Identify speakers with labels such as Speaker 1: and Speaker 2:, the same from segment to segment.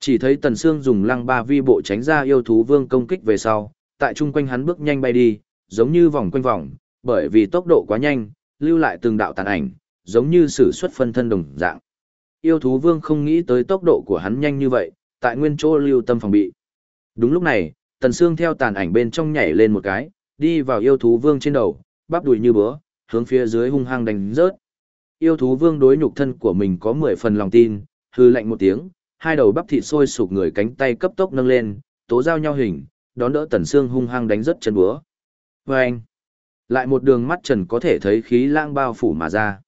Speaker 1: Chỉ thấy Tần Sương dùng lăng ba vi bộ tránh ra yêu thú vương công kích về sau, tại chung quanh hắn bước nhanh bay đi, giống như vòng quanh vòng, bởi vì tốc độ quá nhanh, lưu lại từng đạo tàn ảnh, giống như sử xuất phân thân đồng dạng. Yêu thú vương không nghĩ tới tốc độ của hắn nhanh như vậy, tại nguyên chỗ lưu tâm phòng bị. Đúng lúc này, Tần Sương theo tàn ảnh bên trong nhảy lên một cái, đi vào yêu thú vương trên đầu, bắp đùi như bữa, hướng phía dưới hung hăng đánh rớt. Yêu thú vương đối nhục thân của mình có 10 phần lòng tin, hư lạnh một tiếng, hai đầu bắp thịt sôi sụp người cánh tay cấp tốc nâng lên, tố giao nhau hình, đón đỡ Tần Sương hung hăng đánh rất chân búa. Vâng! Lại một đường mắt trần có thể thấy khí lang bao phủ mà ra.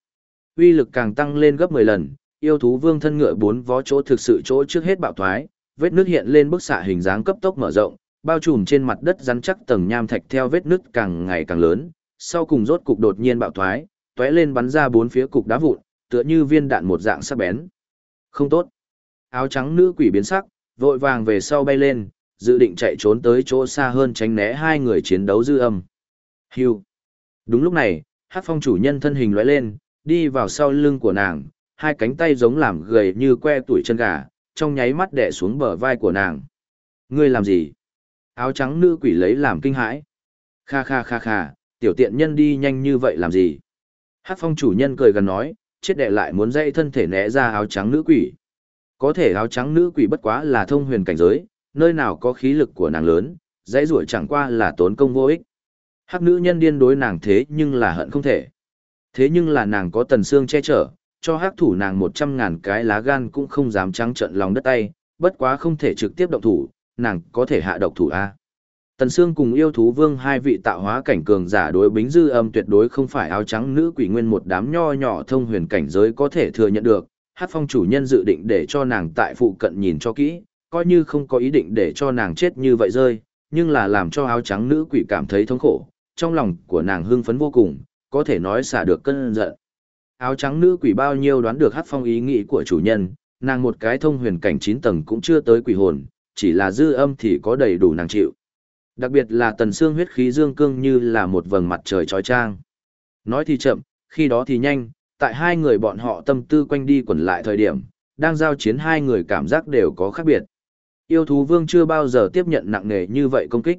Speaker 1: Uy lực càng tăng lên gấp 10 lần, yêu thú vương thân ngựa bốn vó chỗ thực sự chỗ trước hết bạo thoái, vết nước hiện lên bức xạ hình dáng cấp tốc mở rộng, bao trùm trên mặt đất rắn chắc tầng nham thạch theo vết nứt càng ngày càng lớn, sau cùng rốt cục đột nhiên bạo thoái, tóe lên bắn ra bốn phía cục đá vụn, tựa như viên đạn một dạng sắc bén. Không tốt. Áo trắng nữ quỷ biến sắc, vội vàng về sau bay lên, dự định chạy trốn tới chỗ xa hơn tránh né hai người chiến đấu dư âm. Hưu. Đúng lúc này, hát phong chủ nhân thân hình lóe lên, đi vào sau lưng của nàng, hai cánh tay giống làm gầy như que tuổi chân gà, trong nháy mắt đè xuống bờ vai của nàng. Ngươi làm gì? Áo trắng nữ quỷ lấy làm kinh hãi. Kha kha kha kha, tiểu tiện nhân đi nhanh như vậy làm gì? Hát phong chủ nhân cười gần nói, chết đệ lại muốn dây thân thể né ra áo trắng nữ quỷ. Có thể áo trắng nữ quỷ bất quá là thông huyền cảnh giới, nơi nào có khí lực của nàng lớn, dãy rủa chẳng qua là tốn công vô ích. Hắc nữ nhân điên đối nàng thế nhưng là hận không thể. Thế nhưng là nàng có tần xương che chở, cho hắc thủ nàng một trăm ngàn cái lá gan cũng không dám trắng trợn lòng đất tay, bất quá không thể trực tiếp động thủ, nàng có thể hạ độc thủ A. Tần Sương cùng yêu thú vương hai vị tạo hóa cảnh cường giả đối bính dư âm tuyệt đối không phải áo trắng nữ quỷ nguyên một đám nho nhỏ thông huyền cảnh giới có thể thừa nhận được. Hát phong chủ nhân dự định để cho nàng tại phụ cận nhìn cho kỹ, coi như không có ý định để cho nàng chết như vậy rơi, nhưng là làm cho áo trắng nữ quỷ cảm thấy thống khổ, trong lòng của nàng hưng phấn vô cùng, có thể nói xả được cơn giận. Áo trắng nữ quỷ bao nhiêu đoán được hát phong ý nghĩ của chủ nhân, nàng một cái thông huyền cảnh chín tầng cũng chưa tới quỷ hồn, chỉ là dư âm thì có đầy đủ nàng chịu. Đặc biệt là tần xương huyết khí dương cương như là một vầng mặt trời trói trang. Nói thì chậm, khi đó thì nhanh, tại hai người bọn họ tâm tư quanh đi quẩn lại thời điểm, đang giao chiến hai người cảm giác đều có khác biệt. Yêu thú vương chưa bao giờ tiếp nhận nặng nề như vậy công kích.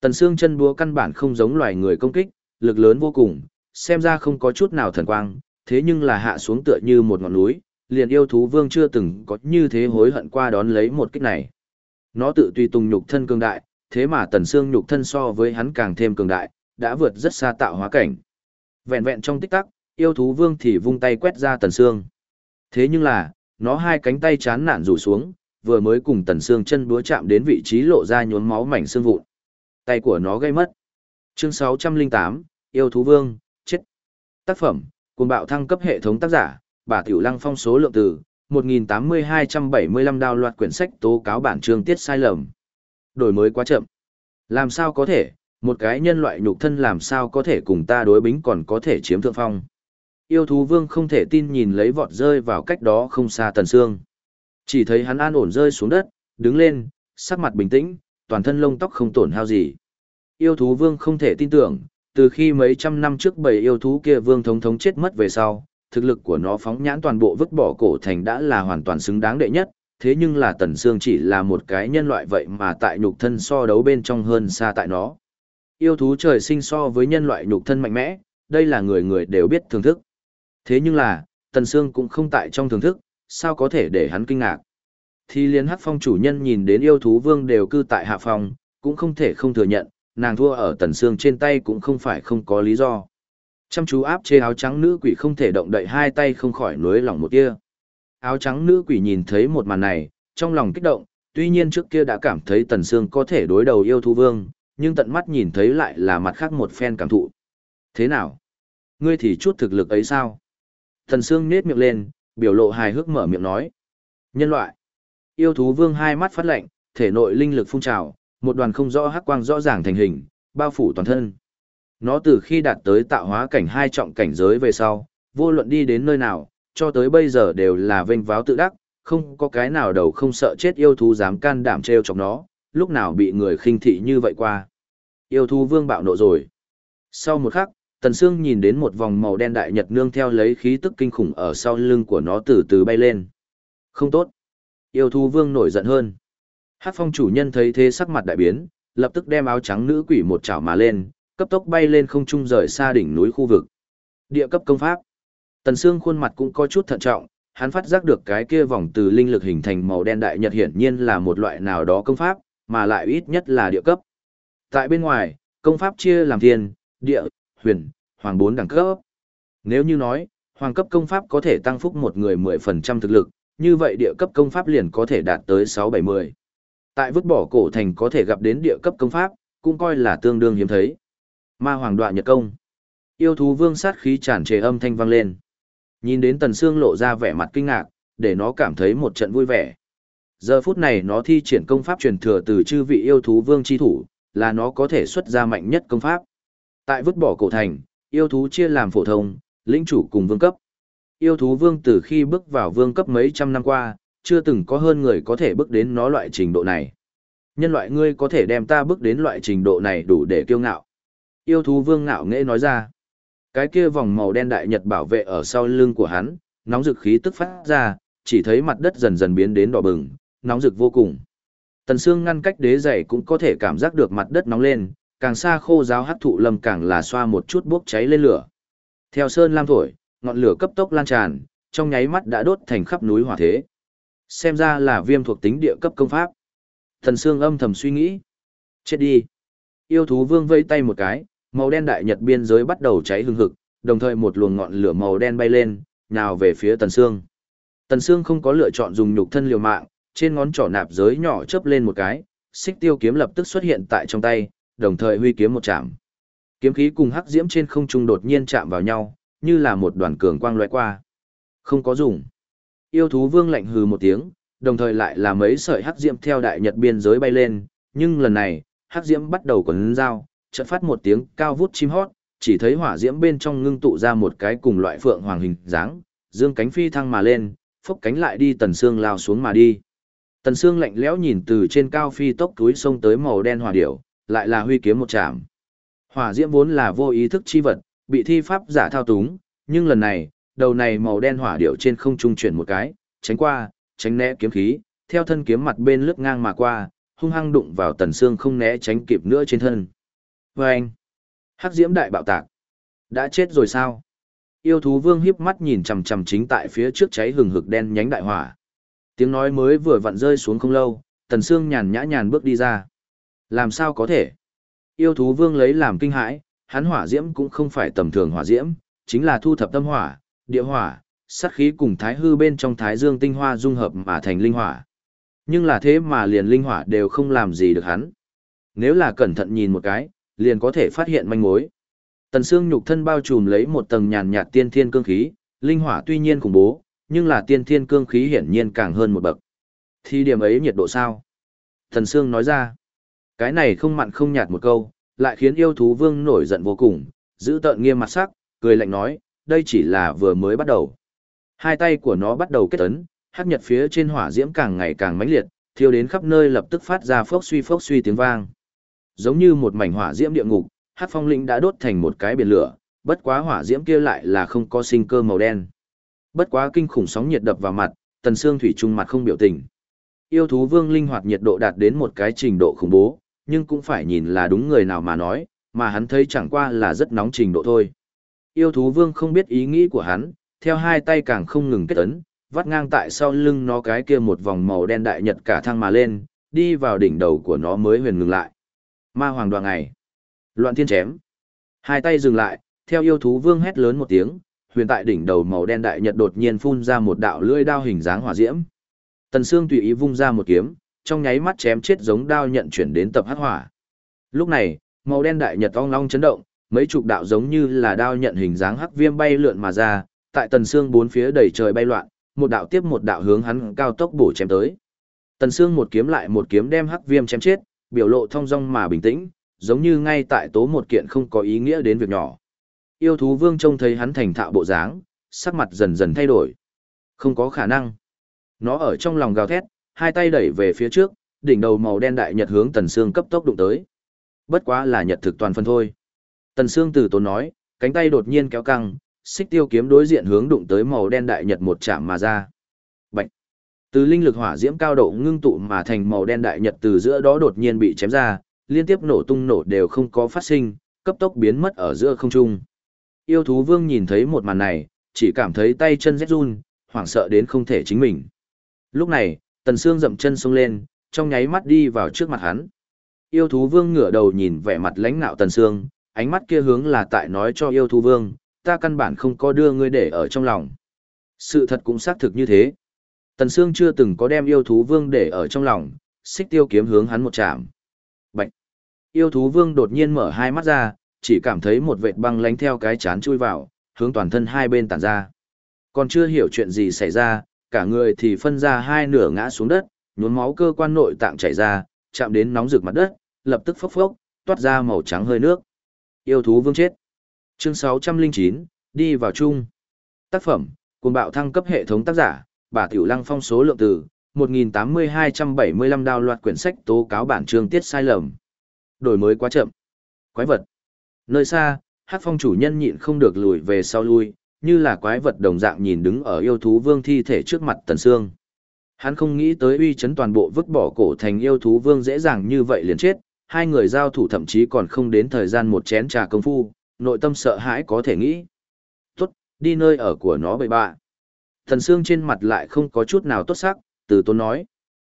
Speaker 1: Tần xương chân búa căn bản không giống loài người công kích, lực lớn vô cùng, xem ra không có chút nào thần quang, thế nhưng là hạ xuống tựa như một ngọn núi, liền yêu thú vương chưa từng có như thế hối hận qua đón lấy một kích này. Nó tự tùy tùng nhục thân cường đại, thế mà tần xương nhục thân so với hắn càng thêm cường đại, đã vượt rất xa tạo hóa cảnh. Vẹn vẹn trong tích tắc, yêu thú vương thì vung tay quét ra tần xương. Thế nhưng là, nó hai cánh tay chán nản rủ xuống, vừa mới cùng tần xương chân đúa chạm đến vị trí lộ ra nhốn máu mảnh xương vụn. Tay của nó gây mất. Chương 608, yêu thú vương, chết. Tác phẩm, cùng bạo thăng cấp hệ thống tác giả, bà Tiểu Lăng phong số lượng từ, 1.8275 đào loạt quyển sách tố cáo bản chương tiết sai lầm. Đổi mới quá chậm. Làm sao có thể, một cái nhân loại nhục thân làm sao có thể cùng ta đối bính còn có thể chiếm thượng phong. Yêu thú vương không thể tin nhìn lấy vọt rơi vào cách đó không xa tần xương. Chỉ thấy hắn an ổn rơi xuống đất, đứng lên, sắc mặt bình tĩnh, toàn thân lông tóc không tổn hao gì. Yêu thú vương không thể tin tưởng, từ khi mấy trăm năm trước bầy yêu thú kia vương thống thống chết mất về sau, thực lực của nó phóng nhãn toàn bộ vứt bỏ cổ thành đã là hoàn toàn xứng đáng đệ nhất, thế nhưng là Tần Sương chỉ là một cái nhân loại vậy mà tại nhục thân so đấu bên trong hơn xa tại nó. Yêu thú trời sinh so với nhân loại nhục thân mạnh mẽ, đây là người người đều biết thưởng thức. Thế nhưng là, Tần Sương cũng không tại trong thưởng thức, sao có thể để hắn kinh ngạc. Thì liên hắc phong chủ nhân nhìn đến yêu thú vương đều cư tại hạ phòng, cũng không thể không thừa nhận, nàng thua ở Tần Sương trên tay cũng không phải không có lý do. Chăm chú áp chế áo trắng nữ quỷ không thể động đậy hai tay không khỏi nuối lòng một tia. Áo trắng nữ quỷ nhìn thấy một màn này, trong lòng kích động, tuy nhiên trước kia đã cảm thấy Tần Sương có thể đối đầu yêu thú vương, nhưng tận mắt nhìn thấy lại là mặt khác một phen cảm thụ. Thế nào? Ngươi thì chút thực lực ấy sao? Thần Sương nết miệng lên, biểu lộ hài hước mở miệng nói. Nhân loại. Yêu thú vương hai mắt phát lạnh, thể nội linh lực phun trào, một đoàn không rõ hắc quang rõ ràng thành hình, bao phủ toàn thân. Nó từ khi đạt tới tạo hóa cảnh hai trọng cảnh giới về sau, vô luận đi đến nơi nào, cho tới bây giờ đều là vênh váo tự đắc, không có cái nào đầu không sợ chết yêu thú dám can đảm treo chọc nó, lúc nào bị người khinh thị như vậy qua. Yêu thú vương bạo nộ rồi. Sau một khắc, Tần Sương nhìn đến một vòng màu đen đại nhật nương theo lấy khí tức kinh khủng ở sau lưng của nó từ từ bay lên. Không tốt. Yêu thú vương nổi giận hơn. Hát phong chủ nhân thấy thế sắc mặt đại biến, lập tức đem áo trắng nữ quỷ một chảo mà lên, cấp tốc bay lên không trung rời xa đỉnh núi khu vực. Địa cấp công pháp. Tần Sương khuôn mặt cũng có chút thận trọng, hắn phát giác được cái kia vòng từ linh lực hình thành màu đen đại nhật hiển nhiên là một loại nào đó công pháp, mà lại ít nhất là địa cấp. Tại bên ngoài, công pháp chia làm thiên, địa, huyền, hoàng bốn đẳng cấp. Nếu như nói, hoàng cấp công pháp có thể tăng phúc một người 10% thực lực, như vậy địa cấp công pháp liền có thể đạt tới 6-70. Tại vứt bỏ cổ thành có thể gặp đến địa cấp công pháp, cũng coi là tương đương hiếm thấy. Ma hoàng đoạ nhật công. Yêu thú vương sát khí tràn trề âm thanh vang lên. Nhìn đến tần xương lộ ra vẻ mặt kinh ngạc, để nó cảm thấy một trận vui vẻ. Giờ phút này nó thi triển công pháp truyền thừa từ chư vị yêu thú vương chi thủ, là nó có thể xuất ra mạnh nhất công pháp. Tại vứt bỏ cổ thành, yêu thú chia làm phổ thông, lĩnh chủ cùng vương cấp. Yêu thú vương từ khi bước vào vương cấp mấy trăm năm qua, chưa từng có hơn người có thể bước đến nó loại trình độ này. Nhân loại ngươi có thể đem ta bước đến loại trình độ này đủ để kiêu ngạo. Yêu thú vương ngạo nghễ nói ra. Cái kia vòng màu đen đại nhật bảo vệ ở sau lưng của hắn, nóng dực khí tức phát ra, chỉ thấy mặt đất dần dần biến đến đỏ bừng, nóng rực vô cùng. Tần Sương ngăn cách đế dày cũng có thể cảm giác được mặt đất nóng lên, càng xa khô giáo hắc thụ lâm càng là xoa một chút bốc cháy lên lửa. Theo sơn lam thổi, ngọn lửa cấp tốc lan tràn, trong nháy mắt đã đốt thành khắp núi hỏa thế. Xem ra là viêm thuộc tính địa cấp công pháp. Thần Sương âm thầm suy nghĩ. Chết đi. Yêu thú vương vây tay một cái, màu đen đại nhật biên giới bắt đầu cháy hừng hực, đồng thời một luồng ngọn lửa màu đen bay lên, nhào về phía Tần Sương. Tần Sương không có lựa chọn dùng nhục thân liều mạng, trên ngón trỏ nạp giới nhỏ chớp lên một cái, xích tiêu kiếm lập tức xuất hiện tại trong tay, đồng thời huy kiếm một chạm. Kiếm khí cùng hắc diễm trên không trung đột nhiên chạm vào nhau, như là một đoàn cường quang lóe qua. Không có dùng. Yêu thú vương lạnh hừ một tiếng, đồng thời lại là mấy sợi hắc diễm theo đại nhật biên giới bay lên, nhưng lần này, hắc diễm bắt đầu quấn dao, chợt phát một tiếng cao vút chim hót, chỉ thấy hỏa diễm bên trong ngưng tụ ra một cái cùng loại phượng hoàng hình dáng, dương cánh phi thăng mà lên, phốc cánh lại đi tần xương lao xuống mà đi. Tần xương lạnh lẽo nhìn từ trên cao phi tốc túi sông tới màu đen hỏa điểu, lại là huy kiếm một chạm. Hỏa diễm vốn là vô ý thức chi vật, bị thi pháp giả thao túng, nhưng lần này, đầu này màu đen hỏa điểu trên không trung chuyển một cái, tránh qua, tránh né kiếm khí, theo thân kiếm mặt bên lướt ngang mà qua, hung hăng đụng vào tần xương không né tránh kịp nữa trên thân. Vâng! anh, hắc diễm đại bạo tạc, đã chết rồi sao? Yêu thú vương hiếp mắt nhìn chằm chằm chính tại phía trước cháy hừng hực đen nhánh đại hỏa. Tiếng nói mới vừa vặn rơi xuống không lâu, tần xương nhàn nhã nhàn bước đi ra. Làm sao có thể? Yêu thú vương lấy làm kinh hãi, hắn hỏa diễm cũng không phải tầm thường hỏa diễm, chính là thu thập tâm hỏa, địa hỏa, sát khí cùng thái hư bên trong thái dương tinh hoa dung hợp mà thành linh hỏa. Nhưng là thế mà liền linh hỏa đều không làm gì được hắn. Nếu là cẩn thận nhìn một cái, liền có thể phát hiện manh mối. Tần xương nhục thân bao trùm lấy một tầng nhàn nhạt tiên thiên cương khí, linh hỏa tuy nhiên khủng bố, nhưng là tiên thiên cương khí hiển nhiên càng hơn một bậc. Thì điểm ấy nhiệt độ sao? Tần xương nói ra. Cái này không mặn không nhạt một câu, lại khiến yêu thú vương nổi giận vô cùng, giữ tợn nghiêm mặt sắc, cười lạnh nói, đây chỉ là vừa mới bắt đầu. Hai tay của nó bắt đầu kết ấn, hắc nhật phía trên hỏa diễm càng ngày càng mãnh liệt, thiêu đến khắp nơi lập tức phát ra phốc suy phốc suy tiếng vang. Giống như một mảnh hỏa diễm địa ngục, hắc phong linh đã đốt thành một cái biển lửa, bất quá hỏa diễm kia lại là không có sinh cơ màu đen. Bất quá kinh khủng sóng nhiệt đập vào mặt, tần xương thủy trung mặt không biểu tình. Yêu thú vương linh hoạt nhiệt độ đạt đến một cái trình độ khủng bố, nhưng cũng phải nhìn là đúng người nào mà nói, mà hắn thấy chẳng qua là rất nóng trình độ thôi. Yêu thú vương không biết ý nghĩ của hắn, theo hai tay càng không ngừng kết ấn, vắt ngang tại sau lưng nó cái kia một vòng màu đen đại nhật cả thăng mà lên, đi vào đỉnh đầu của nó mới huyền ngừng lại. Ma hoàng đoàn ngày. Loạn thiên chém. Hai tay dừng lại, theo yêu thú vương hét lớn một tiếng, huyền tại đỉnh đầu màu đen đại nhật đột nhiên phun ra một đạo lưỡi đao hình dáng hỏa diễm. Tần Sương tùy ý vung ra một kiếm, trong nháy mắt chém chết giống đao nhận chuyển đến tập hắc hỏa. Lúc này, màu đen đại nhật ong long chấn động, mấy chục đạo giống như là đao nhận hình dáng hắc viêm bay lượn mà ra, tại tần xương bốn phía đầy trời bay loạn, một đạo tiếp một đạo hướng hắn cao tốc bổ chém tới. Tần xương một kiếm lại một kiếm đem hắc viêm chém chết, biểu lộ thong dong mà bình tĩnh, giống như ngay tại tố một kiện không có ý nghĩa đến việc nhỏ. Yêu thú vương trông thấy hắn thành thạo bộ dáng, sắc mặt dần dần thay đổi. Không có khả năng. Nó ở trong lòng gào thét, hai tay đẩy về phía trước, đỉnh đầu màu đen đại nhật hướng Tần Sương cấp tốc đụng tới. Bất quá là nhật thực toàn phân thôi. Tần Sương từ tốn nói, cánh tay đột nhiên kéo căng, xích tiêu kiếm đối diện hướng đụng tới màu đen đại nhật một chạm mà ra. Bạch! Từ linh lực hỏa diễm cao độ ngưng tụ mà thành màu đen đại nhật từ giữa đó đột nhiên bị chém ra, liên tiếp nổ tung nổ đều không có phát sinh, cấp tốc biến mất ở giữa không trung. Yêu thú vương nhìn thấy một màn này, chỉ cảm thấy tay chân rét run, hoảng sợ đến không thể chính mình. Lúc này, Tần Sương dậm chân xông lên, trong nháy mắt đi vào trước mặt hắn. Yêu thú vương ngửa đầu nhìn vẻ mặt lãnh nạo Tần Sương, ánh mắt kia hướng là tại nói cho yêu thú vương, ta căn bản không có đưa ngươi để ở trong lòng. Sự thật cũng xác thực như thế. Tần Sương chưa từng có đem yêu thú vương để ở trong lòng, xích tiêu kiếm hướng hắn một chạm. Bạch! Yêu thú vương đột nhiên mở hai mắt ra, chỉ cảm thấy một vệt băng lánh theo cái chán chui vào, hướng toàn thân hai bên tản ra. Còn chưa hiểu chuyện gì xảy ra, cả người thì phân ra hai nửa ngã xuống đất, nhuốm máu cơ quan nội tạng chảy ra, chạm đến nóng rực mặt đất, lập tức phốc phốc, toát ra màu trắng hơi nước. Yêu thú vương chết. Chương 609, đi vào chung. Tác phẩm, cuồng bạo thăng cấp hệ thống tác giả, bà Tiểu Lăng phong số lượng từ, 1.8275 đào loạt quyển sách tố cáo bản chương tiết sai lầm. Đổi mới quá chậm. Quái vật. Nơi xa, hát phong chủ nhân nhịn không được lùi về sau lui, như là quái vật đồng dạng nhìn đứng ở yêu thú vương thi thể trước mặt tần sương. Hắn không nghĩ tới uy chấn toàn bộ vứt bỏ cổ thành yêu thú vương dễ dàng như vậy liền chết, hai người giao thủ thậm chí còn không đến thời gian một chén trà công phu, nội tâm sợ hãi có thể nghĩ. Tốt, đi nơi ở của nó bậy bạ. Thần Sương trên mặt lại không có chút nào tốt sắc, từ tôn nói.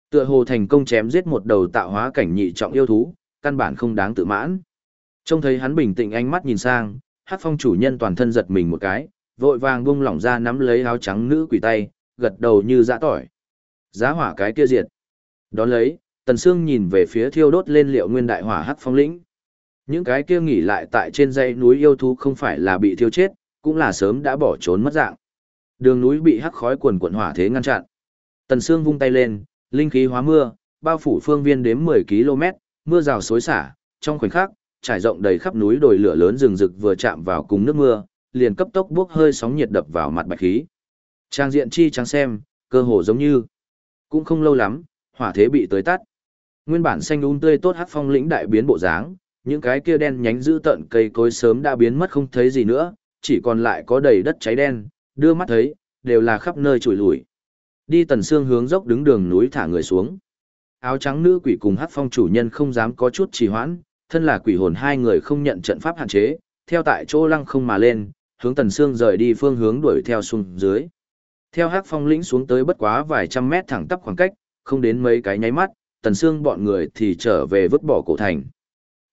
Speaker 1: Tựa hồ thành công chém giết một đầu tạo hóa cảnh nhị trọng yêu thú, căn bản không đáng tự mãn. Trông thấy hắn bình tĩnh ánh mắt nhìn sang, hát phong chủ nhân toàn thân giật mình một cái, vội vàng bung lỏng ra nắm lấy áo trắng nữ quỷ tay, gật đầu như dã tỏi. Giá hỏa cái kia diệt. Đón lấy, Tần Sương nhìn về phía thiêu đốt lên liệu nguyên đại hỏa hắc phong lĩnh. Những cái kia nghỉ lại tại trên dãy núi yêu thú không phải là bị thiêu chết, cũng là sớm đã bỏ trốn mất dạng. Đường núi bị hắc khói quần quần hỏa thế ngăn chặn. Tần Sương vung tay lên, linh khí hóa mưa, bao phủ phương viên đến 10 km, mưa rào xối xả, trong khoảnh khắc, trải rộng đầy khắp núi đồi lửa lớn rừng rực vừa chạm vào cùng nước mưa, liền cấp tốc bước hơi sóng nhiệt đập vào mặt bạch khí. Trang diện chi trắng xem, cơ hồ giống như. Cũng không lâu lắm, hỏa thế bị tới tắt. Nguyên bản xanh um tươi tốt hắc phong lĩnh đại biến bộ dáng, những cái kia đen nhánh giữ tận cây cối sớm đã biến mất không thấy gì nữa, chỉ còn lại có đầy đất cháy đen, đưa mắt thấy, đều là khắp nơi trùi lùi. Đi tần xương hướng dốc đứng đường núi thả người xuống. Áo trắng nữ quỷ cùng hắc phong chủ nhân không dám có chút trì hoãn, thân là quỷ hồn hai người không nhận trận pháp hạn chế, theo tại chỗ lăng không mà lên, hướng tần xương rời đi phương hướng đuổi theo xuống dưới. Theo hắc phong lĩnh xuống tới bất quá vài trăm mét thẳng tắp khoảng cách, không đến mấy cái nháy mắt, tần xương bọn người thì trở về vứt bỏ cổ thành.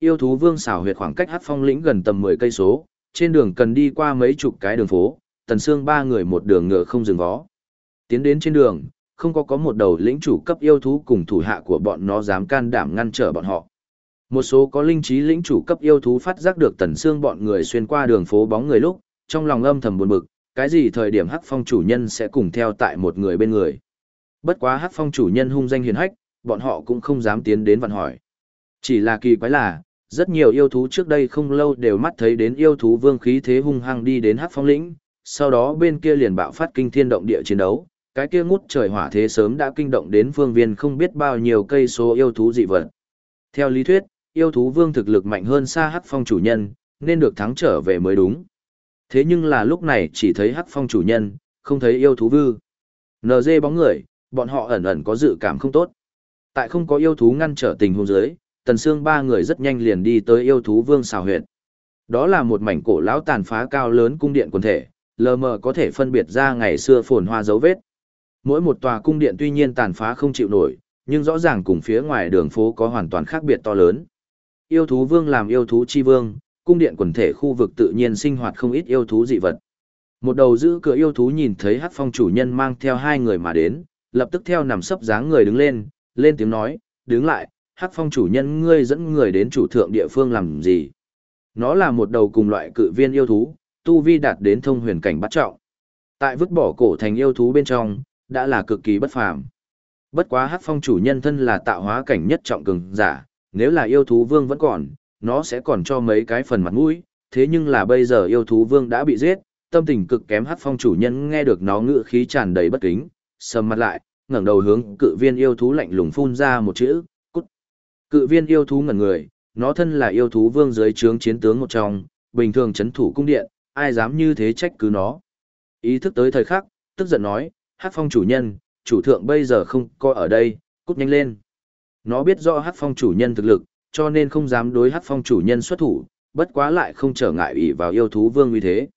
Speaker 1: Yêu thú vương xảo huyệt khoảng cách hắc phong lĩnh gần tầm 10 cây số, trên đường cần đi qua mấy chục cái đường phố, tần xương ba người một đường ngựa không dừng vó. Tiến đến trên đường, không có có một đầu lĩnh chủ cấp yêu thú cùng thủ hạ của bọn nó dám can đảm ngăn trở bọn họ. Một số có linh trí lĩnh chủ cấp yêu thú phát giác được tần xương bọn người xuyên qua đường phố bóng người lúc, trong lòng âm thầm buồn bực, cái gì thời điểm hắc phong chủ nhân sẽ cùng theo tại một người bên người. Bất quá hắc phong chủ nhân hung danh hiền hách, bọn họ cũng không dám tiến đến vặn hỏi. Chỉ là kỳ quái là, rất nhiều yêu thú trước đây không lâu đều mắt thấy đến yêu thú vương khí thế hung hăng đi đến hắc phong lĩnh, sau đó bên kia liền bạo phát kinh thiên động địa chiến đấu, cái kia ngút trời hỏa thế sớm đã kinh động đến phương viên không biết bao nhiêu cây số yêu thú dị vật. Theo lý thuyết, yêu thú vương thực lực mạnh hơn xa hắc phong chủ nhân, nên được thắng trở về mới đúng. Thế nhưng là lúc này chỉ thấy hắc phong chủ nhân, không thấy yêu thú vư. NG bóng người, bọn họ ẩn ẩn có dự cảm không tốt. Tại không có yêu thú ngăn trở tình huống dưới, tần xương ba người rất nhanh liền đi tới yêu thú vương xào huyệt. Đó là một mảnh cổ lão tàn phá cao lớn cung điện quần thể, lờ mờ có thể phân biệt ra ngày xưa phồn hoa dấu vết. Mỗi một tòa cung điện tuy nhiên tàn phá không chịu nổi, nhưng rõ ràng cùng phía ngoài đường phố có hoàn toàn khác biệt to lớn. Yêu thú vương làm yêu thú chi vương, cung điện quần thể khu vực tự nhiên sinh hoạt không ít yêu thú dị vật. Một đầu giữ cửa yêu thú nhìn thấy Hắc Phong chủ nhân mang theo hai người mà đến, lập tức theo nằm sấp dáng người đứng lên, lên tiếng nói, đứng lại, Hắc Phong chủ nhân ngươi dẫn người đến chủ thượng địa phương làm gì? Nó là một đầu cùng loại cự viên yêu thú, tu vi đạt đến thông huyền cảnh bắt trọng. Tại vứt bỏ cổ thành yêu thú bên trong, đã là cực kỳ bất phàm. Bất quá Hắc Phong chủ nhân thân là tạo hóa cảnh nhất trọng cường giả, nếu là yêu thú vương vẫn còn, nó sẽ còn cho mấy cái phần mặt mũi, thế nhưng là bây giờ yêu thú vương đã bị giết, tâm tình cực kém Hắc Phong chủ nhân nghe được nó ngựa khí tràn đầy bất kính, sầm mặt lại, ngẩng đầu hướng cự viên yêu thú lạnh lùng phun ra một chữ, cút. Cự viên yêu thú ngẩn người, nó thân là yêu thú vương dưới trướng chiến tướng một trong, bình thường chấn thủ cung điện, ai dám như thế trách cứ nó. Ý thức tới thời khắc, tức giận nói, Hắc Phong chủ nhân, chủ thượng bây giờ không có ở đây, cút nhanh lên. Nó biết rõ hát phong chủ nhân thực lực, cho nên không dám đối hát phong chủ nhân xuất thủ, bất quá lại không trở ngại ủy vào yêu thú vương uy thế.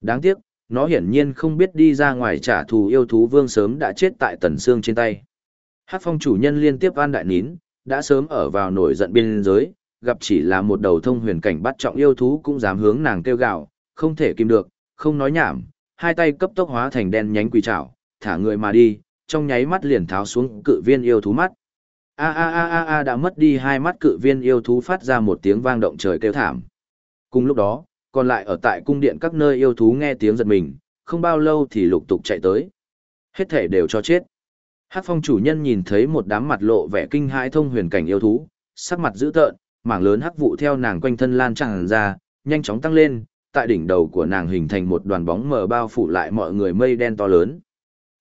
Speaker 1: Đáng tiếc, nó hiển nhiên không biết đi ra ngoài trả thù yêu thú vương sớm đã chết tại tần xương trên tay. Hát phong chủ nhân liên tiếp an đại nín, đã sớm ở vào nổi giận biên giới, gặp chỉ là một đầu thông huyền cảnh bắt trọng yêu thú cũng dám hướng nàng kêu gào, không thể kìm được, không nói nhảm, hai tay cấp tốc hóa thành đen nhánh quỷ trảo, thả người mà đi, trong nháy mắt liền tháo xuống cự viên yêu thú mắt. A a a a a đã mất đi hai mắt cự viên yêu thú phát ra một tiếng vang động trời kêu thảm. Cùng lúc đó, còn lại ở tại cung điện các nơi yêu thú nghe tiếng giật mình, không bao lâu thì lục tục chạy tới. Hết thể đều cho chết. Hát phong chủ nhân nhìn thấy một đám mặt lộ vẻ kinh hãi thông huyền cảnh yêu thú, sắc mặt dữ tợn, mảng lớn hắc vụ theo nàng quanh thân lan tràn ra, nhanh chóng tăng lên, tại đỉnh đầu của nàng hình thành một đoàn bóng mờ bao phủ lại mọi người mây đen to lớn.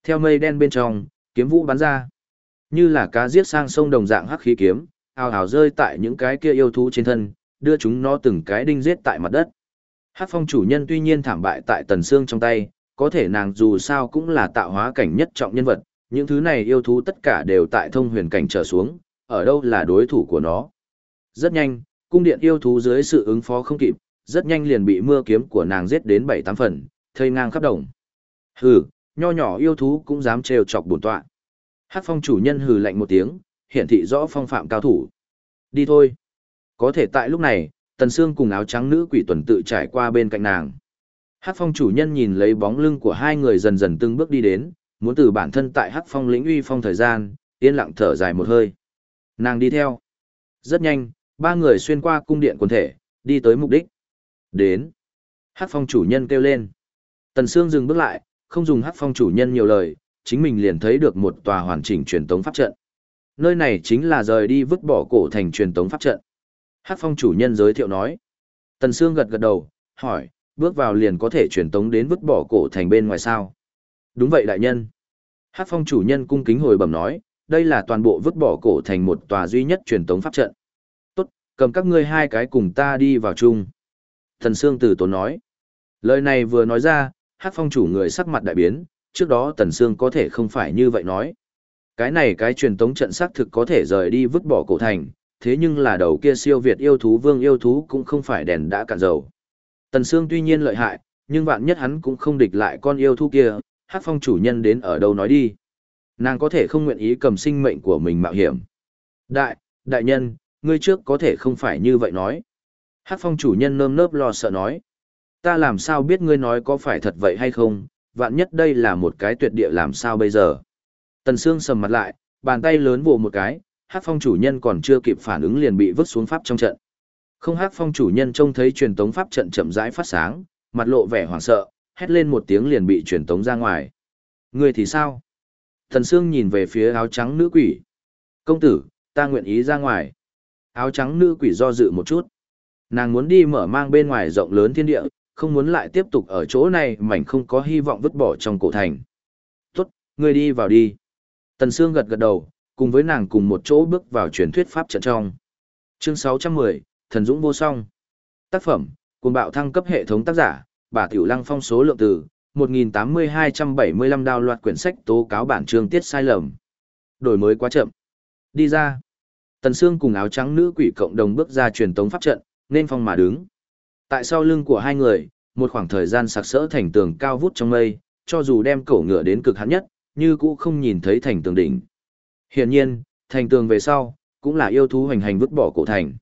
Speaker 1: Theo mây đen bên trong, kiếm vũ bắn ra, như là cá giết sang sông đồng dạng hắc khí kiếm, ào ào rơi tại những cái kia yêu thú trên thân, đưa chúng nó từng cái đinh giết tại mặt đất. Hắc phong chủ nhân tuy nhiên thảm bại tại tần xương trong tay, có thể nàng dù sao cũng là tạo hóa cảnh nhất trọng nhân vật, những thứ này yêu thú tất cả đều tại thông huyền cảnh trở xuống, ở đâu là đối thủ của nó. Rất nhanh, cung điện yêu thú dưới sự ứng phó không kịp, rất nhanh liền bị mưa kiếm của nàng giết đến bảy tám phần, thây ngang khắp đồng. Hừ, nho nhỏ yêu thú cũng dám trêu chọc bổn tọa. Hắc phong chủ nhân hừ lạnh một tiếng, hiển thị rõ phong phạm cao thủ. Đi thôi. Có thể tại lúc này, tần Sương cùng áo trắng nữ quỷ tuần tự trải qua bên cạnh nàng. Hắc phong chủ nhân nhìn lấy bóng lưng của hai người dần dần từng bước đi đến, muốn từ bản thân tại Hắc phong lĩnh uy phong thời gian, yên lặng thở dài một hơi. Nàng đi theo. Rất nhanh, ba người xuyên qua cung điện quần thể, đi tới mục đích. Đến. Hắc phong chủ nhân kêu lên. Tần Sương dừng bước lại, không dùng Hắc phong chủ nhân nhiều lời, chính mình liền thấy được một tòa hoàn chỉnh truyền tống pháp trận. Nơi này chính là rời đi vứt bỏ cổ thành truyền tống pháp trận. Hắc phong chủ nhân giới thiệu nói. Tần Sương gật gật đầu, hỏi, bước vào liền có thể truyền tống đến vứt bỏ cổ thành bên ngoài sao? Đúng vậy đại nhân. Hắc phong chủ nhân cung kính hồi bẩm nói, đây là toàn bộ vứt bỏ cổ thành một tòa duy nhất truyền tống pháp trận. Tốt, cầm các ngươi hai cái cùng ta đi vào chung. Thần Sương từ tốn nói. Lời này vừa nói ra, Hắc phong chủ người sắc mặt đại biến, trước đó Tần Sương có thể không phải như vậy nói. Cái này cái truyền tống trận xác thực có thể rời đi vứt bỏ cổ thành, thế nhưng là đầu kia siêu việt yêu thú vương yêu thú cũng không phải đèn đã cạn dầu. Tần Sương tuy nhiên lợi hại, nhưng vạn nhất hắn cũng không địch lại con yêu thú kia, Hắc phong chủ nhân đến ở đâu nói đi. Nàng có thể không nguyện ý cầm sinh mệnh của mình mạo hiểm. Đại, đại nhân, ngươi trước có thể không phải như vậy nói. Hắc phong chủ nhân nơm nớp lo sợ nói. Ta làm sao biết ngươi nói có phải thật vậy hay không, vạn nhất đây là một cái tuyệt địa làm sao bây giờ. Tần Sương sầm mặt lại, bàn tay lớn vồ một cái, Hắc phong chủ nhân còn chưa kịp phản ứng liền bị vứt xuống pháp trong trận. Không Hắc phong chủ nhân trông thấy truyền tống pháp trận chậm rãi phát sáng, mặt lộ vẻ hoảng sợ, hét lên một tiếng liền bị truyền tống ra ngoài. Ngươi thì sao? Thần Sương nhìn về phía áo trắng nữ quỷ. Công tử, ta nguyện ý ra ngoài. Áo trắng nữ quỷ do dự một chút. Nàng muốn đi mở mang bên ngoài rộng lớn thiên địa, không muốn lại tiếp tục ở chỗ này mảnh không có hy vọng vứt bỏ trong cổ thành. Tốt, ngươi đi vào đi. Tần Sương gật gật đầu, cùng với nàng cùng một chỗ bước vào truyền thuyết pháp trận trong. Chương 610, Thần Dũng vô song. Tác phẩm, cùng bạo thăng cấp hệ thống tác giả, bà Tiểu Lăng phong số lượng từ, 1.8275 đào loạt quyển sách tố cáo bản chương tiết sai lầm. Đổi mới quá chậm. Đi ra. Tần Sương cùng áo trắng nữ quỷ cộng đồng bước ra truyền tống pháp trận, nên phong mà đứng. Tại sau lưng của hai người, một khoảng thời gian sặc sỡ thành tường cao vút trong mây, cho dù đem cổ ngựa đến cực hạn nhất, như cũ không nhìn thấy thành tường đỉnh. Hiển nhiên, thành tường về sau, cũng là yêu thú hành hành vứt bỏ cổ thành.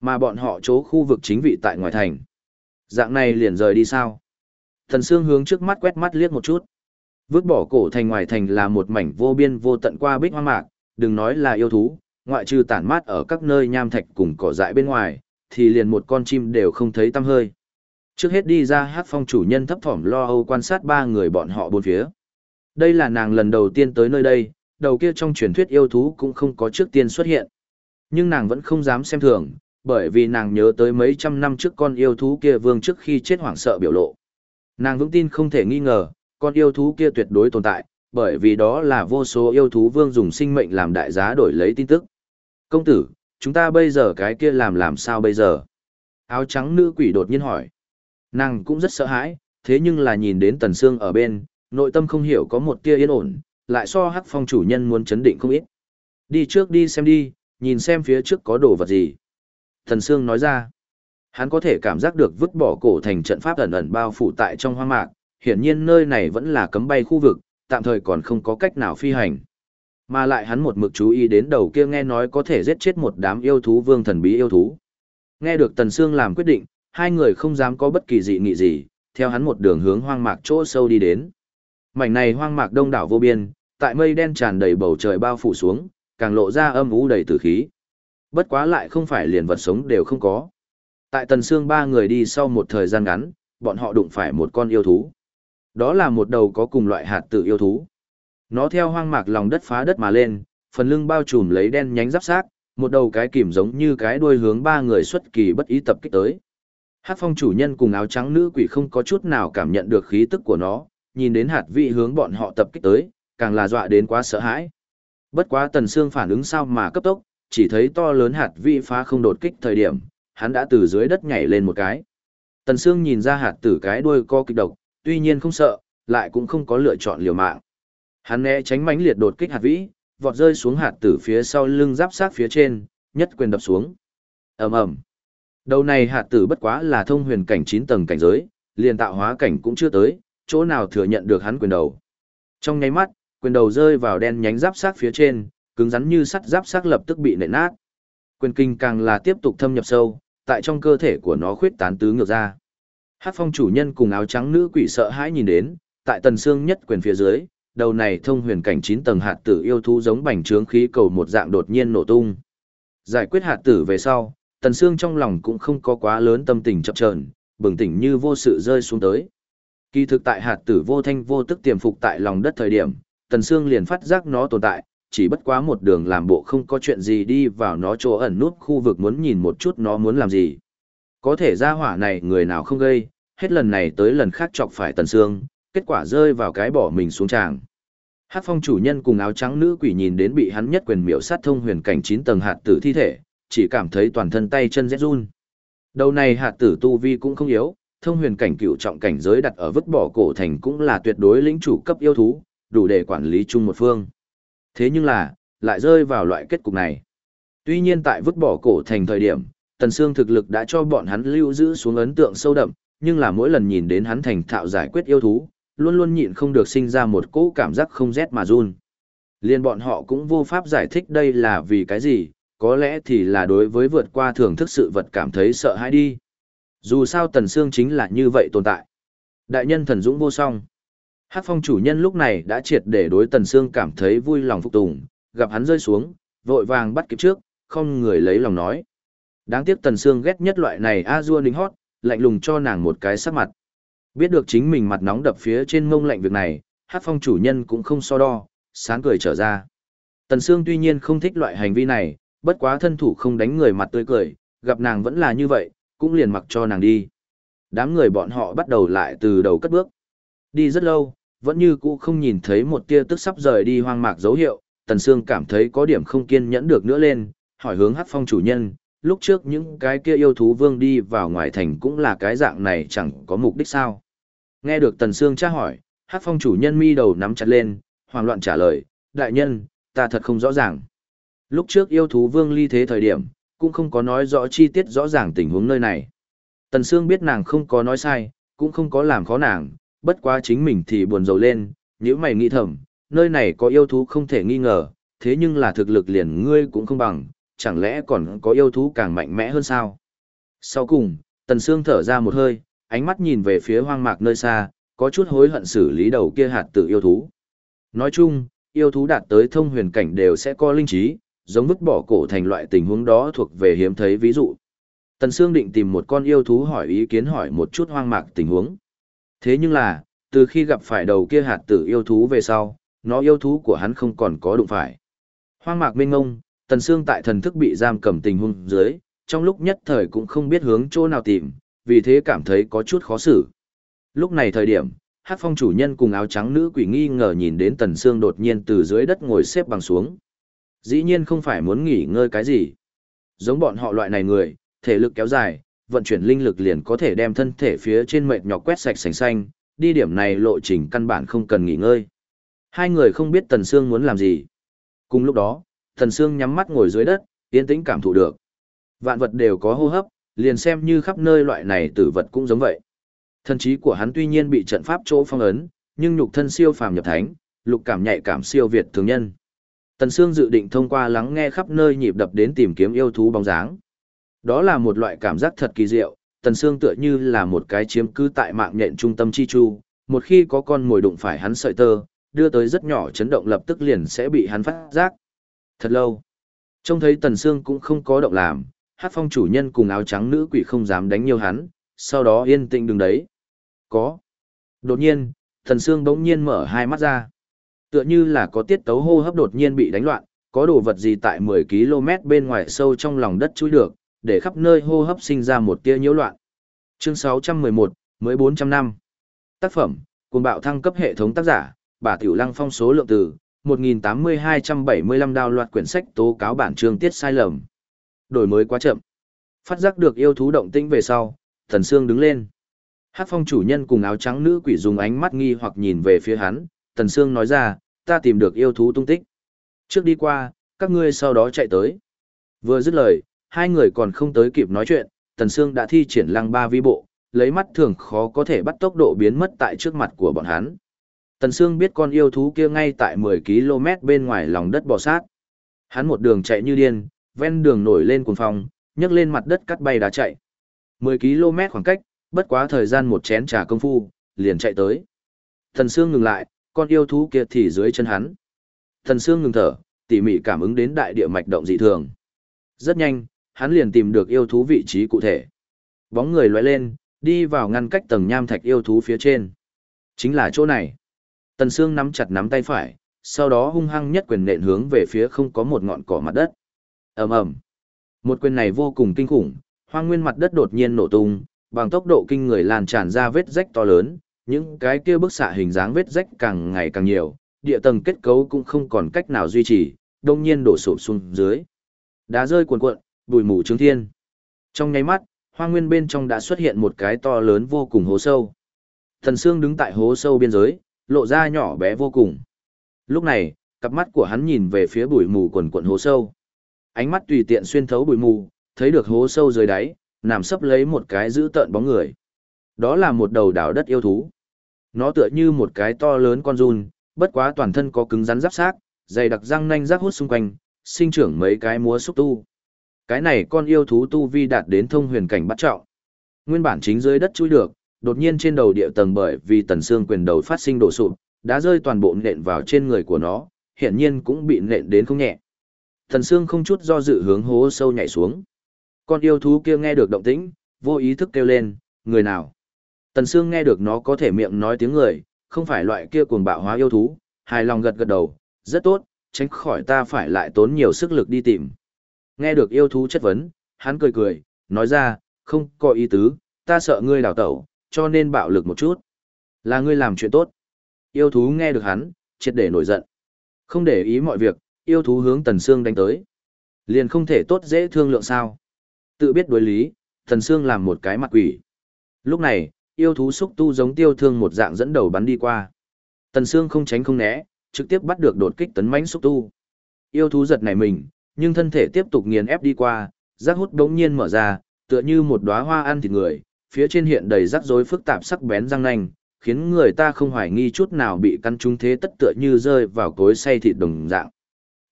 Speaker 1: Mà bọn họ chỗ khu vực chính vị tại ngoài thành. Dạng này liền rời đi sao? Thần Sương hướng trước mắt quét mắt liếc một chút. Vứt bỏ cổ thành ngoài thành là một mảnh vô biên vô tận qua bích hoa mạc, đừng nói là yêu thú, ngoại trừ tản mát ở các nơi nham thạch cùng cỏ dại bên ngoài, thì liền một con chim đều không thấy tăm hơi. Trước hết đi ra hát phong chủ nhân thấp thỏm lo âu quan sát ba người bọn họ bốn phía. Đây là nàng lần đầu tiên tới nơi đây, đầu kia trong truyền thuyết yêu thú cũng không có trước tiên xuất hiện. Nhưng nàng vẫn không dám xem thường, bởi vì nàng nhớ tới mấy trăm năm trước con yêu thú kia vương trước khi chết hoảng sợ biểu lộ. Nàng vững tin không thể nghi ngờ, con yêu thú kia tuyệt đối tồn tại, bởi vì đó là vô số yêu thú vương dùng sinh mệnh làm đại giá đổi lấy tin tức. Công tử, chúng ta bây giờ cái kia làm làm sao bây giờ? Áo trắng nữ quỷ đột nhiên hỏi. Nàng cũng rất sợ hãi, thế nhưng là nhìn đến tần xương ở bên, nội tâm không hiểu có một tia yên ổn, lại so hắc phong chủ nhân muốn chấn định không ít. Đi trước đi xem đi, nhìn xem phía trước có đồ vật gì. Thần Sương nói ra, hắn có thể cảm giác được vứt bỏ cổ thành trận pháp ẩn ẩn bao phủ tại trong hoang mạc, hiển nhiên nơi này vẫn là cấm bay khu vực, tạm thời còn không có cách nào phi hành. Mà lại hắn một mực chú ý đến đầu kia nghe nói có thể giết chết một đám yêu thú vương thần bí yêu thú. Nghe được Tần Sương làm quyết định, hai người không dám có bất kỳ dị nghị gì, theo hắn một đường hướng hoang mạc chỗ sâu đi đến. Mảnh này hoang mạc đông đảo vô biên, tại mây đen tràn đầy bầu trời bao phủ xuống, càng lộ ra âm u đầy tử khí. Bất quá lại không phải liền vật sống đều không có. Tại Tần Sương ba người đi sau một thời gian ngắn, bọn họ đụng phải một con yêu thú. Đó là một đầu có cùng loại hạt tử yêu thú. Nó theo hoang mạc lòng đất phá đất mà lên, phần lưng bao trùm lấy đen nhánh giáp xác, một đầu cái kìm giống như cái đuôi hướng ba người xuất kỳ bất ý tập kích tới. Hát phong chủ nhân cùng áo trắng nữ quỷ không có chút nào cảm nhận được khí tức của nó, nhìn đến hạt vị hướng bọn họ tập kích tới, càng là dọa đến quá sợ hãi. Bất quá tần xương phản ứng sao mà cấp tốc, chỉ thấy to lớn hạt vị phá không đột kích thời điểm, hắn đã từ dưới đất nhảy lên một cái. Tần xương nhìn ra hạt tử cái đuôi co kịch độc, tuy nhiên không sợ, lại cũng không có lựa chọn liều mạng. Hắn né tránh mãnh liệt đột kích hạt vĩ, vọt rơi xuống hạt tử phía sau lưng giáp sát phía trên, nhất quyền đập xuống. ầm ầm. Đầu này hạt tử bất quá là thông huyền cảnh 9 tầng cảnh giới, liền tạo hóa cảnh cũng chưa tới, chỗ nào thừa nhận được hắn quyền đầu. Trong nháy mắt, quyền đầu rơi vào đen nhánh giáp sát phía trên, cứng rắn như sắt giáp sát lập tức bị nện nát. Quyền kinh càng là tiếp tục thâm nhập sâu, tại trong cơ thể của nó khuyết tán tứ ngược ra. Hát phong chủ nhân cùng áo trắng nữ quỷ sợ hãi nhìn đến, tại tần xương nhất quyền phía dưới, đầu này thông huyền cảnh 9 tầng hạt tử yêu thú giống bành trướng khí cầu một dạng đột nhiên nổ tung. Giải quyết hạt tử về sau, tần xương trong lòng cũng không có quá lớn tâm tình chậm chờn, bừng tỉnh như vô sự rơi xuống tới. Kỳ thực tại hạt tử vô thanh vô tức tiềm phục tại lòng đất thời điểm, tần xương liền phát giác nó tồn tại, chỉ bất quá một đường làm bộ không có chuyện gì đi vào nó chỗ ẩn nút khu vực muốn nhìn một chút nó muốn làm gì. Có thể ra hỏa này người nào không gây, hết lần này tới lần khác chọc phải tần xương, kết quả rơi vào cái bỏ mình xuống tràng. Hát phong chủ nhân cùng áo trắng nữ quỷ nhìn đến bị hắn nhất quyền miểu sát thông huyền cảnh 9 tầng hạt tử thi thể, chỉ cảm thấy toàn thân tay chân rét run. Đầu này hạt tử tu vi cũng không yếu, thông huyền cảnh cựu trọng cảnh giới đặt ở vứt bỏ cổ thành cũng là tuyệt đối lĩnh chủ cấp yêu thú, đủ để quản lý chung một phương. Thế nhưng là, lại rơi vào loại kết cục này. Tuy nhiên tại vứt bỏ cổ thành thời điểm, Tần Sương thực lực đã cho bọn hắn lưu giữ xuống ấn tượng sâu đậm, nhưng là mỗi lần nhìn đến hắn thành thạo giải quyết yêu thú, luôn luôn nhịn không được sinh ra một cỗ cảm giác không rét mà run. Liên bọn họ cũng vô pháp giải thích đây là vì cái gì, có lẽ thì là đối với vượt qua thưởng thức sự vật cảm thấy sợ hãi đi. Dù sao Tần Sương chính là như vậy tồn tại. Đại nhân thần dũng vô song. Hát phong chủ nhân lúc này đã triệt để đối Tần Sương cảm thấy vui lòng phục tùng, gặp hắn rơi xuống, vội vàng bắt kịp trước, không người lấy lòng nói. Đáng tiếc Tần Sương ghét nhất loại này a dua đính hót, lạnh lùng cho nàng một cái sắc mặt. Biết được chính mình mặt nóng đập phía trên mông lạnh việc này, hát phong chủ nhân cũng không so đo, sáng cười trở ra. Tần Sương tuy nhiên không thích loại hành vi này, bất quá thân thủ không đánh người mặt tươi cười, gặp nàng vẫn là như vậy, cũng liền mặc cho nàng đi. Đám người bọn họ bắt đầu lại từ đầu cất bước. Đi rất lâu, vẫn như cũ không nhìn thấy một tia tức sắp rời đi hoang mạc dấu hiệu, Tần Sương cảm thấy có điểm không kiên nhẫn được nữa lên, hỏi hướng hát phong chủ nhân, lúc trước những cái kia yêu thú vương đi vào ngoài thành cũng là cái dạng này chẳng có mục đích sao. Nghe được Tần Sương tra hỏi, hát phong chủ nhân mi đầu nắm chặt lên, hoảng loạn trả lời, đại nhân, ta thật không rõ ràng. Lúc trước yêu thú vương ly thế thời điểm, cũng không có nói rõ chi tiết rõ ràng tình huống nơi này. Tần Sương biết nàng không có nói sai, cũng không có làm khó nàng, bất quá chính mình thì buồn rầu lên, nếu mày nghĩ thầm, nơi này có yêu thú không thể nghi ngờ, thế nhưng là thực lực liền ngươi cũng không bằng, chẳng lẽ còn có yêu thú càng mạnh mẽ hơn sao? Sau cùng, Tần Sương thở ra một hơi, ánh mắt nhìn về phía hoang mạc nơi xa, có chút hối hận xử lý đầu kia hạt tự yêu thú. Nói chung, yêu thú đạt tới thông huyền cảnh đều sẽ có linh trí, giống vứt bỏ cổ thành loại tình huống đó thuộc về hiếm thấy ví dụ. Tần Sương định tìm một con yêu thú hỏi ý kiến hỏi một chút hoang mạc tình huống. Thế nhưng là, từ khi gặp phải đầu kia hạt tử yêu thú về sau, nó yêu thú của hắn không còn có đụng phải. Hoang mạc mênh ngông, Tần Sương tại thần thức bị giam cầm tình huống dưới, trong lúc nhất thời cũng không biết hướng chỗ nào tìm, vì thế cảm thấy có chút khó xử. Lúc này thời điểm, Hát Phong chủ nhân cùng áo trắng nữ quỷ nghi ngờ nhìn đến Tần Sương đột nhiên từ dưới đất ngồi xếp bằng xuống. Dĩ nhiên không phải muốn nghỉ ngơi cái gì. Giống bọn họ loại này người, thể lực kéo dài, vận chuyển linh lực liền có thể đem thân thể phía trên mệt nhọc quét sạch sành xanh, đi điểm này lộ trình căn bản không cần nghỉ ngơi. Hai người không biết Tần Sương muốn làm gì. Cùng lúc đó, Thần Sương nhắm mắt ngồi dưới đất, yên tĩnh cảm thụ được. Vạn vật đều có hô hấp, liền xem như khắp nơi loại này tử vật cũng giống vậy. Thần trí của hắn tuy nhiên bị trận pháp chỗ phong ấn, nhưng nhục thân siêu phàm nhập thánh, lục cảm nhạy cảm siêu việt thường nhân. Tần Sương dự định thông qua lắng nghe khắp nơi nhịp đập đến tìm kiếm yêu thú bóng dáng. Đó là một loại cảm giác thật kỳ diệu, Tần Sương tựa như là một cái chiếm cứ tại mạng nhện trung tâm chi chu, một khi có con mồi đụng phải hắn sợi tơ, đưa tới rất nhỏ chấn động lập tức liền sẽ bị hắn phát giác. Thật lâu, trông thấy Tần Sương cũng không có động làm, hát phong chủ nhân cùng áo trắng nữ quỷ không dám đánh nhiều hắn, sau đó yên tĩnh đứng đấy. Có. Đột nhiên, Tần Sương bỗng nhiên mở hai mắt ra. Tựa như là có tiết tấu hô hấp đột nhiên bị đánh loạn, có đồ vật gì tại 10 km bên ngoài sâu trong lòng đất chui được, để khắp nơi hô hấp sinh ra một tia nhiễu loạn. Chương 611, mới 400 năm. Tác phẩm, cùng bạo thăng cấp hệ thống tác giả, bà Tiểu Lăng phong số lượng từ, 1.8275 đào loạt quyển sách tố cáo bản chương tiết sai lầm. Đổi mới quá chậm. Phát giác được yêu thú động tĩnh về sau, thần sương đứng lên. Hát phong chủ nhân cùng áo trắng nữ quỷ dùng ánh mắt nghi hoặc nhìn về phía hắn, Thần Sương nói ra, ta tìm được yêu thú tung tích. Trước đi qua, các ngươi sau đó chạy tới. Vừa dứt lời, hai người còn không tới kịp nói chuyện, Tần Sương đã thi triển lăng ba vi bộ, lấy mắt thường khó có thể bắt tốc độ biến mất tại trước mặt của bọn hắn. Tần Sương biết con yêu thú kia ngay tại 10 km bên ngoài lòng đất bò sát. Hắn một đường chạy như điên, ven đường nổi lên cuồng phong, nhấc lên mặt đất cắt bay đá chạy. 10 km khoảng cách, bất quá thời gian một chén trà công phu, liền chạy tới. Tần Sương ngừng lại, con yêu thú kia thì dưới chân hắn. Tần Sương ngừng thở, tỉ mỉ cảm ứng đến đại địa mạch động dị thường. Rất nhanh, hắn liền tìm được yêu thú vị trí cụ thể. Bóng người lóe lên, đi vào ngăn cách tầng nham thạch yêu thú phía trên. Chính là chỗ này. Tần Sương nắm chặt nắm tay phải, sau đó hung hăng nhất quyền nện hướng về phía không có một ngọn cỏ mặt đất. ầm ầm, Một quyền này vô cùng kinh khủng, hoang nguyên mặt đất đột nhiên nổ tung, bằng tốc độ kinh người lan tràn ra vết rách to lớn, những cái kia bức xạ hình dáng vết rách càng ngày càng nhiều, địa tầng kết cấu cũng không còn cách nào duy trì, đông nhiên đổ sụp xuống dưới. Đá rơi cuồn cuộn, bụi mù trướng thiên. Trong nháy mắt, hoang nguyên bên trong đã xuất hiện một cái to lớn vô cùng hố sâu. Thần Sương đứng tại hố sâu biên giới, lộ ra nhỏ bé vô cùng. Lúc này, cặp mắt của hắn nhìn về phía bụi mù quần quần hố sâu. Ánh mắt tùy tiện xuyên thấu bụi mù, thấy được hố sâu dưới đáy, nằm sấp lấy một cái giữ tợn bóng người. Đó là một đầu đảo đất yêu thú. Nó tựa như một cái to lớn con run, bất quá toàn thân có cứng rắn giáp xác, dày đặc răng nanh rác hút xung quanh, sinh trưởng mấy cái múa xúc tu. Cái này con yêu thú tu vi đạt đến thông huyền cảnh bắt trọng. Nguyên bản chính dưới đất chui được, đột nhiên trên đầu địa tầng bởi vì tần xương quyền đầu phát sinh đổ sụp, đã rơi toàn bộ nện vào trên người của nó, hiện nhiên cũng bị nện đến không nhẹ. Tần xương không chút do dự hướng hố sâu nhảy xuống. Con yêu thú kia nghe được động tĩnh, vô ý thức kêu lên, người nào? Tần xương nghe được nó có thể miệng nói tiếng người, không phải loại kia cuồng bạo hóa yêu thú, hài lòng gật gật đầu, rất tốt, tránh khỏi ta phải lại tốn nhiều sức lực đi tìm. Nghe được yêu thú chất vấn, hắn cười cười, nói ra, không có ý tứ, ta sợ ngươi đào tẩu, cho nên bạo lực một chút. Là ngươi làm chuyện tốt. Yêu thú nghe được hắn, triệt để nổi giận. Không để ý mọi việc, yêu thú hướng Tần Sương đánh tới. Liền không thể tốt dễ thương lượng sao. Tự biết đối lý, Tần Sương làm một cái mặt quỷ. Lúc này, yêu thú xúc tu giống tiêu thương một dạng dẫn đầu bắn đi qua. Tần Sương không tránh không né, trực tiếp bắt được đột kích tấn mãnh xúc tu. Yêu thú giật nảy mình, nhưng thân thể tiếp tục nghiền ép đi qua, giác hút đống nhiên mở ra, tựa như một đóa hoa ăn thịt người, phía trên hiện đầy rắc rối phức tạp sắc bén răng nanh, khiến người ta không hoài nghi chút nào bị căn trúng thế tất tựa như rơi vào cối xay thịt đồng dạng.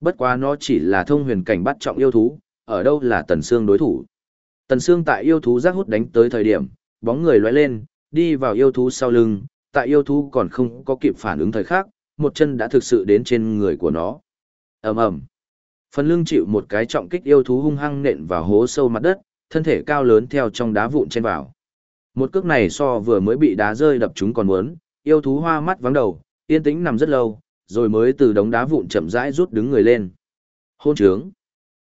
Speaker 1: Bất quá nó chỉ là thông huyền cảnh bắt trọng yêu thú, ở đâu là tần xương đối thủ. Tần xương tại yêu thú giác hút đánh tới thời điểm, bóng người lóe lên, đi vào yêu thú sau lưng, tại yêu thú còn không có kịp phản ứng thời khắc, một chân đã thực sự đến trên người của nó. ầm ầm, phần lưng chịu một cái trọng kích yêu thú hung hăng nện vào hố sâu mặt đất, thân thể cao lớn theo trong đá vụn trên vào. Một cước này so vừa mới bị đá rơi đập chúng còn muốn, yêu thú hoa mắt vắng đầu, yên tĩnh nằm rất lâu, rồi mới từ đống đá vụn chậm rãi rút đứng người lên. Hôn trướng.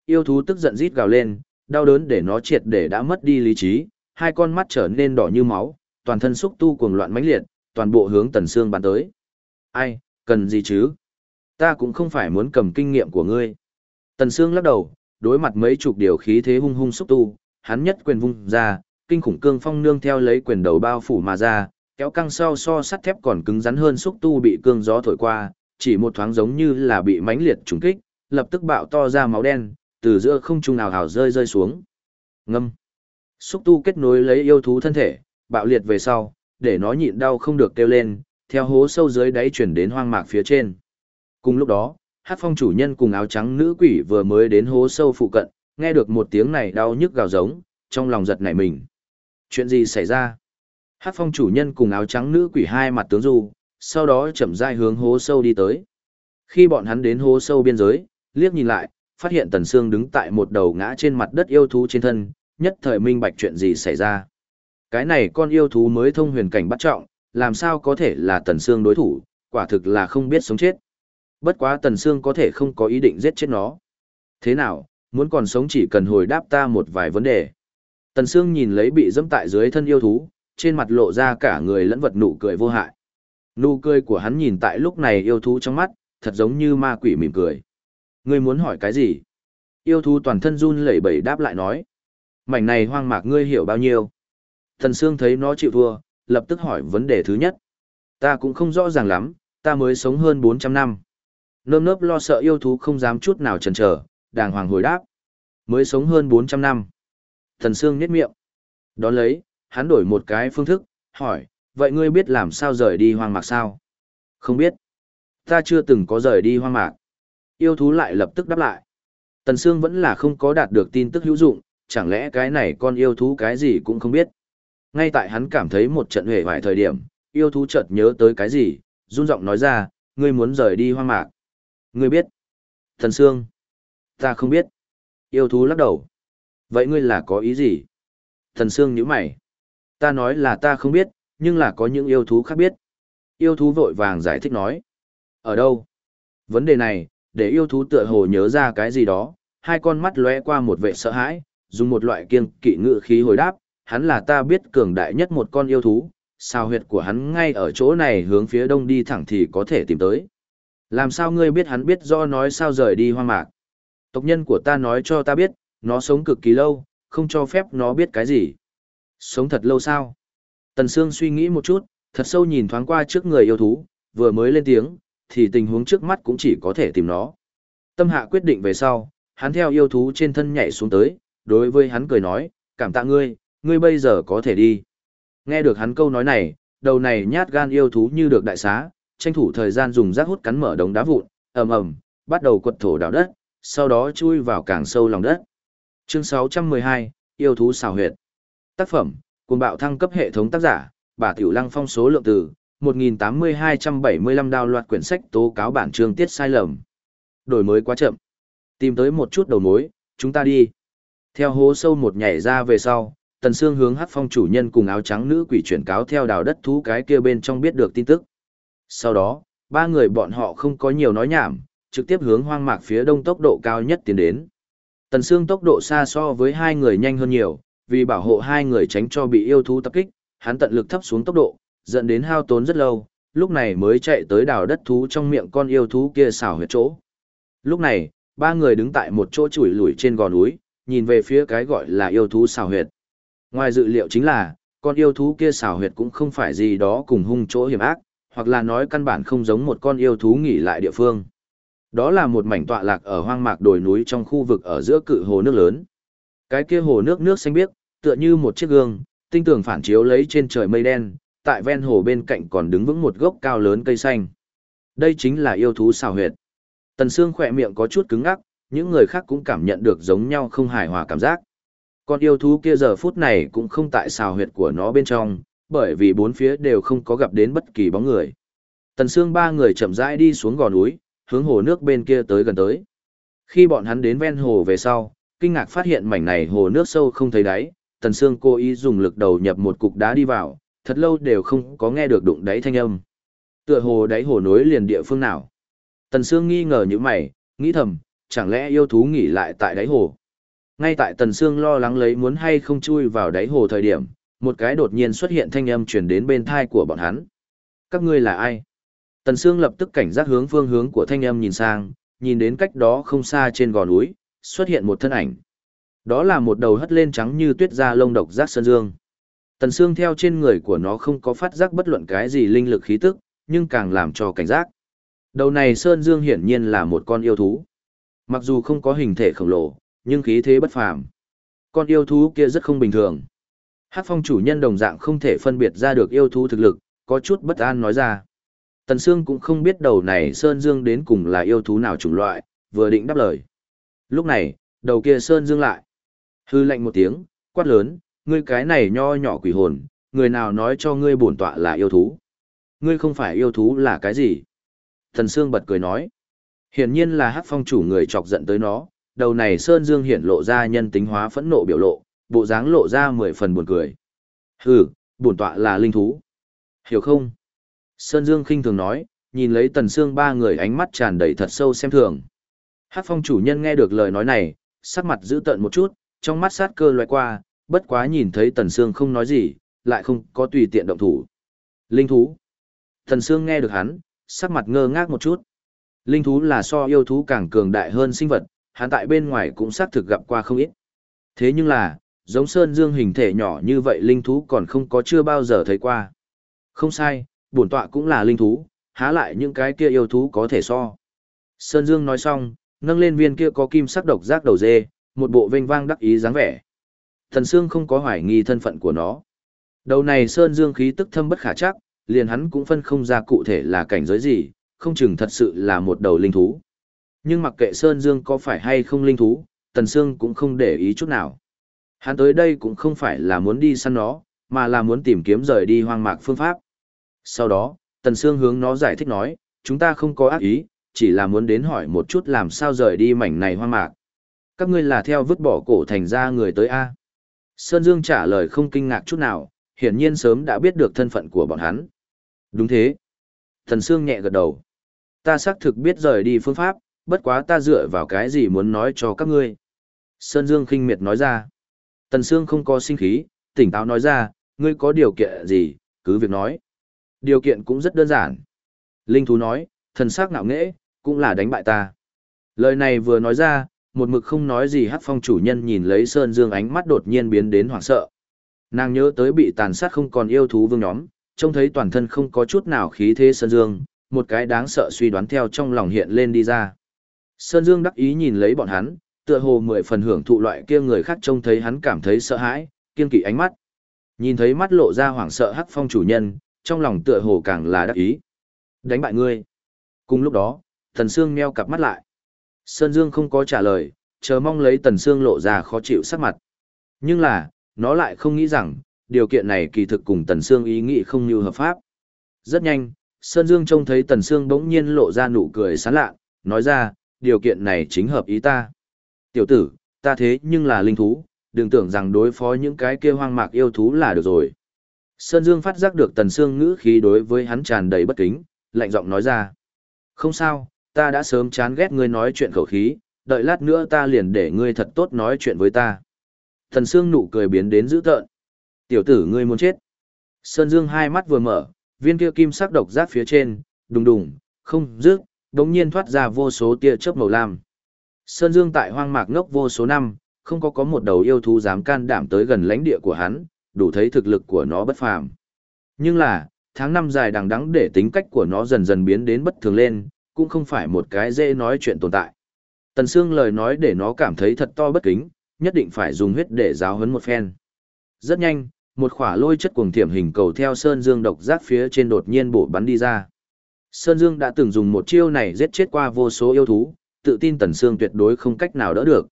Speaker 1: Yêu thú tức giận rít gào lên, đau đớn để nó triệt để đã mất đi lý trí, hai con mắt trở nên đỏ như máu, toàn thân xúc tu cuồng loạn mãnh liệt, toàn bộ hướng Tần xương bắn tới. Ai, cần gì chứ? Ta cũng không phải muốn cầm kinh nghiệm của ngươi. Tần xương lắc đầu, đối mặt mấy chục điều khí thế hung hung xúc tu, hắn nhất quyền vung ra, kinh khủng cương phong nương theo lấy quyền đầu bao phủ mà ra, kéo căng sau so sắt thép còn cứng rắn hơn xúc tu bị cương gió thổi qua, chỉ một thoáng giống như là bị mãnh liệt trúng kích, lập tức bạo to ra máu đen, từ giữa không trung nào hào rơi rơi xuống. Ngâm. Xúc tu kết nối lấy yêu thú thân thể, bạo liệt về sau, để nó nhịn đau không được kêu lên, theo hố sâu dưới đáy chuyển đến hoang mạc phía trên. Cùng lúc đó, hát phong chủ nhân cùng áo trắng nữ quỷ vừa mới đến hố sâu phụ cận, nghe được một tiếng này đau nhức gào giống, trong lòng giật nảy mình. Chuyện gì xảy ra? Hát phong chủ nhân cùng áo trắng nữ quỷ hai mặt tướng du, sau đó chậm rãi hướng hố sâu đi tới. Khi bọn hắn đến hố sâu biên giới, liếc nhìn lại, phát hiện Tần Sương đứng tại một đầu ngã trên mặt đất yêu thú trên thân, nhất thời minh bạch chuyện gì xảy ra. Cái này con yêu thú mới thông huyền cảnh bắt trọng, làm sao có thể là Tần Sương đối thủ, quả thực là không biết sống chết. Bất quá Tần Sương có thể không có ý định giết chết nó. Thế nào, muốn còn sống chỉ cần hồi đáp ta một vài vấn đề. Tần Sương nhìn lấy bị dẫm tại dưới thân yêu thú, trên mặt lộ ra cả người lẫn vật nụ cười vô hại. Nụ cười của hắn nhìn tại lúc này yêu thú trong mắt, thật giống như ma quỷ mỉm cười. Ngươi muốn hỏi cái gì? Yêu thú toàn thân run lẩy bẩy đáp lại nói. Mảnh này hoang mạc ngươi hiểu bao nhiêu? Thần Sương thấy nó chịu thua, lập tức hỏi vấn đề thứ nhất. Ta cũng không rõ ràng lắm, ta mới sống hơn 400 năm. Nơm nớp lo sợ yêu thú không dám chút nào chần chờ, đàng hoàng hồi đáp. Mới sống hơn 400 năm. Thần Sương nhếch miệng. Đón lấy, hắn đổi một cái phương thức, hỏi, vậy ngươi biết làm sao rời đi hoang mạc sao? Không biết. Ta chưa từng có rời đi hoang mạc. Yêu thú lại lập tức đáp lại. Tần Sương vẫn là không có đạt được tin tức hữu dụng, chẳng lẽ cái này con yêu thú cái gì cũng không biết. Ngay tại hắn cảm thấy một trận hề vài thời điểm, yêu thú chợt nhớ tới cái gì, run giọng nói ra, ngươi muốn rời đi hoang mạc. Ngươi biết. Thần Sương. Ta không biết. Yêu thú lắc đầu. Vậy ngươi là có ý gì? Thần Sương nhíu mày. Ta nói là ta không biết, nhưng là có những yêu thú khác biết. Yêu thú vội vàng giải thích nói. Ở đâu? Vấn đề này, để yêu thú tựa hồ nhớ ra cái gì đó, hai con mắt lóe qua một vẻ sợ hãi, dùng một loại kiêng kỵ ngự khí hồi đáp, hắn là ta biết cường đại nhất một con yêu thú, sao huyệt của hắn ngay ở chỗ này hướng phía đông đi thẳng thì có thể tìm tới. Làm sao ngươi biết hắn biết do nói sao rời đi hoang mạc? Tộc nhân của ta nói cho ta biết, nó sống cực kỳ lâu, không cho phép nó biết cái gì. Sống thật lâu sao? Tần Sương suy nghĩ một chút, thật sâu nhìn thoáng qua trước người yêu thú, vừa mới lên tiếng, thì tình huống trước mắt cũng chỉ có thể tìm nó. Tâm hạ quyết định về sau, hắn theo yêu thú trên thân nhảy xuống tới, đối với hắn cười nói, cảm tạ ngươi, ngươi bây giờ có thể đi. Nghe được hắn câu nói này, đầu này nhát gan yêu thú như được đại xá, tranh thủ thời gian dùng rác hút cắn mở đống đá vụn, ầm ầm, bắt đầu quật thổ đào đất, sau đó chui vào càng sâu lòng đất. Chương 612, yêu thú xào huyệt. Tác phẩm, cùng bạo thăng cấp hệ thống tác giả, bà Tiểu Lăng phong số lượng từ 1.8275 đào loạt quyển sách tố cáo bản chương tiết sai lầm. Đổi mới quá chậm. Tìm tới một chút đầu mối, chúng ta đi. Theo hố sâu một nhảy ra về sau, Tần Sương hướng Hắc Phong chủ nhân cùng áo trắng nữ quỷ chuyển cáo theo đào đất thú cái kia bên trong biết được tin tức. Sau đó, ba người bọn họ không có nhiều nói nhảm, trực tiếp hướng hoang mạc phía đông tốc độ cao nhất tiến đến. Tần Sương tốc độ xa so với hai người nhanh hơn nhiều, vì bảo hộ hai người tránh cho bị yêu thú tập kích, hắn tận lực thấp xuống tốc độ, dẫn đến hao tốn rất lâu, lúc này mới chạy tới đào đất thú trong miệng con yêu thú kia xảo huyệt chỗ. Lúc này, ba người đứng tại một chỗ chủi lủi trên gò núi, nhìn về phía cái gọi là yêu thú xảo huyệt. Ngoài dự liệu chính là, con yêu thú kia xảo huyệt cũng không phải gì đó cùng hung chỗ hiểm ác, hoặc là nói căn bản không giống một con yêu thú nghỉ lại địa phương. Đó là một mảnh tọa lạc ở hoang mạc đồi núi trong khu vực ở giữa cự hồ nước lớn. Cái kia hồ nước nước xanh biếc, tựa như một chiếc gương, tinh tường phản chiếu lấy trên trời mây đen, tại ven hồ bên cạnh còn đứng vững một gốc cao lớn cây xanh. Đây chính là yêu thú xào huyệt. Tần Sương khỏe miệng có chút cứng ngắc, những người khác cũng cảm nhận được giống nhau không hài hòa cảm giác. Con yêu thú kia giờ phút này cũng không tại xào huyệt của nó bên trong, bởi vì bốn phía đều không có gặp đến bất kỳ bóng người. Tần Sương ba người chậm rãi đi xuống gò núi, hướng hồ nước bên kia tới gần tới. Khi bọn hắn đến ven hồ về sau, kinh ngạc phát hiện mảnh này hồ nước sâu không thấy đáy, Tần Sương cố ý dùng lực đầu nhập một cục đá đi vào, thật lâu đều không có nghe được đụng đáy thanh âm. Tựa hồ đáy hồ nối liền địa phương nào. Tần Sương nghi ngờ như mày, nghĩ thầm, chẳng lẽ yêu thú nghỉ lại tại đáy hồ. Ngay tại Tần Sương lo lắng lấy muốn hay không chui vào đáy hồ thời điểm, một cái đột nhiên xuất hiện thanh âm truyền đến bên tai của bọn hắn. Các ngươi là ai? Tần Sương lập tức cảnh giác hướng phương hướng của thanh âm nhìn sang, nhìn đến cách đó không xa trên gò núi, xuất hiện một thân ảnh. Đó là một đầu hất lên trắng như tuyết da lông độc giác sơn dương. Tần Sương theo trên người của nó không có phát giác bất luận cái gì linh lực khí tức, nhưng càng làm cho cảnh giác. Đầu này Sơn Dương hiển nhiên là một con yêu thú. Mặc dù không có hình thể khổng lồ, nhưng khí thế bất phàm. Con yêu thú kia rất không bình thường. Hắc phong chủ nhân đồng dạng không thể phân biệt ra được yêu thú thực lực, có chút bất an nói ra. Tần Sương cũng không biết đầu này Sơn Dương đến cùng là yêu thú nào chủng loại, vừa định đáp lời. Lúc này, đầu kia Sơn Dương lại. Hư lạnh một tiếng, quát lớn, ngươi cái này nho nhỏ quỷ hồn, người nào nói cho ngươi bổn tọa là yêu thú. Ngươi không phải yêu thú là cái gì? Tần Sương bật cười nói. Hiển nhiên là hắc phong chủ người chọc giận tới nó, đầu này Sơn Dương hiển lộ ra nhân tính hóa phẫn nộ biểu lộ, bộ dáng lộ ra mười phần buồn cười. Hừ, bổn tọa là linh thú. Hiểu không? Sơn Dương khinh thường nói, nhìn lấy Tần Sương ba người ánh mắt tràn đầy thật sâu xem thường. Hát phong chủ nhân nghe được lời nói này, sắc mặt giữ tợn một chút, trong mắt sát cơ loại qua, bất quá nhìn thấy Tần Sương không nói gì, lại không có tùy tiện động thủ. Linh thú. Tần Sương nghe được hắn, sắc mặt ngơ ngác một chút. Linh thú là so yêu thú càng cường đại hơn sinh vật, hắn tại bên ngoài cũng xác thực gặp qua không ít. Thế nhưng là, giống Sơn Dương hình thể nhỏ như vậy linh thú còn không có chưa bao giờ thấy qua. Không sai, bổn tọa cũng là linh thú, há lại những cái kia yêu thú có thể so. Sơn Dương nói xong, nâng lên viên kia có kim sắc độc giác đầu dê, một bộ vênh vang đắc ý dáng vẻ. Thần Sương không có hoài nghi thân phận của nó. Đầu này Sơn Dương khí tức thâm bất khả chắc, liền hắn cũng phân không ra cụ thể là cảnh giới gì, không chừng thật sự là một đầu linh thú. Nhưng mặc kệ Sơn Dương có phải hay không linh thú, Tần Sương cũng không để ý chút nào. Hắn tới đây cũng không phải là muốn đi săn nó, mà là muốn tìm kiếm rời đi hoang mạc phương pháp. Sau đó, Tần Sương hướng nó giải thích nói, chúng ta không có ác ý, chỉ là muốn đến hỏi một chút làm sao rời đi mảnh này hoang mạc. Các ngươi là theo vứt bỏ cổ thành ra người tới A. Sơn Dương trả lời không kinh ngạc chút nào, hiển nhiên sớm đã biết được thân phận của bọn hắn. Đúng thế. Tần Sương nhẹ gật đầu. Ta xác thực biết rời đi phương pháp, bất quá ta dựa vào cái gì muốn nói cho các ngươi. Sơn Dương khinh miệt nói ra. Tần Sương không có sinh khí, tỉnh táo nói ra, ngươi có điều kiện gì, cứ việc nói. Điều kiện cũng rất đơn giản. Linh thú nói, thần sắc nạo nghễ, cũng là đánh bại ta. Lời này vừa nói ra, một mực không nói gì hát phong chủ nhân nhìn lấy Sơn Dương ánh mắt đột nhiên biến đến hoảng sợ. Nàng nhớ tới bị tàn sát không còn yêu thú vương nhóm, trông thấy toàn thân không có chút nào khí thế Sơn Dương, một cái đáng sợ suy đoán theo trong lòng hiện lên đi ra. Sơn Dương đắc ý nhìn lấy bọn hắn, tựa hồ mười phần hưởng thụ loại kia người khác trông thấy hắn cảm thấy sợ hãi, kiên kỵ ánh mắt. Nhìn thấy mắt lộ ra hoảng sợ hắc phong chủ nhân, trong lòng tựa hồ càng là đắc ý. Đánh bại ngươi. Cùng lúc đó, Tần Sương meo cặp mắt lại. Sơn Dương không có trả lời, chờ mong lấy Tần Sương lộ ra khó chịu sắc mặt. Nhưng là, nó lại không nghĩ rằng, điều kiện này kỳ thực cùng Tần Sương ý nghĩ không như hợp pháp. Rất nhanh, Sơn Dương trông thấy Tần Sương bỗng nhiên lộ ra nụ cười sán lạ, nói ra, điều kiện này chính hợp ý ta. Tiểu tử, ta thế nhưng là linh thú, đừng tưởng rằng đối phó những cái kia hoang mạc yêu thú là được rồi. Sơn Dương phát giác được Tần Sương ngữ khí đối với hắn tràn đầy bất kính, lạnh giọng nói ra. Không sao, ta đã sớm chán ghét ngươi nói chuyện khẩu khí, đợi lát nữa ta liền để ngươi thật tốt nói chuyện với ta. Tần Sương nụ cười biến đến dữ tợn. Tiểu tử ngươi muốn chết. Sơn Dương hai mắt vừa mở, viên kia kim sắc độc giác phía trên, đùng đùng, không rước, đống nhiên thoát ra vô số tia chớp màu lam. Sơn Dương tại hoang mạc ngốc vô số năm, không có có một đầu yêu thú dám can đảm tới gần lãnh địa của hắn, đủ thấy thực lực của nó bất phàm. Nhưng là, tháng năm dài đằng đẵng để tính cách của nó dần dần biến đến bất thường lên, cũng không phải một cái dễ nói chuyện tồn tại. Tần Sương lời nói để nó cảm thấy thật to bất kính, nhất định phải dùng huyết để giáo huấn một phen. Rất nhanh, một khỏa lôi chất cuồng thiểm hình cầu theo Sơn Dương độc giác phía trên đột nhiên bổ bắn đi ra. Sơn Dương đã từng dùng một chiêu này giết chết qua vô số yêu thú, tự tin Tần Sương tuyệt đối không cách nào đỡ được.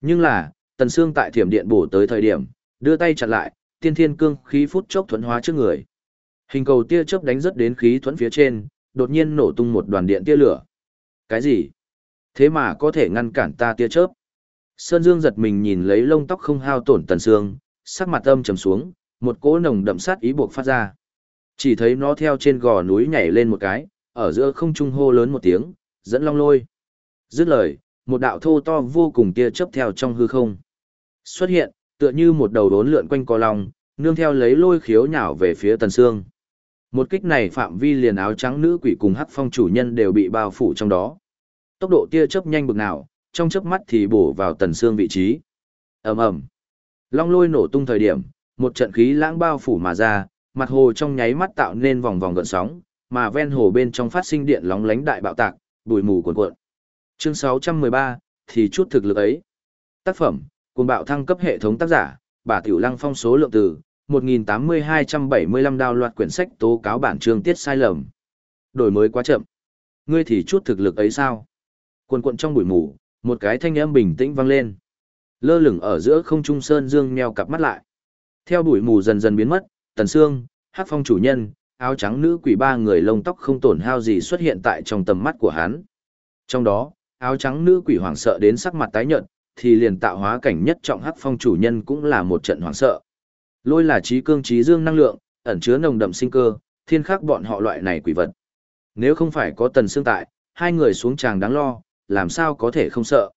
Speaker 1: Nhưng là, Tần Sương tại thiểm điện bổ tới thời điểm, đưa tay chặn lại, tiên thiên cương khí phút chốc thuẫn hóa trước người. Hình cầu tia chớp đánh rất đến khí thuẫn phía trên, đột nhiên nổ tung một đoàn điện tia lửa. Cái gì? Thế mà có thể ngăn cản ta tia chớp? Sơn Dương giật mình nhìn lấy lông tóc không hao tổn Tần xương, sắc mặt âm trầm xuống, một cỗ nồng đậm sát ý buộc phát ra. Chỉ thấy nó theo trên gò núi nhảy lên một cái, ở giữa không trung hô lớn một tiếng, dẫn long lôi. Dứt lời, một đạo thô to vô cùng tia chớp theo trong hư không. Xuất hiện, tựa như một đầu đốn lượn quanh co lòng, nương theo lấy lôi khiếu nhào về phía tần xương. Một kích này phạm vi liền áo trắng nữ quỷ cùng hắc phong chủ nhân đều bị bao phủ trong đó. Tốc độ tia chớp nhanh bực nào, trong chớp mắt thì bổ vào tần xương vị trí. ầm ầm, long lôi nổ tung thời điểm, một trận khí lãng bao phủ mà ra, mặt hồ trong nháy mắt tạo nên vòng vòng gợn sóng, mà ven hồ bên trong phát sinh điện lóng lánh đại bạo tạc, bụi mù cuồn cuộn. Chương 613, thì chút thực lực ấy. Tác phẩm, cùng bạo thăng cấp hệ thống tác giả, bà Tiểu Lăng phong số lượng từ 1.8275 đào loạt quyển sách tố cáo bản chương tiết sai lầm. Đổi mới quá chậm. Ngươi thì chút thực lực ấy sao? Cuồn cuộn trong bụi mù, một cái thanh âm bình tĩnh vang lên. Lơ lửng ở giữa không trung sơn dương nheo cặp mắt lại. Theo bụi mù dần dần biến mất, Tần Sương, Hắc Phong chủ nhân, áo trắng nữ quỷ ba người lông tóc không tổn hao gì xuất hiện tại trong tầm mắt của hắn. Trong đó, áo trắng nữ quỷ hoảng sợ đến sắc mặt tái nhợt, thì liền tạo hóa cảnh nhất trọng Hắc Phong chủ nhân cũng là một trận hoảng sợ. Lôi là trí cương trí dương năng lượng, ẩn chứa nồng đậm sinh cơ, thiên khắc bọn họ loại này quỷ vật. Nếu không phải có Tần xương tại, hai người xuống tràng đáng lo, làm sao có thể không sợ.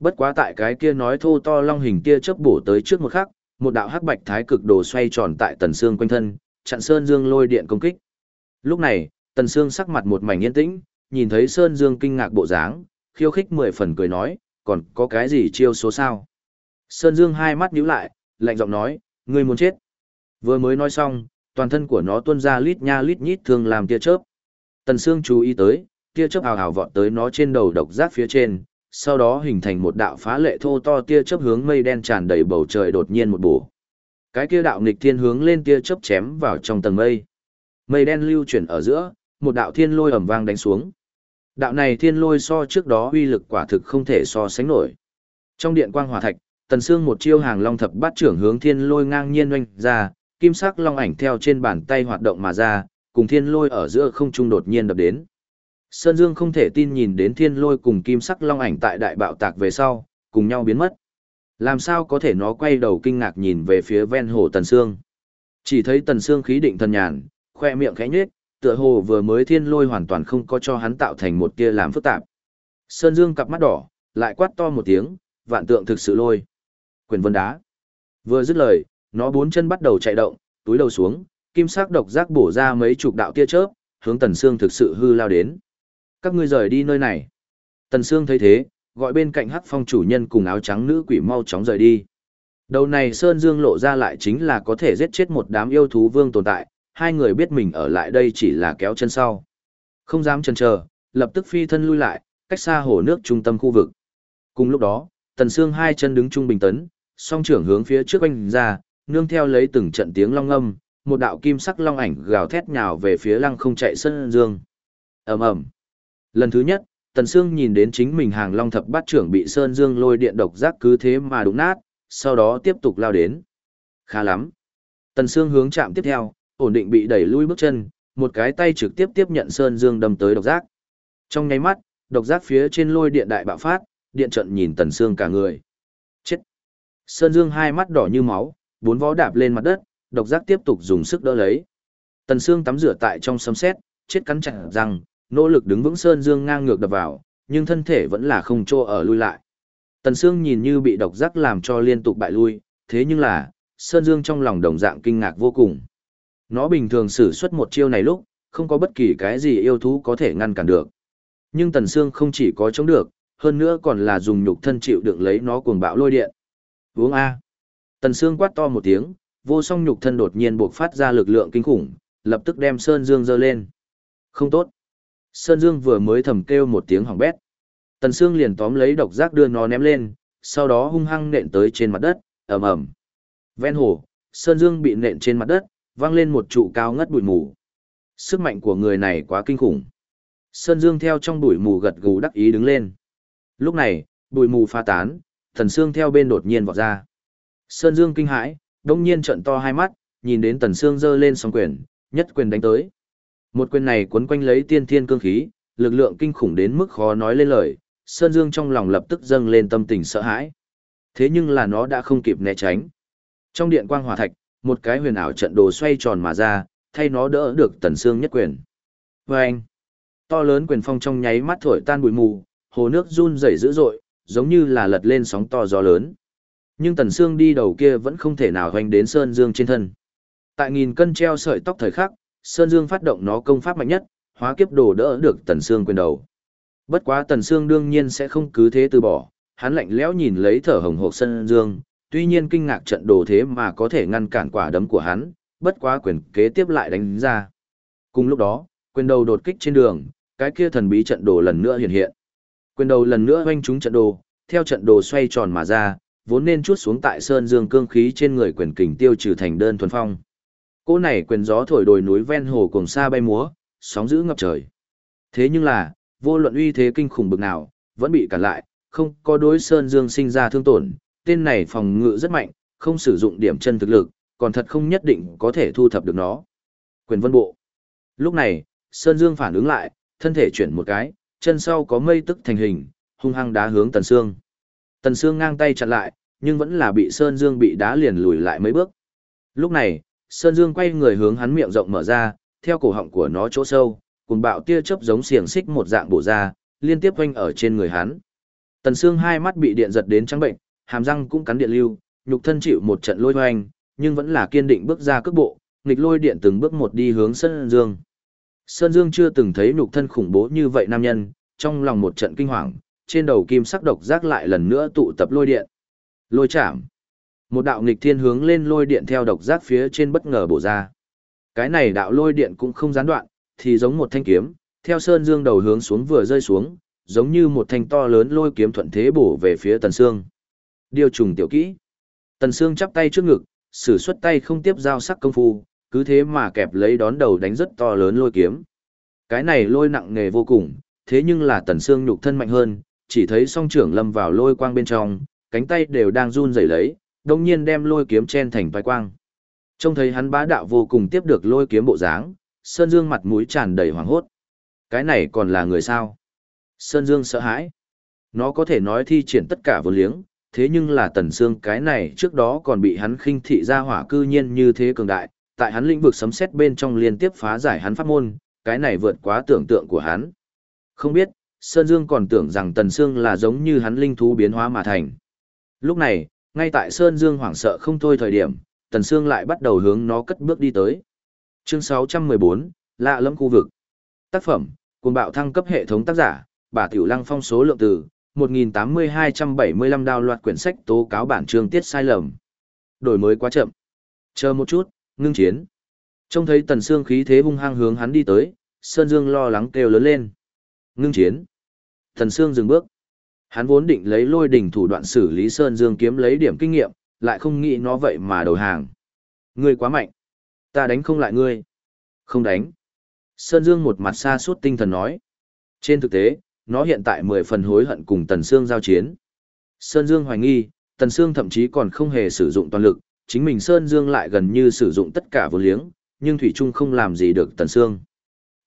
Speaker 1: Bất quá tại cái kia nói thô to long hình kia chớp bổ tới trước một khắc, một đạo hắc bạch thái cực đồ xoay tròn tại Tần xương quanh thân, chặn Sơn Dương lôi điện công kích. Lúc này, Tần xương sắc mặt một mảnh yên tĩnh, nhìn thấy Sơn Dương kinh ngạc bộ dáng, khiêu khích mười phần cười nói, còn có cái gì chiêu số sao? Sơn Dương hai mắt nhíu lại, lạnh giọng nói, ngươi muốn chết. Vừa mới nói xong, toàn thân của nó tuôn ra lít nha lít nhít thường làm tia chớp. Tần Sương chú ý tới, tia chớp hào hào vọt tới nó trên đầu độc giác phía trên, sau đó hình thành một đạo phá lệ thô to tia chớp hướng mây đen tràn đầy bầu trời đột nhiên một bổ. Cái kia đạo nghịch thiên hướng lên tia chớp chém vào trong tầng mây. Mây đen lưu chuyển ở giữa, một đạo thiên lôi ầm vang đánh xuống. Đạo này thiên lôi so trước đó uy lực quả thực không thể so sánh nổi. Trong điện quang hỏa thạch, tần xương một chiêu hàng long thập bát trưởng hướng thiên lôi ngang nhiên oanh ra, kim sắc long ảnh theo trên bàn tay hoạt động mà ra, cùng thiên lôi ở giữa không trung đột nhiên đập đến. Sơn Dương không thể tin nhìn đến thiên lôi cùng kim sắc long ảnh tại đại bạo tạc về sau, cùng nhau biến mất. Làm sao có thể nó quay đầu kinh ngạc nhìn về phía ven hồ Tần Sương. Chỉ thấy Tần Sương khí định thần nhàn, khoe miệng khẽ nhếch, tựa hồ vừa mới thiên lôi hoàn toàn không có cho hắn tạo thành một tia làm phức tạp. Sơn Dương cặp mắt đỏ, lại quát to một tiếng, vạn tượng thực sự lôi. Quyền vân đá. Vừa dứt lời, nó bốn chân bắt đầu chạy động, túi đầu xuống, kim sắc độc giác bổ ra mấy chục đạo tia chớp, hướng Tần Sương thực sự hư lao đến. Các ngươi rời đi nơi này. Tần Sương thấy thế, gọi bên cạnh hắc phong chủ nhân cùng áo trắng nữ quỷ mau chóng rời đi. Đầu này Sơn Dương lộ ra lại chính là có thể giết chết một đám yêu thú vương tồn tại, hai người biết mình ở lại đây chỉ là kéo chân sau. Không dám chần chờ, lập tức phi thân lui lại, cách xa hồ nước trung tâm khu vực. Cùng lúc đó, Tần Sương hai chân đứng trung bình tấn, song trưởng hướng phía trước anh ra, nương theo lấy từng trận tiếng long âm, một đạo kim sắc long ảnh gào thét nhào về phía lăng không chạy Sơn Dương. ầm ầm Lần thứ nhất, Tần Sương nhìn đến chính mình hàng long thập bát trưởng bị Sơn Dương lôi điện độc giác cứ thế mà đụng nát, sau đó tiếp tục lao đến. Khá lắm. Tần Sương hướng chạm tiếp theo, ổn định bị đẩy lui bước chân, một cái tay trực tiếp tiếp nhận Sơn Dương đâm tới độc giác. Trong nháy mắt, độc giác phía trên lôi điện đại bạo phát, điện trận nhìn Tần Sương cả người. Chết. Sơn Dương hai mắt đỏ như máu, bốn vó đạp lên mặt đất, độc giác tiếp tục dùng sức đỡ lấy. Tần Sương tắm rửa tại trong sấm sét, chết cắn chặt răng, nỗ lực đứng vững sơn dương ngang ngược đập vào, nhưng thân thể vẫn là không trô ở lui lại. Tần Sương nhìn như bị độc giác làm cho liên tục bại lui, thế nhưng là, Sơn Dương trong lòng đồng dạng kinh ngạc vô cùng. Nó bình thường sử xuất một chiêu này lúc, không có bất kỳ cái gì yêu thú có thể ngăn cản được. Nhưng Tần Sương không chỉ có chống được, hơn nữa còn là dùng nhục thân chịu đựng lấy nó cuồng bạo lôi điện. Uống A. Tần Sương quát to một tiếng, vô song nhục thân đột nhiên buộc phát ra lực lượng kinh khủng, lập tức đem Sơn Dương dơ lên. Không tốt. Sơn Dương vừa mới thầm kêu một tiếng hỏng bét. Tần Sương liền tóm lấy độc giác đưa nó ném lên, sau đó hung hăng nện tới trên mặt đất, ầm ầm. Ven hồ, Sơn Dương bị nện trên mặt đất, văng lên một trụ cao ngất bụi mù. Sức mạnh của người này quá kinh khủng. Sơn Dương theo trong bụi mù gật gù đắc ý đứng lên. Lúc này, bụi mù pha tán, thần Sương theo bên đột nhiên vọt ra. Sơn Dương kinh hãi, đông nhiên trợn to hai mắt, nhìn đến Tần Sương giơ lên song quyền, nhất quyền đánh tới. Một quyền này quấn quanh lấy tiên thiên cương khí, lực lượng kinh khủng đến mức khó nói lên lời, Sơn Dương trong lòng lập tức dâng lên tâm tình sợ hãi. Thế nhưng là nó đã không kịp né tránh. Trong điện quang hỏa thạch, một cái huyền ảo trận đồ xoay tròn mà ra, thay nó đỡ được Tần xương nhất quyền. Vâng! to lớn quyền phong trong nháy mắt thổi tan bụi mù, hồ nước run rẩy dữ dội, giống như là lật lên sóng to gió lớn. Nhưng Tần xương đi đầu kia vẫn không thể nào hoành đến Sơn Dương trên thân. Tại nghìn cân treo sợi tóc thời khắc, Sơn Dương phát động nó công pháp mạnh nhất, hóa kiếp đồ đỡ được Tần xương quyền đầu. Bất quá Tần xương đương nhiên sẽ không cứ thế từ bỏ, hắn lạnh lẽo nhìn lấy thở hồng hộc Sơn Dương, tuy nhiên kinh ngạc trận đồ thế mà có thể ngăn cản quả đấm của hắn, bất quá quyền kế tiếp lại đánh ra. Cùng lúc đó, Quyền đầu đột kích trên đường, cái kia thần bí trận đồ lần nữa hiện hiện. Quyền đầu lần nữa hoanh trúng trận đồ, theo trận đồ xoay tròn mà ra, vốn nên chút xuống tại sơn dương cương khí trên người quyền kình tiêu trừ thành đơn thuần phong. Cô này quyền gió thổi đồi núi ven hồ cùng xa bay múa, sóng dữ ngập trời. Thế nhưng là, vô luận uy thế kinh khủng bực nào, vẫn bị cản lại, không có đối sơn dương sinh ra thương tổn, tên này phòng ngự rất mạnh, không sử dụng điểm chân thực lực, còn thật không nhất định có thể thu thập được nó. Quyền vân bộ. Lúc này, Sơn Dương phản ứng lại, thân thể chuyển một cái, chân sau có mây tức thành hình, hung hăng đá hướng Tần Sương. Tần Sương ngang tay chặn lại, nhưng vẫn là bị Sơn Dương bị đá liền lùi lại mấy bước. Lúc này, Sơn Dương quay người hướng hắn miệng rộng mở ra, theo cổ họng của nó chỗ sâu, cùng bạo tia chớp giống xiềng xích một dạng bổ ra, liên tiếp quanh ở trên người hắn. Tần Sương hai mắt bị điện giật đến trắng bệnh, hàm răng cũng cắn điện lưu, nhục thân chịu một trận lôi hoành, nhưng vẫn là kiên định bước ra cước bộ, nghịch lôi điện từng bước một đi hướng Sơn Dương. Sơn Dương chưa từng thấy nhục thân khủng bố như vậy nam nhân, trong lòng một trận kinh hoàng, trên đầu kim sắc độc giác lại lần nữa tụ tập lôi điện. Lôi chạm. Một đạo nghịch thiên hướng lên lôi điện theo độc giác phía trên bất ngờ bổ ra. Cái này đạo lôi điện cũng không gián đoạn, thì giống một thanh kiếm, theo Sơn Dương đầu hướng xuống vừa rơi xuống, giống như một thanh to lớn lôi kiếm thuận thế bổ về phía Tần Sương. Điều trùng tiểu kỹ. Tần Sương chắp tay trước ngực, sử xuất tay không tiếp giao sắc công phu, cứ thế mà kẹp lấy đón đầu đánh rất to lớn lôi kiếm. Cái này lôi nặng nghề vô cùng, thế nhưng là Tần Sương nhục thân mạnh hơn, chỉ thấy song trưởng lâm vào lôi quang bên trong, cánh tay đều đang run rẩy lấy, đồng nhiên đem lôi kiếm chen thành vai quang. Trông thấy hắn bá đạo vô cùng tiếp được lôi kiếm bộ dáng, Sơn Dương mặt mũi tràn đầy hoảng hốt. Cái này còn là người sao? Sơn Dương sợ hãi. Nó có thể nói thi triển tất cả vô liếng, thế nhưng là tần xương cái này trước đó còn bị hắn khinh thị ra hỏa cư nhiên như thế cường đại, tại hắn lĩnh vực sấm xét bên trong liên tiếp phá giải hắn pháp môn, cái này vượt quá tưởng tượng của hắn. Không biết, Sơn Dương còn tưởng rằng tần xương là giống như hắn linh thú biến hóa mà thành. Lúc này, ngay tại Sơn Dương hoảng sợ không thôi thời điểm, tần xương lại bắt đầu hướng nó cất bước đi tới. Chương 614, lạ lẫm khu vực. Tác phẩm, cuồng bạo thăng cấp hệ thống tác giả, bà Tiểu Lăng phong số lượng từ, 1.8275 đào loạt quyển sách tố cáo bản chương tiết sai lầm. Đổi mới quá chậm. Chờ một chút, ngưng chiến. Trông thấy tần xương khí thế hung hăng hướng hắn đi tới, Sơn Dương lo lắng kêu lớn lên. Ngưng chiến. Tần xương dừng bước. Hắn vốn định lấy lôi đỉnh thủ đoạn xử lý Sơn Dương kiếm lấy điểm kinh nghiệm, lại không nghĩ nó vậy mà đầu hàng. Ngươi quá mạnh. Ta đánh không lại ngươi. Không đánh. Sơn Dương một mặt xa suốt tinh thần nói. Trên thực tế, nó hiện tại mười phần hối hận cùng Tần Sương giao chiến. Sơn Dương hoài nghi, Tần Sương thậm chí còn không hề sử dụng toàn lực, chính mình Sơn Dương lại gần như sử dụng tất cả vô liếng, nhưng Thủy Trung không làm gì được Tần Sương.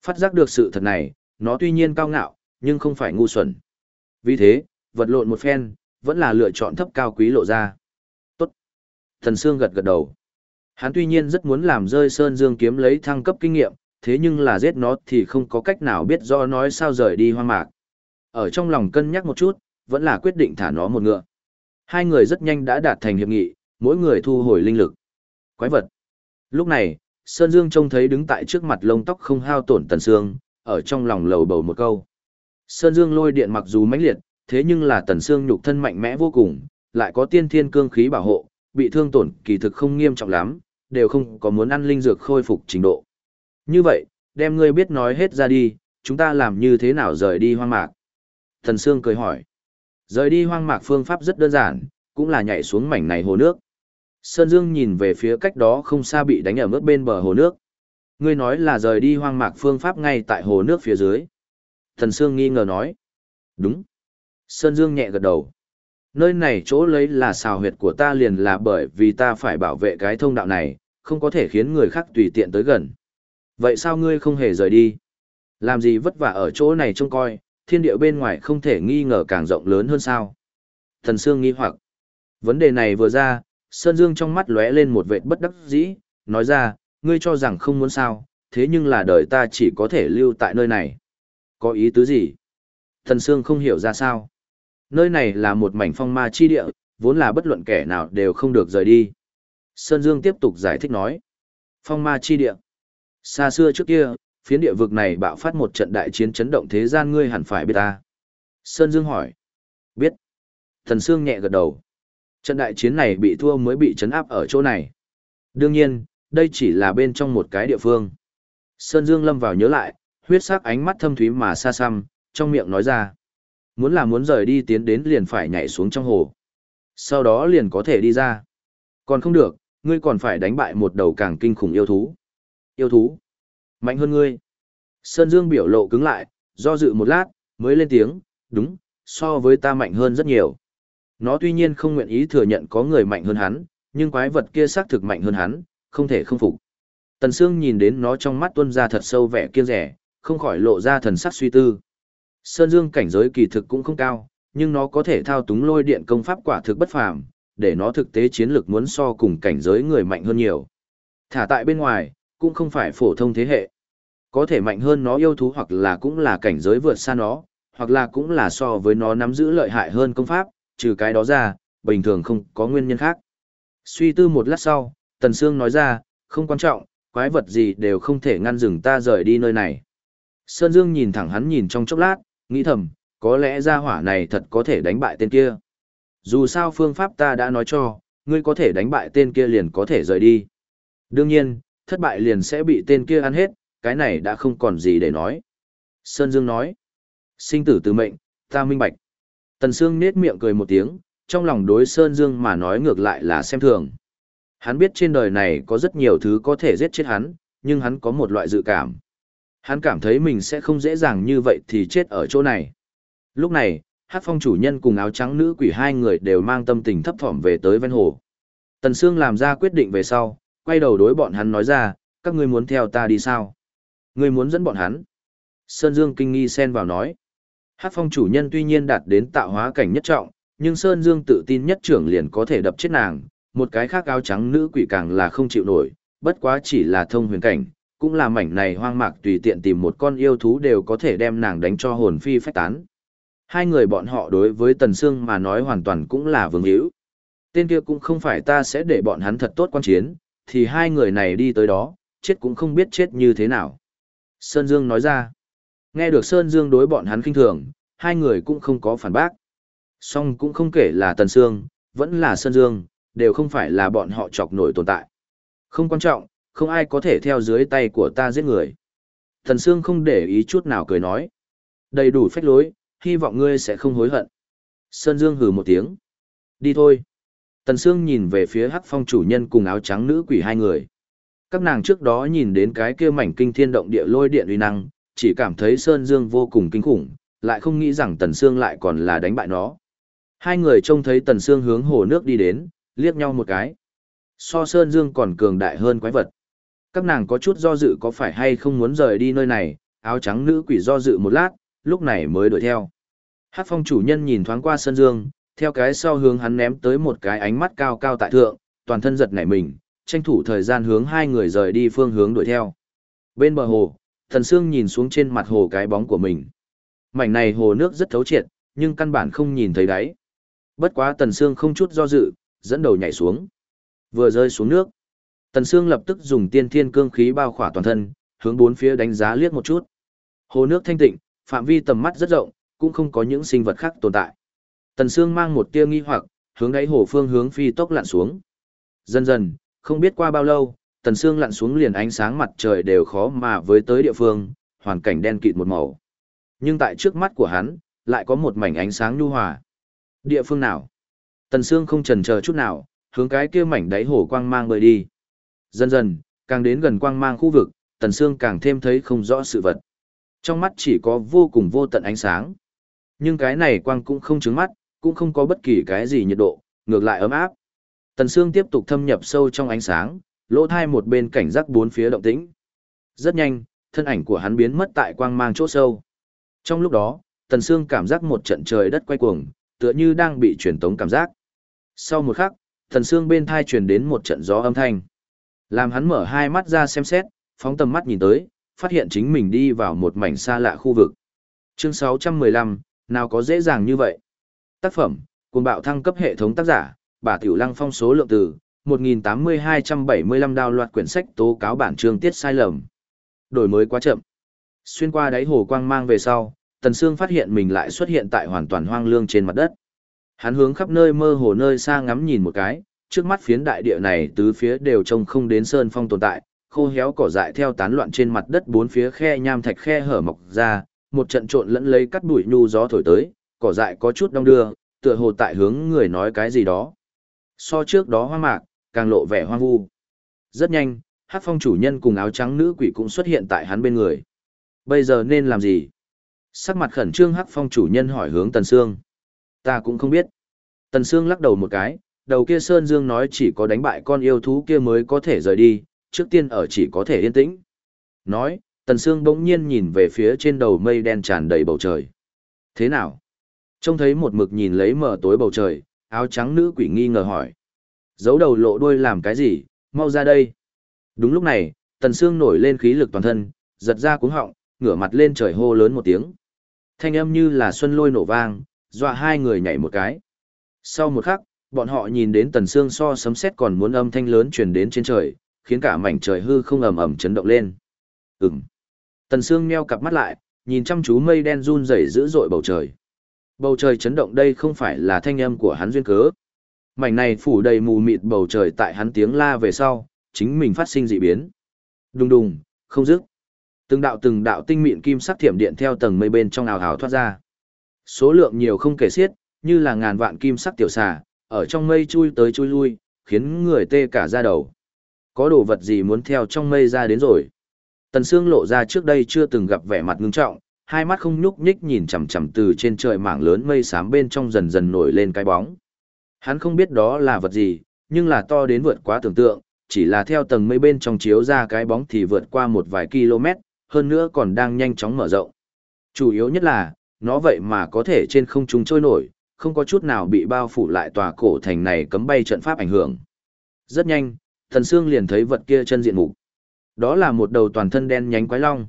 Speaker 1: Phát giác được sự thật này, nó tuy nhiên cao ngạo, nhưng không phải ngu xuẩn. Vì thế, vật lộn một phen, vẫn là lựa chọn thấp cao quý lộ ra. Tốt. Tần Sương gật gật đầu. Hắn tuy nhiên rất muốn làm rơi Sơn Dương kiếm lấy thăng cấp kinh nghiệm, thế nhưng là giết nó thì không có cách nào biết rõ nói sao rời đi hoang mạc. Ở trong lòng cân nhắc một chút, vẫn là quyết định thả nó một ngựa. Hai người rất nhanh đã đạt thành hiệp nghị, mỗi người thu hồi linh lực. Quái vật. Lúc này, Sơn Dương trông thấy đứng tại trước mặt lông tóc không hao tổn tần xương, ở trong lòng lầu bầu một câu. Sơn Dương lôi điện mặc dù mãnh liệt, thế nhưng là tần xương nhục thân mạnh mẽ vô cùng, lại có tiên thiên cương khí bảo hộ, bị thương tổn kỳ thực không nghiêm trọng lắm, đều không có muốn ăn linh dược khôi phục trình độ. Như vậy, đem ngươi biết nói hết ra đi, chúng ta làm như thế nào rời đi hoang mạc. Thần Sương cười hỏi. Rời đi hoang mạc phương pháp rất đơn giản, cũng là nhảy xuống mảnh này hồ nước. Sơn Dương nhìn về phía cách đó không xa bị đánh ở mức bên bờ hồ nước. Ngươi nói là rời đi hoang mạc phương pháp ngay tại hồ nước phía dưới. Thần Sương nghi ngờ nói. Đúng. Sơn Dương nhẹ gật đầu. Nơi này chỗ lấy là xào huyệt của ta liền là bởi vì ta phải bảo vệ cái thông đạo này, không có thể khiến người khác tùy tiện tới gần. Vậy sao ngươi không hề rời đi? Làm gì vất vả ở chỗ này trông coi, thiên địa bên ngoài không thể nghi ngờ càng rộng lớn hơn sao. Thần Sương nghi hoặc. Vấn đề này vừa ra, Sơn Dương trong mắt lóe lên một vệt bất đắc dĩ, nói ra, ngươi cho rằng không muốn sao, thế nhưng là đời ta chỉ có thể lưu tại nơi này. Có ý tứ gì? Thần Sương không hiểu ra sao. Nơi này là một mảnh phong ma chi địa, vốn là bất luận kẻ nào đều không được rời đi. Sơn Dương tiếp tục giải thích nói. Phong ma chi địa. Xa xưa trước kia, phiến địa vực này bạo phát một trận đại chiến chấn động thế gian ngươi hẳn phải biết ta. Sơn Dương hỏi. Biết. Thần Sương nhẹ gật đầu. Trận đại chiến này bị thua mới bị chấn áp ở chỗ này. Đương nhiên, đây chỉ là bên trong một cái địa phương. Sơn Dương lâm vào nhớ lại, huyết sắc ánh mắt thâm thúy mà xa xăm, trong miệng nói ra. Muốn là muốn rời đi tiến đến liền phải nhảy xuống trong hồ. Sau đó liền có thể đi ra. Còn không được, ngươi còn phải đánh bại một đầu càng kinh khủng yêu thú. Yêu thú? Mạnh hơn ngươi. Sơn Dương biểu lộ cứng lại, do dự một lát, mới lên tiếng, đúng, so với ta mạnh hơn rất nhiều. Nó tuy nhiên không nguyện ý thừa nhận có người mạnh hơn hắn, nhưng quái vật kia xác thực mạnh hơn hắn, không thể không phục. Tần Sương nhìn đến nó trong mắt tuôn ra thật sâu vẻ kiêng rẻ, không khỏi lộ ra thần sắc suy tư. Sơn Dương cảnh giới kỳ thực cũng không cao, nhưng nó có thể thao túng lôi điện công pháp quả thực bất phàm, để nó thực tế chiến lược muốn so cùng cảnh giới người mạnh hơn nhiều. Thả tại bên ngoài, cũng không phải phổ thông thế hệ. Có thể mạnh hơn nó yêu thú hoặc là cũng là cảnh giới vượt xa nó, hoặc là cũng là so với nó nắm giữ lợi hại hơn công pháp, trừ cái đó ra, bình thường không có nguyên nhân khác. Suy tư một lát sau, Tần Sương nói ra, không quan trọng, quái vật gì đều không thể ngăn dừng ta rời đi nơi này. Sơn Dương nhìn thẳng hắn nhìn trong chốc lát, nghĩ thầm, có lẽ gia hỏa này thật có thể đánh bại tên kia. Dù sao phương pháp ta đã nói cho, ngươi có thể đánh bại tên kia liền có thể rời đi. Đương nhiên, thất bại liền sẽ bị tên kia ăn hết, cái này đã không còn gì để nói. Sơn Dương nói, sinh tử từ mệnh, ta minh bạch. Tần Sương nết miệng cười một tiếng, trong lòng đối Sơn Dương mà nói ngược lại là xem thường. Hắn biết trên đời này có rất nhiều thứ có thể giết chết hắn, nhưng hắn có một loại dự cảm. Hắn cảm thấy mình sẽ không dễ dàng như vậy thì chết ở chỗ này. Lúc này, hát phong chủ nhân cùng áo trắng nữ quỷ hai người đều mang tâm tình thấp thỏm về tới ven hồ. Tần Sương làm ra quyết định về sau, quay đầu đối bọn hắn nói ra, các ngươi muốn theo ta đi sao? Ngươi muốn dẫn bọn hắn? Sơn Dương kinh nghi xen vào nói. Hát phong chủ nhân tuy nhiên đạt đến tạo hóa cảnh nhất trọng, nhưng Sơn Dương tự tin nhất trưởng liền có thể đập chết nàng, một cái khác áo trắng nữ quỷ càng là không chịu nổi, bất quá chỉ là thông huyền cảnh, cũng là mảnh này hoang mạc tùy tiện tìm một con yêu thú đều có thể đem nàng đánh cho hồn phi phách tán. Hai người bọn họ đối với Tần Sương mà nói hoàn toàn cũng là vương hữu. Tên kia cũng không phải ta sẽ để bọn hắn thật tốt quan chiến, thì hai người này đi tới đó, chết cũng không biết chết như thế nào. Sơn Dương nói ra. Nghe được Sơn Dương đối bọn hắn kinh thường, hai người cũng không có phản bác. Song cũng không kể là Tần Sương, vẫn là Sơn Dương, đều không phải là bọn họ chọc nổi tồn tại. Không quan trọng, không ai có thể theo dưới tay của ta giết người. Tần Sương không để ý chút nào cười nói. Đầy đủ phách lối, hy vọng ngươi sẽ không hối hận. Sơn Dương hừ một tiếng. Đi thôi. Tần Sương nhìn về phía hắc phong chủ nhân cùng áo trắng nữ quỷ hai người. Các nàng trước đó nhìn đến cái kia mảnh kinh thiên động địa lôi điện uy năng, chỉ cảm thấy Sơn Dương vô cùng kinh khủng, lại không nghĩ rằng Tần Sương lại còn là đánh bại nó. Hai người trông thấy Tần Sương hướng hồ nước đi đến, liếc nhau một cái. So Sơn Dương còn cường đại hơn quái vật. Các nàng có chút do dự có phải hay không muốn rời đi nơi này, áo trắng nữ quỷ do dự một lát, lúc này mới đuổi theo. Hát phong chủ nhân nhìn thoáng qua Sơn Dương, theo cái sau hướng hắn ném tới một cái ánh mắt cao cao tại thượng, toàn thân giật nảy mình, tranh thủ thời gian hướng hai người rời đi phương hướng đuổi theo. Bên bờ hồ, Thần Sương nhìn xuống trên mặt hồ cái bóng của mình. Mảnh này hồ nước rất thấu triệt, nhưng căn bản không nhìn thấy đáy. Bất quá Tần Sương không chút do dự, dẫn đầu nhảy xuống. Vừa rơi xuống nước, Tần Sương lập tức dùng tiên thiên cương khí bao khỏa toàn thân, hướng bốn phía đánh giá liếc một chút. Hồ nước thanh tịnh, phạm vi tầm mắt rất rộng, cũng không có những sinh vật khác tồn tại. Tần Sương mang một tia nghi hoặc, hướng đáy hồ phương hướng phi tốc lặn xuống. Dần dần, không biết qua bao lâu, Tần Sương lặn xuống liền ánh sáng mặt trời đều khó mà với tới địa phương, hoàn cảnh đen kịt một màu. Nhưng tại trước mắt của hắn, lại có một mảnh ánh sáng nhu hòa. Địa phương nào? Tần Sương không chần chờ chút nào, hướng cái kia mảnh đáy hồ quang mang bơi đi. Dần dần, càng đến gần quang mang khu vực, Tần Sương càng thêm thấy không rõ sự vật. Trong mắt chỉ có vô cùng vô tận ánh sáng. Nhưng cái này quang cũng không chứng mắt, cũng không có bất kỳ cái gì nhiệt độ, ngược lại ấm áp. Tần Sương tiếp tục thâm nhập sâu trong ánh sáng, lỗ thai một bên cảnh giác bốn phía động tĩnh. Rất nhanh, thân ảnh của hắn biến mất tại quang mang chỗ sâu. Trong lúc đó, Tần Sương cảm giác một trận trời đất quay cuồng, tựa như đang bị truyền tống cảm giác. Sau một khắc, Tần Sương bên tai truyền đến một trận gió âm thanh. Làm hắn mở hai mắt ra xem xét, phóng tầm mắt nhìn tới, phát hiện chính mình đi vào một mảnh xa lạ khu vực. Chương 615, nào có dễ dàng như vậy? Tác phẩm, cùng bạo thăng cấp hệ thống tác giả, bà Tiểu Lăng phong số lượng từ, 1.8275 đào loạt quyển sách tố cáo bản chương tiết sai lầm. Đổi mới quá chậm. Xuyên qua đáy hồ quang mang về sau, Tần Sương phát hiện mình lại xuất hiện tại hoàn toàn hoang lương trên mặt đất. Hắn hướng khắp nơi mơ hồ nơi xa ngắm nhìn một cái, trước mắt phiến đại địa này tứ phía đều trông không đến sơn phong tồn tại, khô héo cỏ dại theo tán loạn trên mặt đất bốn phía khe nham thạch khe hở mọc ra, một trận trộn lẫn lấy cắt bụi nhu gió thổi tới, cỏ dại có chút đông đưa, tựa hồ tại hướng người nói cái gì đó. So trước đó hoang mạc, càng lộ vẻ hoang vu. Rất nhanh, hát phong chủ nhân cùng áo trắng nữ quỷ cũng xuất hiện tại hắn bên người. Bây giờ nên làm gì? Sắc mặt khẩn trương hắc phong chủ nhân hỏi hướng Tần Sương. Ta cũng không biết. Tần Sương lắc đầu một cái, đầu kia Sơn Dương nói chỉ có đánh bại con yêu thú kia mới có thể rời đi, trước tiên ở chỉ có thể yên tĩnh. Nói, Tần Sương bỗng nhiên nhìn về phía trên đầu mây đen tràn đầy bầu trời. Thế nào? Trông thấy một mực nhìn lấy mở tối bầu trời, áo trắng nữ quỷ nghi ngờ hỏi. Giấu đầu lộ đuôi làm cái gì, mau ra đây. Đúng lúc này, Tần xương nổi lên khí lực toàn thân, giật ra cuống họng, ngửa mặt lên trời hô lớn một tiếng. Thanh âm như là xuân lôi nổ vang, dọa hai người nhảy một cái. Sau một khắc, bọn họ nhìn đến Tần xương so sấm sét còn muốn âm thanh lớn truyền đến trên trời, khiến cả mảnh trời hư không ầm ầm chấn động lên. Ừm. Tần xương meo cặp mắt lại, nhìn chăm chú mây đen run rẩy dữ dội bầu trời. Bầu trời chấn động đây không phải là thanh âm của hắn duyên cớ. Mảnh này phủ đầy mù mịt bầu trời tại hắn tiếng la về sau, chính mình phát sinh dị biến. Đùng đùng, không dứt. Từng đạo từng đạo tinh mịn kim sắc thiểm điện theo tầng mây bên trong ảo ảo thoát ra. Số lượng nhiều không kể xiết, như là ngàn vạn kim sắc tiểu xà, ở trong mây chui tới chui lui, khiến người tê cả da đầu. Có đồ vật gì muốn theo trong mây ra đến rồi. Tần Sương lộ ra trước đây chưa từng gặp vẻ mặt ngưng trọng, hai mắt không nhúc nhích nhìn chằm chằm từ trên trời mảng lớn mây xám bên trong dần dần nổi lên cái bóng. Hắn không biết đó là vật gì, nhưng là to đến vượt quá tưởng tượng, chỉ là theo tầng mây bên trong chiếu ra cái bóng thì vượt qua một vài km, hơn nữa còn đang nhanh chóng mở rộng. Chủ yếu nhất là, nó vậy mà có thể trên không trung trôi nổi, không có chút nào bị bao phủ lại tòa cổ thành này cấm bay trận pháp ảnh hưởng. Rất nhanh, thần xương liền thấy vật kia chân diện mục. Đó là một đầu toàn thân đen nhánh quái long.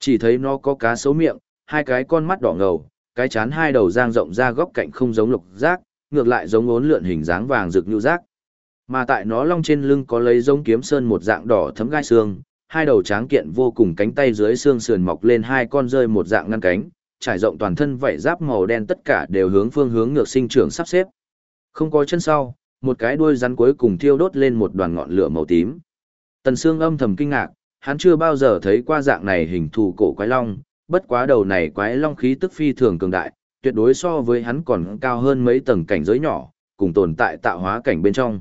Speaker 1: Chỉ thấy nó có cá sấu miệng, hai cái con mắt đỏ ngầu, cái chán hai đầu giang rộng ra góc cạnh không giống lục giác, ngược lại giống ốn lượn hình dáng vàng rực như giác. Mà tại nó long trên lưng có lấy giống kiếm sơn một dạng đỏ thấm gai xương, hai đầu tráng kiện vô cùng cánh tay dưới xương sườn mọc lên hai con rơi một dạng ngăn cánh, trải rộng toàn thân vảy giáp màu đen tất cả đều hướng phương hướng ngược sinh trưởng sắp xếp. Không có chân sau, một cái đuôi rắn cuối cùng thiêu đốt lên một đoàn ngọn lửa màu tím. Tần Sương âm thầm kinh ngạc, hắn chưa bao giờ thấy qua dạng này hình thù cổ quái long, bất quá đầu này quái long khí tức phi thường cường đại, tuyệt đối so với hắn còn cao hơn mấy tầng cảnh giới nhỏ, cùng tồn tại tạo hóa cảnh bên trong.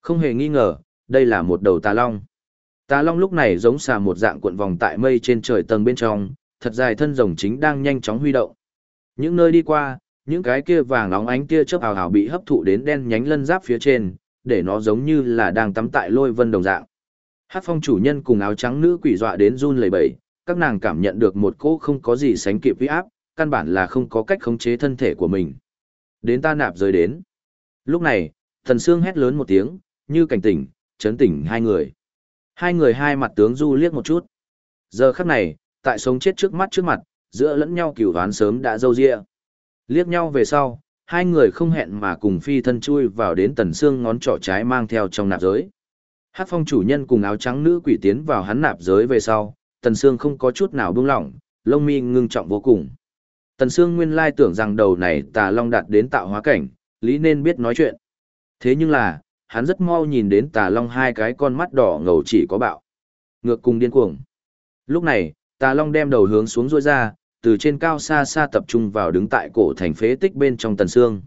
Speaker 1: Không hề nghi ngờ, đây là một đầu tà long. Tà long lúc này giống xà một dạng cuộn vòng tại mây trên trời tầng bên trong, thật dài thân rồng chính đang nhanh chóng huy động. Những nơi đi qua, những cái kia vàng óng ánh kia chớp ảo ảo bị hấp thụ đến đen nhánh lân giáp phía trên, để nó giống như là đang tắm tại lôi vân đồng dạng. Hát phong chủ nhân cùng áo trắng nữ quỷ dọa đến run lẩy bẩy, các nàng cảm nhận được một cỗ không có gì sánh kịp uy áp, căn bản là không có cách khống chế thân thể của mình. Đến ta nạp rơi đến. Lúc này, thần xương hét lớn một tiếng, như cảnh tỉnh, chấn tỉnh hai người. Hai người hai mặt tướng du liếc một chút. Giờ khắc này, tại sống chết trước mắt trước mặt, giữa lẫn nhau cửu đoán sớm đã dâu dịa. Liếc nhau về sau, hai người không hẹn mà cùng phi thân chui vào đến tần xương ngón trỏ trái mang theo trong nạp giới. Hát phong chủ nhân cùng áo trắng nữ quỷ tiến vào hắn nạp giới về sau, tần xương không có chút nào buông lỏng, lông mi ngưng trọng vô cùng. Tần xương nguyên lai tưởng rằng đầu này tà long đạt đến tạo hóa cảnh, lý nên biết nói chuyện. Thế nhưng là, hắn rất mau nhìn đến tà long hai cái con mắt đỏ ngầu chỉ có bạo. Ngược cùng điên cuồng. Lúc này, tà long đem đầu hướng xuống ruôi ra, từ trên cao xa xa tập trung vào đứng tại cổ thành phế tích bên trong tần xương.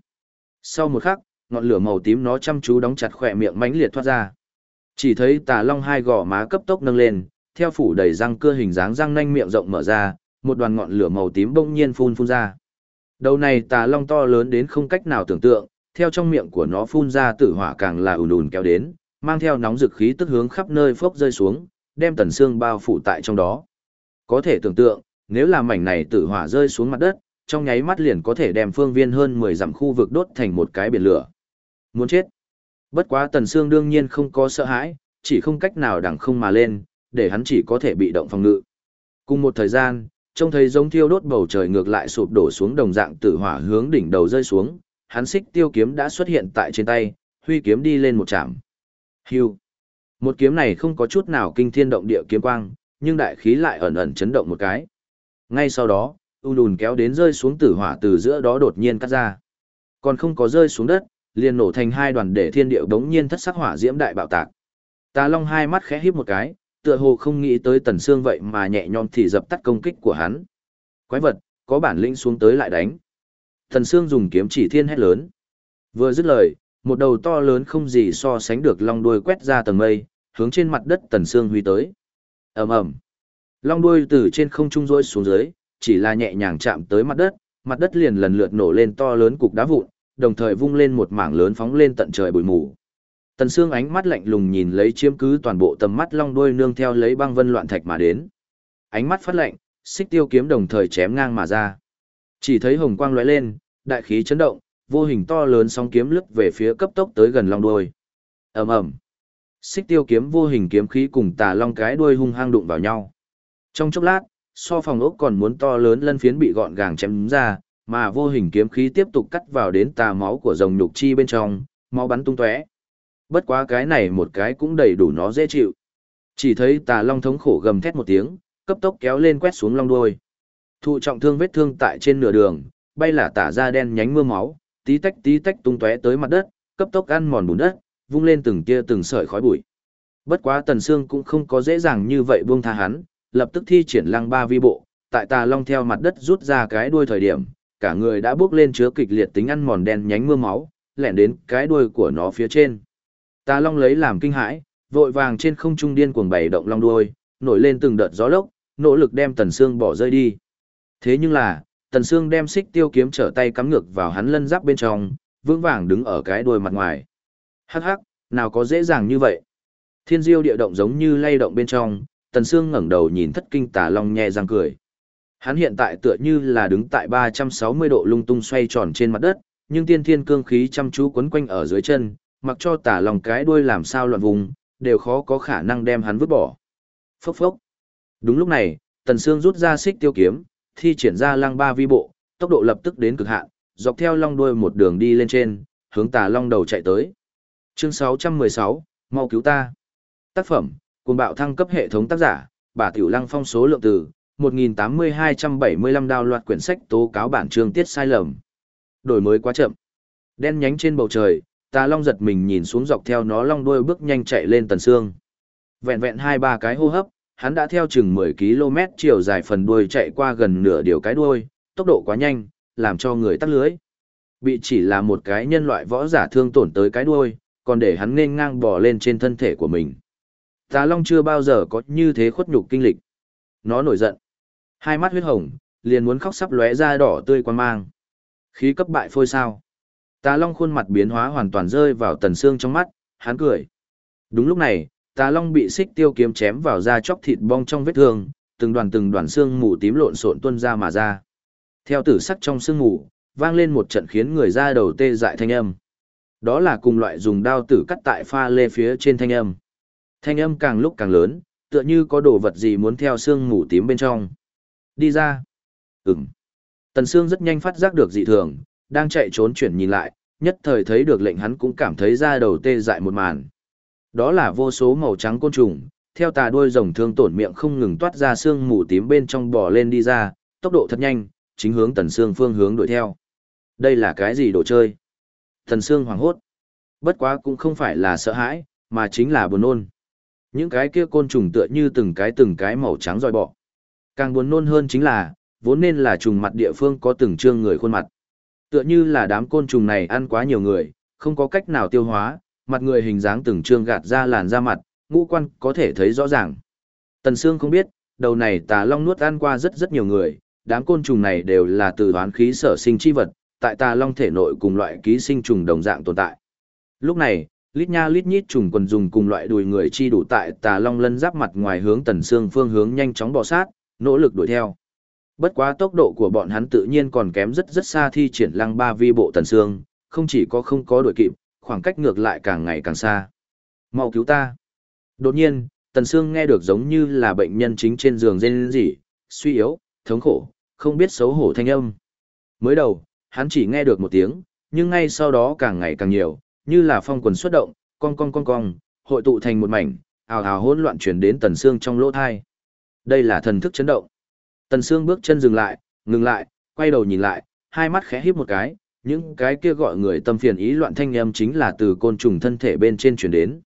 Speaker 1: Sau một khắc, ngọn lửa màu tím nó chăm chú đóng chặt khỏe miệng mãnh liệt thoát ra. Chỉ thấy tà long hai gò má cấp tốc nâng lên, theo phủ đầy răng cưa hình dáng răng nanh miệng rộng mở ra, một đoàn ngọn lửa màu tím bỗng nhiên phun phun ra. Đầu này tà long to lớn đến không cách nào tưởng tượng, theo trong miệng của nó phun ra tử hỏa càng là ùn ùn kéo đến, mang theo nóng dực khí tức hướng khắp nơi phốc rơi xuống, đem tần xương bao phủ tại trong đó. Có thể tưởng tượng, nếu là mảnh này tử hỏa rơi xuống mặt đất, trong nháy mắt liền có thể đem phương viên hơn 10 dặm khu vực đốt thành một cái biển lửa. Muốn chết. Bất quá tần xương đương nhiên không có sợ hãi, chỉ không cách nào đằng không mà lên, để hắn chỉ có thể bị động phòng ngự. Cùng một thời gian, trông thấy giống thiêu đốt bầu trời ngược lại sụp đổ xuống đồng dạng tử hỏa hướng đỉnh đầu rơi xuống, hắn xích tiêu kiếm đã xuất hiện tại trên tay, huy kiếm đi lên một chạm. Hưu. Một kiếm này không có chút nào kinh thiên động địa kiếm quang, nhưng đại khí lại ẩn ẩn chấn động một cái. Ngay sau đó, u đùn kéo đến rơi xuống tử hỏa từ giữa đó đột nhiên cắt ra. Còn không có rơi xuống đất, liền nổ thành hai đoàn để thiên điệu đống nhiên thất sắc hỏa diễm đại bạo tạc. Tà Long hai mắt khẽ híp một cái, tựa hồ không nghĩ tới Tần Sương vậy mà nhẹ nhõm thì dập tắt công kích của hắn. Quái vật, có bản lĩnh xuống tới lại đánh. Tần Sương dùng kiếm chỉ thiên hét lớn. Vừa dứt lời, một đầu to lớn không gì so sánh được long đuôi quét ra tầng mây, hướng trên mặt đất Tần Sương huy tới. ầm ầm, long đuôi từ trên không trung rơi xuống dưới, chỉ là nhẹ nhàng chạm tới mặt đất, mặt đất liền lần lượt nổ lên to lớn cục đá vụn, đồng thời vung lên một mảng lớn phóng lên tận trời bụi mù. Tần Sương ánh mắt lạnh lùng nhìn lấy chiếm cứ toàn bộ tầm mắt long đuôi nương theo lấy băng vân loạn thạch mà đến. Ánh mắt phát lạnh, xích tiêu kiếm đồng thời chém ngang mà ra. Chỉ thấy hồng quang lóe lên, đại khí chấn động, vô hình to lớn sóng kiếm lướt về phía cấp tốc tới gần long đuôi. Ầm ầm. Xích tiêu kiếm vô hình kiếm khí cùng tà long cái đuôi hung hăng đụng vào nhau. Trong chốc lát, so phòng ốc còn muốn to lớn lân phiến bị gọn gàng chém ra, mà vô hình kiếm khí tiếp tục cắt vào đến tà máu của rồng nhục chi bên trong, máu bắn tung tóe. Bất quá cái này một cái cũng đầy đủ nó dễ chịu. Chỉ thấy tà long thống khổ gầm thét một tiếng, cấp tốc kéo lên quét xuống long đuôi. Thụ trọng thương vết thương tại trên nửa đường, bay là tả ra đen nhánh mưa máu, tí tách tí tách tung tóe tới mặt đất, cấp tốc ăn mòn bùn đất, vung lên từng tia từng sợi khói bụi. Bất quá Tần Sương cũng không có dễ dàng như vậy buông tha hắn, lập tức thi triển lăng ba vi bộ, tại tà long theo mặt đất rút ra cái đuôi thời điểm, cả người đã bước lên chứa kịch liệt tính ăn mòn đen nhánh mưa máu, lẻn đến cái đuôi của nó phía trên. Tà long lấy làm kinh hãi, vội vàng trên không trung điên cuồng bày động long đuôi, nổi lên từng đợt gió lốc, nỗ lực đem Tần Sương bỏ rơi đi. Thế nhưng là, Tần Sương đem xích tiêu kiếm trở tay cắm ngược vào hắn lân giáp bên trong, vững vàng đứng ở cái đuôi mặt ngoài. Hắc hắc, nào có dễ dàng như vậy. Thiên diêu địa động giống như lay động bên trong, Tần Sương ngẩng đầu nhìn thất kinh tà long nhẹ răng cười. Hắn hiện tại tựa như là đứng tại 360 độ lung tung xoay tròn trên mặt đất, nhưng tiên thiên cương khí chăm chú quấn quanh ở dưới chân, mặc cho tả lòng cái đuôi làm sao loạn vùng, đều khó có khả năng đem hắn vứt bỏ. Phốc phốc. Đúng lúc này, Tần Sương rút ra xích tiêu kiếm, thi triển ra lăng ba vi bộ, tốc độ lập tức đến cực hạn, dọc theo long đuôi một đường đi lên trên, hướng tà long đầu chạy tới. Chương 616, mau cứu ta. Tác phẩm, cùng bạo thăng cấp hệ thống tác giả, bà Tiểu Lăng phong số lượng từ, 1.8275 đào loạt quyển sách tố cáo bản chương tiết sai lầm. Đổi mới quá chậm. Đen nhánh trên bầu trời, tà long giật mình nhìn xuống dọc theo nó long đuôi bước nhanh chạy lên tần xương. Vẹn vẹn hai ba cái hô hấp, hắn đã theo chừng 10 km chiều dài phần đuôi chạy qua gần nửa điều cái đuôi, tốc độ quá nhanh, làm cho người tắt lưới. Bị chỉ là một cái nhân loại võ giả thương tổn tới cái đuôi, còn để hắn nên ngang bò lên trên thân thể của mình. Tà Long chưa bao giờ có như thế khuất nhục kinh lịch. Nó nổi giận. Hai mắt huyết hồng, liền muốn khóc sắp lóe ra đỏ tươi quan mang. Khí cấp bại phôi sao. Tà Long khuôn mặt biến hóa hoàn toàn rơi vào tần xương trong mắt, hắn cười. Đúng lúc này, Tà Long bị xích tiêu kiếm chém vào da chóc thịt bong trong vết thương, từng đoàn từng đoàn xương mù tím lộn xộn tuôn ra mà ra. Theo tử sắc trong xương mù, vang lên một trận khiến người da đầu tê dại thanh âm. Đó là cùng loại dùng đao tử cắt tại pha lê phía trên thanh âm. Thanh âm càng lúc càng lớn, tựa như có đồ vật gì muốn theo xương mù tím bên trong. Đi ra. Ừm. Tần Sương rất nhanh phát giác được dị thường, đang chạy trốn chuyển nhìn lại, nhất thời thấy được lệnh hắn cũng cảm thấy da đầu tê dại một màn. Đó là vô số màu trắng côn trùng, theo tà đuôi rồng thương tổn miệng không ngừng toát ra xương mù tím bên trong bò lên đi ra, tốc độ thật nhanh, chính hướng Tần Sương phương hướng đuổi theo. Đây là cái gì đồ chơi? Tần Sương hoảng hốt. Bất quá cũng không phải là sợ hãi, mà chính là buồn nôn. Những cái kia côn trùng tựa như từng cái từng cái màu trắng roi bọ. Càng buồn nôn hơn chính là, vốn nên là trùng mặt địa phương có từng trương người khuôn mặt. Tựa như là đám côn trùng này ăn quá nhiều người, không có cách nào tiêu hóa, mặt người hình dáng từng trương gạt ra làn da mặt, ngũ quan có thể thấy rõ ràng. Tần Sương không biết, đầu này tà long nuốt ăn qua rất rất nhiều người, đám côn trùng này đều là từ đoán khí sở sinh chi vật, tại tà long thể nội cùng loại ký sinh trùng đồng dạng tồn tại. Lúc này, lít nha lít nhít trùng quần dùng cùng loại đùi người chi đủ tại tà long lân giáp mặt ngoài hướng tần xương phương hướng nhanh chóng bò sát, nỗ lực đuổi theo. Bất quá tốc độ của bọn hắn tự nhiên còn kém rất rất xa thi triển lăng ba vi bộ tần xương, không chỉ có không có đuổi kịp, khoảng cách ngược lại càng ngày càng xa. Mau cứu ta. Đột nhiên, tần xương nghe được giống như là bệnh nhân chính trên giường rên rỉ, suy yếu, thống khổ, không biết xấu hổ thanh âm. Mới đầu, hắn chỉ nghe được một tiếng, nhưng ngay sau đó càng ngày càng nhiều, như là phong quần xuất động, cong cong cong cong, hội tụ thành một mảnh, ào ào hỗn loạn truyền đến Tần Sương trong lỗ thai. Đây là thần thức chấn động. Tần Sương bước chân dừng lại, ngừng lại, quay đầu nhìn lại, hai mắt khẽ híp một cái, những cái kia gọi người tâm phiền ý loạn thanh âm chính là từ côn trùng thân thể bên trên truyền đến.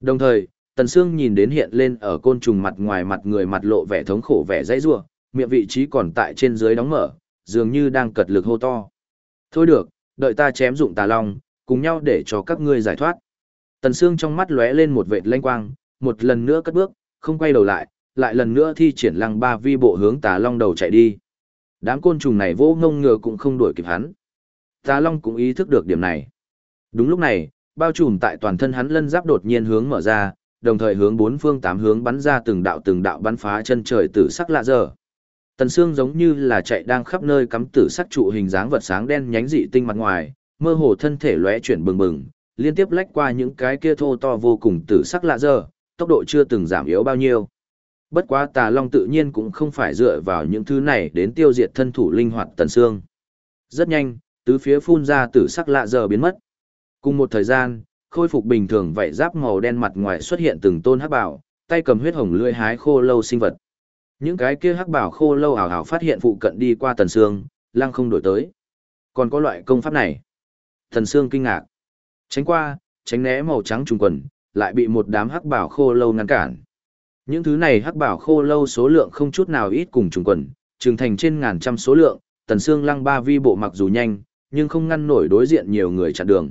Speaker 1: Đồng thời, Tần Sương nhìn đến hiện lên ở côn trùng mặt ngoài mặt người mặt lộ vẻ thống khổ vẻ dãy rủa, miệng vị trí còn tại trên dưới đóng mở, dường như đang cật lực hô to. Thôi được, đợi ta chém dụng tà long, cùng nhau để cho các ngươi giải thoát. Tần Sương trong mắt lóe lên một vệt lanh quang, một lần nữa cất bước, không quay đầu lại, lại lần nữa thi triển lăng ba vi bộ hướng tà long đầu chạy đi. Đám côn trùng này vỗ ngông ngừa cũng không đuổi kịp hắn. Tà long cũng ý thức được điểm này. Đúng lúc này, bao trùm tại toàn thân hắn lân giáp đột nhiên hướng mở ra, đồng thời hướng bốn phương tám hướng bắn ra từng đạo từng đạo bắn phá chân trời tử sắc lạ dở. Tần xương giống như là chạy đang khắp nơi cắm tử sắc trụ hình dáng vật sáng đen nhánh dị tinh mặt ngoài, mơ hồ thân thể lóe chuyển bừng bừng, liên tiếp lách qua những cái kia thô to vô cùng tử sắc lạ dở, tốc độ chưa từng giảm yếu bao nhiêu. Bất quá tà long tự nhiên cũng không phải dựa vào những thứ này đến tiêu diệt thân thủ linh hoạt tần xương. Rất nhanh, tứ phía phun ra tử sắc lạ giờ biến mất. Cùng một thời gian, khôi phục bình thường vậy giáp màu đen mặt ngoài xuất hiện từng tôn hắc bảo, tay cầm huyết hồng lưỡi hái khô lâu sinh vật. Những cái kia hắc bảo khô lâu ảo ảo phát hiện phụ cận đi qua tần xương, lăng không đổi tới. Còn có loại công pháp này. Tần xương kinh ngạc. Tránh qua, tránh né màu trắng trùng quần, lại bị một đám hắc bảo khô lâu ngăn cản. Những thứ này hắc bảo khô lâu số lượng không chút nào ít cùng trùng quần, trường thành trên ngàn trăm số lượng, tần xương lăng ba vi bộ mặc dù nhanh, nhưng không ngăn nổi đối diện nhiều người chặn đường.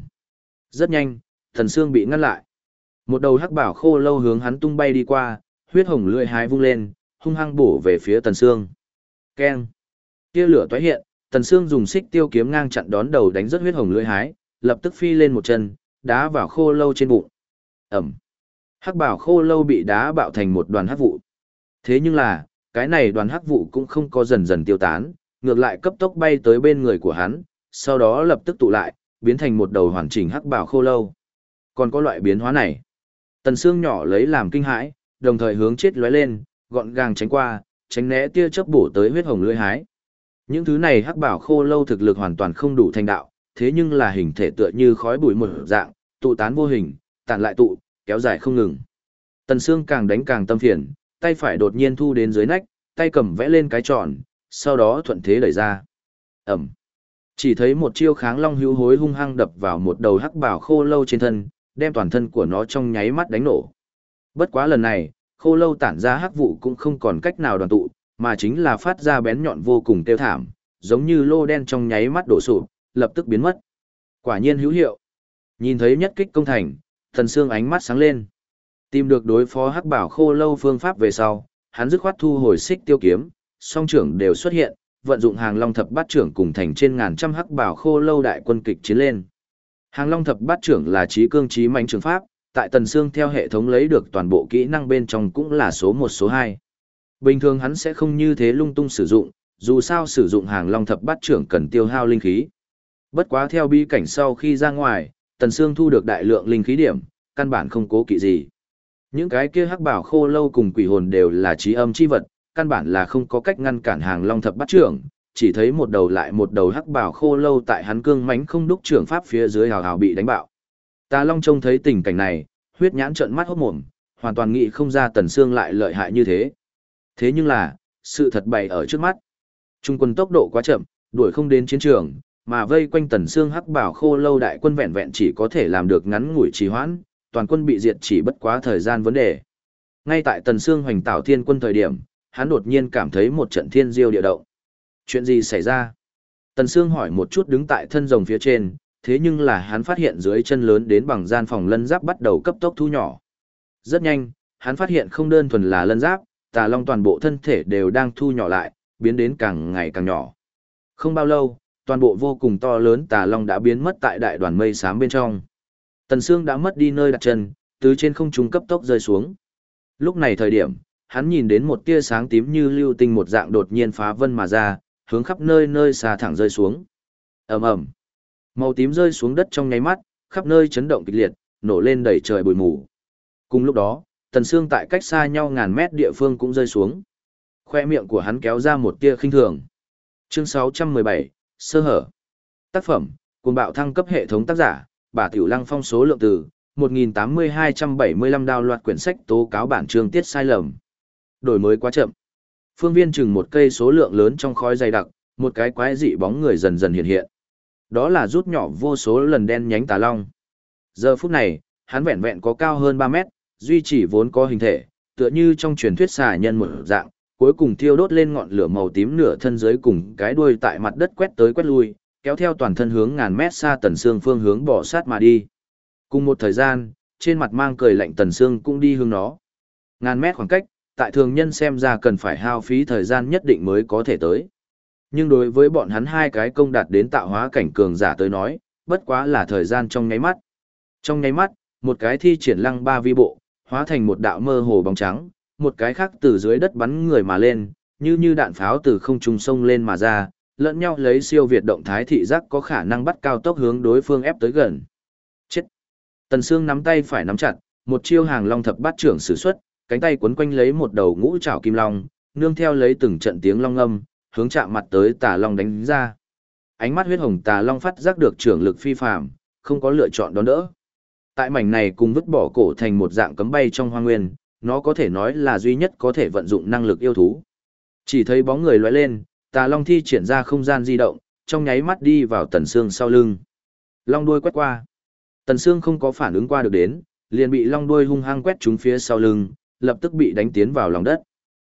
Speaker 1: Rất nhanh, thần xương bị ngăn lại. Một đầu hắc bảo khô lâu hướng hắn tung bay đi qua, huyết hồng lưỡi hái vung lên, hung hăng bổ về phía tần xương. Keng! Tia lửa tóe hiện, tần xương dùng xích tiêu kiếm ngang chặn đón đầu đánh rất huyết hồng lưỡi hái, lập tức phi lên một chân, đá vào khô lâu trên bụng. Ẩm! Hắc bảo khô lâu bị đá bạo thành một đoàn hắc vụ. Thế nhưng là, cái này đoàn hắc vụ cũng không có dần dần tiêu tán, ngược lại cấp tốc bay tới bên người của hắn, sau đó lập tức tụ lại, biến thành một đầu hoàn chỉnh hắc bảo khô lâu. Còn có loại biến hóa này. Tần xương nhỏ lấy làm kinh hãi, đồng thời hướng chết lóe lên, gọn gàng tránh qua, tránh né tia chớp bổ tới huyết hồng lưỡi hái. Những thứ này hắc bảo khô lâu thực lực hoàn toàn không đủ thành đạo, thế nhưng là hình thể tựa như khói bụi một dạng, tụ tán vô hình, tản lại tụ, kéo dài không ngừng. Tần xương càng đánh càng tâm phiền, tay phải đột nhiên thu đến dưới nách, tay cầm vẽ lên cái tròn, sau đó thuận thế đẩy ra. Ẩm. Chỉ thấy một chiêu kháng long hữu hối hung hăng đập vào một đầu hắc bảo khô lâu trên thân, đem toàn thân của nó trong nháy mắt đánh nổ. Bất quá lần này, khô lâu tản ra hắc vụ cũng không còn cách nào đoàn tụ, mà chính là phát ra bén nhọn vô cùng tiêu thảm, giống như lô đen trong nháy mắt đổ sụp, lập tức biến mất. Quả nhiên hữu hiệu. Nhìn thấy nhất kích công thành, thần Sương ánh mắt sáng lên. Tìm được đối phó hắc bảo khô lâu phương pháp về sau, hắn dứt khoát thu hồi xích tiêu kiếm, song trưởng đều xuất hiện, vận dụng hàng long thập bát trưởng cùng thành trên ngàn trăm hắc bảo khô lâu đại quân kịch chiến lên. Hàng long thập bát trưởng là trí cương trí mạnh trường pháp, tại tần Sương theo hệ thống lấy được toàn bộ kỹ năng bên trong cũng là số một số hai. Bình thường hắn sẽ không như thế lung tung sử dụng, dù sao sử dụng hàng long thập bát trưởng cần tiêu hao linh khí. Bất quá theo bi cảnh sau khi ra ngoài, tần Sương thu được đại lượng linh khí điểm, căn bản không cố kỵ gì. Những cái kia hắc bảo khô lâu cùng quỷ hồn đều là trí âm chi vật, căn bản là không có cách ngăn cản hàng long thập bắt trưởng, chỉ thấy một đầu lại một đầu hắc bảo khô lâu tại hắn cương mánh không đúc trưởng pháp phía dưới hào hào bị đánh bạo. Tà Long trông thấy tình cảnh này, huyết nhãn trợn mắt hốt mồm, hoàn toàn nghĩ không ra Tần Sương lại lợi hại như thế. Thế nhưng là, sự thật bày ở trước mắt. Trung quân tốc độ quá chậm, đuổi không đến chiến trường, mà vây quanh Tần xương hắc bảo khô lâu đại quân vẹn vẹn chỉ có thể làm được ngắn ngủi trì hoãn, toàn quân bị diệt chỉ bất quá thời gian vấn đề. Ngay tại Tần xương hoành tạo thiên quân thời điểm, hắn đột nhiên cảm thấy một trận thiên diêu địa động. Chuyện gì xảy ra? Tần xương hỏi một chút đứng tại thân rồng phía trên, thế nhưng là hắn phát hiện dưới chân lớn đến bằng gian phòng lân giáp bắt đầu cấp tốc thu nhỏ. Rất nhanh, hắn phát hiện không đơn thuần là lân giáp, tà long toàn bộ thân thể đều đang thu nhỏ lại, biến đến càng ngày càng nhỏ. Không bao lâu, toàn bộ vô cùng to lớn tà long đã biến mất tại đại đoàn mây xám bên trong. Tần Sương đã mất đi nơi đặt chân, từ trên không trung cấp tốc rơi xuống. Lúc này thời điểm, hắn nhìn đến một tia sáng tím như lưu tinh một dạng đột nhiên phá vân mà ra, hướng khắp nơi nơi xa thẳng rơi xuống. Ầm ầm. Màu tím rơi xuống đất trong nháy mắt, khắp nơi chấn động kịch liệt, nổ lên đầy trời bụi mù. Cùng lúc đó, Tần Sương tại cách xa nhau ngàn mét địa phương cũng rơi xuống. Khoe miệng của hắn kéo ra một tia khinh thường. Chương 617, sơ hở. Tác phẩm, cuồng bạo thăng cấp hệ thống tác giả, bà Tiểu Lăng phong số lượng từ 1.8275 đào loạt quyển sách tố cáo bản chương tiết sai lầm. Đổi mới quá chậm. Phương viên chừng một cây số lượng lớn trong khói dày đặc, một cái quái dị bóng người dần dần hiện hiện. Đó là rút nhỏ vô số lần đen nhánh tà long. Giờ phút này, hắn vẹn vẹn có cao hơn 3 mét, duy trì vốn có hình thể, tựa như trong truyền thuyết xà nhân một dạng, cuối cùng thiêu đốt lên ngọn lửa màu tím nửa thân dưới cùng cái đuôi tại mặt đất quét tới quét lui, kéo theo toàn thân hướng ngàn mét xa tần xương phương hướng bỏ sát mà đi. Cùng một thời gian, trên mặt mang cười lạnh tần xương cũng đi hướng nó. Ngàn mét khoảng cách, tại thường nhân xem ra cần phải hao phí thời gian nhất định mới có thể tới. Nhưng đối với bọn hắn hai cái công đạt đến tạo hóa cảnh cường giả tới nói, bất quá là thời gian trong nháy mắt. Trong nháy mắt, một cái thi triển lăng ba vi bộ, hóa thành một đạo mơ hồ bóng trắng, một cái khác từ dưới đất bắn người mà lên, như như đạn pháo từ không trung sông lên mà ra, lẫn nhau lấy siêu việt động thái thị giác có khả năng bắt cao tốc hướng đối phương ép tới gần. Chết! Tần Sương nắm tay phải nắm chặt, một chiêu hàng long thập bát trưởng sử xuất, cánh tay quấn quanh lấy một đầu ngũ trảo kim long, nương theo lấy từng trận tiếng long âm, hướng chạm mặt tới tà long đánh ra. Ánh mắt huyết hồng tà long phát giác được trưởng lực phi phàm, không có lựa chọn đón đỡ. Tại mảnh này cùng vứt bỏ cổ thành một dạng cấm bay trong hoang nguyên, nó có thể nói là duy nhất có thể vận dụng năng lực yêu thú. Chỉ thấy bóng người lóe lên, tà long thi triển ra không gian di động, trong nháy mắt đi vào tần xương sau lưng. Long đuôi quét qua. Tần xương không có phản ứng qua được đến, liền bị long đuôi hung hăng quét trúng phía sau lưng, lập tức bị đánh tiến vào lòng đất.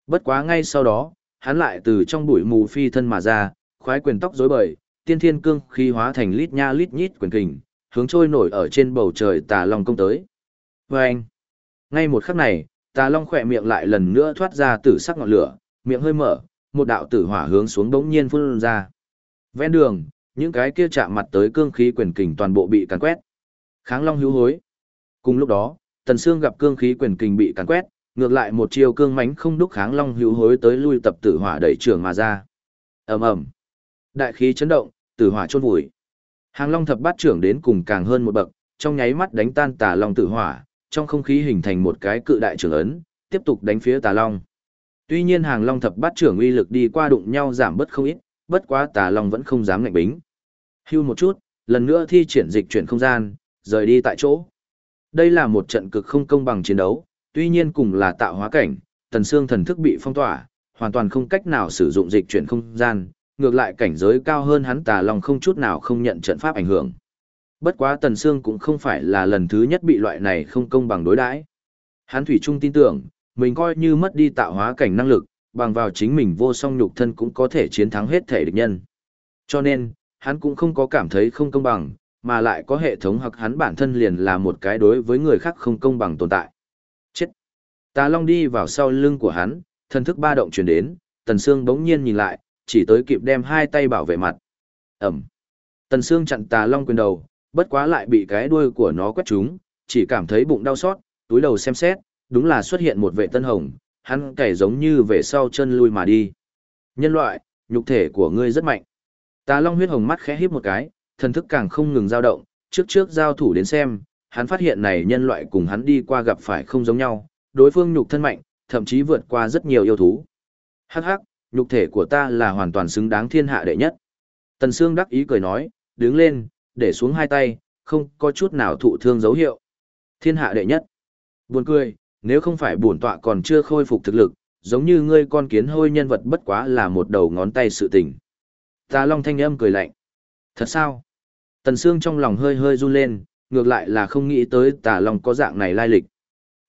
Speaker 1: Bất quá ngay sau đó, hắn lại từ trong bụi mù phi thân mà ra, khoái quyền tóc rối bời, tiên thiên cương khí hóa thành lít nha lít nhít quyền kình, hướng trôi nổi ở trên bầu trời tà long công tới. Vâng! anh, ngay một khắc này, tà long khỏe miệng lại lần nữa thoát ra tử sắc ngọn lửa, miệng hơi mở, một đạo tử hỏa hướng xuống đống nhiên phun ra. Ven đường, những cái kia chạm mặt tới cương khí quyền kình toàn bộ bị càn quét. Kháng long hữu hối. Cùng lúc đó, Tần Sương gặp cương khí quyền kình bị càn quét, ngược lại một chiều cương mãnh không đúc kháng long hữu hối tới lui tập tử hỏa đẩy trường mà ra. Ầm ầm. Đại khí chấn động, tử hỏa chôn vùi. Hàng long thập bát trưởng đến cùng càng hơn một bậc, trong nháy mắt đánh tan tà long tử hỏa, trong không khí hình thành một cái cự đại trưởng ấn, tiếp tục đánh phía tà long. Tuy nhiên hàng long thập bát trưởng uy lực đi qua đụng nhau giảm bớt không ít, bất quá tà long vẫn không dám ngạnh bính. Hưu một chút, lần nữa thi triển dịch chuyển không gian, rời đi tại chỗ. Đây là một trận cực không công bằng chiến đấu, tuy nhiên cùng là tạo hóa cảnh, tần xương thần thức bị phong tỏa, hoàn toàn không cách nào sử dụng dịch chuyển không gian, ngược lại cảnh giới cao hơn hắn tà long không chút nào không nhận trận pháp ảnh hưởng. Bất quá tần xương cũng không phải là lần thứ nhất bị loại này không công bằng đối đãi. Hắn thủy trung tin tưởng, mình coi như mất đi tạo hóa cảnh năng lực, bằng vào chính mình vô song nhục thân cũng có thể chiến thắng hết thể địch nhân. Cho nên, hắn cũng không có cảm thấy không công bằng, mà lại có hệ thống hoặc hắn bản thân liền là một cái đối với người khác không công bằng tồn tại. Chết! Tà Long đi vào sau lưng của hắn, thân thức ba động truyền đến, Tần Sương bỗng nhiên nhìn lại, chỉ tới kịp đem hai tay bảo vệ mặt. Ẩm! Tần Sương chặn Tà Long quyền đầu, bất quá lại bị cái đuôi của nó quét trúng, chỉ cảm thấy bụng đau xót, túi đầu xem xét, đúng là xuất hiện một vệ tân hồng, hắn kẻ giống như về sau chân lui mà đi. Nhân loại, nhục thể của ngươi rất mạnh. Tà Long huyết hồng mắt khẽ híp một cái, thần thức càng không ngừng dao động, trước trước giao thủ đến xem, hắn phát hiện này nhân loại cùng hắn đi qua gặp phải không giống nhau, đối phương nhục thân mạnh, thậm chí vượt qua rất nhiều yêu thú. Hắc hắc, nhục thể của ta là hoàn toàn xứng đáng thiên hạ đệ nhất. Tần Sương đắc ý cười nói, đứng lên, để xuống hai tay, không có chút nào thụ thương dấu hiệu. Thiên hạ đệ nhất. Buồn cười, nếu không phải bổn tọa còn chưa khôi phục thực lực, giống như ngươi con kiến hôi nhân vật bất quá là một đầu ngón tay sự tình. Tà Long thanh âm cười lạnh. Thật sao? Tần Sương trong lòng hơi hơi run lên, ngược lại là không nghĩ tới Tà Long có dạng này lai lịch.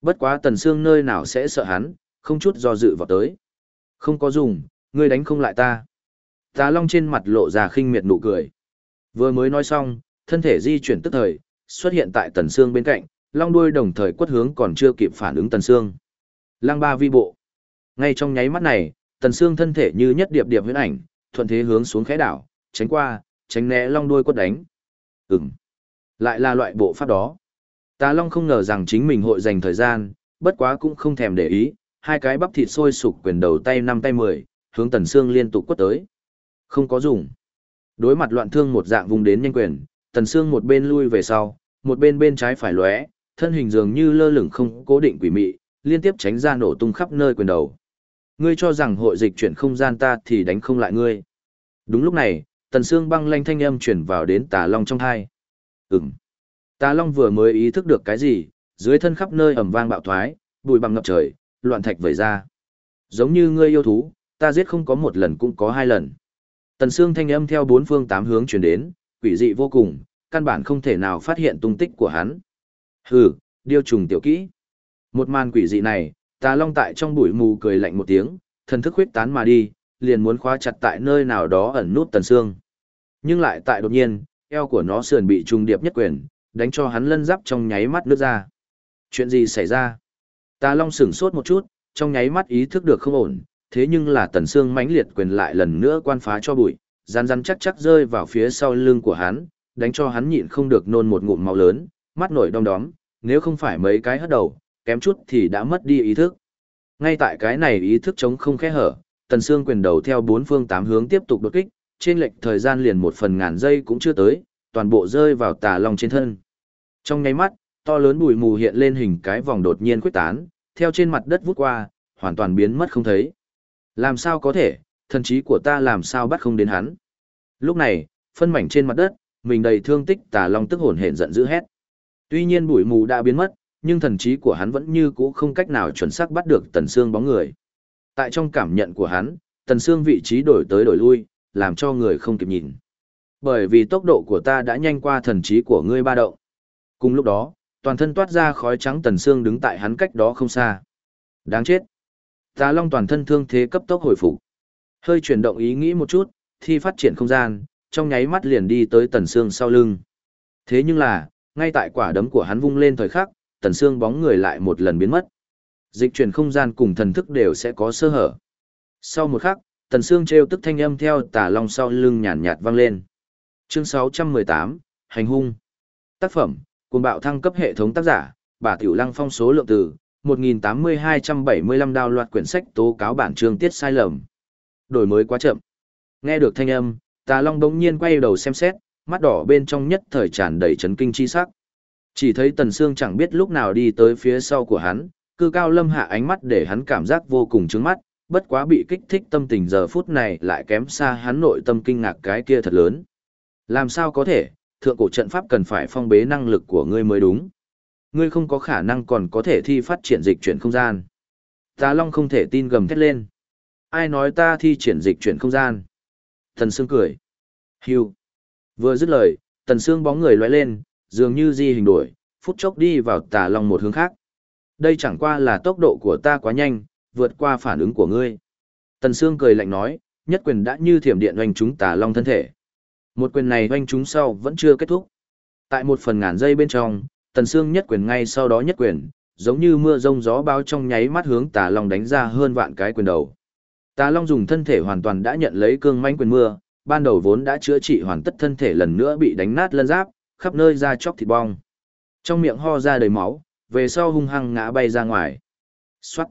Speaker 1: Bất quá Tần Sương nơi nào sẽ sợ hắn, không chút do dự vào tới. Không có dùng, ngươi đánh không lại ta. Tà Long trên mặt lộ ra khinh miệt nụ cười. Vừa mới nói xong, thân thể di chuyển tức thời, xuất hiện tại Tần Sương bên cạnh, long đuôi đồng thời quất hướng còn chưa kịp phản ứng Tần Sương. Lăng ba vi bộ. Ngay trong nháy mắt này, Tần Sương thân thể như nhất điệp điệp huyễn ảnh, thuận thế hướng xuống khẽ đảo, tránh qua, tránh né long đuôi quất đánh. Ừm. Lại là loại bộ pháp đó. Tà Long không ngờ rằng chính mình hội dành thời gian, bất quá cũng không thèm để ý, hai cái bắp thịt sôi sục quyền đầu tay năm tay mười, hướng Tần Sương liên tục quất tới. Không có dùng. Đối mặt loạn thương một dạng vùng đến nhanh quyền, Tần Sương một bên lui về sau, một bên bên trái phải lóe, thân hình dường như lơ lửng không cố định quỷ mị, liên tiếp tránh ra nổ tung khắp nơi quyền đầu. Ngươi cho rằng hội dịch chuyển không gian ta thì đánh không lại ngươi. Đúng lúc này, tần xương băng lanh thanh âm truyền vào đến tà long trong hai. Ừm. Tà long vừa mới ý thức được cái gì, dưới thân khắp nơi ầm vang bạo thoái, bụi bằng ngập trời, loạn thạch vẩy ra. Giống như ngươi yêu thú, ta giết không có một lần cũng có hai lần. Tần xương thanh âm theo bốn phương tám hướng truyền đến, quỷ dị vô cùng, căn bản không thể nào phát hiện tung tích của hắn. Hừ, điêu trùng tiểu kỹ. Một màn quỷ dị này, tà long tại trong bụi mù cười lạnh một tiếng, thần thức huyết tán mà đi, liền muốn khóa chặt tại nơi nào đó ẩn nút tần xương. Nhưng lại tại đột nhiên, eo của nó sườn bị trùng điệp nhất quyền, đánh cho hắn lân giáp trong nháy mắt nước ra. Chuyện gì xảy ra? Tà long sửng sốt một chút, trong nháy mắt ý thức được không ổn, thế nhưng là tần xương mãnh liệt quyền lại lần nữa quan phá cho bụi, rắn rắn chắc chắc rơi vào phía sau lưng của hắn, đánh cho hắn nhịn không được nôn một ngụm máu lớn, mắt nổi đom đóm, nếu không phải mấy cái hất đầu, kém chút thì đã mất đi ý thức. Ngay tại cái này ý thức chống không khẽ hở, tần xương quyền đầu theo bốn phương tám hướng tiếp tục đột kích, trên lệch thời gian liền một phần ngàn giây cũng chưa tới, toàn bộ rơi vào tà long trên thân. Trong nháy mắt, to lớn bụi mù hiện lên hình cái vòng đột nhiên quyết tán, theo trên mặt đất vút qua, hoàn toàn biến mất không thấy. Làm sao có thể, thần trí của ta làm sao bắt không đến hắn. Lúc này, phân mảnh trên mặt đất, mình đầy thương tích tà long tức hồn hển giận dữ hét. Tuy nhiên bụi mù đã biến mất, nhưng thần trí của hắn vẫn như cũ không cách nào chuẩn xác bắt được tần xương bóng người. Tại trong cảm nhận của hắn, tần xương vị trí đổi tới đổi lui, làm cho người không kịp nhìn. Bởi vì tốc độ của ta đã nhanh qua thần trí của ngươi ba động. Cùng lúc đó, toàn thân toát ra khói trắng tần xương đứng tại hắn cách đó không xa. Đáng chết. Tà Long toàn thân thương thế cấp tốc hồi phục. Hơi chuyển động ý nghĩ một chút, thi phát triển không gian, trong nháy mắt liền đi tới tần xương sau lưng. Thế nhưng là, ngay tại quả đấm của hắn vung lên thời khắc, tần xương bóng người lại một lần biến mất. Dịch chuyển không gian cùng thần thức đều sẽ có sơ hở. Sau một khắc, tần xương treo tức thanh âm theo tà long sau lưng nhàn nhạt vang lên. Chương 618, Hành hung. Tác phẩm, cùng bạo thăng cấp hệ thống tác giả, bà Tiểu Lăng phong số lượng từ, 1.8275 đào loạt quyển sách tố cáo bản chương tiết sai lầm. Đổi mới quá chậm. Nghe được thanh âm, Tà Long bỗng nhiên quay đầu xem xét, mắt đỏ bên trong nhất thời tràn đầy chấn kinh chi sắc. Chỉ thấy Tần Sương chẳng biết lúc nào đi tới phía sau của hắn, cư cao lâm hạ ánh mắt để hắn cảm giác vô cùng trướng mắt, bất quá bị kích thích tâm tình giờ phút này lại kém xa hắn nội tâm kinh ngạc cái kia thật lớn. Làm sao có thể, thượng cổ trận pháp cần phải phong bế năng lực của ngươi mới đúng. Ngươi không có khả năng còn có thể thi phát triển dịch chuyển không gian. Tà Long không thể tin gầm thét lên. Ai nói ta thi triển dịch chuyển không gian? Thần Sương cười. Hiu. Vừa dứt lời, Tần Sương bóng người lóe lên, dường như di hình đổi, phút chốc đi vào Tà Long một hướng khác. Đây chẳng qua là tốc độ của ta quá nhanh, vượt qua phản ứng của ngươi. Tần Sương cười lạnh nói, nhất quyền đã như thiểm điện oanh chúng Tà Long thân thể. Một quyền này oanh chúng sau vẫn chưa kết thúc. Tại một phần ngàn giây bên trong, Tần Sương nhất quyền ngay sau đó nhất quyền, giống như mưa rông gió bao trong nháy mắt hướng Tà Long đánh ra hơn vạn cái quyền đầu. Tà Long dùng thân thể hoàn toàn đã nhận lấy cương mãnh quyền mưa, ban đầu vốn đã chữa trị hoàn tất thân thể lần nữa bị đánh nát lân giáp, khắp nơi ra chóc thịt bong. Trong miệng ho ra đầy máu, về sau hung hăng ngã bay ra ngoài. Xoát.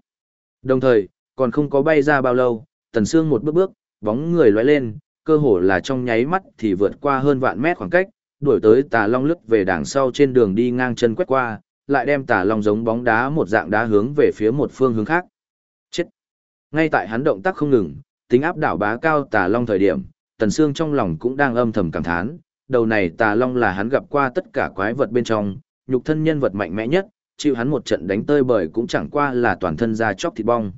Speaker 1: Đồng thời, còn không có bay ra bao lâu, Tần Sương một bước bước, bóng người lóe lên, cơ hồ là trong nháy mắt thì vượt qua hơn vạn mét khoảng cách, đuổi tới tà long lướt về đằng sau trên đường đi ngang chân quét qua, lại đem tà long giống bóng đá một dạng đá hướng về phía một phương hướng khác. Chết! Ngay tại hắn động tác không ngừng, tính áp đảo bá cao tà long thời điểm, tần xương trong lòng cũng đang âm thầm cảm thán, đầu này tà long là hắn gặp qua tất cả quái vật bên trong, nhục thân nhân vật mạnh mẽ nhất, chịu hắn một trận đánh tơi bời cũng chẳng qua là toàn thân da chóc thịt bong.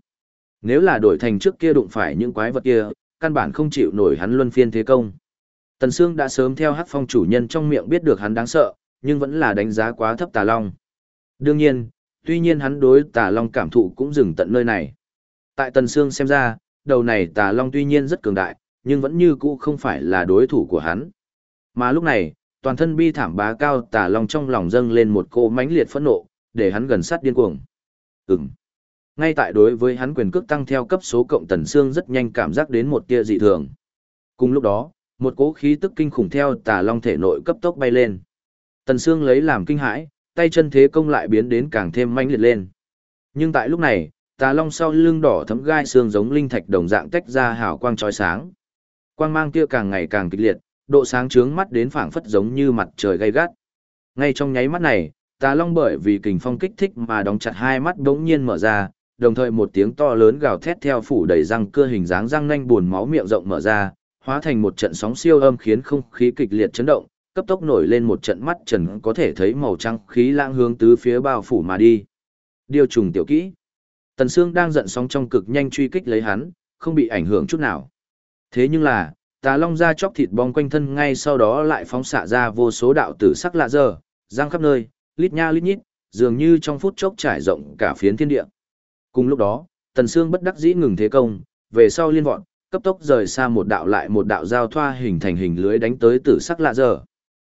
Speaker 1: Nếu là đổi thành trước kia đụng phải những quái vật kia, căn bản không chịu nổi hắn luân phiên thế công. Tần Sương đã sớm theo Hắc Phong chủ nhân trong miệng biết được hắn đáng sợ, nhưng vẫn là đánh giá quá thấp Tà Long. Đương nhiên, tuy nhiên hắn đối Tà Long cảm thụ cũng dừng tận nơi này. Tại Tần Sương xem ra, đầu này Tà Long tuy nhiên rất cường đại, nhưng vẫn như cũ không phải là đối thủ của hắn. Mà lúc này, toàn thân bi thảm bá cao Tà Long trong lòng dâng lên một cô mãnh liệt phẫn nộ, để hắn gần sát điên cuồng. Ừm. Ngay tại đối với hắn quyền cước tăng theo cấp số cộng Tần Sương rất nhanh cảm giác đến một tia dị thường. Cùng lúc đó, một cỗ khí tức kinh khủng theo tà long thể nội cấp tốc bay lên. Tần Sương lấy làm kinh hãi, tay chân thế công lại biến đến càng thêm manh liệt lên. Nhưng tại lúc này, tà long sau lưng đỏ thấm gai xương giống linh thạch đồng dạng tách ra hào quang chói sáng. Quang mang kia càng ngày càng kịch liệt, độ sáng trướng mắt đến phảng phất giống như mặt trời gay gắt. Ngay trong nháy mắt này, tà long bởi vì kình phong kích thích mà đóng chặt hai mắt bỗng nhiên mở ra, đồng thời một tiếng to lớn gào thét theo phủ đầy răng cưa hình dáng răng nanh buồn máu miệng rộng mở ra, hóa thành một trận sóng siêu âm khiến không khí kịch liệt chấn động, cấp tốc nổi lên một trận mắt trần có thể thấy màu trắng khí lãng hướng tứ phía bao phủ mà đi. Điều trùng tiểu kỹ. Tần Sương đang giận sóng trong cực nhanh truy kích lấy hắn, không bị ảnh hưởng chút nào. Thế nhưng là, tà long ra chóc thịt bong quanh thân ngay sau đó lại phóng xạ ra vô số đạo tử sắc lạ dơ, răng khắp nơi, lít nha lít nhít, dường như trong phút chốc trải rộng cả phiến thiên địa. Cùng lúc đó, Tần Sương bất đắc dĩ ngừng thế công, về sau liên vọt, cấp tốc rời xa một đạo lại một đạo giao thoa hình thành hình lưới đánh tới tử sắc lạ dở.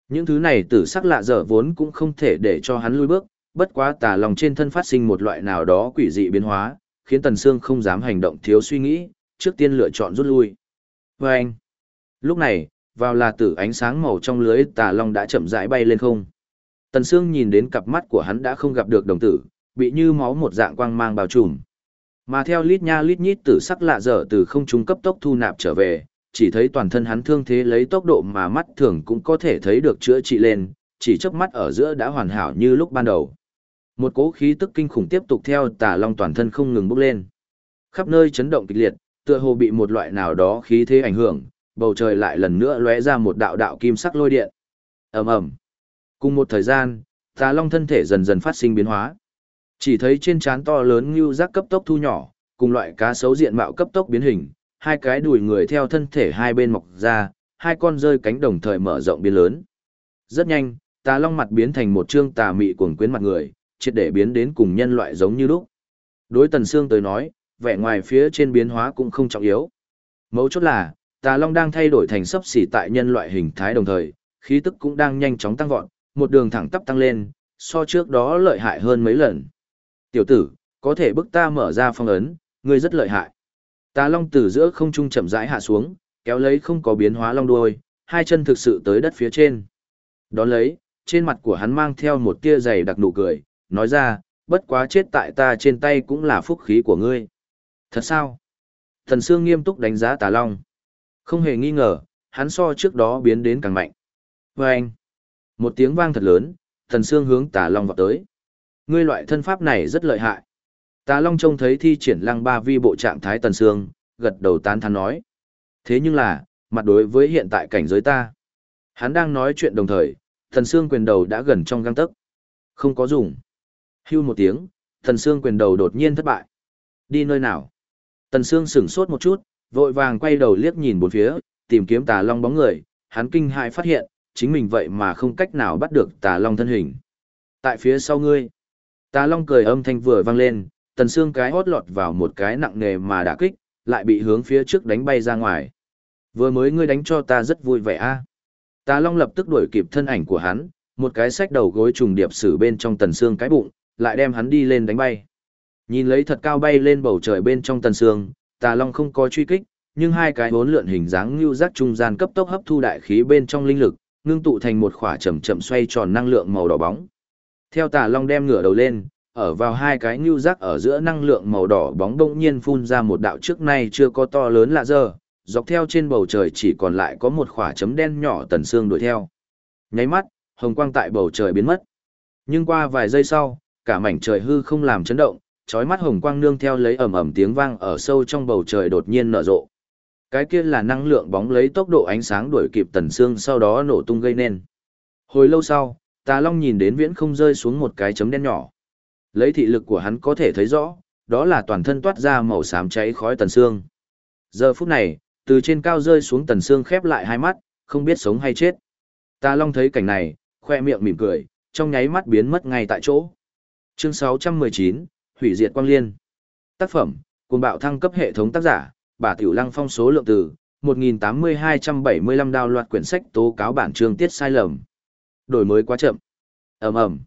Speaker 1: Những thứ này tử sắc lạ dở vốn cũng không thể để cho hắn lui bước, bất quá tà lòng trên thân phát sinh một loại nào đó quỷ dị biến hóa, khiến Tần Sương không dám hành động thiếu suy nghĩ, trước tiên lựa chọn rút lui. Và anh, lúc này, vào là tử ánh sáng màu trong lưới tà long đã chậm rãi bay lên không. Tần Sương nhìn đến cặp mắt của hắn đã không gặp được đồng tử, bị như máu một dạng quang mang bao trùm. Mà theo lít nha lít nhít tử sắc lạ dở từ không trung cấp tốc thu nạp trở về, chỉ thấy toàn thân hắn thương thế lấy tốc độ mà mắt thường cũng có thể thấy được chữa trị lên, chỉ chớp mắt ở giữa đã hoàn hảo như lúc ban đầu. Một cỗ khí tức kinh khủng tiếp tục theo tà long toàn thân không ngừng bốc lên. Khắp nơi chấn động kịch liệt, tựa hồ bị một loại nào đó khí thế ảnh hưởng, bầu trời lại lần nữa lóe ra một đạo đạo kim sắc lôi điện. Ầm ầm. Cùng một thời gian, tà long thân thể dần dần phát sinh biến hóa. Chỉ thấy trên trán to lớn như rác cấp tốc thu nhỏ, cùng loại cá sấu diện mạo cấp tốc biến hình, hai cái đùi người theo thân thể hai bên mọc ra, hai con rơi cánh đồng thời mở rộng biến lớn. Rất nhanh, tà long mặt biến thành một trương tà mị cuồng quyến mặt người, triệt để biến đến cùng nhân loại giống như lúc. Đối tần xương tới nói, vẻ ngoài phía trên biến hóa cũng không trọng yếu. Mấu chốt là, tà long đang thay đổi thành sấp xỉ tại nhân loại hình thái đồng thời, khí tức cũng đang nhanh chóng tăng vọt, một đường thẳng tắp tăng lên, so trước đó lợi hại hơn mấy lần. Tiểu tử, có thể bức ta mở ra phong ấn, ngươi rất lợi hại. Tà long từ giữa không trung chậm rãi hạ xuống, kéo lấy không có biến hóa long đuôi, hai chân thực sự tới đất phía trên. Đón lấy, trên mặt của hắn mang theo một tia dày đặc nụ cười, nói ra, bất quá chết tại ta trên tay cũng là phúc khí của ngươi. Thật sao? Thần Sương nghiêm túc đánh giá tà long. Không hề nghi ngờ, hắn so trước đó biến đến càng mạnh. Và anh, một tiếng vang thật lớn, thần Sương hướng tà long vào tới. Ngươi loại thân pháp này rất lợi hại. Tà long trông thấy thi triển lăng ba vi bộ trạng thái tần Sương, gật đầu tán thán nói. Thế nhưng là, mặt đối với hiện tại cảnh giới ta. Hắn đang nói chuyện đồng thời, thần Sương quyền đầu đã gần trong găng tấc. Không có dùng. Hưu một tiếng, thần Sương quyền đầu đột nhiên thất bại. Đi nơi nào? Tần Sương sửng sốt một chút, vội vàng quay đầu liếc nhìn bốn phía, tìm kiếm tà long bóng người, hắn kinh hãi phát hiện, chính mình vậy mà không cách nào bắt được tà long thân hình. Tại phía sau ngươi, tà long cười âm thanh vừa vang lên, tần xương cái hót lọt vào một cái nặng nề mà đả kích, lại bị hướng phía trước đánh bay ra ngoài. Vừa mới ngươi đánh cho ta rất vui vẻ a. Tà long lập tức đuổi kịp thân ảnh của hắn, một cái sách đầu gối trùng điệp xử bên trong tần xương cái bụng, lại đem hắn đi lên đánh bay. Nhìn lấy thật cao bay lên bầu trời bên trong tần xương, tà long không có truy kích, nhưng hai cái bốn lượn hình dáng như rác trung gian cấp tốc hấp thu đại khí bên trong linh lực, ngưng tụ thành một khỏa chậm chậm xoay tròn năng lượng màu đỏ bóng. Theo tà long đem ngửa đầu lên, ở vào hai cái như rắc ở giữa năng lượng màu đỏ bóng đông nhiên phun ra một đạo trước nay chưa có to lớn lạ giờ. dọc theo trên bầu trời chỉ còn lại có một khỏa chấm đen nhỏ tần xương đuổi theo. Nháy mắt, hồng quang tại bầu trời biến mất. Nhưng qua vài giây sau, cả mảnh trời hư không làm chấn động, chói mắt hồng quang nương theo lấy ầm ầm tiếng vang ở sâu trong bầu trời đột nhiên nở rộ. Cái kia là năng lượng bóng lấy tốc độ ánh sáng đuổi kịp tần xương sau đó nổ tung gây nên. Hồi lâu sau, Tà Long nhìn đến viễn không rơi xuống một cái chấm đen nhỏ. Lấy thị lực của hắn có thể thấy rõ, đó là toàn thân toát ra màu xám cháy khói tần xương. Giờ phút này, từ trên cao rơi xuống tần xương khép lại hai mắt, không biết sống hay chết. Tà Long thấy cảnh này, khoe miệng mỉm cười, trong nháy mắt biến mất ngay tại chỗ. Chương 619, hủy diệt quang liên. Tác phẩm, cuồng bạo thăng cấp hệ thống tác giả, bà Tiểu Lăng phong số lượng từ, 1.8275 đào loạt quyển sách tố cáo bản chương tiết sai lầm. Đổi mới quá chậm. ầm ầm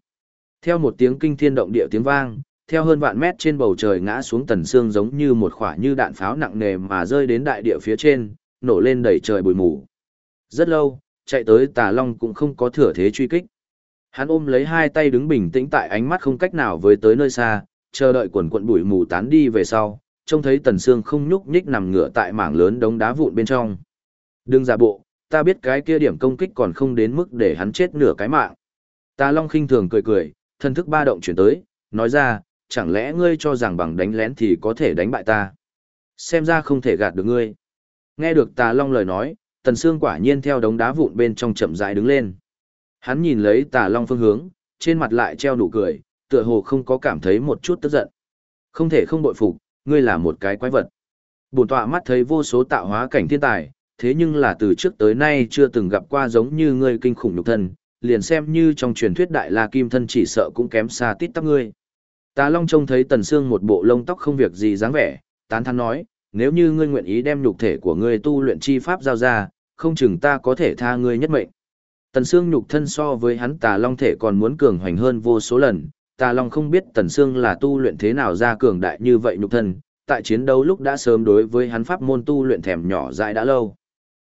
Speaker 1: Theo một tiếng kinh thiên động địa tiếng vang, theo hơn vạn mét trên bầu trời ngã xuống tần xương giống như một quả như đạn pháo nặng nề mà rơi đến đại địa phía trên, nổ lên đầy trời bụi mù. Rất lâu, chạy tới tà long cũng không có thừa thế truy kích. Hắn ôm lấy hai tay đứng bình tĩnh tại ánh mắt không cách nào với tới nơi xa, chờ đợi quần quần bụi mù tán đi về sau, trông thấy Tần Sương không nhúc nhích nằm ngửa tại mảng lớn đống đá vụn bên trong. Đừng giả bộ, ta biết cái kia điểm công kích còn không đến mức để hắn chết nửa cái mạng. Ta Long khinh thường cười cười, thân thức ba động chuyển tới, nói ra, chẳng lẽ ngươi cho rằng bằng đánh lén thì có thể đánh bại ta? Xem ra không thể gạt được ngươi. Nghe được Tà Long lời nói, Tần Sương quả nhiên theo đống đá vụn bên trong chậm rãi đứng lên. Hắn nhìn lấy Tà Long phương hướng, trên mặt lại treo nụ cười, tựa hồ không có cảm thấy một chút tức giận. Không thể không bội phục, ngươi là một cái quái vật. Bổn tọa mắt thấy vô số tạo hóa cảnh thiên tài, thế nhưng là từ trước tới nay chưa từng gặp qua giống như ngươi kinh khủng nhục thân, liền xem như trong truyền thuyết đại la kim thân chỉ sợ cũng kém xa tít tắp ngươi. Tà Long trông thấy Tần Sương một bộ lông tóc không việc gì dáng vẻ, tán thán nói, nếu như ngươi nguyện ý đem nhục thể của ngươi tu luyện chi pháp giao ra, không chừng ta có thể tha ngươi nhất mệnh. Tần Sương nhục thân so với hắn Tà Long thể còn muốn cường hoành hơn vô số lần, Tà Long không biết Tần Sương là tu luyện thế nào ra cường đại như vậy nhục thân, tại chiến đấu lúc đã sớm đối với hắn pháp môn tu luyện thèm nhỏ dại đã lâu.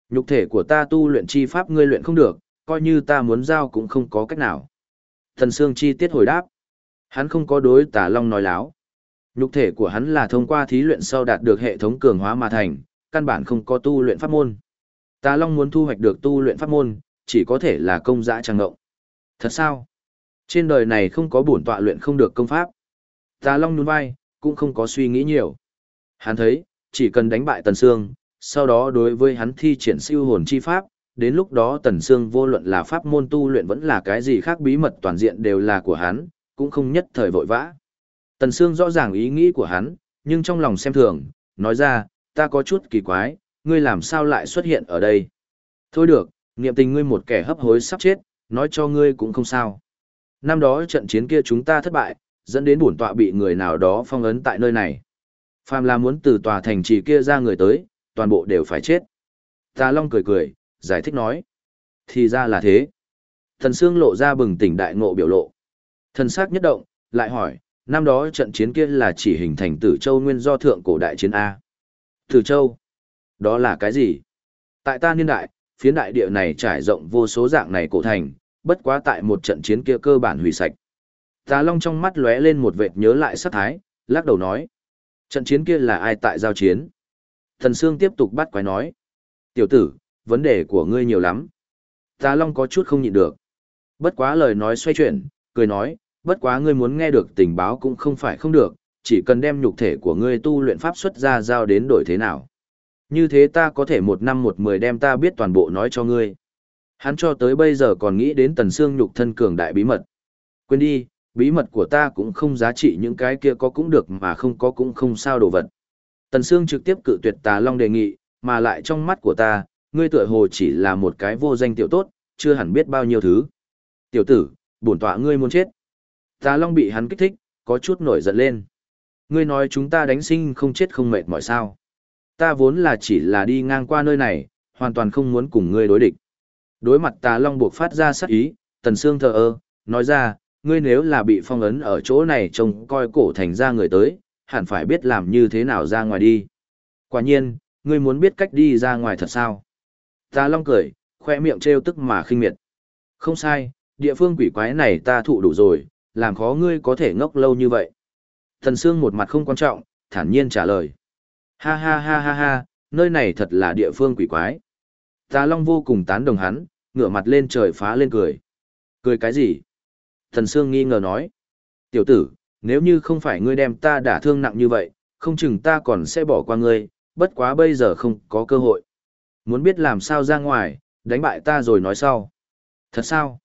Speaker 1: Nhục thể của ta tu luyện chi pháp ngươi luyện không được, coi như ta muốn giao cũng không có cách nào. Thần Sương chi tiết hồi đáp. Hắn không có đối Tà Long nói láo. Nhục thể của hắn là thông qua thí luyện sau đạt được hệ thống cường hóa mà thành, căn bản không có tu luyện pháp môn. Tà Long muốn thu hoạch được tu luyện pháp môn, chỉ có thể là công dã trang ngộng. Thật sao? Trên đời này không có bổn tọa luyện không được công pháp. Tà Long nhún vai, cũng không có suy nghĩ nhiều. Hắn thấy, chỉ cần đánh bại Tần Sương, sau đó đối với hắn thi triển siêu hồn chi pháp, đến lúc đó Tần Sương vô luận là pháp môn tu luyện vẫn là cái gì khác bí mật toàn diện đều là của hắn, cũng không nhất thời vội vã. Tần Sương rõ ràng ý nghĩ của hắn, nhưng trong lòng xem thường, nói ra, ta có chút kỳ quái, ngươi làm sao lại xuất hiện ở đây? Thôi được, niệm tình ngươi một kẻ hấp hối sắp chết, nói cho ngươi cũng không sao. Năm đó trận chiến kia chúng ta thất bại, dẫn đến bổn tọa bị người nào đó phong ấn tại nơi này. Phàm là muốn từ tòa thành trì kia ra người tới, toàn bộ đều phải chết. Tà Long cười cười, giải thích nói. Thì ra là thế. Thần Sương lộ ra bừng tỉnh đại ngộ biểu lộ. Thần sắc nhất động, lại hỏi, năm đó trận chiến kia là chỉ hình thành Tử Châu nguyên do thượng cổ đại chiến A. Tử Châu? Đó là cái gì? Tại ta niên đại, phiến đại địa này trải rộng vô số dạng này cổ thành, bất quá tại một trận chiến kia cơ bản hủy sạch. Tà Long trong mắt lóe lên một vệt nhớ lại sát thái, lắc đầu nói. Trận chiến kia là ai tại giao chiến? Thần Sương tiếp tục bắt quái nói. Tiểu tử, vấn đề của ngươi nhiều lắm. Tà Long có chút không nhịn được. Bất quá lời nói xoay chuyển, cười nói, bất quá ngươi muốn nghe được tình báo cũng không phải không được, chỉ cần đem nhục thể của ngươi tu luyện pháp xuất ra giao đến đổi thế nào. Như thế ta có thể một năm một mười đem ta biết toàn bộ nói cho ngươi. Hắn cho tới bây giờ còn nghĩ đến tần xương nhục thân cường đại bí mật. Quên đi, bí mật của ta cũng không giá trị những cái kia có cũng được mà không có cũng không sao đồ vật. Tần Sương trực tiếp cự tuyệt Tà Long đề nghị, mà lại trong mắt của ta, ngươi tựa hồ chỉ là một cái vô danh tiểu tốt, chưa hẳn biết bao nhiêu thứ. Tiểu tử, bổn tọa ngươi muốn chết. Tà Long bị hắn kích thích, có chút nổi giận lên. Ngươi nói chúng ta đánh sinh không chết không mệt mỏi sao. Ta vốn là chỉ là đi ngang qua nơi này, hoàn toàn không muốn cùng ngươi đối địch. Đối mặt Tà Long buộc phát ra sát ý, Tần Sương thờ ơ, nói ra, ngươi nếu là bị phong ấn ở chỗ này trông coi cổ thành ra người tới, hẳn phải biết làm như thế nào ra ngoài đi. Quả nhiên, ngươi muốn biết cách đi ra ngoài thật sao? Ta long cười, khoe miệng trêu tức mà khinh miệt. Không sai, địa phương quỷ quái này ta thụ đủ rồi, làm khó ngươi có thể ngốc lâu như vậy. Thần Sương một mặt không quan trọng, thản nhiên trả lời. Ha ha ha ha ha, nơi này thật là địa phương quỷ quái. Ta long vô cùng tán đồng hắn, ngửa mặt lên trời phá lên cười. Cười cái gì? Thần Sương nghi ngờ nói. Tiểu tử, nếu như không phải ngươi đem ta đả thương nặng như vậy, không chừng ta còn sẽ bỏ qua ngươi, bất quá bây giờ không có cơ hội. Muốn biết làm sao ra ngoài, đánh bại ta rồi nói sau. Thật sao?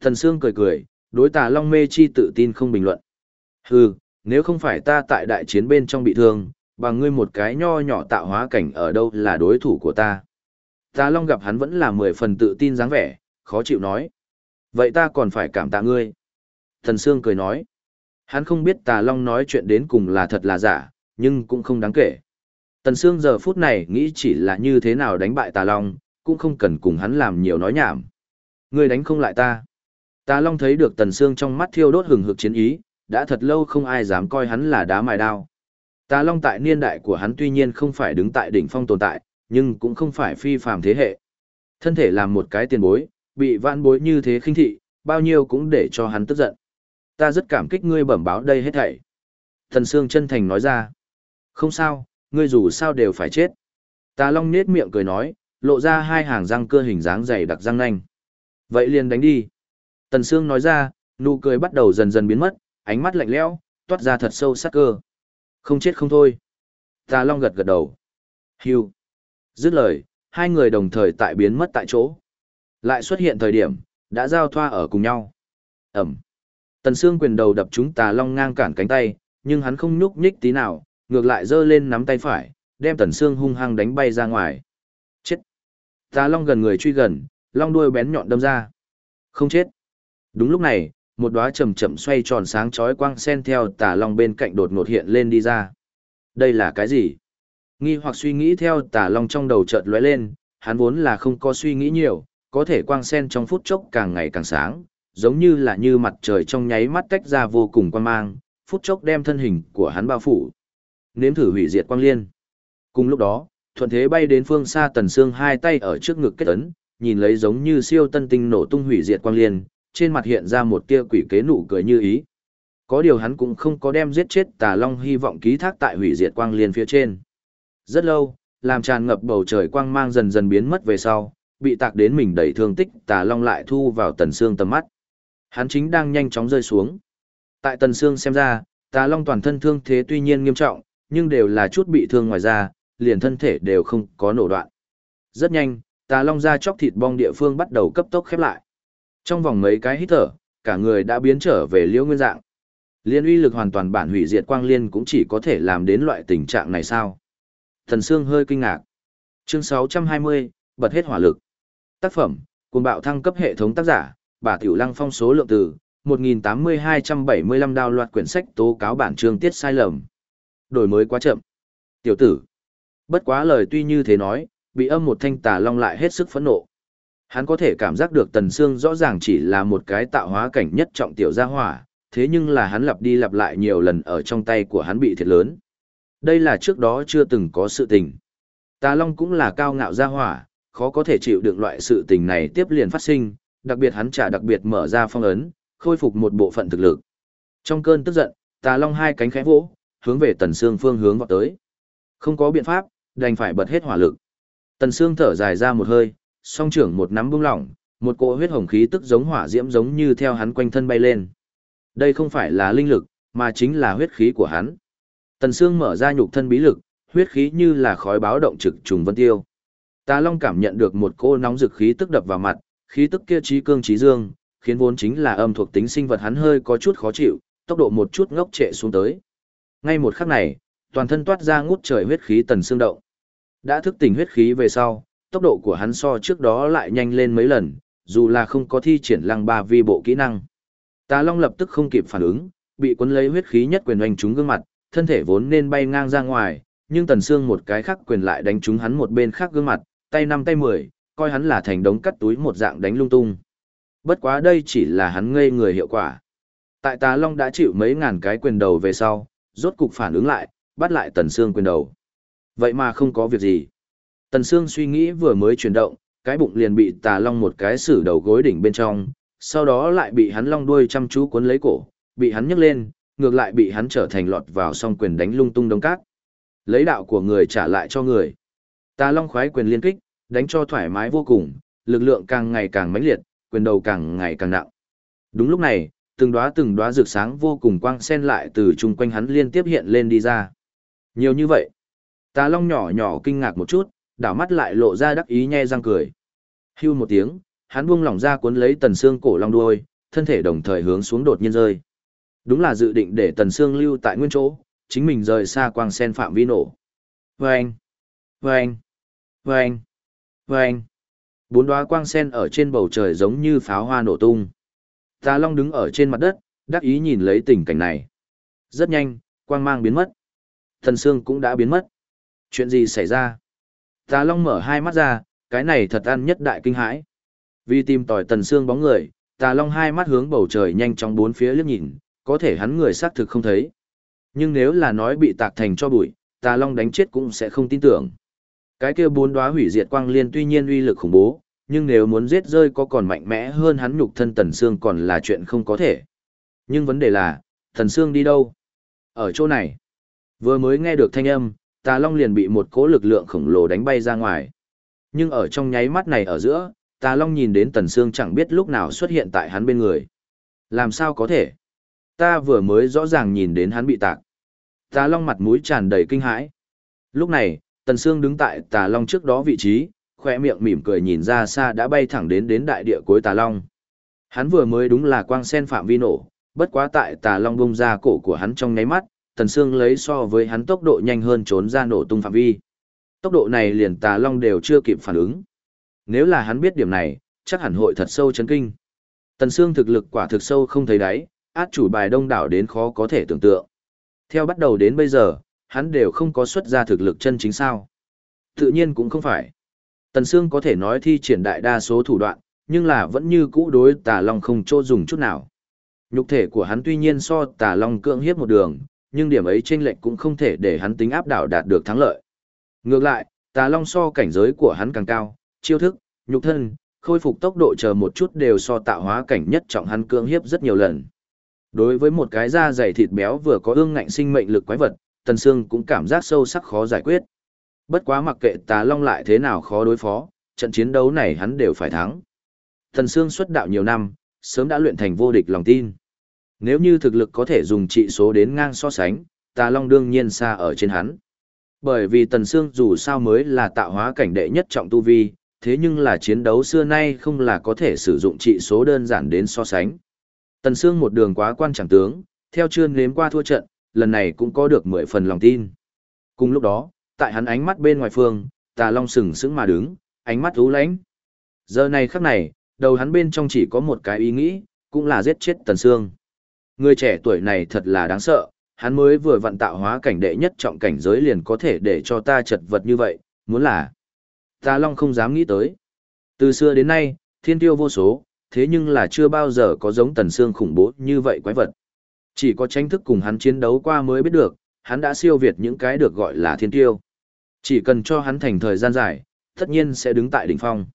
Speaker 1: Thần Sương cười cười, đối tà Long Mê Chi tự tin không bình luận. Hừ, nếu không phải ta tại đại chiến bên trong bị thương, bằng ngươi một cái nho nhỏ tạo hóa cảnh ở đâu là đối thủ của ta. Tà Long gặp hắn vẫn là mười phần tự tin dáng vẻ, khó chịu nói. Vậy ta còn phải cảm tạ ngươi. Thần Sương cười nói. Hắn không biết Tà Long nói chuyện đến cùng là thật là giả, nhưng cũng không đáng kể. Tần Sương giờ phút này nghĩ chỉ là như thế nào đánh bại Tà Long, cũng không cần cùng hắn làm nhiều nói nhảm. Ngươi đánh không lại ta. Tà Long thấy được Tần Sương trong mắt thiêu đốt hừng hực chiến ý, đã thật lâu không ai dám coi hắn là đá mài đao. Tà Long tại niên đại của hắn tuy nhiên không phải đứng tại đỉnh phong tồn tại, nhưng cũng không phải phi phàm thế hệ. Thân thể làm một cái tiền bối, bị vãn bối như thế khinh thị, bao nhiêu cũng để cho hắn tức giận. Ta rất cảm kích ngươi bẩm báo đây hết thảy. Thần Sương chân thành nói ra. Không sao, ngươi dù sao đều phải chết. Tà Long nết miệng cười nói, lộ ra hai hàng răng cưa hình dáng dày đặc răng nanh. Vậy liền đánh đi. Tần Sương nói ra, nụ cười bắt đầu dần dần biến mất, ánh mắt lạnh lẽo, toát ra thật sâu sắc cơ. Không chết không thôi. Tà Long gật gật đầu. Hưu. Dứt lời, hai người đồng thời tại biến mất tại chỗ. Lại xuất hiện thời điểm, đã giao thoa ở cùng nhau. Ẩm. Tần Sương quyền đầu đập trúng Tà Long ngang cản cánh tay, nhưng hắn không nhúc nhích tí nào, ngược lại giơ lên nắm tay phải, đem Tần Sương hung hăng đánh bay ra ngoài. Chết! Tà Long gần người truy gần, long đuôi bén nhọn đâm ra. Không chết. Đúng lúc này, một đóa chậm chậm xoay tròn sáng chói quang sen theo tà long bên cạnh đột ngột hiện lên đi ra. Đây là cái gì? Nghi hoặc suy nghĩ theo tà long trong đầu chợt lóe lên, hắn vốn là không có suy nghĩ nhiều, có thể quang sen trong phút chốc càng ngày càng sáng, giống như là như mặt trời trong nháy mắt tách ra vô cùng quan mang, phút chốc đem thân hình của hắn bao phủ. Nếm thử hủy diệt quang liên. Cùng lúc đó, thuận thế bay đến phương xa tần xương hai tay ở trước ngực kết ấn, nhìn lấy giống như siêu tân tinh nổ tung hủy diệt quang liên, trên mặt hiện ra một tia quỷ kế nụ cười như ý. Có điều hắn cũng không có đem giết chết tà long hy vọng ký thác tại hủy diệt quang liên phía trên. Rất lâu, làm tràn ngập bầu trời quang mang dần dần biến mất về sau, bị tạc đến mình đầy thương tích tà long lại thu vào tần xương tầm mắt. Hắn chính đang nhanh chóng rơi xuống. Tại tần xương xem ra, tà long toàn thân thương thế tuy nhiên nghiêm trọng, nhưng đều là chút bị thương ngoài da, liền thân thể đều không có nổ đoạn. Rất nhanh, tà long da chóc thịt bong địa phương bắt đầu cấp tốc khép lại. Trong vòng mấy cái hít thở, cả người đã biến trở về liễu nguyên dạng. Liên uy lực hoàn toàn bản hủy diệt quang liên cũng chỉ có thể làm đến loại tình trạng này sao? Thần Sương hơi kinh ngạc. Chương 620, bật hết hỏa lực. Tác phẩm, cùng bạo thăng cấp hệ thống tác giả, bà Tiểu Lăng phong số lượng từ, 1.8275 đào loạt quyển sách tố cáo bản chương tiết sai lầm. Đổi mới quá chậm. Tiểu tử. Bất quá lời tuy như thế nói, bị âm một thanh tà long lại hết sức phẫn nộ. Hắn có thể cảm giác được Tần Sương rõ ràng chỉ là một cái tạo hóa cảnh nhất trọng tiểu gia hỏa, thế nhưng là hắn lặp đi lặp lại nhiều lần ở trong tay của hắn bị thiệt lớn. Đây là trước đó chưa từng có sự tình. Tà Long cũng là cao ngạo gia hỏa, khó có thể chịu được loại sự tình này tiếp liền phát sinh, đặc biệt hắn trả đặc biệt mở ra phong ấn, khôi phục một bộ phận thực lực. Trong cơn tức giận, Tà Long hai cánh khẽ vỗ, hướng về Tần Sương phương hướng vọt tới. Không có biện pháp, đành phải bật hết hỏa lực. Tần Sương thở dài ra một hơi, song trưởng một nắm bung lỏng, một cỗ huyết hồng khí tức giống hỏa diễm giống như theo hắn quanh thân bay lên. Đây không phải là linh lực, mà chính là huyết khí của hắn. Tần Sương mở ra nhục thân bí lực, huyết khí như là khói báo động trực trùng vân tiêu. Tà Long cảm nhận được một cô nóng dực khí tức đập vào mặt, khí tức kia trí cương trí dương, khiến vốn chính là âm thuộc tính sinh vật hắn hơi có chút khó chịu, tốc độ một chút ngốc trệ xuống tới. Ngay một khắc này, toàn thân toát ra ngút trời huyết khí tần xương động. Đã thức tỉnh huyết khí về sau, tốc độ của hắn so trước đó lại nhanh lên mấy lần, dù là không có thi triển lăng ba vi bộ kỹ năng. Tà Long lập tức không kịp phản ứng, bị cuốn lấy huyết khí nhất quyền oanh trúng gương mặt, thân thể vốn nên bay ngang ra ngoài, nhưng Tần Sương một cái khác quyền lại đánh trúng hắn một bên khác gương mặt, tay năm tay mười, coi hắn là thành đống cắt túi một dạng đánh lung tung. Bất quá đây chỉ là hắn ngây người hiệu quả. Tại Tà Long đã chịu mấy ngàn cái quyền đầu về sau, rốt cục phản ứng lại, bắt lại Tần Sương quyền đầu. Vậy mà không có việc gì. Tần Sương suy nghĩ vừa mới chuyển động, cái bụng liền bị tà long một cái sử đầu gối đỉnh bên trong, sau đó lại bị hắn long đuôi chăm chú cuốn lấy cổ, bị hắn nhấc lên, ngược lại bị hắn trở thành lọt vào song quyền đánh lung tung đống cát. Lấy đạo của người trả lại cho người. Tà long khoái quyền liên kích, đánh cho thoải mái vô cùng, lực lượng càng ngày càng mãnh liệt, quyền đầu càng ngày càng nặng. Đúng lúc này, từng đóa từng đóa rực sáng vô cùng quang sen lại từ chung quanh hắn liên tiếp hiện lên đi ra. Nhiều như vậy. Tà long nhỏ nhỏ kinh ngạc một chút, đảo mắt lại lộ ra đắc ý nhe răng cười. Hưu một tiếng, hắn buông lỏng ra cuốn lấy tần xương cổ long đuôi, thân thể đồng thời hướng xuống đột nhiên rơi. Đúng là dự định để tần xương lưu tại nguyên chỗ, chính mình rời xa quang sen phạm vi nổ. Vâng! Vâng! Vâng! Vâng! Bốn đóa quang sen ở trên bầu trời giống như pháo hoa nổ tung. Tà Long đứng ở trên mặt đất, đắc ý nhìn lấy tình cảnh này. Rất nhanh, quang mang biến mất. Thần Sương cũng đã biến mất. Chuyện gì xảy ra? Tà Long mở hai mắt ra, cái này thật ăn nhất đại kinh hãi. Vì tìm tòi tần xương bóng người, Tà Long hai mắt hướng bầu trời nhanh chóng bốn phía liếc nhìn, có thể hắn người xác thực không thấy. Nhưng nếu là nói bị tạc thành cho bụi, Tà Long đánh chết cũng sẽ không tin tưởng. Cái kia bốn đóa hủy diệt quang liên tuy nhiên uy lực khủng bố, nhưng nếu muốn giết rơi có còn mạnh mẽ hơn hắn nhục thân tần Sương còn là chuyện không có thể. Nhưng vấn đề là, thần Sương đi đâu? Ở chỗ này. Vừa mới nghe được thanh âm, tà long liền bị một cỗ lực lượng khổng lồ đánh bay ra ngoài. Nhưng ở trong nháy mắt này ở giữa, tà long nhìn đến tần Sương, chẳng biết lúc nào xuất hiện tại hắn bên người. Làm sao có thể? Ta vừa mới rõ ràng nhìn đến hắn bị tạc. Tà long mặt mũi tràn đầy kinh hãi. Lúc này, tần Sương đứng tại tà long trước đó vị trí, khoe miệng mỉm cười nhìn ra xa đã bay thẳng đến đến đại địa cuối tà long. Hắn vừa mới đúng là quang sen phạm vi nổ, bất quá tại tà long bung ra cổ của hắn trong nháy mắt, Tần Sương lấy so với hắn tốc độ nhanh hơn trốn ra nổ tung phạm vi. Tốc độ này liền Tà Long đều chưa kịp phản ứng. Nếu là hắn biết điểm này, chắc hẳn hội thật sâu chấn kinh. Tần Sương thực lực quả thực sâu không thấy đáy, át chủ bài đông đảo đến khó có thể tưởng tượng. Theo bắt đầu đến bây giờ, hắn đều không có xuất ra thực lực chân chính sao. Tự nhiên cũng không phải. Tần Sương có thể nói thi triển đại đa số thủ đoạn, nhưng là vẫn như cũ đối tà long không chỗ dùng chút nào. Nhục thể của hắn tuy nhiên so tà long cưỡng hiếp một đường, nhưng điểm ấy chênh lệch cũng không thể để hắn tính áp đảo đạt được thắng lợi. Ngược lại, tà long so cảnh giới của hắn càng cao, chiêu thức, nhục thân, khôi phục tốc độ chờ một chút đều so tạo hóa cảnh nhất trọng hắn cưỡng hiếp rất nhiều lần. Đối với một cái da dày thịt béo vừa có ương ngạnh sinh mệnh lực quái vật, Tần Sương cũng cảm giác sâu sắc khó giải quyết. Bất quá mặc kệ tà long lại thế nào khó đối phó, trận chiến đấu này hắn đều phải thắng. Tần Sương xuất đạo nhiều năm, sớm đã luyện thành vô địch lòng tin. Nếu như thực lực có thể dùng trị số đến ngang so sánh, tà long đương nhiên xa ở trên hắn. Bởi vì Tần Sương dù sao mới là tạo hóa cảnh đệ nhất trọng tu vi, thế nhưng là chiến đấu xưa nay không là có thể sử dụng trị số đơn giản đến so sánh. Tần Sương một đường quá quan trọng tướng, theo chưa nếm qua thua trận, lần này cũng có được 10 phần lòng tin. Cùng lúc đó, tại hắn ánh mắt bên ngoài phương, tà long sừng sững mà đứng, ánh mắt u lãnh. Giờ này khắc này, đầu hắn bên trong chỉ có một cái ý nghĩ, cũng là giết chết Tần Sương. Người trẻ tuổi này thật là đáng sợ, hắn mới vừa vận tạo hóa cảnh đệ nhất trọng cảnh giới liền có thể để cho ta chật vật như vậy, muốn là. Tà Long không dám nghĩ tới. Từ xưa đến nay, thiên tiêu vô số, thế nhưng là chưa bao giờ có giống Tần Sương khủng bố như vậy quái vật. Chỉ có tranh thức cùng hắn chiến đấu qua mới biết được, hắn đã siêu việt những cái được gọi là thiên tiêu. Chỉ cần cho hắn thành thời gian dài, tất nhiên sẽ đứng tại đỉnh phong.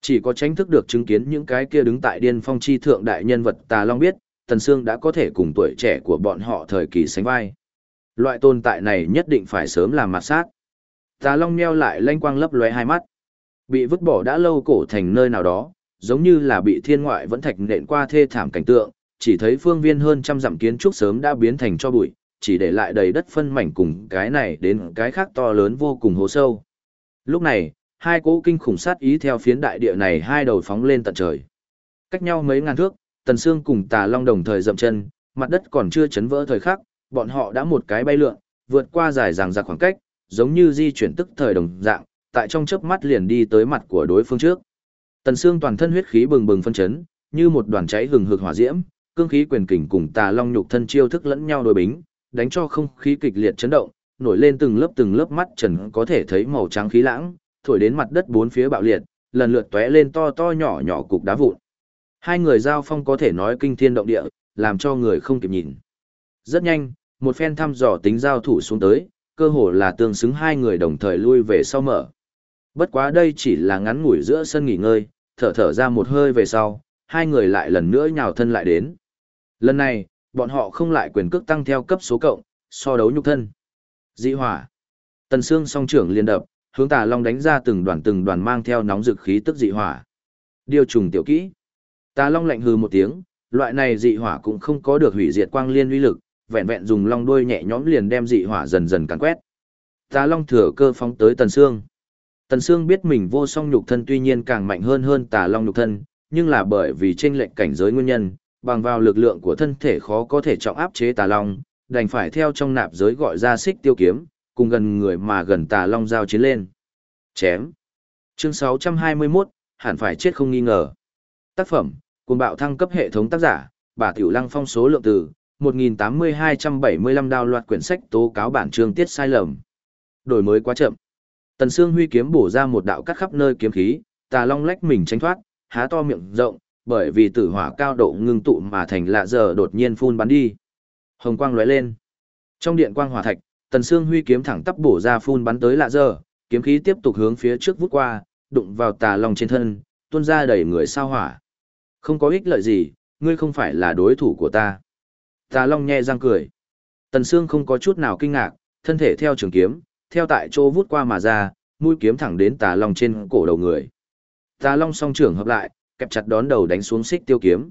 Speaker 1: Chỉ có tranh thức được chứng kiến những cái kia đứng tại điên phong chi thượng đại nhân vật Tà Long biết, Tần Sương đã có thể cùng tuổi trẻ của bọn họ thời kỳ sánh vai. Loại tồn tại này nhất định phải sớm làm mặt sát. Tà Long meo lại lanh quang lấp lóe hai mắt. Bị vứt bỏ đã lâu cổ thành nơi nào đó, giống như là bị thiên ngoại vẫn thạch nện qua thê thảm cảnh tượng, chỉ thấy phương viên hơn trăm dặm kiến trúc sớm đã biến thành cho bụi, chỉ để lại đầy đất phân mảnh cùng cái này đến cái khác to lớn vô cùng hố sâu. Lúc này, hai cỗ kinh khủng sát ý theo phiến đại địa này hai đầu phóng lên tận trời. Cách nhau mấy ngàn thước, Tần Sương cùng Tà Long đồng thời dậm chân, mặt đất còn chưa chấn vỡ thời khắc, bọn họ đã một cái bay lượn, vượt qua dài dằng dặc khoảng cách, giống như di chuyển tức thời đồng dạng, tại trong chớp mắt liền đi tới mặt của đối phương trước. Tần Sương toàn thân huyết khí bừng bừng phân chấn, như một đoàn cháy hừng hực hỏa diễm, cương khí quyền kình cùng Tà Long nhục thân chiêu thức lẫn nhau đối bính, đánh cho không khí kịch liệt chấn động, nổi lên từng lớp từng lớp mắt trần có thể thấy màu trắng khí lãng, thổi đến mặt đất bốn phía bạo liệt, lần lượt tóe lên to to nhỏ nhỏ cục đá vụn. Hai người giao phong có thể nói kinh thiên động địa, làm cho người không kịp nhìn. Rất nhanh, một phen thăm dò tính giao thủ xuống tới, cơ hồ là tương xứng hai người đồng thời lui về sau mở. Bất quá đây chỉ là ngắn ngủi giữa sân nghỉ ngơi, thở thở ra một hơi về sau, hai người lại lần nữa nhào thân lại đến. Lần này, bọn họ không lại quyền cước tăng theo cấp số cộng, so đấu nhục thân. Dị hỏa. Tần xương song trưởng liên đập, hướng tà long đánh ra từng đoàn từng đoàn mang theo nóng dực khí tức dị hỏa. Điều trùng tiểu kỹ. Tà Long lạnh hừ một tiếng, loại này dị hỏa cũng không có được hủy diệt quang liên uy lực, vẹn vẹn dùng long đuôi nhẹ nhõm liền đem dị hỏa dần dần càn quét. Tà Long thừa cơ phóng tới Tần Sương. Tần Sương biết mình vô song nhục thân tuy nhiên càng mạnh hơn hơn Tà Long nhục thân, nhưng là bởi vì trên lệnh cảnh giới nguyên nhân, bằng vào lực lượng của thân thể khó có thể trọng áp chế Tà Long, đành phải theo trong nạp giới gọi ra xích tiêu kiếm, cùng gần người mà gần Tà Long giao chiến lên. Chém. Chương 621, hẳn phải chết không nghi ngờ. Tác phẩm, Cuồng bạo thăng cấp hệ thống tác giả, bà Tiểu Lăng phong số lượng từ, 1.8275 đào loạt quyển sách tố cáo bản chương tiết sai lầm. Đổi mới quá chậm. Tần Sương Huy kiếm bổ ra một đạo cắt khắp nơi kiếm khí, tà long lách mình tránh thoát, há to miệng rộng, bởi vì tử hỏa cao độ ngưng tụ mà thành lạ giờ đột nhiên phun bắn đi. Hồng quang lóe lên. Trong điện quang hỏa thạch, Tần Sương Huy kiếm thẳng tắp bổ ra phun bắn tới lạ giờ, kiếm khí tiếp tục hướng phía trước vút qua, đụng vào tà long trên thân, tuôn ra đầy người sao hỏa. Không có ích lợi gì, ngươi không phải là đối thủ của ta. Tà Long nhe răng cười. Tần Sương không có chút nào kinh ngạc, thân thể theo trường kiếm, theo tại chỗ vút qua mà ra, mũi kiếm thẳng đến Tà Long trên cổ đầu người. Tà Long song trưởng hợp lại, kẹp chặt đón đầu đánh xuống xích tiêu kiếm.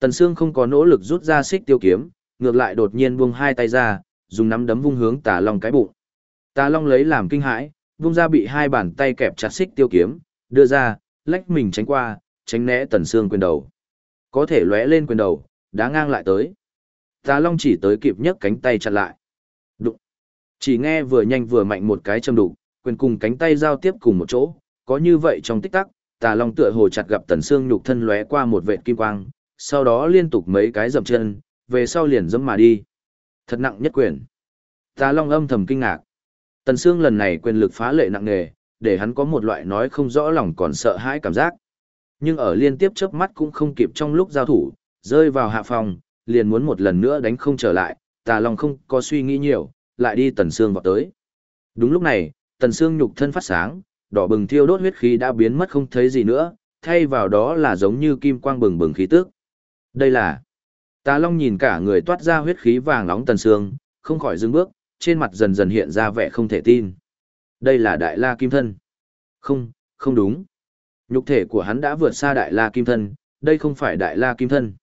Speaker 1: Tần Sương không có nỗ lực rút ra xích tiêu kiếm, ngược lại đột nhiên buông hai tay ra, dùng nắm đấm vung hướng Tà Long cái bụng. Tà Long lấy làm kinh hãi, vung ra bị hai bàn tay kẹp chặt xích tiêu kiếm, đưa ra, lách mình tránh qua, tránh né tần xương quyền đầu. Có thể lóe lên quyền đầu, đá ngang lại tới. Tà Long chỉ tới kịp nhấc cánh tay chặn lại. Đụng. Chỉ nghe vừa nhanh vừa mạnh một cái châm đụng, quyền cùng cánh tay giao tiếp cùng một chỗ, có như vậy trong tích tắc, Tà Long tựa hồ chặt gặp Tần xương nhục thân lóe qua một vệt kim quang, sau đó liên tục mấy cái dậm chân, về sau liền dẫm mà đi. Thật nặng nhất quyền. Tà Long âm thầm kinh ngạc. Tần xương lần này quyền lực phá lệ nặng nề, để hắn có một loại nói không rõ lòng còn sợ hãi cảm giác. Nhưng ở liên tiếp chớp mắt cũng không kịp trong lúc giao thủ, rơi vào hạ phòng, liền muốn một lần nữa đánh không trở lại, Tà Long không có suy nghĩ nhiều, lại đi Tần xương vào tới. Đúng lúc này, Tần xương nhục thân phát sáng, đỏ bừng thiêu đốt huyết khí đã biến mất không thấy gì nữa, thay vào đó là giống như kim quang bừng bừng khí tức. Đây là Tà Long nhìn cả người toát ra huyết khí vàng nóng Tần Sương, không khỏi dừng bước, trên mặt dần dần hiện ra vẻ không thể tin. Đây là Đại La Kim Thân. Không, không đúng. Nhục thể của hắn đã vượt xa Đại La Kim Thân, đây không phải Đại La Kim Thân.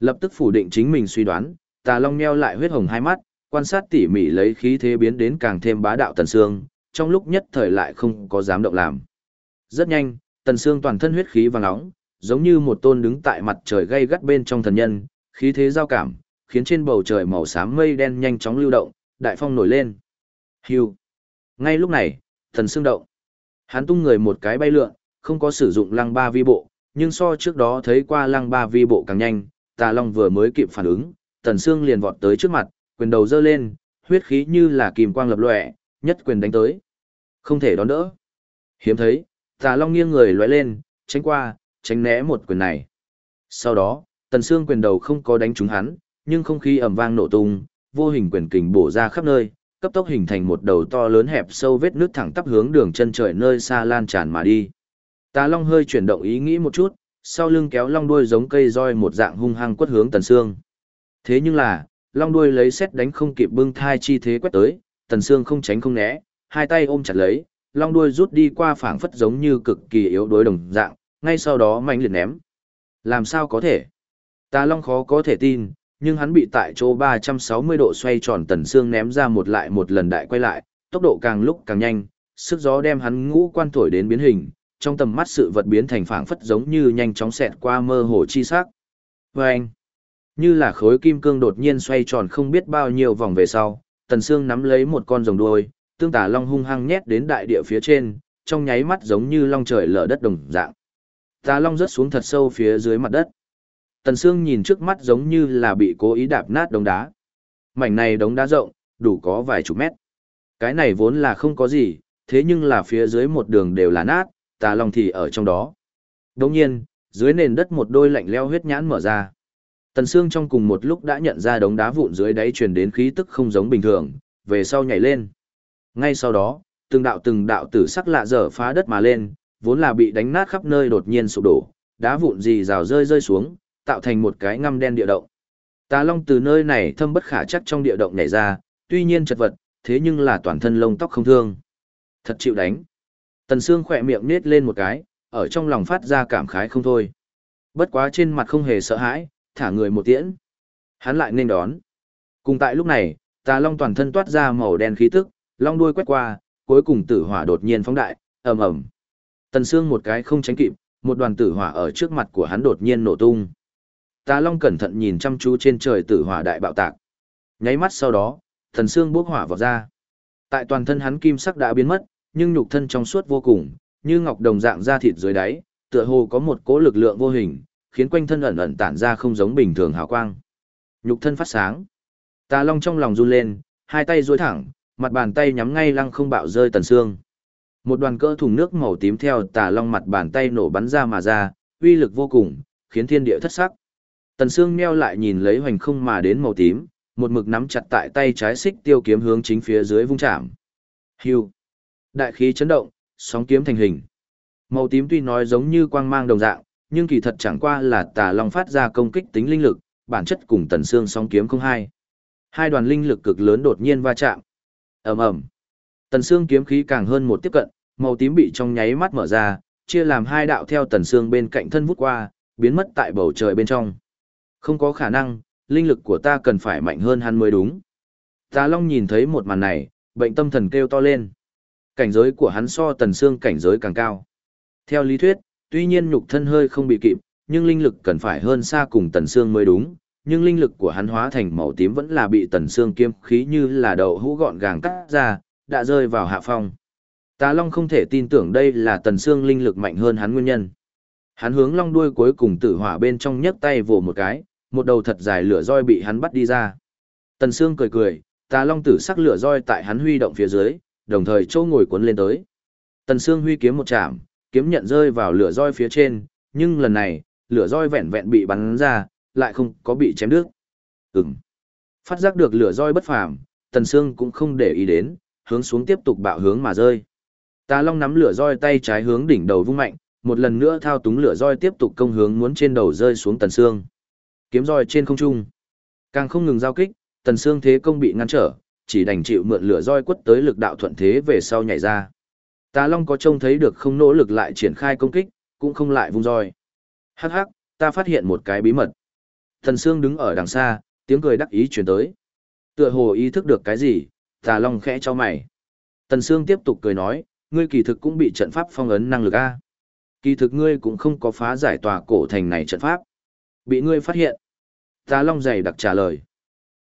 Speaker 1: Lập tức phủ định chính mình suy đoán, Tà Long nheo lại huyết hồng hai mắt, quan sát tỉ mỉ lấy khí thế biến đến càng thêm bá đạo Tần Sương, trong lúc nhất thời lại không có dám động làm. Rất nhanh, Tần Sương toàn thân huyết khí vàng nóng, giống như một tôn đứng tại mặt trời gay gắt bên trong thần nhân, khí thế giao cảm, khiến trên bầu trời màu xám mây đen nhanh chóng lưu động, đại phong nổi lên. Hưu. Ngay lúc này, tần xương động. Hắn tung người một cái bay lượn, không có sử dụng lăng ba vi bộ, nhưng so trước đó thấy qua lăng ba vi bộ càng nhanh, tà long vừa mới kịp phản ứng, tần xương liền vọt tới trước mặt, quyền đầu dơ lên, huyết khí như là kìm quang lập lòe, nhất quyền đánh tới. Không thể đón đỡ. Hiếm thấy, tà long nghiêng người lóe lên, tránh qua, tránh né một quyền này. Sau đó, tần xương quyền đầu không có đánh trúng hắn, nhưng không khí ầm vang nổ tung, vô hình quyền kình bổ ra khắp nơi, cấp tốc hình thành một đầu to lớn hẹp sâu vết nước thẳng tắp hướng đường chân trời nơi xa lan tràn mà đi. Tà Long hơi chuyển động ý nghĩ một chút, sau lưng kéo long đuôi giống cây roi một dạng hung hăng quất hướng Tần Sương. Thế nhưng là, long đuôi lấy xét đánh không kịp bưng thai chi thế quét tới, Tần Sương không tránh không né, hai tay ôm chặt lấy, long đuôi rút đi qua phảng phất giống như cực kỳ yếu đối đồng dạng, ngay sau đó mạnh liệt ném. Làm sao có thể? Tà Long khó có thể tin, nhưng hắn bị tại chỗ 360 độ xoay tròn tần xương ném ra một lại một lần đại quay lại, tốc độ càng lúc càng nhanh, sức gió đem hắn ngũ quan thổi đến biến hình, trong tầm mắt sự vật biến thành phảng phất giống như nhanh chóng xẹt qua mơ hồ chi sắc. Vâng! Như là khối kim cương đột nhiên xoay tròn không biết bao nhiêu vòng về sau, tần xương nắm lấy một con rồng đuôi, tương tà long hung hăng nhét đến đại địa phía trên, trong nháy mắt giống như long trời lở đất đồng dạng. Tà long rớt xuống thật sâu phía dưới mặt đất. Tần Sương nhìn trước mắt giống như là bị cố ý đạp nát đống đá. Mảnh này đống đá rộng, đủ có vài chục mét. Cái này vốn là không có gì, thế nhưng là phía dưới một đường đều là nát, tà long thì ở trong đó. Đồng nhiên, dưới nền đất một đôi lạnh leo huyết nhãn mở ra. Tần Sương trong cùng một lúc đã nhận ra đống đá vụn dưới đáy truyền đến khí tức không giống bình thường, về sau nhảy lên. Ngay sau đó, từng đạo từng đạo tử sắc lạ dở phá đất mà lên, vốn là bị đánh nát khắp nơi đột nhiên sụp đổ, đá vụn gì rào rơi rơi xuống, tạo thành một cái ngăm đen địa động. Tà Long từ nơi này thâm bất khả chắc trong địa động nhảy ra, tuy nhiên chật vật, thế nhưng là toàn thân lông tóc không thương. Thật chịu đánh. Tần Sương khỏe miệng nết lên một cái, ở trong lòng phát ra cảm khái không thôi. Bất quá trên mặt không hề sợ hãi, thả người một tiễn. Hắn lại nên đón. Cùng tại lúc này, Tà Long toàn thân toát ra màu đen khí tức, long đuôi quét qua, cuối cùng tử hỏa đột nhiên phóng đại, ầm ầm. Tần Sương một cái không tránh kịp, một đoàn tử hỏa ở trước mặt của hắn đột nhiên nổ tung. Tà Long cẩn thận nhìn chăm chú trên trời tử hỏa đại bạo tạc. Nháy mắt sau đó, thần xương bốc hỏa vọt ra. Tại toàn thân hắn kim sắc đã biến mất, nhưng nhục thân trong suốt vô cùng, như ngọc đồng dạng da thịt dưới đáy, tựa hồ có một cỗ lực lượng vô hình, khiến quanh thân ẩn ẩn tản ra không giống bình thường hào quang. Nhục thân phát sáng. Tà Long trong lòng run lên, hai tay duỗi thẳng, mặt bàn tay nhắm ngay lăng không bạo rơi tần xương. Một đoàn cỡ thùng nước màu tím theo Tà Long mặt bàn tay nổ bắn ra mà ra, uy lực vô cùng, khiến thiên địa thất sắc. Tần xương meo lại nhìn lấy hoành không mà đến màu tím, một mực nắm chặt tại tay trái xích tiêu kiếm hướng chính phía dưới vung chạm. Hưu. Đại khí chấn động, sóng kiếm thành hình. Màu tím tuy nói giống như quang mang đồng dạng, nhưng kỳ thật chẳng qua là tà long phát ra công kích tính linh lực, bản chất cùng tần xương sóng kiếm không hai. Hai đoàn linh lực cực lớn đột nhiên va chạm. Ầm ầm. Tần xương kiếm khí càng hơn một tiếp cận, màu tím bị trong nháy mắt mở ra, chia làm hai đạo theo tần xương bên cạnh thân vút qua, biến mất tại bầu trời bên trong. Không có khả năng, linh lực của ta cần phải mạnh hơn hắn mới đúng. Tà Long nhìn thấy một màn này, bệnh tâm thần kêu to lên. Cảnh giới của hắn so tần xương cảnh giới càng cao. Theo lý thuyết, tuy nhiên nhục thân hơi không bị kịp, nhưng linh lực cần phải hơn xa cùng tần xương mới đúng. Nhưng linh lực của hắn hóa thành màu tím vẫn là bị tần xương kiếm khí như là đầu hũ gọn gàng cắt ra, đã rơi vào hạ phong. Tà Long không thể tin tưởng đây là tần xương linh lực mạnh hơn hắn nguyên nhân. Hắn hướng long đuôi cuối cùng tử hỏa bên trong nhấc tay vồ một cái, một đầu thật dài lửa roi bị hắn bắt đi ra. Tần Sương cười cười, tà long tử sắc lửa roi tại hắn huy động phía dưới, đồng thời châu ngồi cuốn lên tới. Tần Sương huy kiếm một chạm, kiếm nhận rơi vào lửa roi phía trên, nhưng lần này, lửa roi vẹn vẹn bị bắn ra, lại không có bị chém đứt. Ừm. Phát giác được lửa roi bất phàm, Tần Sương cũng không để ý đến, hướng xuống tiếp tục bạo hướng mà rơi. Tà Long nắm lửa roi tay trái hướng đỉnh đầu vung mạnh, một lần nữa thao túng lửa roi tiếp tục công hướng muốn trên đầu rơi xuống Tần Sương. Kiếm roi trên không trung, càng không ngừng giao kích, Tần Sương thế công bị ngăn trở, chỉ đành chịu mượn lửa roi quất tới lực đạo thuận thế về sau nhảy ra. Tà Long có trông thấy được không nỗ lực lại triển khai công kích, cũng không lại vung roi. Hắc hắc, ta phát hiện một cái bí mật. Thần Sương đứng ở đằng xa, tiếng cười đắc ý truyền tới. Tựa hồ ý thức được cái gì, Tà Long khẽ cho mày. Tần Sương tiếp tục cười nói, ngươi kỳ thực cũng bị trận pháp phong ấn năng lực a. Kỳ thực ngươi cũng không có phá giải tòa cổ thành này trận pháp. Bị ngươi phát hiện. Tà Long dày đặc trả lời.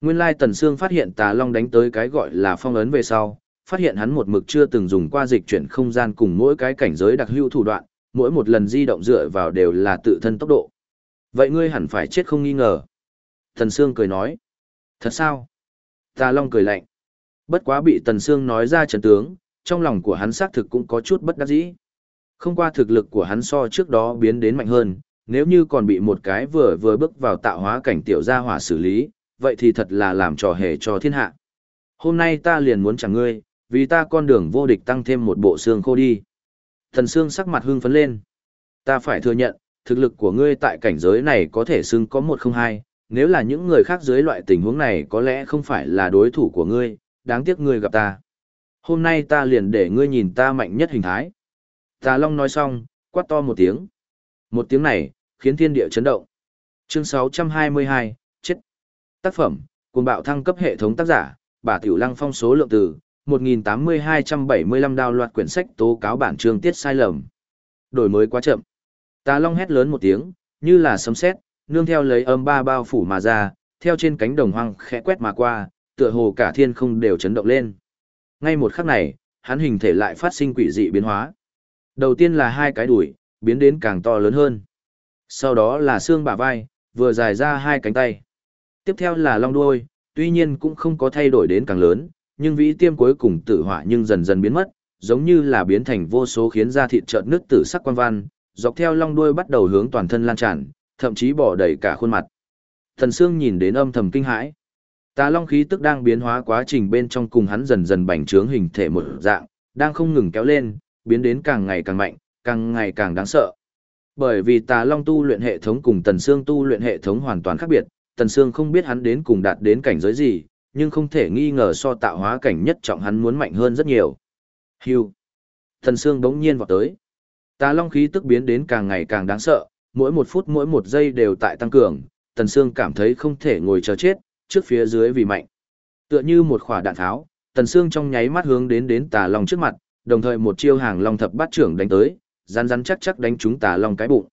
Speaker 1: Nguyên lai Tần Sương phát hiện Tà Long đánh tới cái gọi là phong ấn về sau, phát hiện hắn một mực chưa từng dùng qua dịch chuyển không gian cùng mỗi cái cảnh giới đặc hữu thủ đoạn, mỗi một lần di động dựa vào đều là tự thân tốc độ. Vậy ngươi hẳn phải chết không nghi ngờ. thần Sương cười nói. Thật sao? Tà Long cười lạnh. Bất quá bị Tần Sương nói ra trận tướng, trong lòng của hắn xác thực cũng có chút bất đắc dĩ. Không qua thực lực của hắn so trước đó biến đến mạnh hơn, nếu như còn bị một cái vừa vừa bước vào tạo hóa cảnh tiểu gia hỏa xử lý, vậy thì thật là làm trò hề cho thiên hạ. Hôm nay ta liền muốn chẳng ngươi, vì ta con đường vô địch tăng thêm một bộ xương khô đi. Thần xương sắc mặt hưng phấn lên. Ta phải thừa nhận, thực lực của ngươi tại cảnh giới này có thể xưng có một không hai, nếu là những người khác dưới loại tình huống này có lẽ không phải là đối thủ của ngươi, đáng tiếc ngươi gặp ta. Hôm nay ta liền để ngươi nhìn ta mạnh nhất hình thái. Tà Long nói xong, quát to một tiếng. Một tiếng này, khiến thiên địa chấn động. Chương 622, chết. Tác phẩm, cùng bạo thăng cấp hệ thống tác giả, bà Tiểu Lăng phong số lượng từ, 1.8275 đào loạt quyển sách tố cáo bản chương tiết sai lầm. Đổi mới quá chậm. Tà Long hét lớn một tiếng, như là sấm sét, nương theo lấy âm ba bao phủ mà ra, theo trên cánh đồng hoang khẽ quét mà qua, tựa hồ cả thiên không đều chấn động lên. Ngay một khắc này, hắn hình thể lại phát sinh quỷ dị biến hóa. Đầu tiên là hai cái đùi, biến đến càng to lớn hơn. Sau đó là xương bả vai, vừa dài ra hai cánh tay. Tiếp theo là long đuôi, tuy nhiên cũng không có thay đổi đến càng lớn, nhưng vĩ tiêm cuối cùng tử hỏa nhưng dần dần biến mất, giống như là biến thành vô số khiến da thịt trợn nước tử sắc quan văn, dọc theo long đuôi bắt đầu hướng toàn thân lan tràn, thậm chí bỏ đầy cả khuôn mặt. Thần Sương nhìn đến âm thầm kinh hãi. Tà long khí tức đang biến hóa quá trình bên trong cùng hắn dần dần bành trướng hình thể một dạng, đang không ngừng kéo lên, biến đến càng ngày càng mạnh, càng ngày càng đáng sợ. Bởi vì tà long tu luyện hệ thống cùng tần Sương tu luyện hệ thống hoàn toàn khác biệt, tần Sương không biết hắn đến cùng đạt đến cảnh giới gì, nhưng không thể nghi ngờ so tạo hóa cảnh nhất trọng hắn muốn mạnh hơn rất nhiều. Hưu. Tần Sương bỗng nhiên vọt tới. Tà long khí tức biến đến càng ngày càng đáng sợ, mỗi một phút mỗi một giây đều tại tăng cường, tần Sương cảm thấy không thể ngồi chờ chết, trước phía dưới vì mạnh. Tựa như một quả đạn tháo, tần Sương trong nháy mắt hướng đến đến tà long trước mặt, đồng thời một chiêu hàng long thập bát trưởng đánh tới, rắn rắn chắc chắc đánh trúng tà long cái bụng.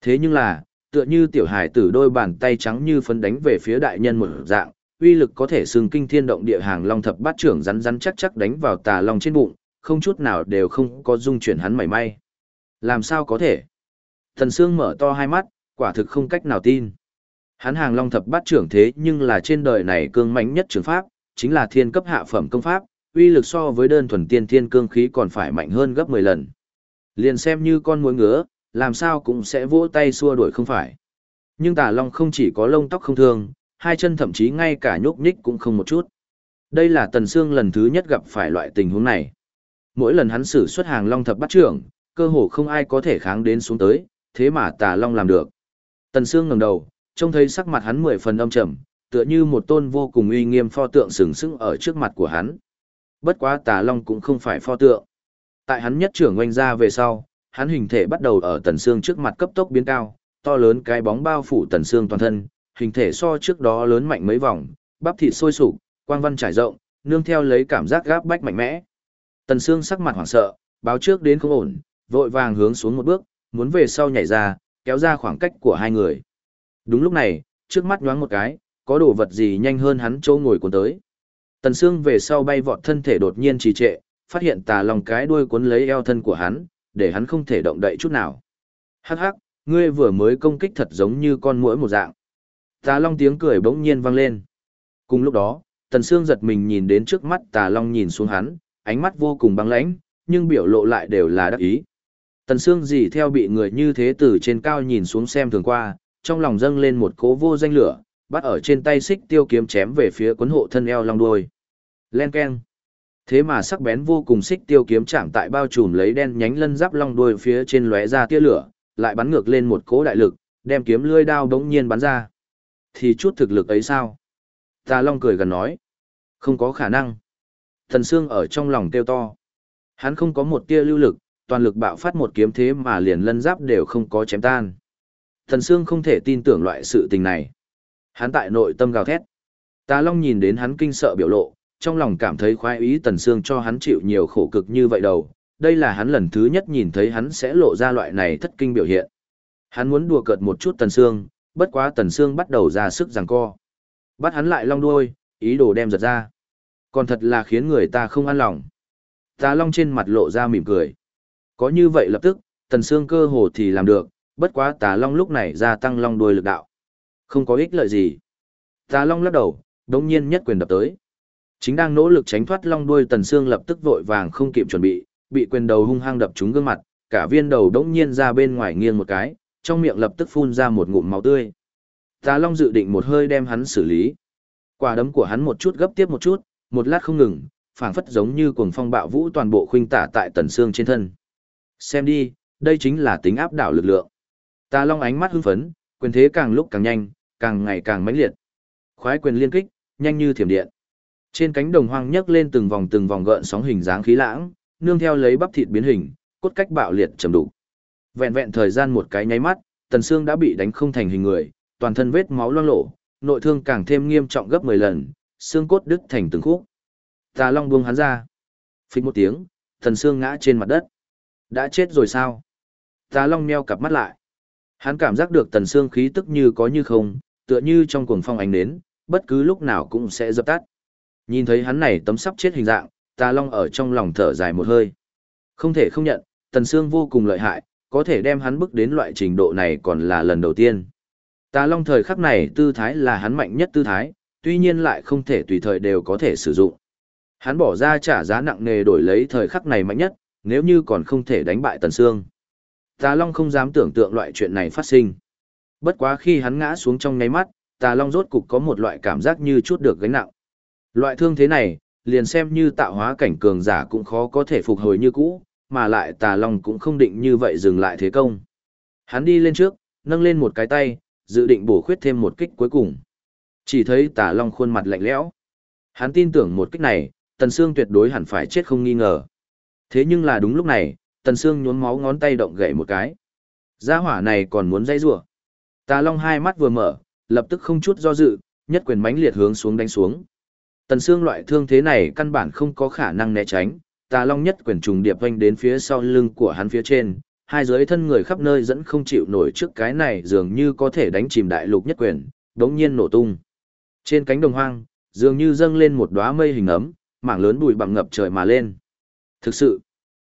Speaker 1: Thế nhưng là, tựa như tiểu hải tử đôi bàn tay trắng như phấn đánh về phía đại nhân một dạng, uy lực có thể xưng kinh thiên động địa hàng long thập bát trưởng rắn rắn chắc chắc đánh vào tà long trên bụng, không chút nào đều không có dung chuyển hắn mảy may. Làm sao có thể? Thần Sương mở to hai mắt, quả thực không cách nào tin. Hắn hàng long thập bát trưởng thế nhưng là trên đời này cương mãnh nhất trường pháp, chính là thiên cấp hạ phẩm công pháp, uy lực so với đơn thuần tiên thiên cương khí còn phải mạnh hơn gấp 10 lần. Liền xem như con muối ngứa, làm sao cũng sẽ vỗ tay xua đuổi không phải. Nhưng tà long không chỉ có lông tóc không thương, hai chân thậm chí ngay cả nhúc nhích cũng không một chút. Đây là tần xương lần thứ nhất gặp phải loại tình huống này. Mỗi lần hắn sử xuất hàng long thập bát trưởng, cơ hồ không ai có thể kháng đến xuống tới, thế mà tà long làm được. Tần xương ngẩng đầu, trông thấy sắc mặt hắn mười phần âm trầm, tựa như một tôn vô cùng uy nghiêm pho tượng sừng sững ở trước mặt của hắn. Bất quá tà long cũng không phải pho tượng. Tại hắn nhất trưởng oanh ra về sau, hắn hình thể bắt đầu ở tần xương trước mặt cấp tốc biến cao, to lớn cái bóng bao phủ tần xương toàn thân, hình thể so trước đó lớn mạnh mấy vòng, bắp thịt sôi sục, quang văn trải rộng, nương theo lấy cảm giác gáp bách mạnh mẽ. Tần xương sắc mặt hoảng sợ, báo trước đến không ổn, vội vàng hướng xuống một bước, muốn về sau nhảy ra, kéo ra khoảng cách của hai người. Đúng lúc này, trước mắt nhoáng một cái, có đồ vật gì nhanh hơn hắn chỗ ngồi cuốn tới. Tần xương về sau bay vọt thân thể đột nhiên trì trệ, phát hiện tà long cái đuôi cuốn lấy eo thân của hắn, để hắn không thể động đậy chút nào. Hắc hắc, ngươi vừa mới công kích thật giống như con muỗi một dạng. Tà Long tiếng cười bỗng nhiên vang lên. Cùng lúc đó, Tần Sương giật mình nhìn đến trước mắt Tà Long nhìn xuống hắn, ánh mắt vô cùng băng lãnh, nhưng biểu lộ lại đều là đắc ý. Tần Sương gì theo bị người như thế từ trên cao nhìn xuống xem thường qua, trong lòng dâng lên một cố vô danh lửa, bắt ở trên tay xích tiêu kiếm chém về phía cuốn hộ thân eo long đuôi. Len keng. Thế mà sắc bén vô cùng xích tiêu kiếm chạm tại bao trùm lấy đen nhánh lân giáp long đuôi phía trên lóe ra tia lửa, lại bắn ngược lên một cỗ đại lực, đem kiếm lưỡi đao bỗng nhiên bắn ra. Thì chút thực lực ấy sao? Tà Long cười gần nói. Không có khả năng. Thần Sương ở trong lòng kêu to. Hắn không có một tia lưu lực, toàn lực bạo phát một kiếm thế mà liền lân giáp đều không có chém tan. Thần Sương không thể tin tưởng loại sự tình này. Hắn tại nội tâm gào thét. Tà Long nhìn đến hắn kinh sợ biểu lộ, trong lòng cảm thấy khoái ý Tần Sương cho hắn chịu nhiều khổ cực như vậy đầu. Đây là hắn lần thứ nhất nhìn thấy hắn sẽ lộ ra loại này thất kinh biểu hiện. Hắn muốn đùa cợt một chút Tần Sương, bất quá Tần Sương bắt đầu ra sức giằng co. Bắt hắn lại long đuôi, ý đồ đem giật ra. Còn thật là khiến người ta không an lòng. Tà Long trên mặt lộ ra mỉm cười. Có như vậy lập tức, Tần xương cơ hồ thì làm được, bất quá Tà Long lúc này gia tăng long đuôi lực đạo. Không có ích lợi gì. Tà Long lắc đầu, đống nhiên nhất quyền đập tới. Chính đang nỗ lực tránh thoát long đuôi Tần xương lập tức vội vàng không kịp chuẩn bị, bị quyền đầu hung hăng đập trúng gương mặt, cả viên đầu đống nhiên ra bên ngoài nghiêng một cái, trong miệng lập tức phun ra một ngụm máu tươi. Tà Long dự định một hơi đem hắn xử lý. Quả đấm của hắn một chút gấp tiếp một chút, một lát không ngừng, phảng phất giống như cuồng phong bạo vũ toàn bộ khuynh tả tại tần xương trên thân. Xem đi, đây chính là tính áp đảo lực lượng. Tà Long ánh mắt hưng phấn, quyền thế càng lúc càng nhanh, càng ngày càng mãnh liệt. Khoái quyền liên kích, nhanh như thiểm điện. Trên cánh đồng hoang nhấc lên từng vòng từng vòng gợn sóng hình dáng khí lãng, nương theo lấy bắp thịt biến hình, cốt cách bạo liệt trầm đủ. Vẹn vẹn thời gian một cái nháy mắt, Tần Sương đã bị đánh không thành hình người, toàn thân vết máu loang lổ, nội thương càng thêm nghiêm trọng gấp 10 lần, xương cốt đứt thành từng khúc. Tà Long buông hắn ra. phịch một tiếng, Tần Sương ngã trên mặt đất. Đã chết rồi sao? Tà Long meo cặp mắt lại. Hắn cảm giác được Tần xương khí tức như có như không, tựa như trong cuồng phong ánh nến, bất cứ lúc nào cũng sẽ dập tắt. Nhìn thấy hắn này tấm sắp chết hình dạng, Tà Long ở trong lòng thở dài một hơi. Không thể không nhận, Tần Sương vô cùng lợi hại, có thể đem hắn bước đến loại trình độ này còn là lần đầu tiên. Tà Long thời khắc này tư thái là hắn mạnh nhất tư thái, tuy nhiên lại không thể tùy thời đều có thể sử dụng. Hắn bỏ ra trả giá nặng nề đổi lấy thời khắc này mạnh nhất, nếu như còn không thể đánh bại Tần Sương. Tà Long không dám tưởng tượng loại chuyện này phát sinh. Bất quá khi hắn ngã xuống trong ngáy mắt, Tà Long rốt cục có một loại cảm giác như chút được gánh nặng. Loại thương thế này, liền xem như tạo hóa cảnh cường giả cũng khó có thể phục hồi như cũ, mà lại Tà Long cũng không định như vậy dừng lại thế công. Hắn đi lên trước, nâng lên một cái tay, dự định bổ khuyết thêm một kích cuối cùng. Chỉ thấy Tà Long khuôn mặt lạnh lẽo. Hắn tin tưởng một kích này, Tần Sương tuyệt đối hẳn phải chết không nghi ngờ. Thế nhưng là đúng lúc này, Tần Sương nhốn máu ngón tay động gậy một cái. Gia hỏa này còn muốn dây rủa. Tà Long hai mắt vừa mở, lập tức không chút do dự, nhất quyền mãnh liệt hướng xuống đánh xuống. Tần Sương loại thương thế này căn bản không có khả năng né tránh, Tà Long nhất quyền trùng điệp vanh đến phía sau lưng của hắn phía trên, hai dưới thân người khắp nơi dẫn không chịu nổi trước cái này dường như có thể đánh chìm đại lục nhất quyền, đống nhiên nổ tung. Trên cánh đồng hoang, dường như dâng lên một đóa mây hình ấm, mảng lớn bụi bặm ngập trời mà lên. Thực sự,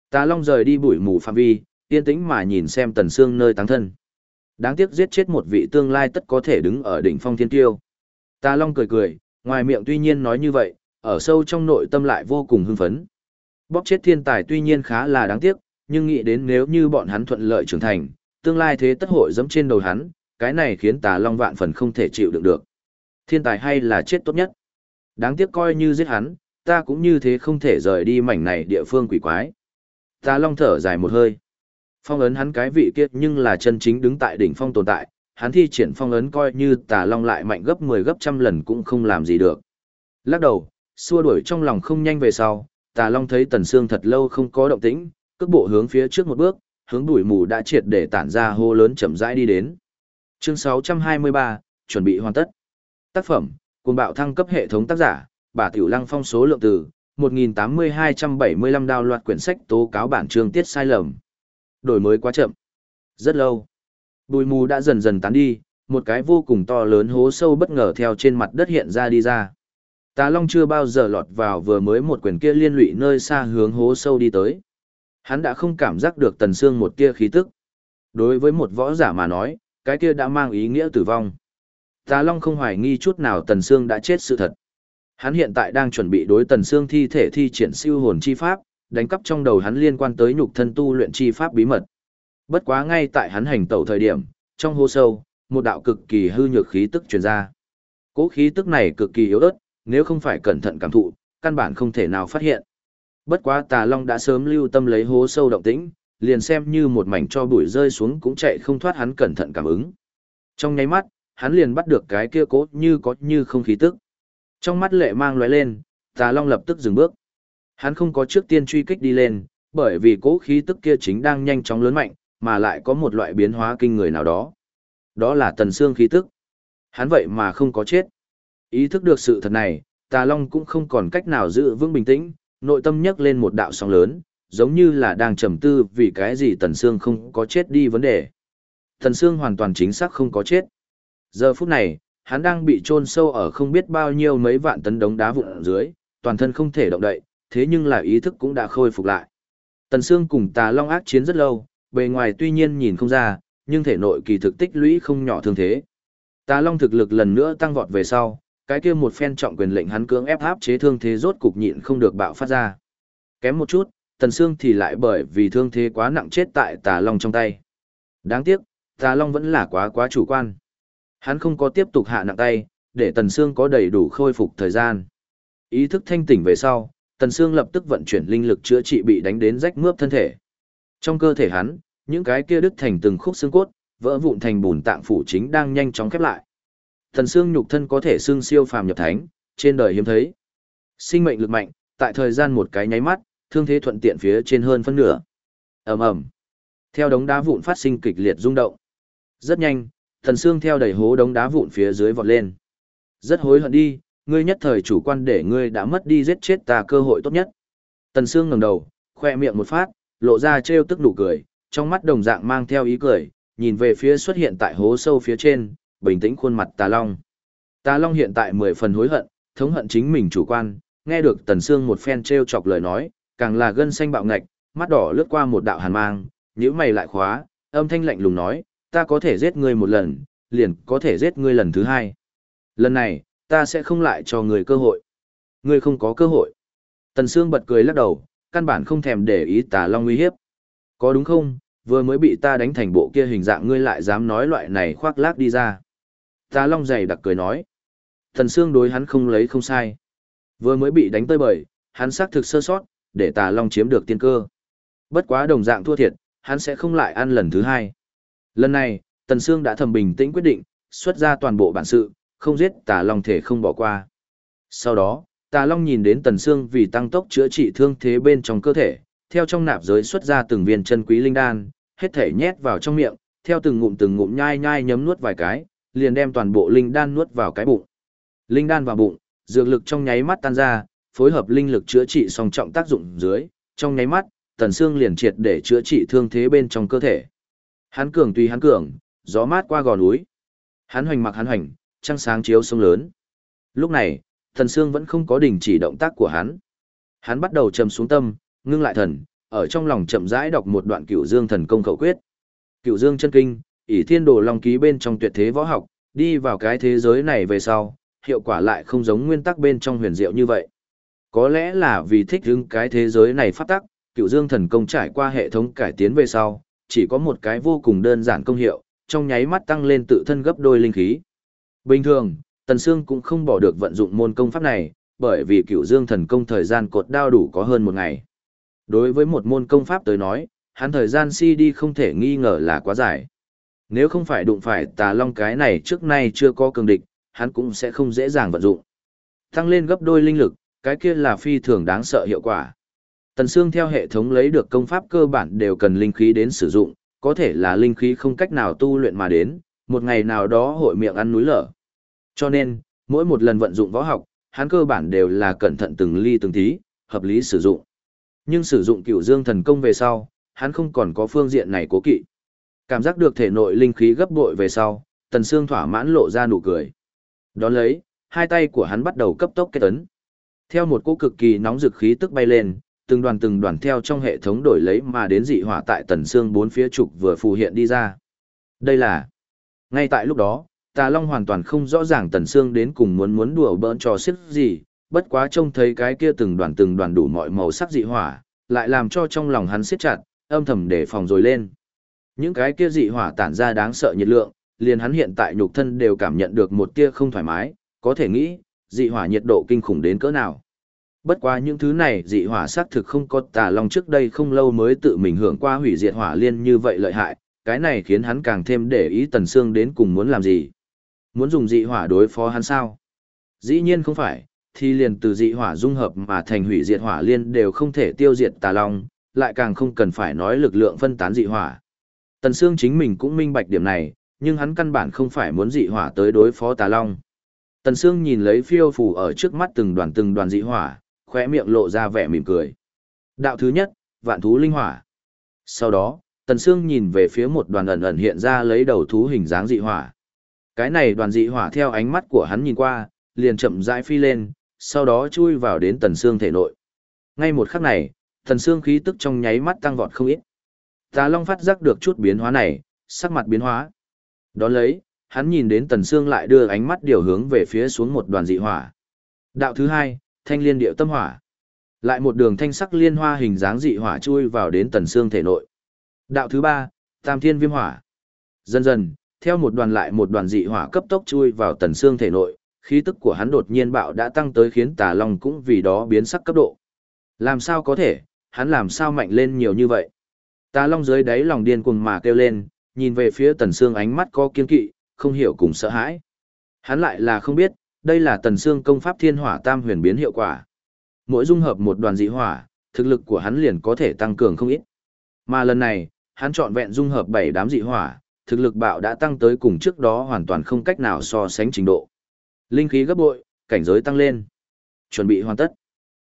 Speaker 1: Tà Long rời đi bụi mù phạm vi, yên tĩnh mà nhìn xem Tần Sương nơi táng thân. Đáng tiếc giết chết một vị tương lai tất có thể đứng ở đỉnh phong thiên tiêu. Tà Long cười cười, ngoài miệng tuy nhiên nói như vậy, ở sâu trong nội tâm lại vô cùng hưng phấn. Bóp chết thiên tài tuy nhiên khá là đáng tiếc, nhưng nghĩ đến nếu như bọn hắn thuận lợi trưởng thành, tương lai thế tất hội dẫm trên đầu hắn, cái này khiến Tà Long vạn phần không thể chịu đựng được. Thiên tài hay là chết tốt nhất. Đáng tiếc coi như giết hắn, ta cũng như thế không thể rời đi mảnh này địa phương quỷ quái. Tà Long thở dài một hơi. Phong ấn hắn cái vị kiệt nhưng là chân chính đứng tại đỉnh phong tồn tại, hắn thi triển phong ấn coi như Tà Long lại mạnh gấp 10 gấp trăm lần cũng không làm gì được. Lắc đầu, xua đuổi trong lòng không nhanh về sau, Tà Long thấy Tần xương thật lâu không có động tĩnh, cước bộ hướng phía trước một bước, hướng đuổi mù đã triệt để tản ra hô lớn chậm rãi đi đến. Chương 623, chuẩn bị hoàn tất. Tác phẩm, cuồng bạo thăng cấp hệ thống tác giả, bà Tiểu Lăng phong số lượng từ 1.8275 đào loạt quyển sách tố cáo bản chương tiết sai lầm. Đổi mới quá chậm. Rất lâu. Bùi mù đã dần dần tán đi, một cái vô cùng to lớn hố sâu bất ngờ theo trên mặt đất hiện ra đi ra. Tà Long chưa bao giờ lọt vào vừa mới một quyền kia liên lụy nơi xa hướng hố sâu đi tới. Hắn đã không cảm giác được tần xương một kia khí tức. Đối với một võ giả mà nói, cái kia đã mang ý nghĩa tử vong. Tà Long không hoài nghi chút nào Tần xương đã chết sự thật. Hắn hiện tại đang chuẩn bị đối Tần xương thi thể thi triển siêu hồn chi pháp, đánh cắp trong đầu hắn liên quan tới nhục thân tu luyện chi pháp bí mật. Bất quá ngay tại hắn hành tẩu thời điểm, trong hố sâu, một đạo cực kỳ hư nhược khí tức truyền ra. Cố khí tức này cực kỳ yếu ớt, nếu không phải cẩn thận cảm thụ, căn bản không thể nào phát hiện. Bất quá Tà Long đã sớm lưu tâm lấy hố sâu động tĩnh, liền xem như một mảnh cho bụi rơi xuống cũng chạy không thoát hắn cẩn thận cảm ứng. Trong nháy mắt, hắn liền bắt được cái kia cố như có như không khí tức. Trong mắt lệ mang lóe lên, Tà Long lập tức dừng bước. Hắn không có trước tiên truy kích đi lên, bởi vì cố khí tức kia chính đang nhanh chóng lớn mạnh, mà lại có một loại biến hóa kinh người nào đó. Đó là tần xương khí tức. Hắn vậy mà không có chết. Ý thức được sự thật này, Tà Long cũng không còn cách nào giữ vững bình tĩnh, nội tâm nhấc lên một đạo sóng lớn, giống như là đang trầm tư vì cái gì Tần Sương không có chết đi vấn đề. Tần Sương hoàn toàn chính xác không có chết. Giờ phút này, hắn đang bị chôn sâu ở không biết bao nhiêu mấy vạn tấn đống đá vụn dưới, toàn thân không thể động đậy, thế nhưng là ý thức cũng đã khôi phục lại. Tần Sương cùng Tà Long ác chiến rất lâu, bề ngoài tuy nhiên nhìn không ra, nhưng thể nội kỳ thực tích lũy không nhỏ thương thế. Tà Long thực lực lần nữa tăng vọt về sau, cái kia một phen trọng quyền lệnh hắn cưỡng ép áp chế thương thế rốt cục nhịn không được bạo phát ra. Kém một chút, Tần Sương thì lại bởi vì thương thế quá nặng chết tại Tà Long trong tay. Đáng tiếc, Tà Long vẫn là quá quá chủ quan. Hắn không có tiếp tục hạ nặng tay, để Tần Sương có đầy đủ khôi phục thời gian. Ý thức thanh tỉnh về sau, Tần Sương lập tức vận chuyển linh lực chữa trị bị đánh đến rách mướp thân thể. Trong cơ thể hắn, những cái kia đứt thành từng khúc xương cốt, vỡ vụn thành bùn tạng phủ chính đang nhanh chóng khép lại. Tần xương nhục thân có thể xương siêu phàm nhập thánh, trên đời hiếm thấy. Sinh mệnh lực mạnh, tại thời gian một cái nháy mắt, thương thế thuận tiện phía trên hơn phân nửa. Ầm ầm. Theo đống đá vụn phát sinh kịch liệt rung động. Rất nhanh, thần xương theo đầy hố đống đá vụn phía dưới vọt lên. Rất hối hận đi, ngươi nhất thời chủ quan để ngươi đã mất đi giết chết ta cơ hội tốt nhất. Tần Sương ngẩng đầu, khoe miệng một phát, lộ ra trêu tức nụ cười, trong mắt đồng dạng mang theo ý cười, nhìn về phía xuất hiện tại hố sâu phía trên, bình tĩnh khuôn mặt Tà Long. Tà Long hiện tại mười phần hối hận, thống hận chính mình chủ quan, nghe được Tần Sương một phen trêu chọc lời nói, càng là gân xanh bạo ngạch, mắt đỏ lướt qua một đạo hàn mang, nhíu mày lại khóa, âm thanh lạnh lùng nói, ta có thể giết ngươi một lần, liền có thể giết ngươi lần thứ hai. Lần này, ta sẽ không lại cho ngươi cơ hội. Ngươi không có cơ hội. Tần Sương bật cười lắc đầu, căn bản không thèm để ý Tà Long uy hiếp. Có đúng không, vừa mới bị ta đánh thành bộ kia hình dạng ngươi lại dám nói loại này khoác lác đi ra. Tà Long dày đặc cười nói. Tần Sương đối hắn không lấy không sai. Vừa mới bị đánh tơi bời, hắn xác thực sơ sót, để Tà Long chiếm được tiên cơ. Bất quá đồng dạng thua thiệt, hắn sẽ không lại ăn lần thứ hai. Lần này, Tần Sương đã thầm bình tĩnh quyết định, xuất ra toàn bộ bản sự, không giết Tà Long thể không bỏ qua. Sau đó, Tà Long nhìn đến Tần Sương vì tăng tốc chữa trị thương thế bên trong cơ thể, theo trong nạp giới xuất ra từng viên chân quý linh đan, hết thể nhét vào trong miệng, theo từng ngụm từng ngụm nhai nhai nhấm nuốt vài cái, liền đem toàn bộ linh đan nuốt vào cái bụng. Linh đan vào bụng, dược lực trong nháy mắt tan ra, phối hợp linh lực chữa trị song trọng tác dụng dưới, trong nháy mắt, tần xương liền triệt để chữa trị thương thế bên trong cơ thể. Hắn cường tùy hắn cường, gió mát qua gò núi. Hắn hoành mặc hắn hoành, trăng sáng chiếu sông lớn. Lúc này, thần xương vẫn không có đình chỉ động tác của hắn. Hắn bắt đầu trầm xuống tâm, ngưng lại thần, ở trong lòng chậm rãi đọc một đoạn cựu dương thần công khẩu quyết. Cựu dương chân kinh, ỷ thiên đồ long ký bên trong tuyệt thế võ học, đi vào cái thế giới này về sau, hiệu quả lại không giống nguyên tắc bên trong huyền diệu như vậy. Có lẽ là vì thích hứng cái thế giới này phát tắc, cựu dương thần công trải qua hệ thống cải tiến về sau, chỉ có một cái vô cùng đơn giản công hiệu, trong nháy mắt tăng lên tự thân gấp đôi linh khí. Bình thường, Tần Sương cũng không bỏ được vận dụng môn công pháp này, bởi vì cựu dương thần công thời gian cột đao đủ có hơn một ngày. Đối với một môn công pháp tới nói, hắn thời gian CD không thể nghi ngờ là quá dài. Nếu không phải đụng phải tà long cái này trước nay chưa có cường địch, hắn cũng sẽ không dễ dàng vận dụng. Tăng lên gấp đôi linh lực, cái kia là phi thường đáng sợ hiệu quả. Tần Sương theo hệ thống lấy được công pháp cơ bản đều cần linh khí đến sử dụng, có thể là linh khí không cách nào tu luyện mà đến, một ngày nào đó hội miệng ăn núi lở. Cho nên, mỗi một lần vận dụng võ học, hắn cơ bản đều là cẩn thận từng ly từng tí, hợp lý sử dụng. Nhưng sử dụng cửu dương thần công về sau, hắn không còn có phương diện này cố kỵ. Cảm giác được thể nội linh khí gấp bội về sau, tần Sương thỏa mãn lộ ra nụ cười. Đón lấy, hai tay của hắn bắt đầu cấp tốc kết ấn. Theo một cỗ cực kỳ nóng dực khí tức bay lên, từng đoàn từng đoàn theo trong hệ thống đổi lấy mà đến dị hỏa tại tần xương bốn phía trục vừa phù hiện đi ra. Đây là... Ngay tại lúc đó, Tà Long hoàn toàn không rõ ràng tần xương đến cùng muốn muốn đùa bỡn trò xiếc gì, bất quá trông thấy cái kia từng đoàn từng đoàn đủ mọi màu sắc dị hỏa, lại làm cho trong lòng hắn siết chặt, âm thầm để phòng rồi lên. Những cái kia dị hỏa tản ra đáng sợ nhiệt lượng, liền hắn hiện tại nhục thân đều cảm nhận được một tia không thoải mái, có thể nghĩ, dị hỏa nhiệt độ kinh khủng đến cỡ nào. Bất quá những thứ này dị hỏa xác thực không có tà long trước đây không lâu mới tự mình hưởng qua hủy diệt hỏa liên như vậy lợi hại, cái này khiến hắn càng thêm để ý tần xương đến cùng muốn làm gì. Muốn dùng dị hỏa đối phó hắn sao? Dĩ nhiên không phải, thì liền từ dị hỏa dung hợp mà thành hủy diệt hỏa liên đều không thể tiêu diệt tà long, lại càng không cần phải nói lực lượng phân tán dị hỏa. Tần Sương chính mình cũng minh bạch điểm này, nhưng hắn căn bản không phải muốn dị hỏa tới đối phó tà long. Tần Sương nhìn lấy phiêu phù ở trước mắt từng đoàn từng đoàn dị hỏa, khóe miệng lộ ra vẻ mỉm cười. Đạo thứ nhất, vạn thú linh hỏa. Sau đó, Tần Sương nhìn về phía một đoàn ẩn ẩn hiện ra lấy đầu thú hình dáng dị hỏa. Cái này đoàn dị hỏa theo ánh mắt của hắn nhìn qua, liền chậm rãi phi lên, sau đó chui vào đến Tần Sương thể nội. Ngay một khắc này, Tần Sương khí tức trong nháy mắt tăng vọt không ít. Tà Long phát giác được chút biến hóa này, sắc mặt biến hóa. Đón lấy, hắn nhìn đến Tần Sương lại đưa ánh mắt điều hướng về phía xuống một đoàn dị hỏa. Đạo thứ hai, thanh liên điệu tâm hỏa. Lại một đường thanh sắc liên hoa hình dáng dị hỏa chui vào đến Tần xương thể nội. Đạo thứ ba, tam thiên viêm hỏa. Dần dần, theo một đoàn lại một đoàn dị hỏa cấp tốc chui vào Tần xương thể nội, khí tức của hắn đột nhiên bạo đã tăng tới khiến Tà Long cũng vì đó biến sắc cấp độ. Làm sao có thể, hắn làm sao mạnh lên nhiều như vậy? Tà Long dưới đáy lòng điên cuồng mà kêu lên, nhìn về phía Tần xương ánh mắt có kiên kỵ, không hiểu cùng sợ hãi. Hắn lại là không biết, đây là Tần xương công pháp Thiên Hỏa Tam Huyền biến hiệu quả. Mỗi dung hợp một đoàn dị hỏa, thực lực của hắn liền có thể tăng cường không ít. Mà lần này, hắn chọn vẹn dung hợp bảy đám dị hỏa, thực lực bạo đã tăng tới cùng trước đó hoàn toàn không cách nào so sánh trình độ. Linh khí gấp bội, cảnh giới tăng lên. Chuẩn bị hoàn tất.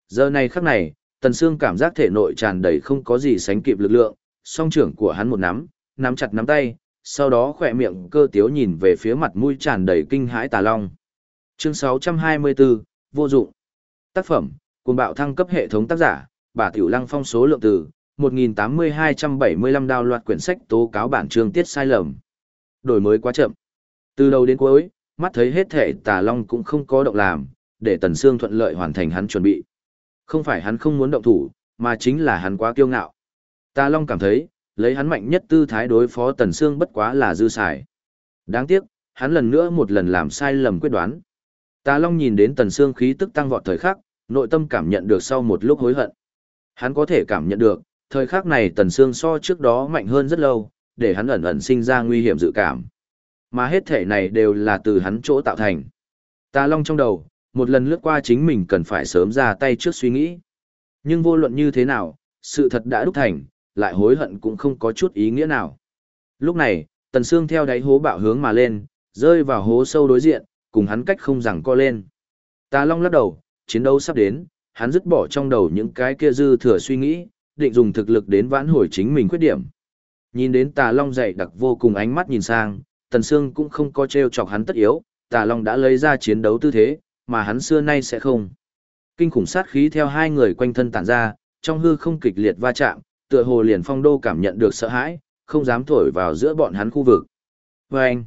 Speaker 1: Giờ này khắc này, Tần Sương cảm giác thể nội tràn đầy không có gì sánh kịp lực lượng, song trưởng của hắn một nắm, nắm chặt nắm tay, sau đó khỏe miệng cơ tiếu nhìn về phía mặt mũi tràn đầy kinh hãi tà long. Chương 624, vô dụng. Tác phẩm, cuồng bạo thăng cấp hệ thống tác giả, bà Tiểu Lăng phong số lượng từ, 1.8275 đào loạt quyển sách tố cáo bản chương tiết sai lầm. Đổi mới quá chậm. Từ đầu đến cuối, mắt thấy hết thể tà long cũng không có động làm, để Tần Sương thuận lợi hoàn thành hắn chuẩn bị. Không phải hắn không muốn động thủ, mà chính là hắn quá kiêu ngạo. Tà long cảm thấy, lấy hắn mạnh nhất tư thái đối phó Tần Sương bất quá là dư xài. Đáng tiếc, hắn lần nữa một lần làm sai lầm quyết đoán. Tà long nhìn đến Tần Sương khí tức tăng vọt thời khắc, nội tâm cảm nhận được sau một lúc hối hận. Hắn có thể cảm nhận được, thời khắc này Tần Sương so trước đó mạnh hơn rất lâu, để hắn ẩn ẩn sinh ra nguy hiểm dự cảm. Mà hết thể này đều là từ hắn chỗ tạo thành. Tà Long trong đầu, một lần lướt qua chính mình cần phải sớm ra tay trước suy nghĩ. Nhưng vô luận như thế nào, sự thật đã đúc thành, lại hối hận cũng không có chút ý nghĩa nào. Lúc này, Tần Sương theo đáy hố bạo hướng mà lên, rơi vào hố sâu đối diện, cùng hắn cách không rằng co lên. Tà Long lắc đầu, chiến đấu sắp đến, hắn dứt bỏ trong đầu những cái kia dư thừa suy nghĩ, định dùng thực lực đến vãn hồi chính mình khuyết điểm. Nhìn đến Tà Long dậy đặc vô cùng ánh mắt nhìn sang, Tần Sương cũng không có treo chọc hắn tất yếu, Tà Long đã lấy ra chiến đấu tư thế, mà hắn xưa nay sẽ không. Kinh khủng sát khí theo hai người quanh thân tản ra, trong hư không kịch liệt va chạm, tựa hồ liền phong đô cảm nhận được sợ hãi, không dám thổi vào giữa bọn hắn khu vực. Và anh,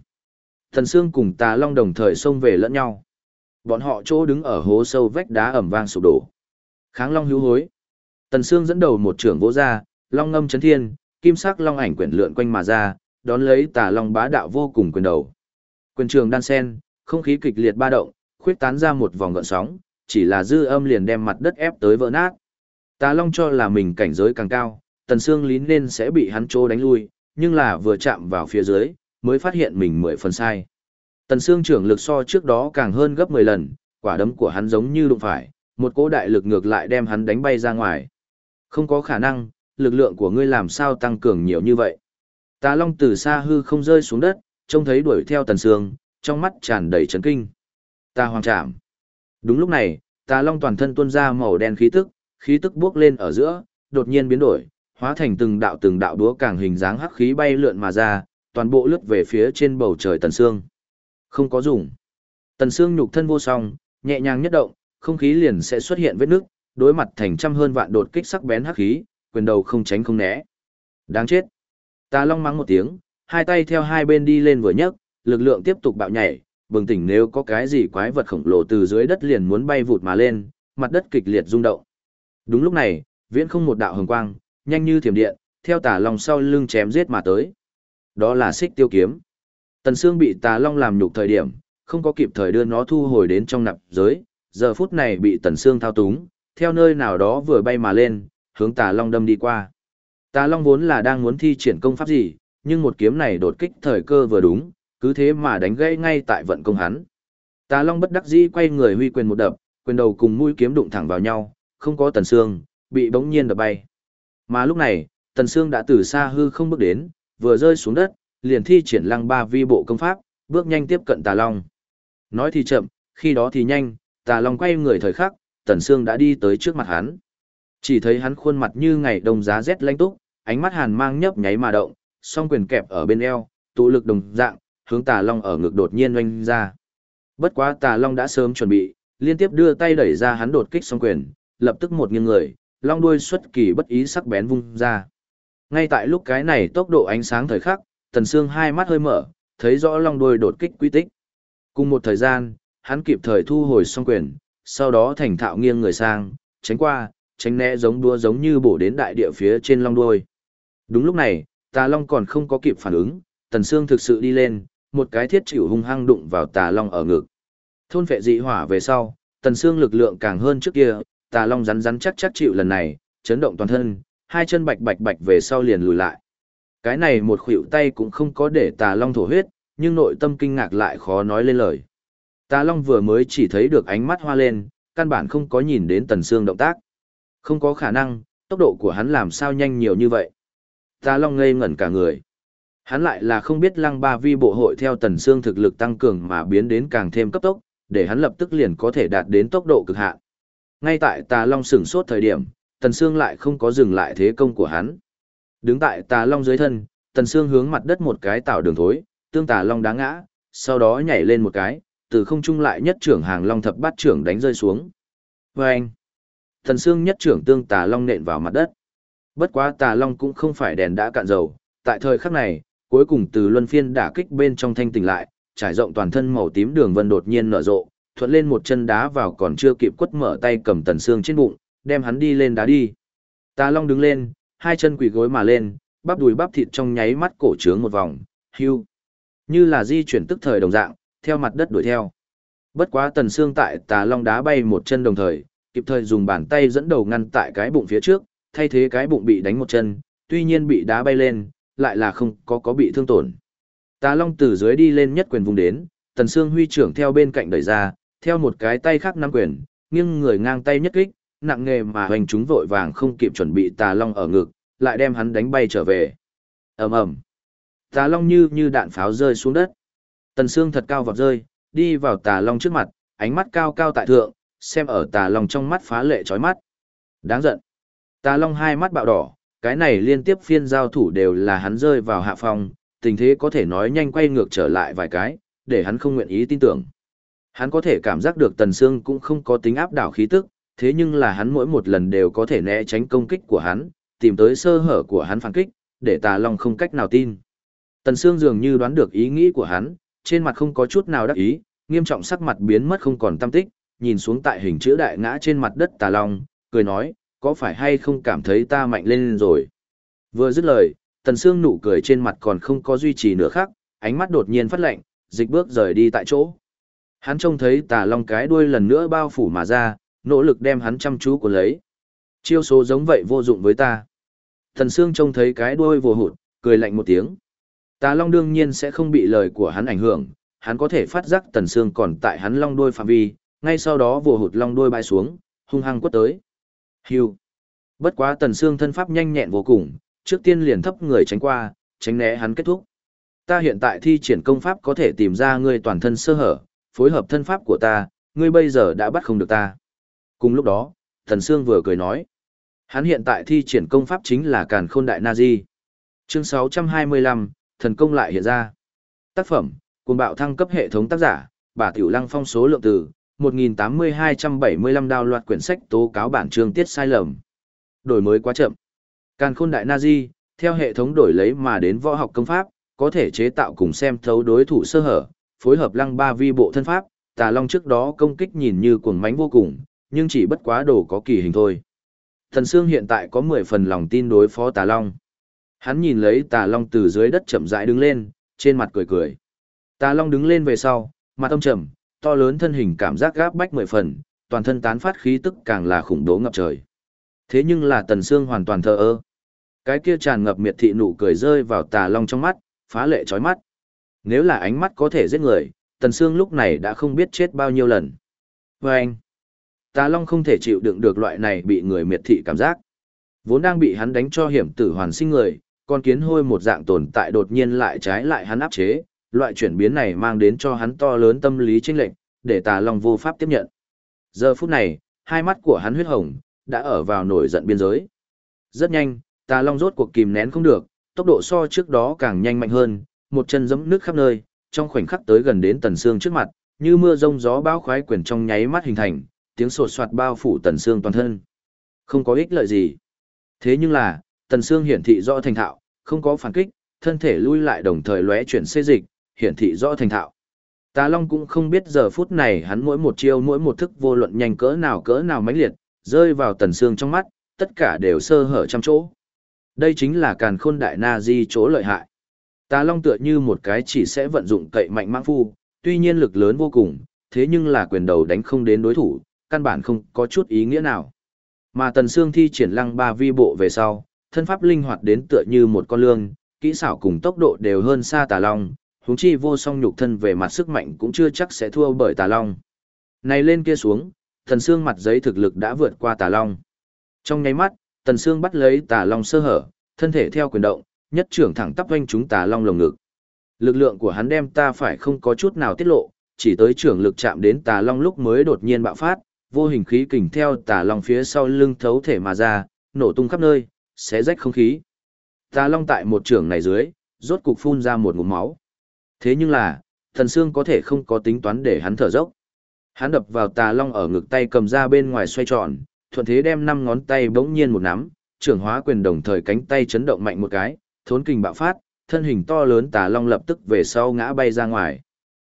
Speaker 1: Thần Sương cùng Tà Long đồng thời xông về lẫn nhau. Bọn họ chỗ đứng ở hố sâu vách đá ẩm vang sụp đổ. Kháng Long hữu hối. Tần Sương dẫn đầu một trưởng vỗ ra, Long ngâm chấn thiên, kim sắc long ảnh quyển lượn quanh mà ra, đón lấy Tà Long bá đạo vô cùng quyền đầu. Quyền trường đan sen, không khí kịch liệt ba động, khuyết tán ra một vòng gợn sóng, chỉ là dư âm liền đem mặt đất ép tới vỡ nát. Tà Long cho là mình cảnh giới càng cao, Tần Sương lín nên sẽ bị hắn trô đánh lui, nhưng là vừa chạm vào phía dưới, mới phát hiện mình mười phần sai. Tần Sương trưởng lực so trước đó càng hơn gấp 10 lần, quả đấm của hắn giống như đụng phải, một cỗ đại lực ngược lại đem hắn đánh bay ra ngoài. Không có khả năng, lực lượng của ngươi làm sao tăng cường nhiều như vậy. Tà Long từ xa hư không rơi xuống đất, trông thấy đuổi theo Tần Sương, trong mắt tràn đầy chấn kinh. Ta hoàng trảm. Đúng lúc này, Tà Long toàn thân tuôn ra màu đen khí tức, khí tức bước lên ở giữa, đột nhiên biến đổi, hóa thành từng đạo từng đạo đúa càng hình dáng hắc khí bay lượn mà ra, toàn bộ lướt về phía trên bầu trời Tần Sương. Không có dùng. Tần Sương nhục thân vô song, nhẹ nhàng nhất động, không khí liền sẽ xuất hiện vết nước, đối mặt thành trăm hơn vạn đột kích sắc bén hắc khí, quyền đầu không tránh không né. Đáng chết. Tà Long mắng một tiếng, hai tay theo hai bên đi lên vừa nhấc, lực lượng tiếp tục bạo nhảy, bừng tỉnh nếu có cái gì quái vật khổng lồ từ dưới đất liền muốn bay vụt mà lên, mặt đất kịch liệt rung động. Đúng lúc này, viễn không một đạo hồng quang, nhanh như thiểm điện, theo Tà Long sau lưng chém giết mà tới. Đó là xích tiêu kiếm. Tần Sương bị Tà Long làm nhục thời điểm, không có kịp thời đưa nó thu hồi đến trong nạp giới, giờ phút này bị Tần Sương thao túng, theo nơi nào đó vừa bay mà lên, hướng Tà Long đâm đi qua. Tà Long vốn là đang muốn thi triển công pháp gì, nhưng một kiếm này đột kích thời cơ vừa đúng, cứ thế mà đánh gãy ngay tại vận công hắn. Tà Long bất đắc dĩ quay người huy quyền một đập, quyền đầu cùng mũi kiếm đụng thẳng vào nhau, không có Tần Sương, bị bỗng nhiên đập bay. Mà lúc này, Tần Sương đã từ xa hư không bước đến, vừa rơi xuống đất, liền thi triển lăng ba vi bộ công pháp, bước nhanh tiếp cận Tà Long. Nói thì chậm, khi đó thì nhanh, Tà Long quay người thời khắc, Tần Sương đã đi tới trước mặt hắn. Chỉ thấy hắn khuôn mặt như ngày đông giá rét lanh túc, ánh mắt hàn mang nhấp nháy mà động, song quyền kẹp ở bên eo, tụ lực đồng dạng, hướng Tà Long ở ngực đột nhiên oanh ra. Bất quá Tà Long đã sớm chuẩn bị, liên tiếp đưa tay đẩy ra hắn đột kích song quyền, lập tức một nghiêng người, long đuôi xuất kỳ bất ý sắc bén vung ra. Ngay tại lúc cái này tốc độ ánh sáng thời khắc, Tần Sương hai mắt hơi mở, thấy rõ long đuôi đột kích quy tích. Cùng một thời gian, hắn kịp thời thu hồi song quyền, sau đó thành thạo nghiêng người sang, tránh qua, tránh né giống đua giống như bổ đến đại địa phía trên long đuôi. Đúng lúc này, Tà Long còn không có kịp phản ứng, Tần Sương thực sự đi lên, một cái thiết chịu hung hăng đụng vào Tà Long ở ngực. Thôn phệ dị hỏa về sau, Tần Sương lực lượng càng hơn trước kia, Tà Long rắn rắn chắc chắc chịu lần này, chấn động toàn thân, hai chân bạch bạch bạch về sau liền lùi lại. Cái này một khuỷu tay cũng không có để Tà Long thổ huyết, nhưng nội tâm kinh ngạc lại khó nói lên lời. Tà Long vừa mới chỉ thấy được ánh mắt hoa lên, căn bản không có nhìn đến Tần Sương động tác. Không có khả năng, tốc độ của hắn làm sao nhanh nhiều như vậy. Tà Long ngây ngẩn cả người. Hắn lại là không biết lăng ba vi bộ hội theo Tần Sương thực lực tăng cường mà biến đến càng thêm cấp tốc, để hắn lập tức liền có thể đạt đến tốc độ cực hạn. Ngay tại Tà Long sửng sốt thời điểm, Tần Sương lại không có dừng lại thế công của hắn. Đứng tại Tà Long dưới thân, Tần Sương hướng mặt đất một cái tạo đường thối, tương Tà Long đá ngã, sau đó nhảy lên một cái, từ không trung lại nhất trưởng hàng long thập bát trưởng đánh rơi xuống. Vâng! Tần Sương nhất trưởng tương Tà Long nện vào mặt đất. Bất quá Tà Long cũng không phải đèn đã cạn dầu, tại thời khắc này, cuối cùng từ luân phiên đả kích bên trong thanh tỉnh lại, trải rộng toàn thân màu tím đường vân đột nhiên nở rộ, thuận lên một chân đá vào còn chưa kịp quất mở tay cầm tần Sương trên bụng, đem hắn đi lên đá đi. Tà Long đứng lên, hai chân quỳ gối mà lên, bắp đùi bắp thịt trong nháy mắt cổ trướng một vòng, hưu. Như là di chuyển tức thời đồng dạng, theo mặt đất đuổi theo. Bất quá tần xương tại Tà Long đá bay một chân đồng thời, kịp thời dùng bàn tay dẫn đầu ngăn tại cái bụng phía trước, thay thế cái bụng bị đánh một chân, tuy nhiên bị đá bay lên, lại là không có có bị thương tổn. Tà Long từ dưới đi lên nhất quyền vùng đến, Tần Sương huy trưởng theo bên cạnh đẩy ra, theo một cái tay khác nắm quyền, nghiêng người ngang tay nhất kích, nặng nghề mà hoành chúng vội vàng không kịp chuẩn bị Tà Long ở ngực, lại đem hắn đánh bay trở về. Ầm ầm. Tà Long như như đạn pháo rơi xuống đất. Tần Sương thật cao vọt rơi, đi vào Tà Long trước mặt, ánh mắt cao cao tại thượng, xem ở Tà Long trong mắt phá lệ chói mắt. Đáng giận. Tà Long hai mắt bạo đỏ, cái này liên tiếp phiên giao thủ đều là hắn rơi vào hạ phòng, tình thế có thể nói nhanh quay ngược trở lại vài cái, để hắn không nguyện ý tin tưởng. Hắn có thể cảm giác được Tần Sương cũng không có tính áp đảo khí tức, thế nhưng là hắn mỗi một lần đều có thể né tránh công kích của hắn, tìm tới sơ hở của hắn phản kích, để Tà Long không cách nào tin. Tần Sương dường như đoán được ý nghĩ của hắn, trên mặt không có chút nào đắc ý, nghiêm trọng sắc mặt biến mất không còn tâm tích, nhìn xuống tại hình chữ đại ngã trên mặt đất Tà Long, cười nói, có phải hay không cảm thấy ta mạnh lên rồi. Vừa dứt lời, Tần Sương nụ cười trên mặt còn không có duy trì nữa khác, ánh mắt đột nhiên phát lạnh, dịch bước rời đi tại chỗ. Hắn trông thấy tà long cái đuôi lần nữa bao phủ mà ra, nỗ lực đem hắn chăm chú của lấy. Chiêu số giống vậy vô dụng với ta. Thần Sương trông thấy cái đuôi vô hụt, cười lạnh một tiếng. Tà long đương nhiên sẽ không bị lời của hắn ảnh hưởng, hắn có thể phát giác Tần Sương còn tại hắn long đuôi phạm vi, ngay sau đó vô hụt long đuôi bay xuống, hung hăng quất tới. Hưu. Bất quá Tần Sương thân pháp nhanh nhẹn vô cùng, trước tiên liền thấp người tránh qua, tránh né hắn kết thúc. Ta hiện tại thi triển công pháp có thể tìm ra ngươi toàn thân sơ hở, phối hợp thân pháp của ta, ngươi bây giờ đã bắt không được ta. Cùng lúc đó, Thần Sương vừa cười nói. Hắn hiện tại thi triển công pháp chính là Càn Khôn Đại Na Di. Chương 625, thần công lại hiện ra. Tác phẩm, cuồng bạo thăng cấp hệ thống tác giả, bà Tiểu Lăng phong số lượng từ, 1080-275 đào loạt quyển sách tố cáo bản chương tiết sai lầm. Đổi mới quá chậm. Càn khôn đại Nazi, theo hệ thống đổi lấy mà đến võ học công pháp, có thể chế tạo cùng xem thấu đối thủ sơ hở, phối hợp lăng ba vi bộ thân pháp, tà long trước đó công kích nhìn như cuồng mánh vô cùng, nhưng chỉ bất quá đồ có kỳ hình thôi. Thần Sương hiện tại có 10 phần lòng tin đối phó tà long. Hắn nhìn lấy tà long từ dưới đất chậm rãi đứng lên, trên mặt cười cười. Tà long đứng lên về sau, mặt ông trầm, to lớn thân hình cảm giác gáp bách mười phần, toàn thân tán phát khí tức càng là khủng bố ngập trời. Thế nhưng là Tần Sương hoàn toàn thờ ơ. Cái kia tràn ngập miệt thị nụ cười rơi vào tà long trong mắt, phá lệ chói mắt. Nếu là ánh mắt có thể giết người, Tần Sương lúc này đã không biết chết bao nhiêu lần. Vâng! anh, Tà Long không thể chịu đựng được loại này bị người miệt thị cảm giác. Vốn đang bị hắn đánh cho hiểm tử hoàn sinh người, con kiến hôi một dạng tồn tại đột nhiên lại trái lại hắn áp chế, loại chuyển biến này mang đến cho hắn to lớn tâm lý chênh lệch, để Tà Long vô pháp tiếp nhận. Giờ phút này, hai mắt của hắn huyết hồng, đã ở vào nổi giận biên giới. Rất nhanh, Tà Long rốt cuộc kìm nén không được, tốc độ so trước đó càng nhanh mạnh hơn, một chân giẫm nước khắp nơi, trong khoảnh khắc tới gần đến Tần Sương trước mặt, như mưa rông gió bão khoái quyển trong nháy mắt hình thành, tiếng sột soạt bao phủ Tần xương toàn thân. Không có ích lợi gì. Thế nhưng là, Tần xương hiển thị rõ thành thạo, không có phản kích, thân thể lui lại đồng thời lóe chuyển xê dịch, hiển thị rõ thành thạo. Tà Long cũng không biết giờ phút này hắn mỗi một chiêu mỗi một thức vô luận nhanh cỡ nào cỡ nào mãnh liệt, rơi vào Tần xương trong mắt, tất cả đều sơ hở trăm chỗ. Đây chính là càn khôn đại na di chỗ lợi hại. Tà Long tựa như một cái chỉ sẽ vận dụng cậy mạnh mãng phu, tuy nhiên lực lớn vô cùng, thế nhưng là quyền đầu đánh không đến đối thủ, căn bản không có chút ý nghĩa nào. Mà Tần Sương thi triển lăng ba vi bộ về sau, thân pháp linh hoạt đến tựa như một con lương, kỹ xảo cùng tốc độ đều hơn xa Tà Long, huống chi vô song nhục thân về mặt sức mạnh cũng chưa chắc sẽ thua bởi Tà Long. Này lên kia xuống, Tần Sương mặt giấy thực lực đã vượt qua Tà Long. Trong nháy mắt, Tần Sương bắt lấy Tà Long sơ hở, thân thể theo quyền động, nhất trưởng thẳng tắp quanh chúng Tà Long lồng ngực. Lực lượng của hắn đem ta phải không có chút nào tiết lộ, chỉ tới trưởng lực chạm đến Tà Long lúc mới đột nhiên bạo phát, vô hình khí kình theo tà long phía sau lưng thấu thể mà ra, nổ tung khắp nơi, xé rách không khí. Tà long tại một trường này dưới, rốt cục phun ra một ngụm máu. Thế nhưng là, thần xương có thể không có tính toán để hắn thở dốc. Hắn đập vào tà long ở ngực tay cầm ra bên ngoài xoay tròn, thuận thế đem năm ngón tay bỗng nhiên một nắm, trưởng hóa quyền đồng thời cánh tay chấn động mạnh một cái, thốn kình bạo phát, thân hình to lớn tà long lập tức về sau ngã bay ra ngoài.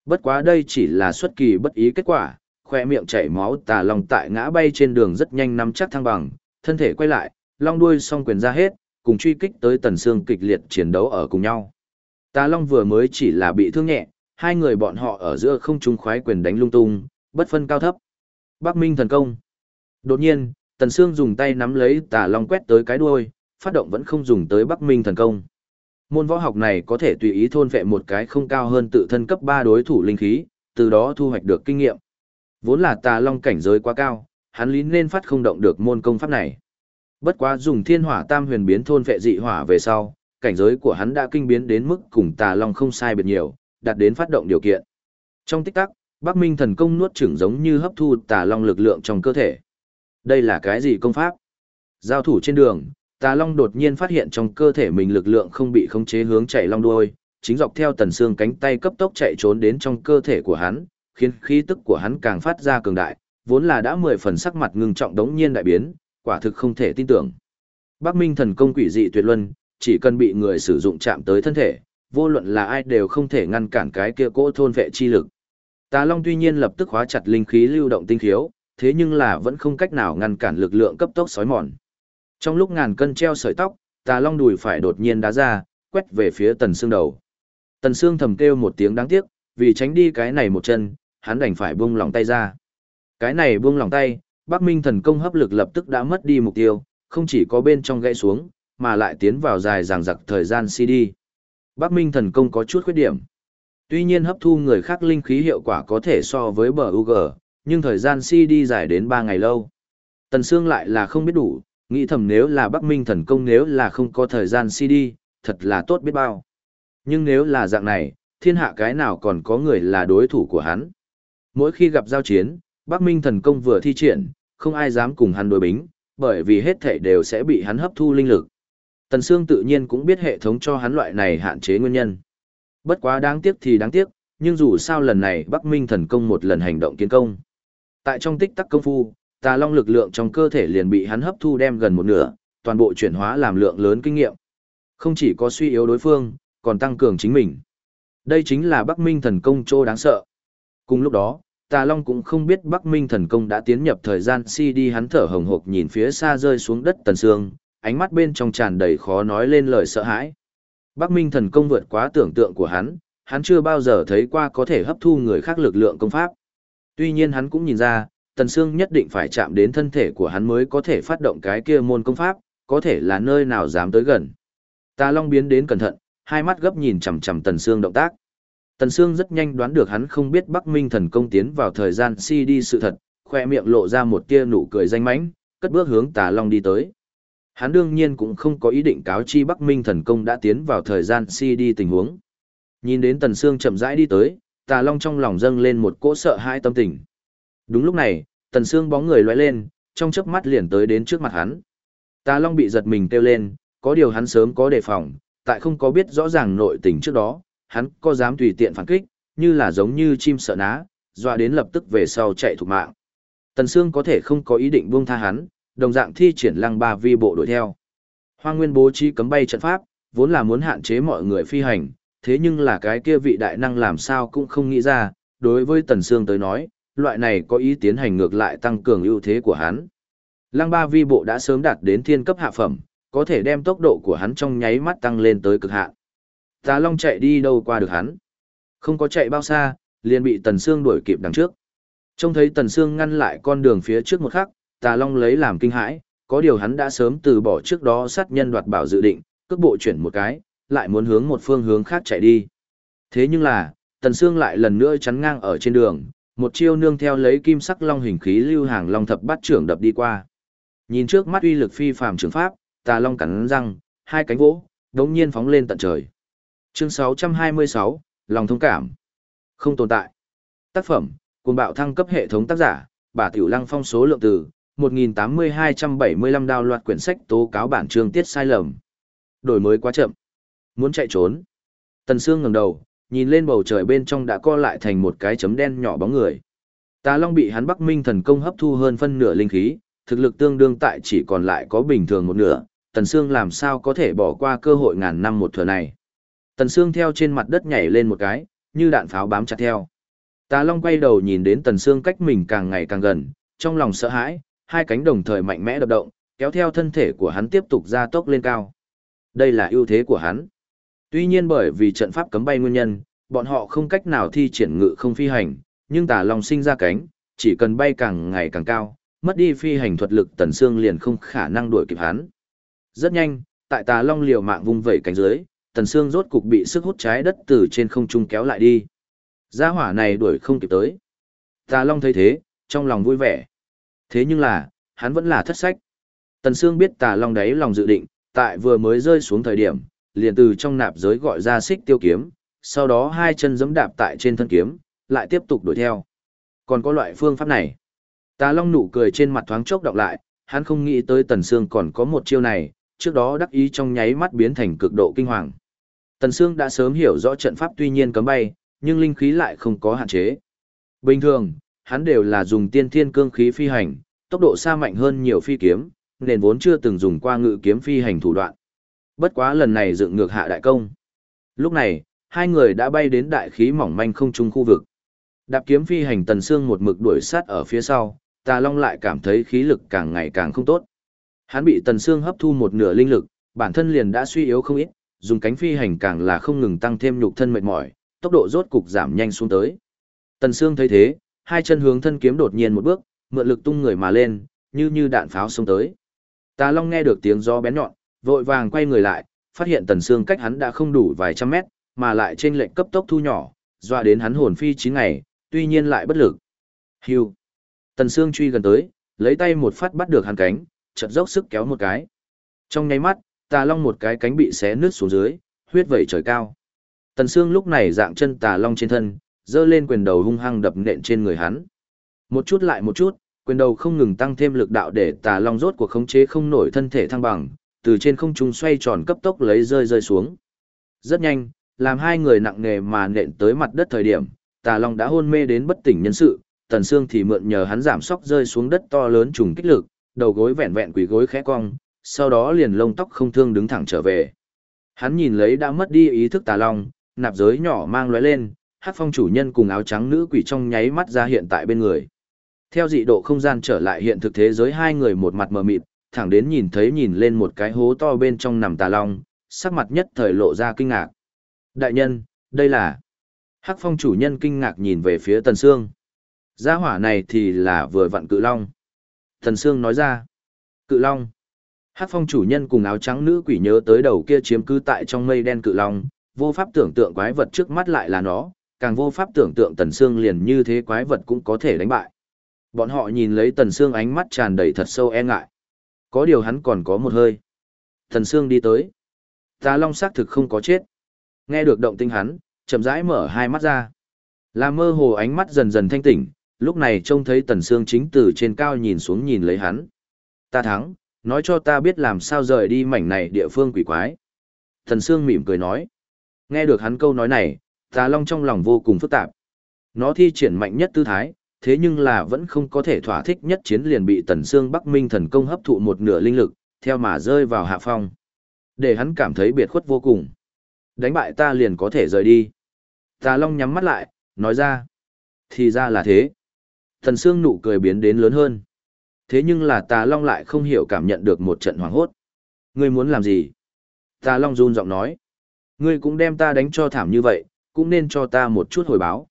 Speaker 1: Bất quá đây chỉ là xuất kỳ bất ý kết quả, khoe miệng chảy máu tà long tại ngã bay trên đường rất nhanh nắm chắc thăng bằng, thân thể quay lại, long đuôi song quyền ra hết, cùng truy kích tới tần xương kịch liệt chiến đấu ở cùng nhau. Tà long vừa mới chỉ là bị thương nhẹ, hai người bọn họ ở giữa không trung khoái quyền đánh lung tung, bất phân cao thấp. Bắc Minh thần công. Đột nhiên, tần xương dùng tay nắm lấy tà long quét tới cái đuôi, phát động vẫn không dùng tới Bắc Minh thần công. Môn võ học này có thể tùy ý thôn vệ một cái không cao hơn tự thân cấp 3 đối thủ linh khí, từ đó thu hoạch được kinh nghiệm. Vốn là tà long cảnh giới quá cao, hắn lý nên phát không động được môn công pháp này. Bất quá dùng thiên hỏa tam huyền biến thôn vệ dị hỏa về sau, cảnh giới của hắn đã kinh biến đến mức cùng tà long không sai biệt nhiều, đạt đến phát động điều kiện. Trong tích tắc, Bắc Minh thần công nuốt chửng giống như hấp thu tà long lực lượng trong cơ thể. Đây là cái gì công pháp? Giao thủ trên đường, tà long đột nhiên phát hiện trong cơ thể mình lực lượng không bị khống chế hướng chạy long đuôi, chính dọc theo tần xương cánh tay cấp tốc chạy trốn đến trong cơ thể của hắn, khiến khí tức của hắn càng phát ra cường đại, vốn là đã mười phần sắc mặt ngưng trọng đống nhiên đại biến, quả thực không thể tin tưởng. Bắc Minh thần công quỷ dị tuyệt luân, chỉ cần bị người sử dụng chạm tới thân thể, vô luận là ai đều không thể ngăn cản cái kia cỗ thôn vệ chi lực. Tà Long tuy nhiên lập tức hóa chặt linh khí lưu động tinh khiếu, thế nhưng là vẫn không cách nào ngăn cản lực lượng cấp tốc sói mòn. Trong lúc ngàn cân treo sợi tóc, Tà Long đùi phải đột nhiên đá ra, quét về phía Tần xương đầu. Tần xương thầm kêu một tiếng đáng tiếc, vì tránh đi cái này một chân, hắn đành phải buông lòng tay ra. Cái này buông lòng tay, Bắc Minh thần công hấp lực lập tức đã mất đi mục tiêu, không chỉ có bên trong gãy xuống, mà lại tiến vào dài dằng dặc thời gian CD. Bắc Minh thần công có chút khuyết điểm. Tuy nhiên hấp thu người khác linh khí hiệu quả có thể so với bờ UG, nhưng thời gian CD dài đến 3 ngày lâu. Tần Sương lại là không biết đủ, nghĩ thầm nếu là Bắc Minh thần công nếu là không có thời gian CD, thật là tốt biết bao. Nhưng nếu là dạng này, thiên hạ cái nào còn có người là đối thủ của hắn. Mỗi khi gặp giao chiến, Bắc Minh thần công vừa thi triển, không ai dám cùng hắn đối bính, bởi vì hết thảy đều sẽ bị hắn hấp thu linh lực. Tần Sương tự nhiên cũng biết hệ thống cho hắn loại này hạn chế nguyên nhân. Bất quá đáng tiếc thì đáng tiếc, nhưng dù sao lần này Bắc Minh thần công một lần hành động kiến công. Tại trong tích tắc công phu, tà long lực lượng trong cơ thể liền bị hắn hấp thu đem gần một nửa, toàn bộ chuyển hóa làm lượng lớn kinh nghiệm. Không chỉ có suy yếu đối phương, còn tăng cường chính mình. Đây chính là Bắc Minh thần công trô đáng sợ. Cùng lúc đó, Tà Long cũng không biết Bắc Minh thần công đã tiến nhập thời gian si đi hắn thở hồng hộc nhìn phía xa rơi xuống đất tần sương, ánh mắt bên trong tràn đầy khó nói lên lời sợ hãi. Bắc Minh thần công vượt quá tưởng tượng của hắn, hắn chưa bao giờ thấy qua có thể hấp thu người khác lực lượng công pháp. Tuy nhiên hắn cũng nhìn ra, Tần Sương nhất định phải chạm đến thân thể của hắn mới có thể phát động cái kia môn công pháp, có thể là nơi nào dám tới gần. Tà Long biến đến cẩn thận, hai mắt gấp nhìn chằm chằm Tần Sương động tác. Tần Sương rất nhanh đoán được hắn không biết Bắc Minh thần công tiến vào thời gian si đi sự thật, khoe miệng lộ ra một tia nụ cười danh mãnh, cất bước hướng Tà Long đi tới. Hắn đương nhiên cũng không có ý định cáo chi Bắc Minh thần công đã tiến vào thời gian si đi tình huống. Nhìn đến Tần Sương chậm rãi đi tới, Tà Long trong lòng dâng lên một cỗ sợ hãi tâm tình. Đúng lúc này, Tần Sương bóng người lóe lên, trong chớp mắt liền tới đến trước mặt hắn. Tà Long bị giật mình kêu lên, có điều hắn sớm có đề phòng, tại không có biết rõ ràng nội tình trước đó, hắn có dám tùy tiện phản kích, như là giống như chim sợ ná, dọa đến lập tức về sau chạy thục mạng. Tần Sương có thể không có ý định buông tha hắn, đồng dạng thi triển lăng ba vi bộ đuổi theo. Hoa Nguyên bố trí cấm bay trận pháp, vốn là muốn hạn chế mọi người phi hành, thế nhưng là cái kia vị đại năng làm sao cũng không nghĩ ra, đối với Tần Sương tới nói, loại này có ý tiến hành ngược lại tăng cường ưu thế của hắn. Lăng ba vi bộ đã sớm đạt đến thiên cấp hạ phẩm, có thể đem tốc độ của hắn trong nháy mắt tăng lên tới cực hạn. Tà Long chạy đi đâu qua được hắn. Không có chạy bao xa, liền bị Tần Sương đuổi kịp đằng trước. Trông thấy Tần Sương ngăn lại con đường phía trước một khắc, Tà Long lấy làm kinh hãi, có điều hắn đã sớm từ bỏ trước đó sát nhân đoạt bảo dự định, cước bộ chuyển một cái, lại muốn hướng một phương hướng khác chạy đi. Thế nhưng là, Tần Sương lại lần nữa chắn ngang ở trên đường, một chiêu nương theo lấy kim sắc long hình khí lưu hàng long thập bát trưởng đập đi qua. Nhìn trước mắt uy lực phi phàm trường pháp, Tà Long cắn răng, hai cánh vỗ, đống nhiên phóng lên tận trời. Chương 626, lòng thông cảm. Không tồn tại. Tác phẩm, cuồng bạo thăng cấp hệ thống tác giả, bà Tiểu Lăng phong số lượng từ, 1.8275 đào loạt quyển sách tố cáo bản chương tiết sai lầm. Đổi mới quá chậm. Muốn chạy trốn. Tần Sương ngẩng đầu, nhìn lên bầu trời bên trong đã co lại thành một cái chấm đen nhỏ bóng người. Tà Long bị hắn Bắc Minh thần công hấp thu hơn phân nửa linh khí, thực lực tương đương tại chỉ còn lại có bình thường một nửa, Tần Sương làm sao có thể bỏ qua cơ hội ngàn năm một thừa này. Tần Sương theo trên mặt đất nhảy lên một cái, như đạn pháo bám chặt theo. Tà Long quay đầu nhìn đến Tần Sương cách mình càng ngày càng gần, trong lòng sợ hãi, hai cánh đồng thời mạnh mẽ đập động, kéo theo thân thể của hắn tiếp tục gia tốc lên cao. Đây là ưu thế của hắn. Tuy nhiên bởi vì trận pháp cấm bay nguyên nhân, bọn họ không cách nào thi triển ngự không phi hành, nhưng Tà Long sinh ra cánh, chỉ cần bay càng ngày càng cao, mất đi phi hành thuật lực Tần Sương liền không khả năng đuổi kịp hắn. Rất nhanh, tại Tà Long liều mạng vung vẩy cánh dưới, Tần Sương rốt cục bị sức hút trái đất từ trên không trung kéo lại đi. Gia hỏa này đuổi không kịp tới. Tà Long thấy thế, trong lòng vui vẻ. Thế nhưng là, hắn vẫn là thất sách. Tần Sương biết Tà Long đấy lòng dự định, tại vừa mới rơi xuống thời điểm, liền từ trong nạp giới gọi ra xích tiêu kiếm, sau đó hai chân giẫm đạp tại trên thân kiếm, lại tiếp tục đuổi theo. Còn có loại phương pháp này. Tà Long nụ cười trên mặt thoáng chốc đọc lại, hắn không nghĩ tới Tần Sương còn có một chiêu này, trước đó đắc ý trong nháy mắt biến thành cực độ kinh hoàng. Tần Sương đã sớm hiểu rõ trận pháp tuy nhiên cấm bay, nhưng linh khí lại không có hạn chế. Bình thường, hắn đều là dùng tiên thiên cương khí phi hành, tốc độ xa mạnh hơn nhiều phi kiếm, nên vốn chưa từng dùng qua ngự kiếm phi hành thủ đoạn. Bất quá lần này dựng ngược hạ đại công. Lúc này, hai người đã bay đến đại khí mỏng manh không trung khu vực. Đạp kiếm phi hành Tần Sương một mực đuổi sát ở phía sau, Tà Long lại cảm thấy khí lực càng ngày càng không tốt. Hắn bị Tần Sương hấp thu một nửa linh lực, bản thân liền đã suy yếu không ít, dùng cánh phi hành càng là không ngừng tăng thêm nhục thân mệt mỏi, tốc độ rốt cục giảm nhanh xuống tới. Tần Sương thấy thế, hai chân hướng thân kiếm đột nhiên một bước, mượn lực tung người mà lên, như như đạn pháo xông tới. Tà Long nghe được tiếng gió bén nhọn, vội vàng quay người lại, phát hiện Tần Sương cách hắn đã không đủ vài trăm mét, mà lại trên lệnh cấp tốc thu nhỏ, dọa đến hắn hồn phi chín ngày, tuy nhiên lại bất lực. Hưu. Tần Sương truy gần tới, lấy tay một phát bắt được hắn cánh, chợt dốc sức kéo một cái. Trong nháy mắt, Tà Long một cái cánh bị xé nứt xuống dưới, huyết vẩy trời cao. Tần Sương lúc này dạng chân Tà Long trên thân, dơ lên quyền đầu hung hăng đập nện trên người hắn. Một chút lại một chút, quyền đầu không ngừng tăng thêm lực đạo để Tà Long rốt cuộc khống chế không nổi thân thể thăng bằng, từ trên không trung xoay tròn cấp tốc lấy rơi rơi xuống. Rất nhanh, làm hai người nặng nề mà nện tới mặt đất thời điểm, Tà Long đã hôn mê đến bất tỉnh nhân sự, Tần Sương thì mượn nhờ hắn giảm sóc rơi xuống đất to lớn trùng kích lực, đầu gối vẹn vẹn quỳ gối khẽ cong, sau đó liền lông tóc không thương đứng thẳng trở về. Hắn nhìn lấy đã mất đi ý thức tà long, nạp giới nhỏ mang lóe lên, hát phong chủ nhân cùng áo trắng nữ quỷ trong nháy mắt ra hiện tại bên người. Theo dị độ không gian trở lại hiện thực thế giới hai người một mặt mờ mịt, thẳng đến nhìn thấy nhìn lên một cái hố to bên trong nằm tà long, sắc mặt nhất thời lộ ra kinh ngạc. Đại nhân, đây là... Hắc phong chủ nhân kinh ngạc nhìn về phía Tần xương, Gia hỏa này thì là vừa vặn cự long. Thần Sương nói ra. Cự long. Hát phong chủ nhân cùng áo trắng nữ quỷ nhớ tới đầu kia chiếm cứ tại trong mây đen cự long, vô pháp tưởng tượng quái vật trước mắt lại là nó, càng vô pháp tưởng tượng Tần Sương liền như thế quái vật cũng có thể đánh bại. Bọn họ nhìn lấy Tần Sương ánh mắt tràn đầy thật sâu e ngại. Có điều hắn còn có một hơi. Tần Sương đi tới. Tà Long xác thực không có chết. Nghe được động tinh hắn, chậm rãi mở hai mắt ra. Là mơ hồ ánh mắt dần dần thanh tỉnh, lúc này trông thấy Tần Sương chính từ trên cao nhìn xuống nhìn lấy hắn. Ta thắng, nói cho ta biết làm sao rời đi mảnh này địa phương quỷ quái. Tần Sương mỉm cười nói. Nghe được hắn câu nói này, Tà Long trong lòng vô cùng phức tạp. Nó thi triển mạnh nhất tư thái, thế nhưng là vẫn không có thể thỏa thích nhất chiến liền bị Tần Sương Bắc Minh thần công hấp thụ một nửa linh lực, theo mà rơi vào hạ phong. Để hắn cảm thấy biệt khuất vô cùng. Đánh bại ta liền có thể rời đi. Tà Long nhắm mắt lại, nói ra. Thì ra là thế. Tần Sương nụ cười biến đến lớn hơn. Thế nhưng là Tà Long lại không hiểu cảm nhận được một trận hoảng hốt. Ngươi muốn làm gì? Tà Long run giọng nói. Ngươi cũng đem ta đánh cho thảm như vậy, cũng nên cho ta một chút hồi báo.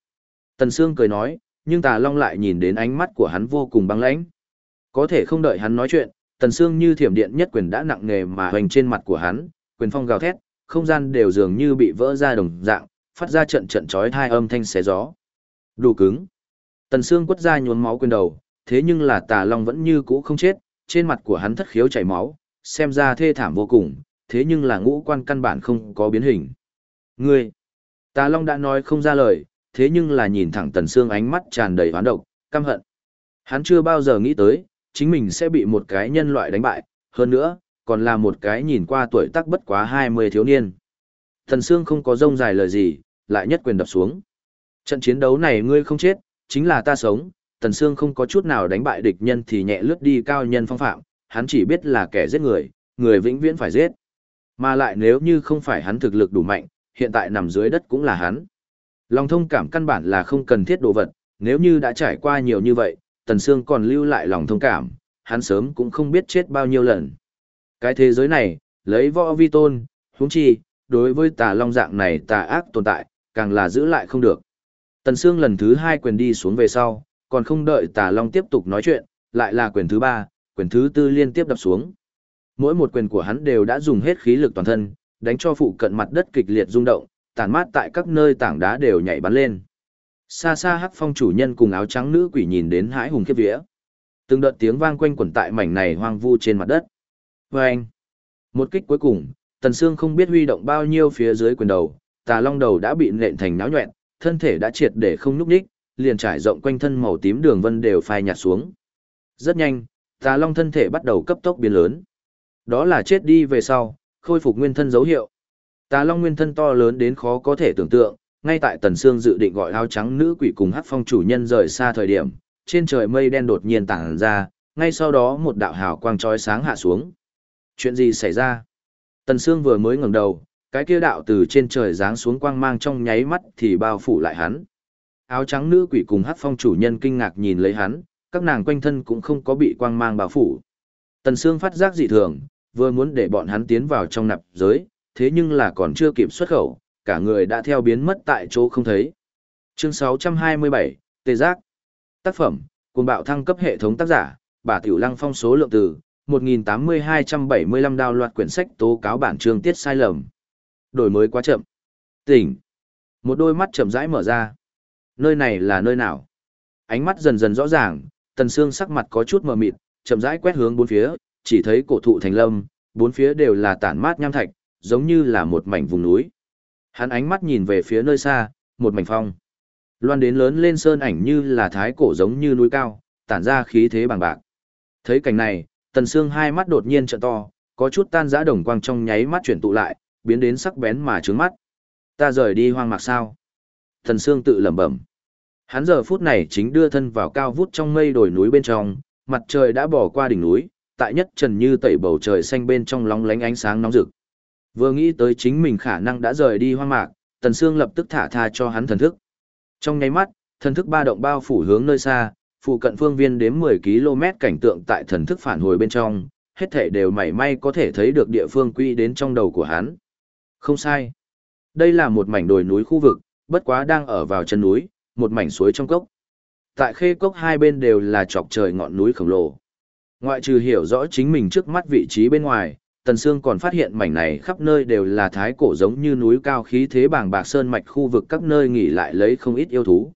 Speaker 1: Tần Sương cười nói, nhưng Tà Long lại nhìn đến ánh mắt của hắn vô cùng băng lãnh. Có thể không đợi hắn nói chuyện, Tần Sương như thiểm điện nhất quyền đã nặng nề mà hoành trên mặt của hắn, quyền phong gào thét, không gian đều dường như bị vỡ ra đồng dạng, phát ra trận trận chói tai âm thanh xé gió. Đủ cứng. Tần Sương quất ra nhuốm máu quyền đầu, thế nhưng là Tà Long vẫn như cũ không chết, trên mặt của hắn thất khiếu chảy máu, xem ra thê thảm vô cùng, thế nhưng là ngũ quan căn bản không có biến hình. Ngươi! Tà Long đã nói không ra lời, thế nhưng là nhìn thẳng Tần Sương ánh mắt tràn đầy hoán độc, căm hận. Hắn chưa bao giờ nghĩ tới, chính mình sẽ bị một cái nhân loại đánh bại, hơn nữa, còn là một cái nhìn qua tuổi tác bất quá 20 thiếu niên. Tần Sương không có rông dài lời gì, lại nhất quyền đập xuống. Trận chiến đấu này ngươi không chết, chính là ta sống, Tần Sương không có chút nào đánh bại địch nhân thì nhẹ lướt đi cao nhân phong phạm, hắn chỉ biết là kẻ giết người, người vĩnh viễn phải giết. Mà lại nếu như không phải hắn thực lực đủ mạnh, hiện tại nằm dưới đất cũng là hắn. Lòng thông cảm căn bản là không cần thiết đồ vật, nếu như đã trải qua nhiều như vậy, Tần Sương còn lưu lại lòng thông cảm, hắn sớm cũng không biết chết bao nhiêu lần. Cái thế giới này, lấy võ vi tôn, huống chi, đối với tà long dạng này tà ác tồn tại, càng là giữ lại không được. Tần Sương lần thứ hai quyền đi xuống về sau, còn không đợi tà long tiếp tục nói chuyện, lại là quyền thứ ba, quyền thứ tư liên tiếp đập xuống. Mỗi một quyền của hắn đều đã dùng hết khí lực toàn thân, đánh cho phụ cận mặt đất kịch liệt rung động, tàn mát tại các nơi tảng đá đều nhảy bắn lên. Xa xa hắc phong chủ nhân cùng áo trắng nữ quỷ nhìn đến hãi hùng khiếp vía. Từng đợt tiếng vang quanh quẩn tại mảnh này hoang vu trên mặt đất. Và anh, một kích cuối cùng, Tần Sương không biết huy động bao nhiêu phía dưới quyền đầu, tà long đầu đã bị nện thành náo nhuẹn, thân thể đã triệt để không nhúc nhích, liền trải rộng quanh thân màu tím đường vân đều phai nhạt xuống. Rất nhanh, tà long thân thể bắt đầu cấp tốc biến lớn. Đó là chết đi về sau, khôi phục nguyên thân dấu hiệu. Tà Long nguyên thân to lớn đến khó có thể tưởng tượng, ngay tại Tần Sương dự định gọi áo trắng nữ quỷ cùng Hắc Phong chủ nhân rời xa thời điểm, trên trời mây đen đột nhiên tản ra, ngay sau đó một đạo hào quang chói sáng hạ xuống. Chuyện gì xảy ra? Tần Sương vừa mới ngẩng đầu, cái kia đạo từ trên trời giáng xuống quang mang trong nháy mắt thì bao phủ lại hắn. Áo trắng nữ quỷ cùng hát Phong chủ nhân kinh ngạc nhìn lấy hắn, các nàng quanh thân cũng không có bị quang mang bao phủ. Tần Sương phát giác dị thường, vừa muốn để bọn hắn tiến vào trong nạp giới, thế nhưng là còn chưa kịp xuất khẩu, cả người đã theo biến mất tại chỗ không thấy. Chương 627, Tê Giác Tác phẩm, cùng bạo thăng cấp hệ thống tác giả, bà Tiểu Lăng phong số lượng từ, 1.8275 đào loạt quyển sách tố cáo bản chương tiết sai lầm. Đổi mới quá chậm. Tỉnh. Một đôi mắt chậm rãi mở ra. Nơi này là nơi nào? Ánh mắt dần dần rõ ràng, tần xương sắc mặt có chút mờ mịt, chậm rãi quét hướng bốn phía, chỉ thấy cổ thụ thành lâm, bốn phía đều là tản mát nham thạch, giống như là một mảnh vùng núi. Hắn ánh mắt nhìn về phía nơi xa, một mảnh phong. Loan đến lớn lên sơn ảnh như là thái cổ giống như núi cao, tản ra khí thế bằng bạc. Thấy cảnh này, Tần Sương hai mắt đột nhiên trợ to, có chút tan rã đồng quang trong nháy mắt chuyển tụ lại, biến đến sắc bén mà trướng mắt. Ta rời đi hoang mạc sao? Thần Sương tự lẩm bẩm. Hắn giờ phút này chính đưa thân vào cao vút trong mây đồi núi bên trong, mặt trời đã bỏ qua đỉnh núi, tại nhất trần như tẩy bầu trời xanh bên trong lóng lánh ánh sáng nóng rực. Vừa nghĩ tới chính mình khả năng đã rời đi hoang mạc, Tần Sương lập tức thả tha cho hắn thần thức. Trong nháy mắt, thần thức ba động bao phủ hướng nơi xa, phụ cận phương viên đến 10 km cảnh tượng tại thần thức phản hồi bên trong, hết thể đều mảy may có thể thấy được địa phương quy đến trong đầu của hắn. Không sai. Đây là một mảnh đồi núi khu vực, bất quá đang ở vào chân núi, một mảnh suối trong cốc. Tại khê cốc hai bên đều là chọc trời ngọn núi khổng lồ. Ngoại trừ hiểu rõ chính mình trước mắt vị trí bên ngoài, Tần Sương còn phát hiện mảnh này khắp nơi đều là thái cổ giống như núi cao khí thế bàng bạc sơn mạch khu vực các nơi nghỉ lại lấy không ít yêu thú.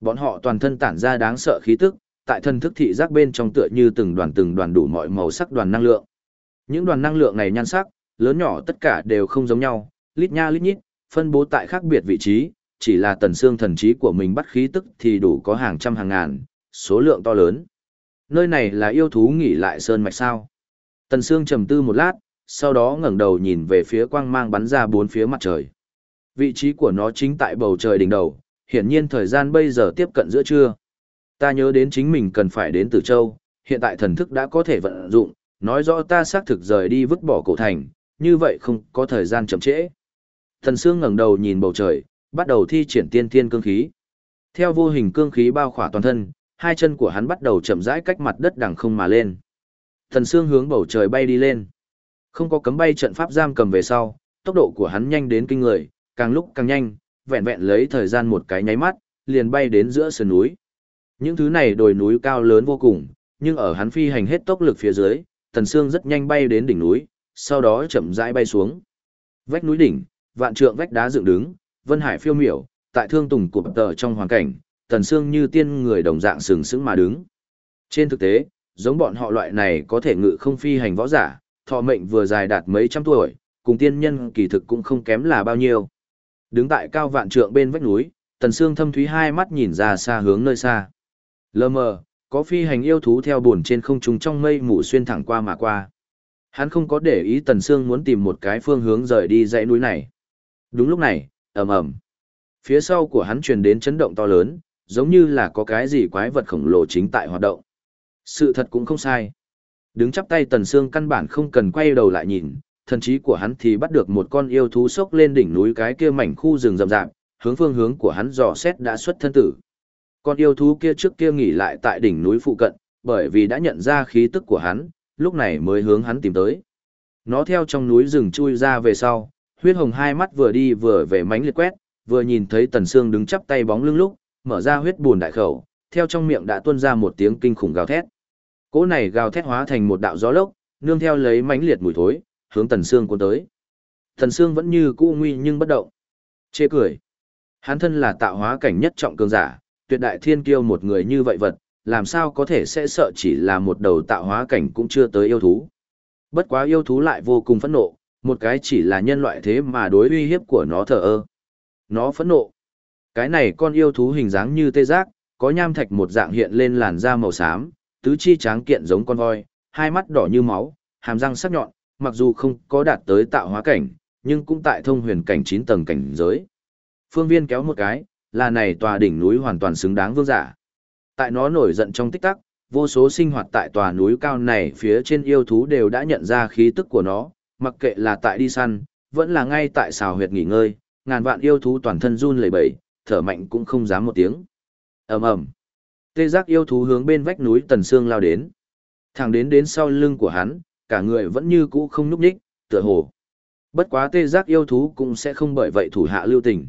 Speaker 1: Bọn họ toàn thân tản ra đáng sợ khí tức, tại thân thức thị giác bên trong tựa như từng đoàn từng đoàn đủ mọi màu sắc đoàn năng lượng. Những đoàn năng lượng này nhan sắc, lớn nhỏ tất cả đều không giống nhau, lít nha lít nhít, phân bố tại khác biệt vị trí, chỉ là tần xương thần trí của mình bắt khí tức thì đủ có hàng trăm hàng ngàn, số lượng to lớn. Nơi này là yêu thú nghỉ lại sơn mạch sao? Tần xương trầm tư một lát, sau đó ngẩng đầu nhìn về phía quang mang bắn ra bốn phía mặt trời. Vị trí của nó chính tại bầu trời đỉnh đầu, hiển nhiên thời gian bây giờ tiếp cận giữa trưa. Ta nhớ đến chính mình cần phải đến Tử Châu, hiện tại thần thức đã có thể vận dụng, nói rõ ta xác thực rời đi vứt bỏ cổ thành, như vậy không có thời gian chậm trễ. Thần Sương ngẩng đầu nhìn bầu trời, bắt đầu thi triển tiên tiên cương khí. Theo vô hình cương khí bao khỏa toàn thân, hai chân của hắn bắt đầu chậm rãi cách mặt đất đằng không mà lên. Thần Sương hướng bầu trời bay đi lên. Không có cấm bay trận pháp giam cầm về sau, tốc độ của hắn nhanh đến kinh người, càng lúc càng nhanh, vẹn vẹn lấy thời gian một cái nháy mắt, liền bay đến giữa sườn núi. Những thứ này đồi núi cao lớn vô cùng, nhưng ở hắn phi hành hết tốc lực phía dưới, thần Sương rất nhanh bay đến đỉnh núi, sau đó chậm rãi bay xuống. Vách núi đỉnh, vạn trượng vách đá dựng đứng, vân hải phiêu miểu, tại thương tùng của tờ trong hoàn cảnh, Tần xương như tiên người đồng dạng sừng sững mà đứng. Trên thực tế, giống bọn họ loại này có thể ngự không phi hành võ giả, thọ mệnh vừa dài đạt mấy trăm tuổi, cùng tiên nhân kỳ thực cũng không kém là bao nhiêu. Đứng tại cao vạn trượng bên vách núi, Tần xương thâm thúy hai mắt nhìn ra xa hướng nơi xa. lơ mờ, có phi hành yêu thú theo buồn trên không trung trong mây mù xuyên thẳng qua mà qua. Hắn không có để ý Tần Sương muốn tìm một cái phương hướng rời đi dãy núi này. Đúng lúc này, ầm ầm. Phía sau của hắn truyền đến chấn động to lớn, giống như là có cái gì quái vật khổng lồ chính tại hoạt động. Sự thật cũng không sai. Đứng chắp tay Tần Sương căn bản không cần quay đầu lại nhìn, thần trí của hắn thì bắt được một con yêu thú sốc lên đỉnh núi cái kia mảnh khu rừng rậm rạp, hướng phương hướng của hắn dò xét đã xuất thân tử. Con yêu thú kia trước kia nghỉ lại tại đỉnh núi phụ cận, bởi vì đã nhận ra khí tức của hắn, lúc này mới hướng hắn tìm tới. Nó theo trong núi rừng chui ra về sau, huyết hồng hai mắt vừa đi vừa về mánh liệt quét, vừa nhìn thấy Tần Sương đứng chắp tay bóng lưng lúc, mở ra huyết buồn đại khẩu, theo trong miệng đã tuôn ra một tiếng kinh khủng gào thét. Cỗ này gào thét hóa thành một đạo gió lốc, nương theo lấy mánh liệt mùi thối, hướng Tần Sương cuốn tới. Tần Sương vẫn như cũ nguy nhưng bất động. Chê cười. Hắn thân là tạo hóa cảnh nhất trọng cường giả, tuyệt đại thiên kiêu một người như vậy vật, làm sao có thể sẽ sợ chỉ là một đầu tạo hóa cảnh cũng chưa tới yêu thú. Bất quá yêu thú lại vô cùng phẫn nộ, một cái chỉ là nhân loại thế mà đối uy hiếp của nó thờ ơ. Nó phẫn nộ. Cái này con yêu thú hình dáng như tê giác, có nham thạch một dạng hiện lên làn da màu xám, tứ chi tráng kiện giống con voi, hai mắt đỏ như máu, hàm răng sắc nhọn, mặc dù không có đạt tới tạo hóa cảnh, nhưng cũng tại thông huyền cảnh 9 tầng cảnh giới. Phương viên kéo một cái, là này tòa đỉnh núi hoàn toàn xứng đáng vương giả. Tại nó nổi giận trong tích tắc, vô số sinh hoạt tại tòa núi cao này phía trên yêu thú đều đã nhận ra khí tức của nó, mặc kệ là tại đi săn, vẫn là ngay tại xào huyệt nghỉ ngơi, ngàn vạn yêu thú toàn thân run lẩy bẩy, thở mạnh cũng không dám một tiếng. Ầm ầm. Tê giác yêu thú hướng bên vách núi Tần Sương lao đến. Thẳng đến đến sau lưng của hắn, cả người vẫn như cũ không nhúc nhích, tựa hồ. Bất quá tê giác yêu thú cũng sẽ không bởi vậy thủ hạ lưu tình.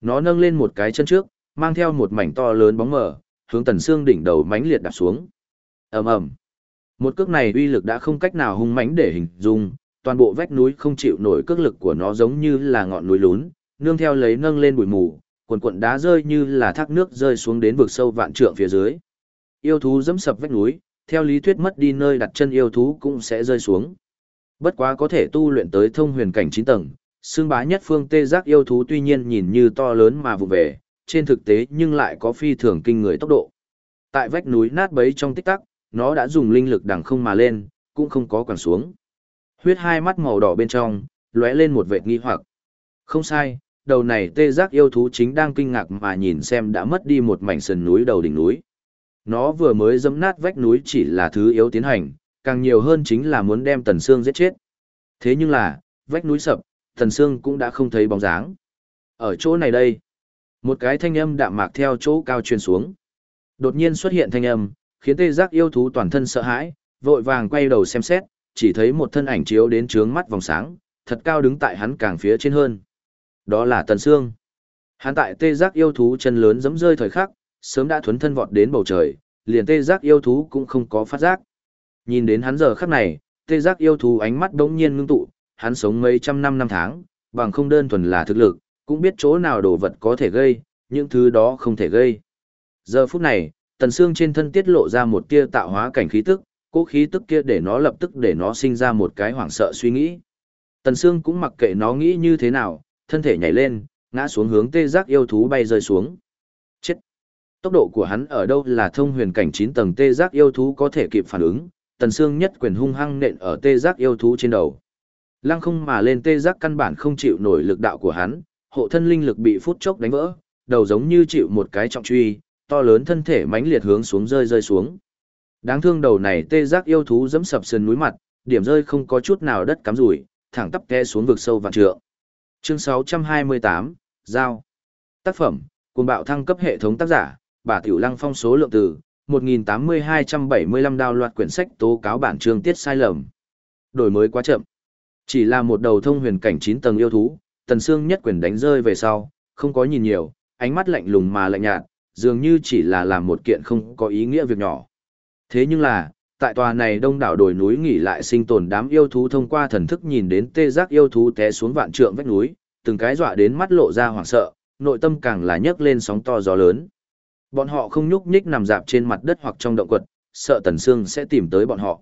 Speaker 1: Nó nâng lên một cái chân trước, mang theo một mảnh to lớn bóng mờ, hướng Tần xương đỉnh đầu mãnh liệt đạp xuống. Ầm ầm. Một cước này uy lực đã không cách nào hung mãnh để hình dung, toàn bộ vách núi không chịu nổi cước lực của nó giống như là ngọn núi lún, nương theo lấy nâng lên bụi mù, cuộn cuộn đá rơi như là thác nước rơi xuống đến vực sâu vạn trượng phía dưới. Yêu thú dẫm sập vách núi, theo lý thuyết mất đi nơi đặt chân yêu thú cũng sẽ rơi xuống. Bất quá có thể tu luyện tới thông huyền cảnh 9 tầng, xương bá nhất phương tê giác yêu thú tuy nhiên nhìn như to lớn mà vụ về, trên thực tế nhưng lại có phi thường kinh người tốc độ. Tại vách núi nát bấy trong tích tắc, nó đã dùng linh lực đằng không mà lên, cũng không có quẳng xuống. Huyết hai mắt màu đỏ bên trong, lóe lên một vệt nghi hoặc. Không sai, đầu này tê giác yêu thú chính đang kinh ngạc mà nhìn xem đã mất đi một mảnh sườn núi đầu đỉnh núi. Nó vừa mới dẫm nát vách núi chỉ là thứ yếu tiến hành, càng nhiều hơn chính là muốn đem Tần Sương giết chết. Thế nhưng là, vách núi sập, Tần Sương cũng đã không thấy bóng dáng. Ở chỗ này đây, một cái thanh âm đạm mạc theo chỗ cao truyền xuống. Đột nhiên xuất hiện thanh âm, khiến tê giác yêu thú toàn thân sợ hãi, vội vàng quay đầu xem xét, chỉ thấy một thân ảnh chiếu đến trướng mắt vòng sáng, thật cao đứng tại hắn càng phía trên hơn. Đó là Tần Sương. Hắn tại tê giác yêu thú chân lớn giẫm rơi thời khắc, sớm đã thuấn thân vọt đến bầu trời, liền tê giác yêu thú cũng không có phát giác. Nhìn đến hắn giờ khắc này, tê giác yêu thú ánh mắt đống nhiên ngưng tụ, hắn sống mấy trăm năm năm tháng, bằng không đơn thuần là thực lực, cũng biết chỗ nào đồ vật có thể gây, những thứ đó không thể gây. Giờ phút này, tần xương trên thân tiết lộ ra một tia tạo hóa cảnh khí tức, cố khí tức kia để nó lập tức để nó sinh ra một cái hoảng sợ suy nghĩ. Tần xương cũng mặc kệ nó nghĩ như thế nào, thân thể nhảy lên, ngã xuống hướng tê giác yêu thú bay rơi xuống. Chết! Tốc độ của hắn ở đâu là thông huyền cảnh 9 tầng tê giác yêu thú có thể kịp phản ứng, tần xương nhất quyền hung hăng nện ở tê giác yêu thú trên đầu. Lăng không mà lên tê giác căn bản không chịu nổi lực đạo của hắn, hộ thân linh lực bị phút chốc đánh vỡ, đầu giống như chịu một cái trọng truy, to lớn thân thể mãnh liệt hướng xuống rơi rơi xuống. Đáng thương đầu này tê giác yêu thú dẫm sập sườn núi mặt, điểm rơi không có chút nào đất cắm rủi, thẳng tắp té xuống vực sâu vạn trượng. Chương 628, Giao. Tác phẩm, cùng bạo thăng cấp hệ thống tác giả, bà Tiểu Lăng phong số lượng từ, 1.8275 đào loạt quyển sách tố cáo bản chương tiết sai lầm. Đổi mới quá chậm. Chỉ là một đầu thông huyền cảnh 9 tầng yêu thú, tần xương nhất quyền đánh rơi về sau, không có nhìn nhiều, ánh mắt lạnh lùng mà lạnh nhạt, dường như chỉ là làm một kiện không có ý nghĩa việc nhỏ. Thế nhưng là, tại tòa này đông đảo đồi núi nghỉ lại sinh tồn đám yêu thú thông qua thần thức nhìn đến tê giác yêu thú té xuống vạn trượng vách núi, từng cái dọa đến mắt lộ ra hoảng sợ, nội tâm càng là nhấc lên sóng to gió lớn. Bọn họ không nhúc nhích nằm dạp trên mặt đất hoặc trong động quật, sợ Tần Sương sẽ tìm tới bọn họ.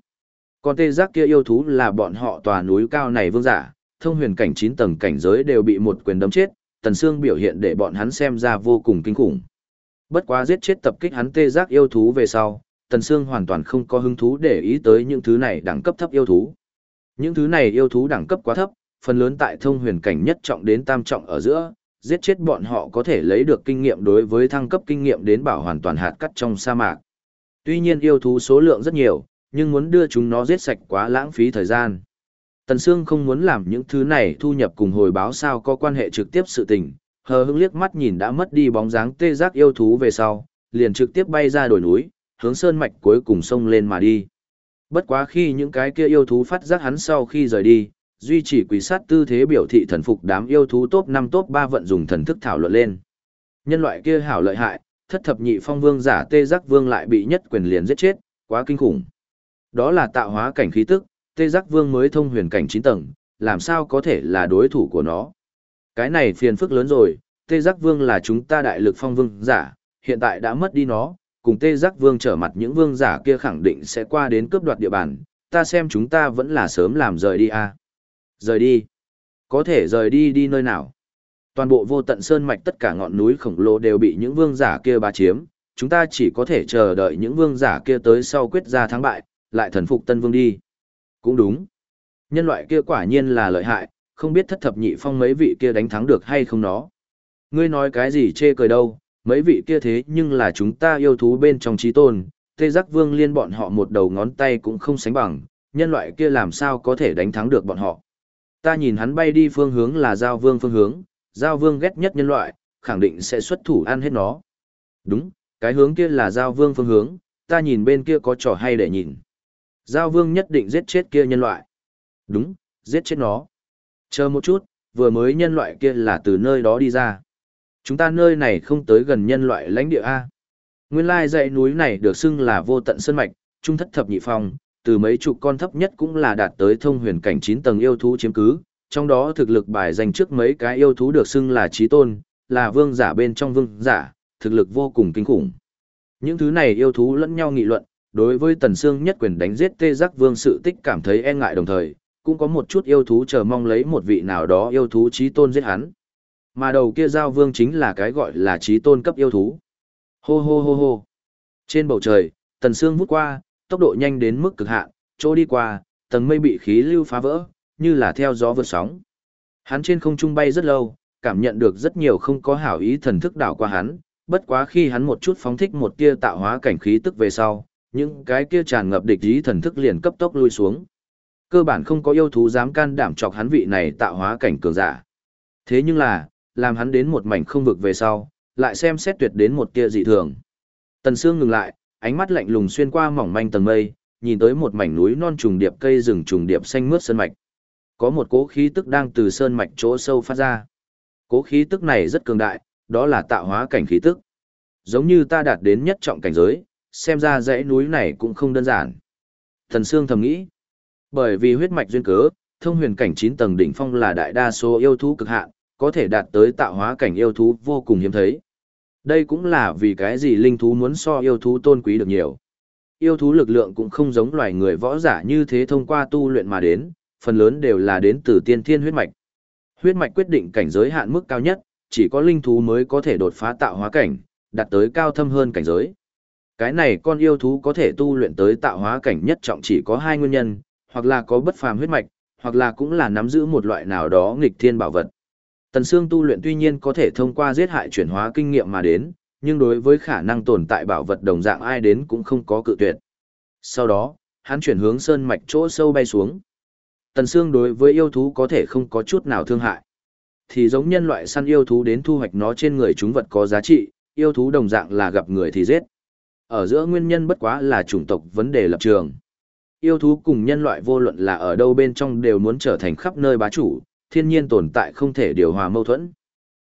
Speaker 1: Còn tê giác kia yêu thú là bọn họ tòa núi cao này vương giả, thông huyền cảnh 9 tầng cảnh giới đều bị một quyền đấm chết, Tần Sương biểu hiện để bọn hắn xem ra vô cùng kinh khủng. Bất quá giết chết tập kích hắn tê giác yêu thú về sau, Tần Sương hoàn toàn không có hứng thú để ý tới những thứ này đẳng cấp thấp yêu thú. Những thứ này yêu thú đẳng cấp quá thấp, phần lớn tại thông huyền cảnh nhất trọng đến tam trọng ở giữa, giết chết bọn họ có thể lấy được kinh nghiệm đối với thăng cấp kinh nghiệm đến bảo hoàn toàn hạt cắt trong sa mạc. Tuy nhiên yêu thú số lượng rất nhiều, nhưng muốn đưa chúng nó giết sạch quá lãng phí thời gian. Tần Sương không muốn làm những thứ này thu nhập cùng hồi báo sao có quan hệ trực tiếp sự tình, hờ hững liếc mắt nhìn đã mất đi bóng dáng tê giác yêu thú về sau, liền trực tiếp bay ra đồi núi, hướng sơn mạch cuối cùng sông lên mà đi. Bất quá khi những cái kia yêu thú phát giác hắn sau khi rời đi, duy trì quỷ sát tư thế biểu thị thần phục đám yêu thú top 5 top 3 vận dùng thần thức thảo luận lên. Nhân loại kia hảo lợi hại, thất thập nhị phong vương giả tê giác vương lại bị nhất quyền liền giết chết, quá kinh khủng. Đó là tạo hóa cảnh khí tức, tê giác vương mới thông huyền cảnh 9 tầng, làm sao có thể là đối thủ của nó. Cái này phiền phức lớn rồi, tê giác vương là chúng ta đại lực phong vương giả, hiện tại đã mất đi nó, cùng tê giác vương trở mặt những vương giả kia khẳng định sẽ qua đến cướp đoạt địa bàn, ta xem chúng ta vẫn là sớm làm rời đi à. Rời đi. Có thể rời đi đi nơi nào. Toàn bộ vô tận sơn mạch tất cả ngọn núi khổng lồ đều bị những vương giả kia bá chiếm, chúng ta chỉ có thể chờ đợi những vương giả kia tới sau quyết ra thắng bại, lại thần phục tân vương đi. Cũng đúng. Nhân loại kia quả nhiên là lợi hại, không biết thất thập nhị phong mấy vị kia đánh thắng được hay không nó. Ngươi nói cái gì chê cười đâu, mấy vị kia thế nhưng là chúng ta yêu thú bên trong trí tôn, tê giác vương liên bọn họ một đầu ngón tay cũng không sánh bằng, nhân loại kia làm sao có thể đánh thắng được bọn họ. Ta nhìn hắn bay đi phương hướng là giao vương phương hướng, giao vương ghét nhất nhân loại, khẳng định sẽ xuất thủ ăn hết nó. Đúng, cái hướng kia là giao vương phương hướng, ta nhìn bên kia có trò hay để nhìn. Giao vương nhất định giết chết kia nhân loại. Đúng, giết chết nó. Chờ một chút, vừa mới nhân loại kia là từ nơi đó đi ra. Chúng ta nơi này không tới gần nhân loại lãnh địa A. Nguyên lai dãy núi này được xưng là vô tận sơn mạch, trung thất thập nhị phong, từ mấy chục con thấp nhất cũng là đạt tới thông huyền cảnh 9 tầng yêu thú chiếm cứ, trong đó thực lực bài dành trước mấy cái yêu thú được xưng là trí tôn, là vương giả bên trong vương giả, thực lực vô cùng kinh khủng. Những thứ này yêu thú lẫn nhau nghị luận, đối với Tần Sương nhất quyền đánh giết tê giác vương sự tích cảm thấy e ngại đồng thời, cũng có một chút yêu thú chờ mong lấy một vị nào đó yêu thú trí tôn giết hắn. Mà đầu kia giao vương chính là cái gọi là trí tôn cấp yêu thú. Hô hô hô hô. Trên bầu trời, Tần Sương vút qua, tốc độ nhanh đến mức cực hạn, chỗ đi qua, tầng mây bị khí lưu phá vỡ, như là theo gió vượt sóng. Hắn trên không trung bay rất lâu, cảm nhận được rất nhiều không có hảo ý thần thức đảo qua hắn, bất quá khi hắn một chút phóng thích một tia tạo hóa cảnh khí tức về sau, những cái kia tràn ngập địch ý thần thức liền cấp tốc lui xuống. Cơ bản không có yêu thú dám can đảm chọc hắn vị này tạo hóa cảnh cường giả. Thế nhưng là, làm hắn đến một mảnh không vực về sau, lại xem xét tuyệt đến một tia dị thường. Tần Sương ngừng lại, ánh mắt lạnh lùng xuyên qua mỏng manh tầng mây, nhìn tới một mảnh núi non trùng điệp cây rừng trùng điệp xanh mướt sơn mạch. Có một cố khí tức đang từ sơn mạch chỗ sâu phát ra. Cố khí tức này rất cường đại, đó là tạo hóa cảnh khí tức. Giống như ta đạt đến nhất trọng cảnh giới, xem ra dãy núi này cũng không đơn giản. Thần Sương thầm nghĩ, bởi vì huyết mạch duyên cớ, thông huyền cảnh 9 tầng đỉnh phong là đại đa số yêu thú cực hạn, có thể đạt tới tạo hóa cảnh yêu thú vô cùng hiếm thấy. Đây cũng là vì cái gì linh thú muốn so yêu thú tôn quý được nhiều. Yêu thú lực lượng cũng không giống loài người võ giả như thế thông qua tu luyện mà đến, phần lớn đều là đến từ tiên thiên huyết mạch. Huyết mạch quyết định cảnh giới hạn mức cao nhất, chỉ có linh thú mới có thể đột phá tạo hóa cảnh, đạt tới cao thâm hơn cảnh giới. Cái này con yêu thú có thể tu luyện tới tạo hóa cảnh nhất trọng chỉ có hai nguyên nhân, hoặc là có bất phàm huyết mạch, hoặc là cũng là nắm giữ một loại nào đó nghịch thiên bảo vật. Tần Sương tu luyện tuy nhiên có thể thông qua giết hại chuyển hóa kinh nghiệm mà đến, nhưng đối với khả năng tồn tại bảo vật đồng dạng ai đến cũng không có cự tuyệt. Sau đó, hắn chuyển hướng sơn mạch chỗ sâu bay xuống. Tần Sương đối với yêu thú có thể không có chút nào thương hại. Thì giống nhân loại săn yêu thú đến thu hoạch nó trên người chúng vật có giá trị, yêu thú đồng dạng là gặp người thì giết. Ở giữa nguyên nhân bất quá là chủng tộc vấn đề lập trường. Yêu thú cùng nhân loại vô luận là ở đâu bên trong đều muốn trở thành khắp nơi bá chủ, thiên nhiên tồn tại không thể điều hòa mâu thuẫn.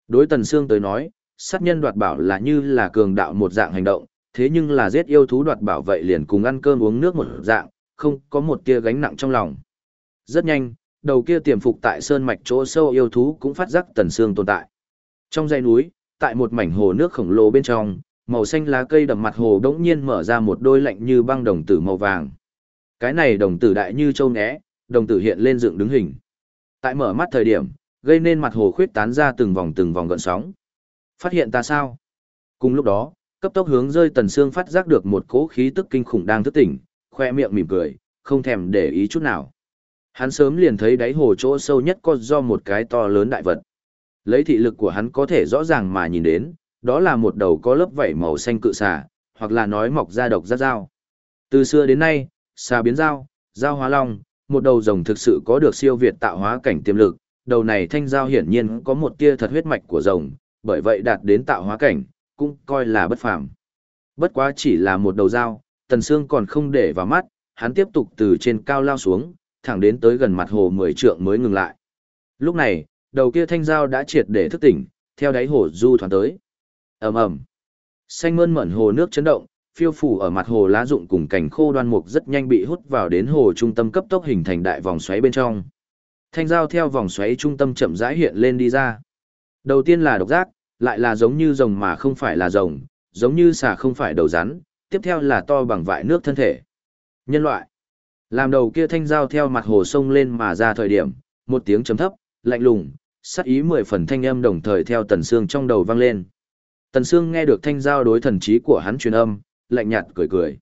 Speaker 1: Đối Tần Sương tới nói, sát nhân đoạt bảo là như là cường đạo một dạng hành động, thế nhưng là giết yêu thú đoạt bảo vậy liền cùng ăn cơm uống nước một dạng, không có một tia gánh nặng trong lòng. Rất nhanh, đầu kia tiềm phục tại sơn mạch chỗ sâu yêu thú cũng phát giác Tần Sương tồn tại. Trong dãy núi, tại một mảnh hồ nước khổng lồ bên trong, màu xanh lá cây đầm mặt hồ đống nhiên mở ra một đôi lạnh như băng đồng tử màu vàng. Cái này đồng tử đại như châu né, đồng tử hiện lên dựng đứng hình. Tại mở mắt thời điểm, gây nên mặt hồ khuyết tán ra từng vòng từng vòng gợn sóng. Phát hiện ta sao? Cùng lúc đó, cấp tốc hướng rơi tần xương phát giác được một cỗ khí tức kinh khủng đang thức tỉnh, khoe miệng mỉm cười, không thèm để ý chút nào. Hắn sớm liền thấy đáy hồ chỗ sâu nhất có do một cái to lớn đại vật. Lấy thị lực của hắn có thể rõ ràng mà nhìn đến, đó là một đầu có lớp vảy màu xanh cự xà, hoặc là nói mọc ra độc giác dao. Từ xưa đến nay, xà biến dao, dao hóa long, một đầu rồng thực sự có được siêu việt tạo hóa cảnh tiềm lực, đầu này thanh dao hiển nhiên có một tia thật huyết mạch của rồng, bởi vậy đạt đến tạo hóa cảnh, cũng coi là bất phàm. Bất quá chỉ là một đầu dao, Tần Sương còn không để vào mắt, hắn tiếp tục từ trên cao lao xuống, thẳng đến tới gần mặt hồ mười trượng mới ngừng lại. Lúc này, đầu kia thanh dao đã triệt để thức tỉnh, theo đáy hồ du thoáng tới. Ầm ầm. Xanh mơn mởn hồ nước chấn động, phiêu phủ ở mặt hồ lá rụng cùng cảnh khô đoan mục rất nhanh bị hút vào đến hồ trung tâm cấp tốc hình thành đại vòng xoáy bên trong. Thanh dao theo vòng xoáy trung tâm chậm rãi hiện lên đi ra. Đầu tiên là độc giác, lại là giống như rồng mà không phải là rồng, giống như xà không phải đầu rắn, tiếp theo là to bằng vại nước thân thể. Nhân loại. Làm đầu kia thanh dao theo mặt hồ sông lên mà ra thời điểm, một tiếng chấm thấp, lạnh lùng, sắc ý mười phần thanh âm đồng thời theo tần xương trong đầu vang lên. Tần Sương nghe được thanh giao đối thần trí của hắn truyền âm, lạnh nhạt cười cười.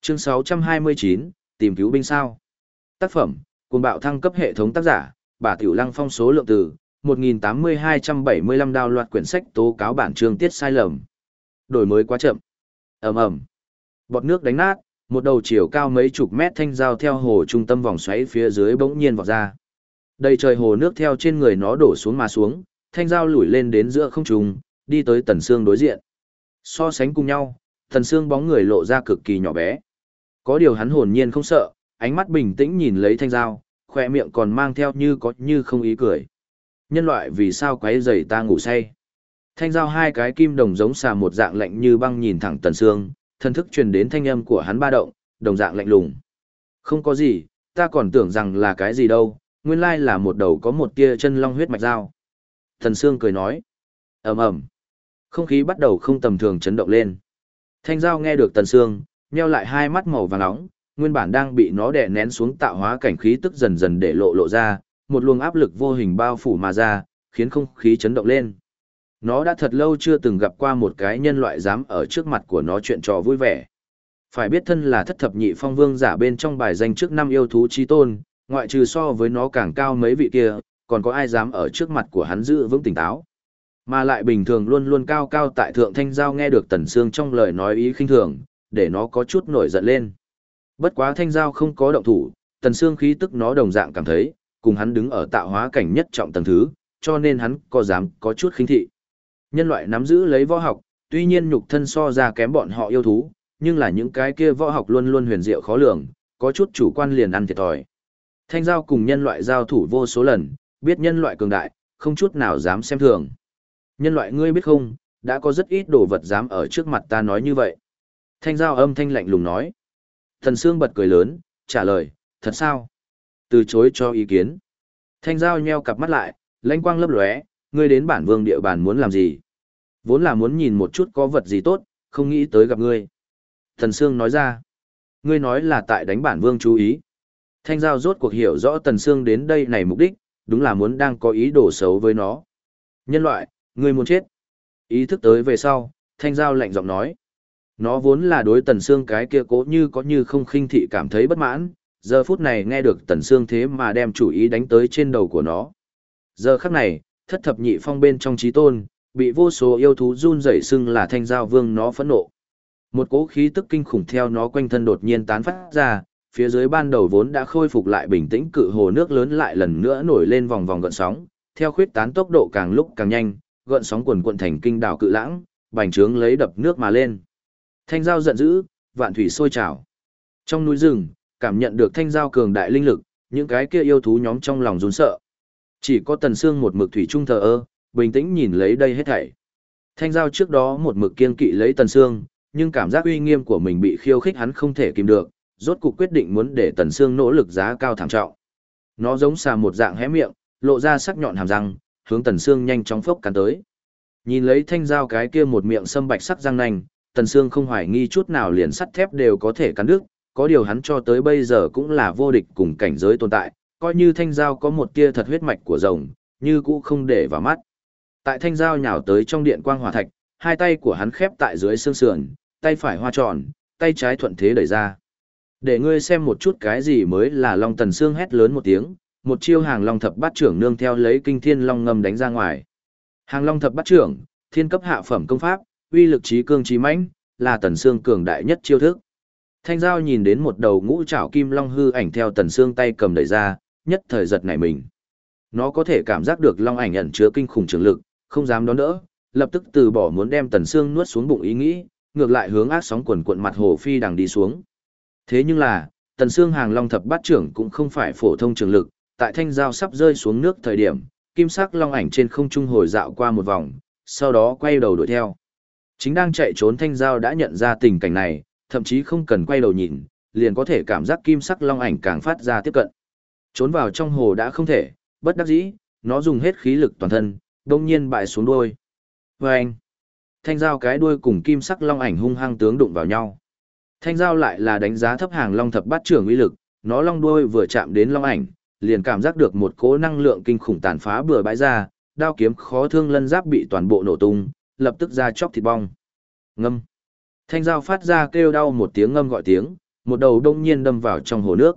Speaker 1: Chương 629, tìm cứu binh sao. Tác phẩm, cuồng bạo thăng cấp hệ thống tác giả, bà Tiểu Lăng phong số lượng từ, 1.8275 đào loạt quyển sách tố cáo bản chương tiết sai lầm. Đổi mới quá chậm. ầm ầm Bọt nước đánh nát, một đầu chiều cao mấy chục mét thanh giao theo hồ trung tâm vòng xoáy phía dưới bỗng nhiên vọt ra. Đầy trời hồ nước theo trên người nó đổ xuống mà xuống, thanh giao lủi lên đến giữa không trung, đi tới tần xương đối diện. So sánh cùng nhau, tần xương bóng người lộ ra cực kỳ nhỏ bé. Có điều hắn hồn nhiên không sợ, ánh mắt bình tĩnh nhìn lấy thanh dao, khỏe miệng còn mang theo như có như không ý cười. Nhân loại vì sao quấy rầy ta ngủ say? Thanh dao hai cái kim đồng giống xà một dạng lạnh như băng nhìn thẳng tần xương, thân thức truyền đến thanh âm của hắn ba động, đồng dạng lạnh lùng. Không có gì, ta còn tưởng rằng là cái gì đâu, nguyên lai là một đầu có một tia chân long huyết mạch dao. Thần Sương cười nói. ầm ầm, không khí bắt đầu không tầm thường chấn động lên. Thanh Giao nghe được Tần Sương, nheo lại hai mắt màu vàng nóng, nguyên bản đang bị nó đè nén xuống tạo hóa cảnh khí tức dần dần để lộ lộ ra, một luồng áp lực vô hình bao phủ mà ra, khiến không khí chấn động lên. Nó đã thật lâu chưa từng gặp qua một cái nhân loại dám ở trước mặt của nó chuyện trò vui vẻ. Phải biết thân là thất thập nhị phong vương giả bên trong bài danh trước năm yêu thú chi tôn, ngoại trừ so với nó càng cao mấy vị kia, còn có ai dám ở trước mặt của hắn giữ vững tỉnh táo. Mà lại bình thường luôn luôn cao cao tại thượng thanh giao nghe được Tần Sương trong lời nói ý khinh thường, để nó có chút nổi giận lên. Bất quá thanh giao không có động thủ, Tần Sương khí tức nó đồng dạng cảm thấy, cùng hắn đứng ở tạo hóa cảnh nhất trọng tầng thứ, cho nên hắn có dám có chút khinh thị. Nhân loại nắm giữ lấy võ học, tuy nhiên nhục thân so ra kém bọn họ yêu thú, nhưng là những cái kia võ học luôn luôn huyền diệu khó lường, có chút chủ quan liền ăn thiệt thòi. Thanh giao cùng nhân loại giao thủ vô số lần, biết nhân loại cường đại, không chút nào dám xem thường. Nhân loại ngươi biết không, đã có rất ít đồ vật dám ở trước mặt ta nói như vậy. Thanh giao âm thanh lạnh lùng nói. Thần Sương bật cười lớn, trả lời, thật sao? Từ chối cho ý kiến. Thanh giao nheo cặp mắt lại, lãnh quang lấp lóe, ngươi đến bản vương địa bàn muốn làm gì? Vốn là muốn nhìn một chút có vật gì tốt, không nghĩ tới gặp ngươi. Thần Sương nói ra, ngươi nói là tại đánh bản vương chú ý. Thanh giao rốt cuộc hiểu rõ Tần Sương đến đây này mục đích, đúng là muốn đang có ý đồ xấu với nó. Nhân loại, ngươi muốn chết. Ý thức tới về sau, Thanh giao lạnh giọng nói. Nó vốn là đối Tần xương cái kia cố như có như không khinh thị cảm thấy bất mãn, giờ phút này nghe được Tần xương thế mà đem chủ ý đánh tới trên đầu của nó. Giờ khắc này, thất thập nhị phong bên trong trí tôn, bị vô số yêu thú run rẩy xưng là thanh giao vương nó phẫn nộ. Một cỗ khí tức kinh khủng theo nó quanh thân đột nhiên tán phát ra, phía dưới ban đầu vốn đã khôi phục lại bình tĩnh cự hồ nước lớn lại lần nữa nổi lên vòng vòng gợn sóng, theo khuyết tán tốc độ càng lúc càng nhanh, gợn sóng quần quận thành kinh đảo cự lãng, bành trướng lấy đập nước mà lên. Thanh giao giận dữ, vạn thủy sôi trào. Trong núi rừng, cảm nhận được thanh giao cường đại linh lực, những cái kia yêu thú nhóm trong lòng run sợ. Chỉ có Tần Sương một mực thủy trung thờ ơ, bình tĩnh nhìn lấy đây hết thảy. Thanh giao trước đó một mực kiên kỵ lấy Tần Sương, nhưng cảm giác uy nghiêm của mình bị khiêu khích hắn không thể kìm được, rốt cuộc quyết định muốn để Tần Sương nỗ lực giá cao thảm trọng. Nó giống xà một dạng hé miệng, lộ ra sắc nhọn hàm răng, hướng Tần Sương nhanh chóng phốc cắn tới. Nhìn lấy thanh dao cái kia một miệng sâm bạch sắc răng nanh, Tần Sương không hoài nghi chút nào liền sắt thép đều có thể cắn đứt, có điều hắn cho tới bây giờ cũng là vô địch cùng cảnh giới tồn tại, coi như thanh dao có một tia thật huyết mạch của rồng, như cũ không để vào mắt. Tại thanh dao nhào tới trong điện quang hỏa thạch, hai tay của hắn khép tại dưới xương sườn, tay phải hoa tròn, tay trái thuận thế đẩy ra. Để ngươi xem một chút cái gì mới là Long Tần Sương hét lớn một tiếng, một chiêu hàng Long thập bát trưởng nương theo lấy kinh thiên long ngầm đánh ra ngoài. Hàng Long thập bát trưởng, thiên cấp hạ phẩm công pháp, uy lực trí cương trí mãnh, là Tần xương cường đại nhất chiêu thức. Thanh giao nhìn đến một đầu ngũ trảo kim long hư ảnh theo Tần xương tay cầm đẩy ra, nhất thời giật nảy mình. Nó có thể cảm giác được long ảnh ẩn chứa kinh khủng trường lực, không dám đón đỡ, lập tức từ bỏ muốn đem Tần xương nuốt xuống bụng ý nghĩ, ngược lại hướng ác sóng quần cuộn mặt hồ phi đằng đi xuống. Thế nhưng là, Tần xương hàng long thập bát trưởng cũng không phải phổ thông trường lực, tại thanh dao sắp rơi xuống nước thời điểm, kim sắc long ảnh trên không trung hồi dạo qua một vòng, sau đó quay đầu đuổi theo. Chính đang chạy trốn thanh dao đã nhận ra tình cảnh này, thậm chí không cần quay đầu nhìn, liền có thể cảm giác kim sắc long ảnh càng phát ra tiếp cận. Trốn vào trong hồ đã không thể, bất đắc dĩ, nó dùng hết khí lực toàn thân, đông nhiên bại xuống đuôi. Vâng! anh, thanh dao cái đuôi cùng kim sắc long ảnh hung hăng tướng đụng vào nhau. Thanh dao lại là đánh giá thấp hàng long thập bát trưởng uy lực, nó long đuôi vừa chạm đến long ảnh, liền cảm giác được một cỗ năng lượng kinh khủng tàn phá bừa bãi ra, đao kiếm khó thương lân giáp bị toàn bộ nổ tung, lập tức ra chóc thịt bong. Ngâm. Thanh dao phát ra kêu đau một tiếng ngâm gọi tiếng, một đầu đông nhiên đâm vào trong hồ nước.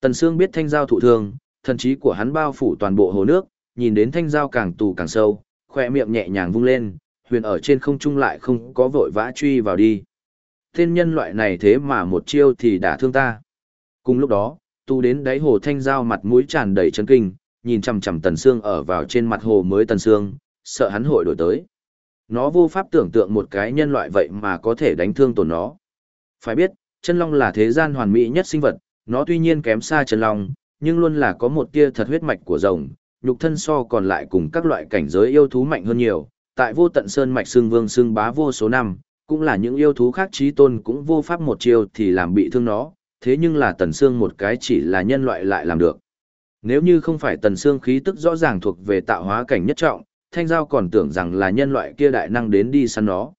Speaker 1: Tần Sương biết thanh dao thụ thương, thần trí của hắn bao phủ toàn bộ hồ nước, nhìn đến thanh dao càng tù càng sâu, khỏe miệng nhẹ nhàng vung lên, huyền ở trên không trung lại không có vội vã truy vào đi. Thiên nhân loại này thế mà một chiêu thì đã thương ta. Cùng lúc đó, tu đến đáy hồ thanh giao mặt mũi tràn đầy chấn kinh, nhìn chằm chằm Tần Sương ở vào trên mặt hồ mới Tần Sương, sợ hắn hội đổi tới. Nó vô pháp tưởng tượng một cái nhân loại vậy mà có thể đánh thương tổn nó. Phải biết, chân long là thế gian hoàn mỹ nhất sinh vật, nó tuy nhiên kém xa chân long, nhưng luôn là có một tia thật huyết mạch của rồng, nhục thân so còn lại cùng các loại cảnh giới yêu thú mạnh hơn nhiều. Tại vô tận sơn mạch xương vương xương bá vô số năm, cũng là những yêu thú khác trí tôn cũng vô pháp một chiều thì làm bị thương nó, thế nhưng là tần xương một cái chỉ là nhân loại lại làm được. Nếu như không phải tần xương khí tức rõ ràng thuộc về tạo hóa cảnh nhất trọng, thanh giao còn tưởng rằng là nhân loại kia đại năng đến đi săn nó.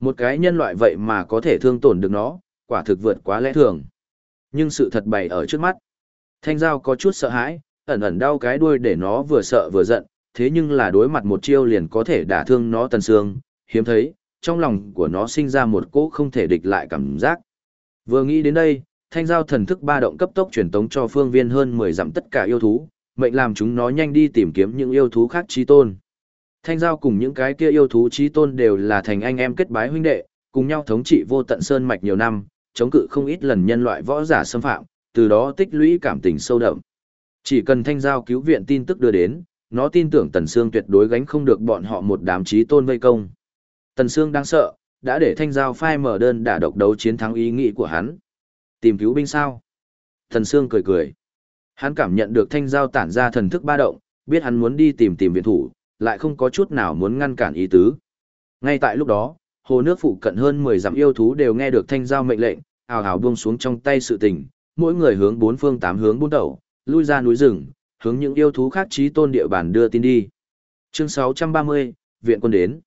Speaker 1: Một cái nhân loại vậy mà có thể thương tổn được nó, quả thực vượt quá lẽ thường. Nhưng sự thật bày ở trước mắt. Thanh giao có chút sợ hãi, ẩn ẩn đau cái đuôi để nó vừa sợ vừa giận, thế nhưng là đối mặt một chiêu liền có thể đả thương nó tần xương, hiếm thấy, trong lòng của nó sinh ra một cỗ không thể địch lại cảm giác. Vừa nghĩ đến đây, thanh giao thần thức ba động cấp tốc truyền tống cho phương viên hơn 10 dặm tất cả yêu thú, mệnh làm chúng nó nhanh đi tìm kiếm những yêu thú khác trí tôn. Thanh giao cùng những cái kia yêu thú trí tôn đều là thành anh em kết bái huynh đệ, cùng nhau thống trị vô tận sơn mạch nhiều năm, chống cự không ít lần nhân loại võ giả xâm phạm, từ đó tích lũy cảm tình sâu đậm. Chỉ cần thanh giao cứu viện tin tức đưa đến, nó tin tưởng Tần Sương tuyệt đối gánh không được bọn họ một đám trí tôn vây công. Tần Sương đang sợ, đã để thanh giao phai mở đơn đả độc đấu chiến thắng ý nghĩ của hắn. Tìm cứu binh sao? thần Sương cười cười. Hắn cảm nhận được thanh giao tản ra thần thức ba động, biết hắn muốn đi tìm tìm viện thủ, lại không có chút nào muốn ngăn cản ý tứ. Ngay tại lúc đó, hồ nước phụ cận hơn 10 dặm yêu thú đều nghe được thanh giao mệnh lệnh, ào ào buông xuống trong tay sự tình, mỗi người hướng bốn phương tám hướng bốn đầu, lui ra núi rừng, hướng những yêu thú khác trí tôn địa bàn đưa tin đi. Chương 630, Viện quân đến.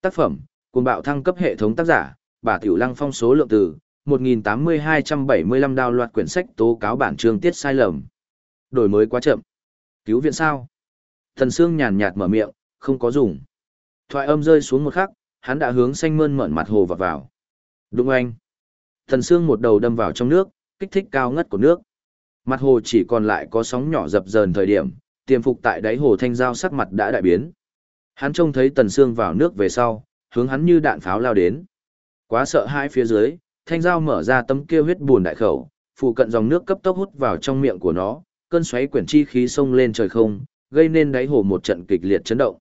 Speaker 1: Tác phẩm, cuồng bạo thăng cấp hệ thống tác giả, bà Tiểu Lăng phong số lượng từ, 1.8275 đào loạt quyển sách tố cáo bản chương tiết sai lầm. Đổi mới quá chậm. Cứu viện sao? Thần Sương nhàn nhạt mở miệng, không có dùng. Thoại âm rơi xuống một khắc, hắn đã hướng xanh mơn mởn mặt hồ vào vào. Đúng anh. Thần Sương một đầu đâm vào trong nước, kích thích cao ngất của nước. Mặt hồ chỉ còn lại có sóng nhỏ dập dờn thời điểm, tiềm phục tại đáy hồ thanh giao sắc mặt đã đại biến. Hắn trông thấy Tần Sương vào nước về sau, hướng hắn như đạn pháo lao đến. Quá sợ hai phía dưới, thanh Dao mở ra tấm kia huyết buồn đại khẩu, phụ cận dòng nước cấp tốc hút vào trong miệng của nó, cơn xoáy quyển chi khí xông lên trời không, gây nên đáy hồ một trận kịch liệt chấn động.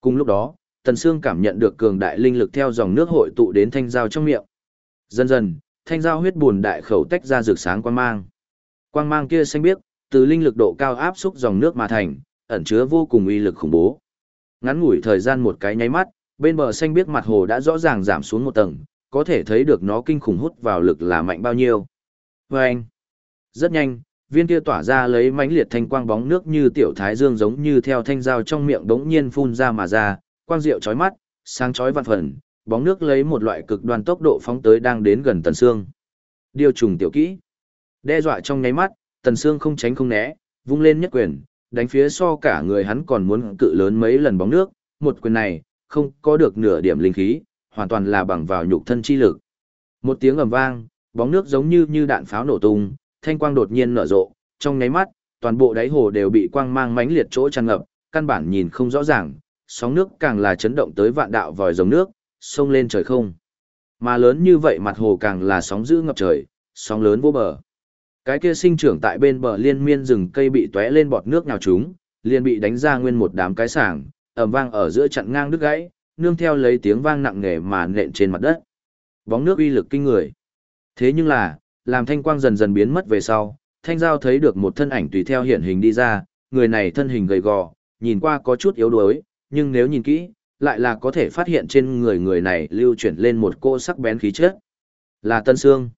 Speaker 1: Cùng lúc đó, Tần Sương cảm nhận được cường đại linh lực theo dòng nước hội tụ đến thanh Dao trong miệng. Dần dần, thanh Dao huyết buồn đại khẩu tách ra rực sáng quang mang. Quang mang kia xanh biếc, từ linh lực độ cao áp xúc dòng nước mà thành, ẩn chứa vô cùng uy lực khủng bố. Ngắn ngủi thời gian một cái nháy mắt, bên bờ xanh biếc mặt hồ đã rõ ràng giảm xuống một tầng, có thể thấy được nó kinh khủng hút vào lực là mạnh bao nhiêu. Vâng! Rất nhanh, viên kia tỏa ra lấy mãnh liệt thanh quang bóng nước như tiểu thái dương giống như theo thanh dao trong miệng đống nhiên phun ra mà ra, quang diệu chói mắt, sáng chói vạn phần, bóng nước lấy một loại cực đoan tốc độ phóng tới đang đến gần tần xương. Điều trùng tiểu kỹ. Đe dọa trong nháy mắt, tần xương không tránh không né, vung lên nhất quyền, đánh phía so cả người hắn còn muốn cự lớn mấy lần bóng nước, một quyền này, không có được nửa điểm linh khí, hoàn toàn là bằng vào nhục thân chi lực. Một tiếng ầm vang, bóng nước giống như như đạn pháo nổ tung, thanh quang đột nhiên nở rộ, trong nháy mắt, toàn bộ đáy hồ đều bị quang mang mãnh liệt chỗ tràn ngập, căn bản nhìn không rõ ràng, sóng nước càng là chấn động tới vạn đạo vòi rồng nước, sông lên trời không. Mà lớn như vậy mặt hồ càng là sóng dữ ngập trời, sóng lớn vô bờ. Cái kia sinh trưởng tại bên bờ liên miên rừng cây bị tóe lên bọt nước nhào chúng, liền bị đánh ra nguyên một đám cái sảng, ầm vang ở giữa chặn ngang đứt gãy, nương theo lấy tiếng vang nặng nề mà nện trên mặt đất. Bóng nước uy lực kinh người. Thế nhưng là, làm thanh quang dần dần biến mất về sau, thanh giao thấy được một thân ảnh tùy theo hiện hình đi ra, người này thân hình gầy gò, nhìn qua có chút yếu đuối, nhưng nếu nhìn kỹ, lại là có thể phát hiện trên người người này lưu chuyển lên một cô sắc bén khí chất. Là Tân Sương.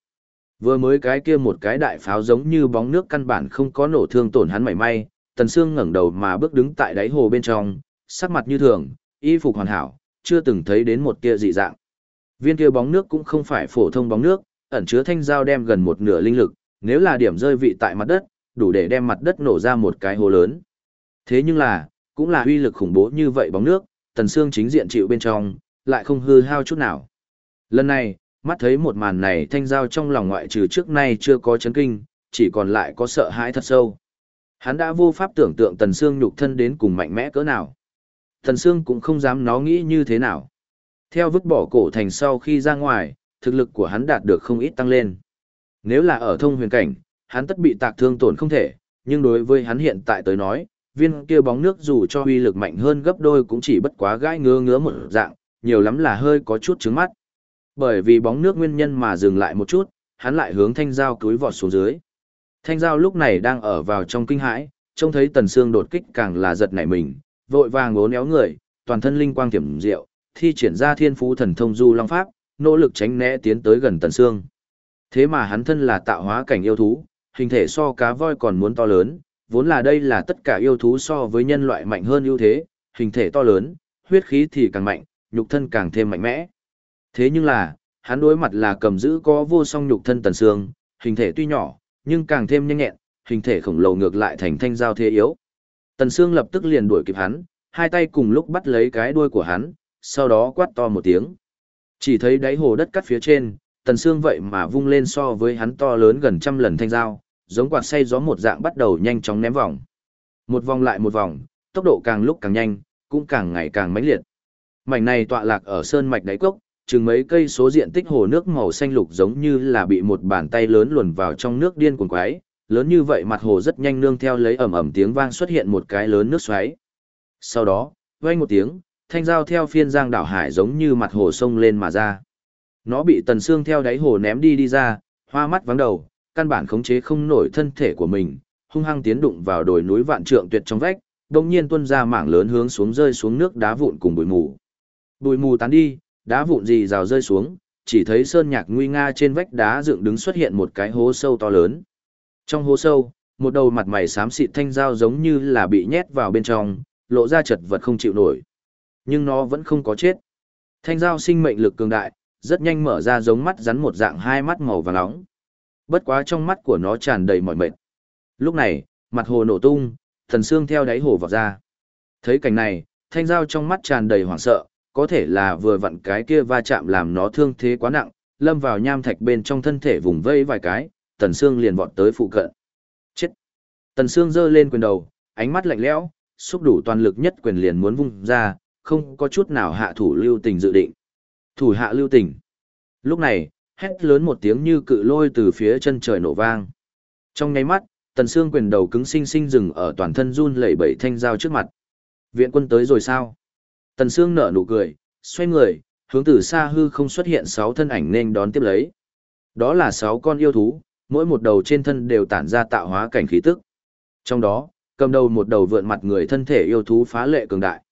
Speaker 1: Vừa mới cái kia một cái đại pháo giống như bóng nước căn bản không có nổ thương tổn hắn mảy may, Tần Sương ngẩng đầu mà bước đứng tại đáy hồ bên trong, sắc mặt như thường, y phục hoàn hảo, chưa từng thấy đến một tia dị dạng. Viên kia bóng nước cũng không phải phổ thông bóng nước, ẩn chứa thanh giao đem gần một nửa linh lực, nếu là điểm rơi vị tại mặt đất, đủ để đem mặt đất nổ ra một cái hồ lớn. Thế nhưng là, cũng là uy lực khủng bố như vậy bóng nước, Tần xương chính diện chịu bên trong, lại không hư hao chút nào. Lần này, mắt thấy một màn này thanh giao trong lòng ngoại trừ trước nay chưa có chấn kinh, chỉ còn lại có sợ hãi thật sâu. Hắn đã vô pháp tưởng tượng Tần xương nhục thân đến cùng mạnh mẽ cỡ nào. Thần Sương cũng không dám nó nghĩ như thế nào. Theo vứt bỏ cổ thành sau khi ra ngoài, thực lực của hắn đạt được không ít tăng lên. Nếu là ở thông huyền cảnh, hắn tất bị tạc thương tổn không thể, nhưng đối với hắn hiện tại tới nói, viên kia bóng nước dù cho uy lực mạnh hơn gấp đôi cũng chỉ bất quá gãi ngứa ngứa một dạng, nhiều lắm là hơi có chút trứng mắt. Bởi vì bóng nước nguyên nhân mà dừng lại một chút, hắn lại hướng thanh giao túi vọt xuống dưới. Thanh giao lúc này đang ở vào trong kinh hãi, trông thấy tần xương đột kích càng là giật nảy mình, vội vàng ngốn éo người, toàn thân linh quang tiềm diệu, thi triển ra thiên phú thần thông du long pháp, nỗ lực tránh né tiến tới gần tần xương. Thế mà hắn thân là tạo hóa cảnh yêu thú, hình thể so cá voi còn muốn to lớn, vốn là đây là tất cả yêu thú so với nhân loại mạnh hơn ưu thế, hình thể to lớn, huyết khí thì càng mạnh, nhục thân càng thêm mạnh mẽ. Thế nhưng là, hắn đối mặt là cầm giữ có vô song nhục thân tần xương, hình thể tuy nhỏ, nhưng càng thêm nhanh nhẹn, hình thể khổng lồ ngược lại thành thanh giao thế yếu. Tần Sương lập tức liền đuổi kịp hắn, hai tay cùng lúc bắt lấy cái đuôi của hắn, sau đó quát to một tiếng. Chỉ thấy đáy hồ đất cắt phía trên, tần Sương vậy mà vung lên so với hắn to lớn gần trăm lần thanh dao, giống quạt xay gió một dạng bắt đầu nhanh chóng ném vòng. Một vòng lại một vòng, tốc độ càng lúc càng nhanh, cũng càng ngày càng mãnh liệt. Mảnh này tọa lạc ở sơn mạch đáy cốc, chừng mấy cây số diện tích hồ nước màu xanh lục giống như là bị một bàn tay lớn luồn vào trong nước điên cuồng quái, lớn như vậy mặt hồ rất nhanh nương theo lấy ầm ầm tiếng vang xuất hiện một cái lớn nước xoáy. Sau đó, vang một tiếng, thanh dao theo phiên giang đảo hải giống như mặt hồ sông lên mà ra. Nó bị tần xương theo đáy hồ ném đi đi ra, hoa mắt vắng đầu, căn bản khống chế không nổi thân thể của mình, hung hăng tiến đụng vào đồi núi vạn trượng tuyệt trong vách, đồng nhiên tuôn ra mảng lớn hướng xuống rơi xuống nước đá vụn cùng bụi mù. Bụi mù tán đi, đá vụn gì rào rơi xuống, chỉ thấy sơn nhạc nguy nga trên vách đá dựng đứng xuất hiện một cái hố sâu to lớn. Trong hố sâu, một đầu mặt mày xám xịt thanh dao giống như là bị nhét vào bên trong, lộ ra chật vật không chịu nổi. Nhưng nó vẫn không có chết. Thanh dao sinh mệnh lực cường đại, rất nhanh mở ra giống mắt rắn một dạng hai mắt màu vàng nóng. Bất quá trong mắt của nó tràn đầy mỏi mệt. Lúc này, mặt hồ nổ tung, thần xương theo đáy hồ vọt ra. Thấy cảnh này, thanh dao trong mắt tràn đầy hoảng sợ, có thể là vừa vặn cái kia va chạm làm nó thương thế quá nặng, lâm vào nham thạch bên trong thân thể vùng vây vài cái, tần Sương liền vọt tới phụ cận. Chết! Tần Sương giơ lên quyền đầu, ánh mắt lạnh lẽo, xúc đủ toàn lực nhất quyền liền muốn vung ra, không có chút nào hạ thủ lưu tình dự định. Thủ hạ lưu tình. Lúc này, hét lớn một tiếng như cự lôi từ phía chân trời nổ vang. Trong nháy mắt, tần Sương quyền đầu cứng sinh sinh dừng ở toàn thân run lẩy bẩy thanh dao trước mặt. Viện quân tới rồi sao? Tần Sương nở nụ cười, xoay người, hướng từ xa hư không xuất hiện sáu thân ảnh nên đón tiếp lấy. Đó là sáu con yêu thú, mỗi một đầu trên thân đều tản ra tạo hóa cảnh khí tức. Trong đó, cầm đầu một đầu vượn mặt người thân thể yêu thú phá lệ cường đại.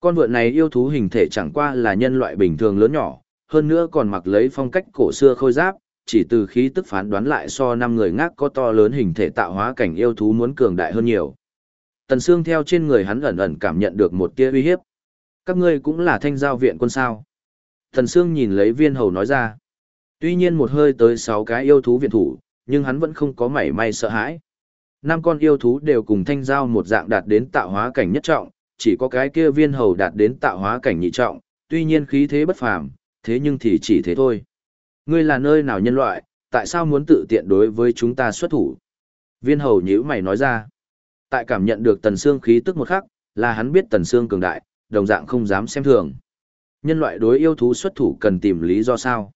Speaker 1: Con vượn này yêu thú hình thể chẳng qua là nhân loại bình thường lớn nhỏ, hơn nữa còn mặc lấy phong cách cổ xưa khôi giáp, chỉ từ khí tức phán đoán lại so năm người ngác có to lớn hình thể tạo hóa cảnh yêu thú muốn cường đại hơn nhiều. Tần Sương theo trên người hắn ẩn ẩn cảm nhận được một tia uy hiếp. Các ngươi cũng là thanh giao viện quân sao. Tần Sương nhìn lấy viên hầu nói ra. Tuy nhiên một hơi tới sáu cái yêu thú viện thủ, nhưng hắn vẫn không có mảy may sợ hãi. Năm con yêu thú đều cùng thanh giao một dạng đạt đến tạo hóa cảnh nhất trọng, chỉ có cái kia viên hầu đạt đến tạo hóa cảnh nhị trọng, tuy nhiên khí thế bất phàm, thế nhưng thì chỉ thế thôi. Ngươi là nơi nào nhân loại, tại sao muốn tự tiện đối với chúng ta xuất thủ? Viên hầu nhữ mày nói ra. Tại cảm nhận được tần xương khí tức một khắc, là hắn biết tần xương cường đại, đồng dạng không dám xem thường. Nhân loại đối yêu thú xuất thủ cần tìm lý do sao?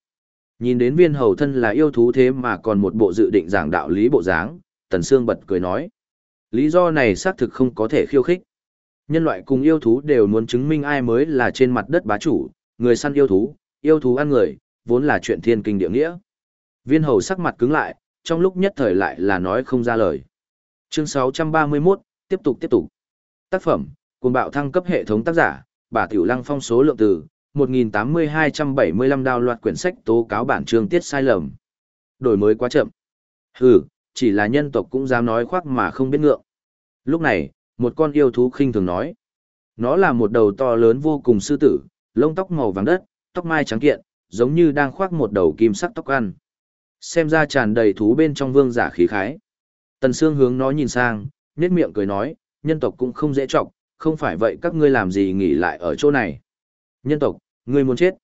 Speaker 1: Nhìn đến viên hầu thân là yêu thú thế mà còn một bộ dự định giảng đạo lý bộ dáng, tần xương bật cười nói. Lý do này xác thực không có thể khiêu khích. Nhân loại cùng yêu thú đều muốn chứng minh ai mới là trên mặt đất bá chủ, người săn yêu thú, yêu thú ăn người, vốn là chuyện thiên kinh địa nghĩa. Viên hầu sắc mặt cứng lại, trong lúc nhất thời lại là nói không ra lời. Chương 631, tiếp tục tiếp tục. Tác phẩm, cuồng bạo thăng cấp hệ thống tác giả, bà Tiểu Lăng phong số lượng từ, 1.8275 đào loạt quyển sách tố cáo bản chương tiết sai lầm. Đổi mới quá chậm. Hừ, chỉ là nhân tộc cũng dám nói khoác mà không biết ngượng. Lúc này, một con yêu thú khinh thường nói. Nó là một đầu to lớn vô cùng sư tử, lông tóc màu vàng đất, tóc mai trắng kiện, giống như đang khoác một đầu kim sắc tóc ăn. Xem ra tràn đầy thú bên trong vương giả khí khái. Tần Sương hướng nó nhìn sang, nhếch miệng cười nói, nhân tộc cũng không dễ trọng, không phải vậy các ngươi làm gì nghỉ lại ở chỗ này. Nhân tộc, ngươi muốn chết.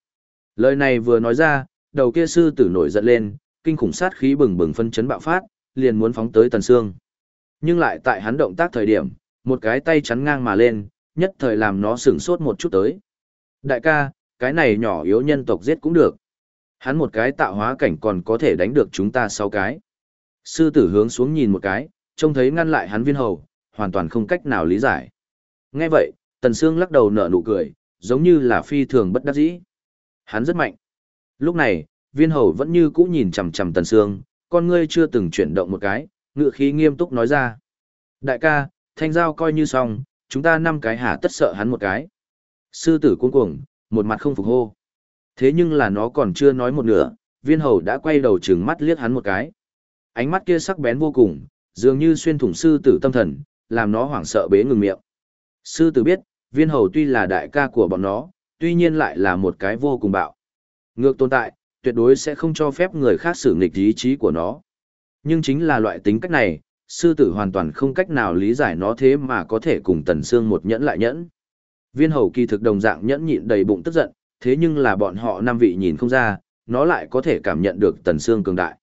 Speaker 1: Lời này vừa nói ra, đầu kia sư tử nổi giận lên, kinh khủng sát khí bừng bừng phân chấn bạo phát, liền muốn phóng tới Tần Sương. Nhưng lại tại hắn động tác thời điểm, một cái tay chắn ngang mà lên, nhất thời làm nó sửng sốt một chút tới. Đại ca, cái này nhỏ yếu nhân tộc giết cũng được. Hắn một cái tạo hóa cảnh còn có thể đánh được chúng ta sáu cái. Sư tử hướng xuống nhìn một cái, trông thấy ngăn lại hắn viên hầu, hoàn toàn không cách nào lý giải. Nghe vậy, Tần Sương lắc đầu nở nụ cười, giống như là phi thường bất đắc dĩ. Hắn rất mạnh. Lúc này, viên hầu vẫn như cũ nhìn chằm chằm Tần Sương, con ngươi chưa từng chuyển động một cái, ngựa khí nghiêm túc nói ra. Đại ca, thanh giao coi như xong, chúng ta năm cái hả tất sợ hắn một cái. Sư tử cuống cuồng, một mặt không phục hô. Thế nhưng là nó còn chưa nói một nửa, viên hầu đã quay đầu trừng mắt liếc hắn một cái. Ánh mắt kia sắc bén vô cùng, dường như xuyên thủng sư tử tâm thần, làm nó hoảng sợ bế ngừng miệng. Sư tử biết, viên hầu tuy là đại ca của bọn nó, tuy nhiên lại là một cái vô cùng bạo. Ngược tồn tại, tuyệt đối sẽ không cho phép người khác xử nghịch ý chí của nó. Nhưng chính là loại tính cách này, sư tử hoàn toàn không cách nào lý giải nó thế mà có thể cùng tần xương một nhẫn lại nhẫn. Viên hầu kỳ thực đồng dạng nhẫn nhịn đầy bụng tức giận, thế nhưng là bọn họ năm vị nhìn không ra, nó lại có thể cảm nhận được tần xương cường đại.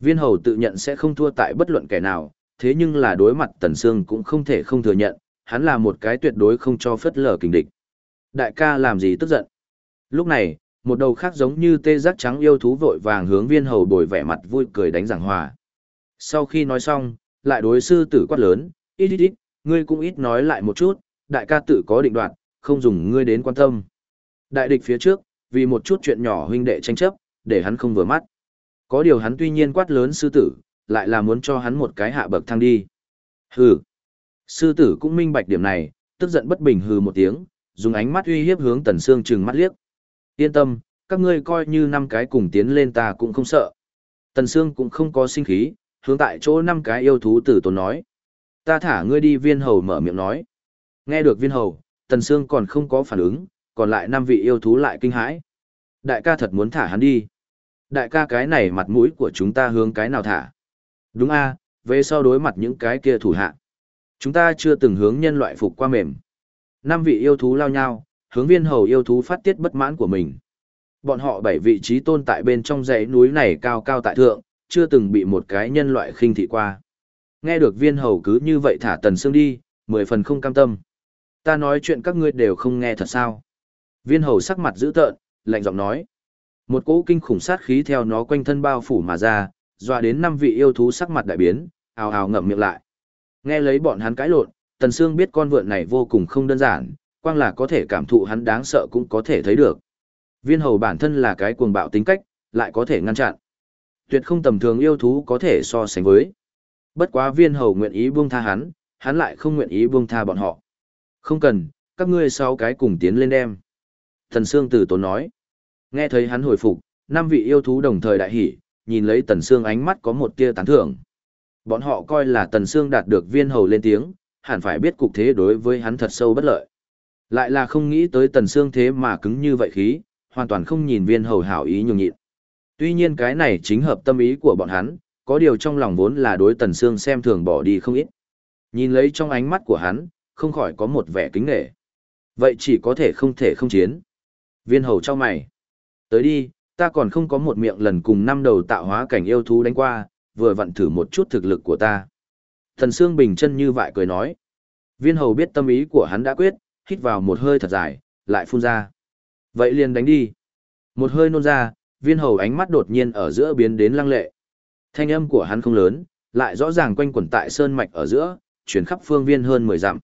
Speaker 1: Viên hầu tự nhận sẽ không thua tại bất luận kẻ nào, thế nhưng là đối mặt Tần xương cũng không thể không thừa nhận, hắn là một cái tuyệt đối không cho phất lờ kình địch. Đại ca làm gì tức giận? Lúc này, một đầu khác giống như tê giác trắng yêu thú vội vàng hướng viên hầu bồi vẻ mặt vui cười đánh giảng hòa. Sau khi nói xong, lại đối sư tử quát lớn, ít ít ít, ngươi cũng ít nói lại một chút, đại ca tự có định đoạt, không dùng ngươi đến quan tâm. Đại địch phía trước, vì một chút chuyện nhỏ huynh đệ tranh chấp, để hắn không vừa mắt. Có điều hắn tuy nhiên quát lớn sư tử, lại là muốn cho hắn một cái hạ bậc thang đi. Hừ. Sư tử cũng minh bạch điểm này, tức giận bất bình hừ một tiếng, dùng ánh mắt uy hiếp hướng Tần Sương trừng mắt liếc. Yên tâm, các ngươi coi như năm cái cùng tiến lên ta cũng không sợ. Tần Sương cũng không có sinh khí, hướng tại chỗ năm cái yêu thú tử tốn nói. Ta thả ngươi đi viên hầu mở miệng nói. Nghe được viên hầu, Tần Sương còn không có phản ứng, còn lại năm vị yêu thú lại kinh hãi. Đại ca thật muốn thả hắn đi. Đại ca cái này mặt mũi của chúng ta hướng cái nào thả. Đúng a, về sau đối mặt những cái kia thủ hạ. Chúng ta chưa từng hướng nhân loại phục qua mềm. Năm vị yêu thú lao nhau, hướng viên hầu yêu thú phát tiết bất mãn của mình. Bọn họ bảy vị trí tôn tại bên trong dãy núi này cao cao tại thượng, chưa từng bị một cái nhân loại khinh thị qua. Nghe được viên hầu cứ như vậy thả tần xương đi, mười phần không cam tâm. Ta nói chuyện các ngươi đều không nghe thật sao. Viên hầu sắc mặt dữ tợn, lạnh giọng nói. Một cỗ kinh khủng sát khí theo nó quanh thân bao phủ mà ra, dọa đến năm vị yêu thú sắc mặt đại biến, ào ào ngậm miệng lại. Nghe lấy bọn hắn cãi lộn, Tần Sương biết con vượn này vô cùng không đơn giản, quang là có thể cảm thụ hắn đáng sợ cũng có thể thấy được. Viên hầu bản thân là cái cuồng bạo tính cách, lại có thể ngăn chặn. Tuyệt không tầm thường yêu thú có thể so sánh với. Bất quá viên hầu nguyện ý buông tha hắn, hắn lại không nguyện ý buông tha bọn họ. Không cần, các ngươi sau cái cùng tiến lên đem. tần Sương từ tốn nói. Nghe thấy hắn hồi phục, năm vị yêu thú đồng thời đại hỉ, nhìn lấy Tần Sương ánh mắt có một tia tán thưởng. Bọn họ coi là Tần Sương đạt được viên hầu lên tiếng, hẳn phải biết cục thế đối với hắn thật sâu bất lợi. Lại là không nghĩ tới Tần Sương thế mà cứng như vậy khí, hoàn toàn không nhìn viên hầu hảo ý nhường nhịn. Tuy nhiên cái này chính hợp tâm ý của bọn hắn, có điều trong lòng vốn là đối Tần Sương xem thường bỏ đi không ít. Nhìn lấy trong ánh mắt của hắn, không khỏi có một vẻ kính nể. Vậy chỉ có thể không thể không chiến. Viên hầu cho mày. Tới đi, ta còn không có một miệng lần cùng năm đầu tạo hóa cảnh yêu thú đánh qua, vừa vặn thử một chút thực lực của ta. Thần Sương bình chân như vậy cười nói. Viên hầu biết tâm ý của hắn đã quyết, hít vào một hơi thật dài, lại phun ra. Vậy liền đánh đi. Một hơi nôn ra, viên hầu ánh mắt đột nhiên ở giữa biến đến lăng lệ. Thanh âm của hắn không lớn, lại rõ ràng quanh quẩn tại sơn mạch ở giữa, chuyển khắp phương viên hơn 10 dặm.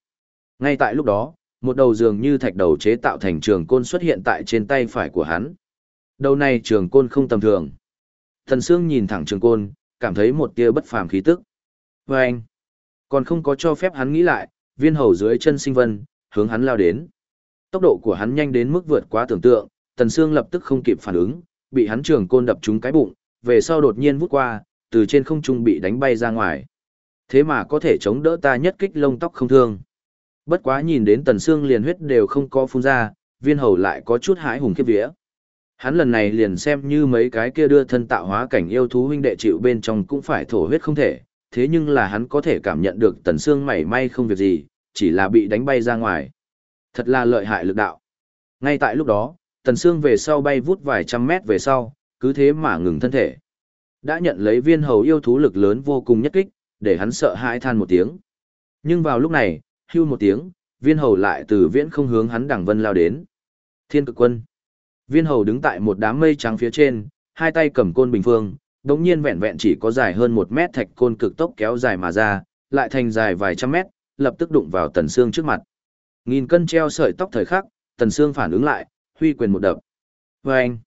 Speaker 1: Ngay tại lúc đó, một đầu dường như thạch đầu chế tạo thành trường côn xuất hiện tại trên tay phải của hắn. Đầu này trường côn không tầm thường. Thần Sương nhìn thẳng trường côn, cảm thấy một tia bất phàm khí tức. Và anh, còn không có cho phép hắn nghĩ lại, viên hầu dưới chân sinh vân, hướng hắn lao đến. Tốc độ của hắn nhanh đến mức vượt quá tưởng tượng, Tần Sương lập tức không kịp phản ứng, bị hắn trường côn đập trúng cái bụng, về sau đột nhiên vút qua, từ trên không trung bị đánh bay ra ngoài. Thế mà có thể chống đỡ ta nhất kích lông tóc không thương. Bất quá nhìn đến Tần Sương liền huyết đều không có phun ra, viên hầu lại có chút hãi hùng khiếp vía. Hắn lần này liền xem như mấy cái kia đưa thân tạo hóa cảnh yêu thú huynh đệ chịu bên trong cũng phải thổ huyết không thể, thế nhưng là hắn có thể cảm nhận được tần xương mảy may không việc gì, chỉ là bị đánh bay ra ngoài. Thật là lợi hại lực đạo. Ngay tại lúc đó, tần xương về sau bay vút vài trăm mét về sau, cứ thế mà ngừng thân thể. Đã nhận lấy viên hầu yêu thú lực lớn vô cùng nhất kích, để hắn sợ hãi than một tiếng. Nhưng vào lúc này, hưu một tiếng, viên hầu lại từ viễn không hướng hắn đằng vân lao đến. Thiên cực quân. Viên hầu đứng tại một đám mây trắng phía trên, hai tay cầm côn bình phương, đống nhiên vẹn vẹn chỉ có dài hơn một mét thạch côn cực tốc kéo dài mà ra, lại thành dài vài trăm mét, lập tức đụng vào tần xương trước mặt. Nghìn cân treo sợi tóc thời khắc, tần xương phản ứng lại, huy quyền một đập. Vâng!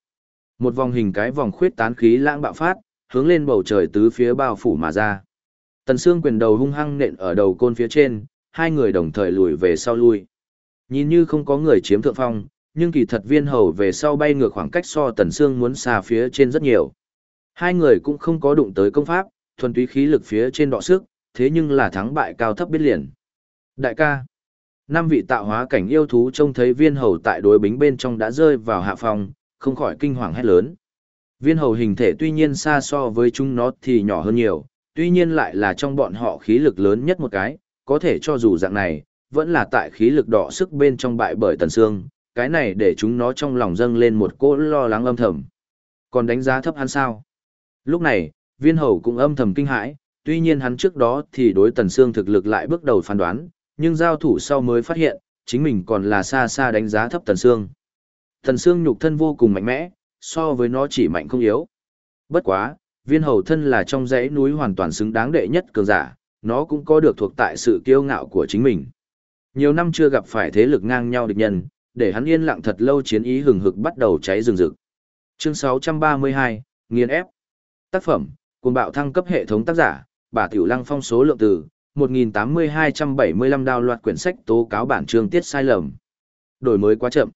Speaker 1: Một vòng hình cái vòng khuyết tán khí lãng bạo phát, hướng lên bầu trời tứ phía bao phủ mà ra. Tần xương quyền đầu hung hăng nện ở đầu côn phía trên, hai người đồng thời lùi về sau lui. Nhìn như không có người chiếm thượng phong, nhưng kỳ thật viên hầu về sau bay ngược khoảng cách so tần xương muốn xa phía trên rất nhiều. Hai người cũng không có đụng tới công pháp, thuần túy khí lực phía trên đọ sức, thế nhưng là thắng bại cao thấp biết liền. Đại ca, năm vị tạo hóa cảnh yêu thú trông thấy viên hầu tại đối bính bên trong đã rơi vào hạ phòng, không khỏi kinh hoàng hét lớn. Viên hầu hình thể tuy nhiên xa so với chúng nó thì nhỏ hơn nhiều, tuy nhiên lại là trong bọn họ khí lực lớn nhất một cái, có thể cho dù dạng này, vẫn là tại khí lực đỏ sức bên trong bại bởi tần xương, cái này để chúng nó trong lòng dâng lên một cỗ lo lắng âm thầm. Còn đánh giá thấp hắn sao? Lúc này, viên hầu cũng âm thầm kinh hãi, tuy nhiên hắn trước đó thì đối Tần xương thực lực lại bước đầu phán đoán, nhưng giao thủ sau mới phát hiện, chính mình còn là xa xa đánh giá thấp Tần xương. Tần xương nhục thân vô cùng mạnh mẽ, so với nó chỉ mạnh không yếu. Bất quá, viên hầu thân là trong dãy núi hoàn toàn xứng đáng đệ nhất cường giả, nó cũng có được thuộc tại sự kiêu ngạo của chính mình. Nhiều năm chưa gặp phải thế lực ngang nhau địch nhân, để hắn yên lặng thật lâu chiến ý hừng hực bắt đầu cháy rừng rực. Chương 632, nghiền ép. Tác phẩm, cùng bạo thăng cấp hệ thống tác giả, bà Tiểu Lăng phong số lượng từ 1.8275 đào loạt quyển sách tố cáo bản chương tiết sai lầm. Đổi mới quá chậm.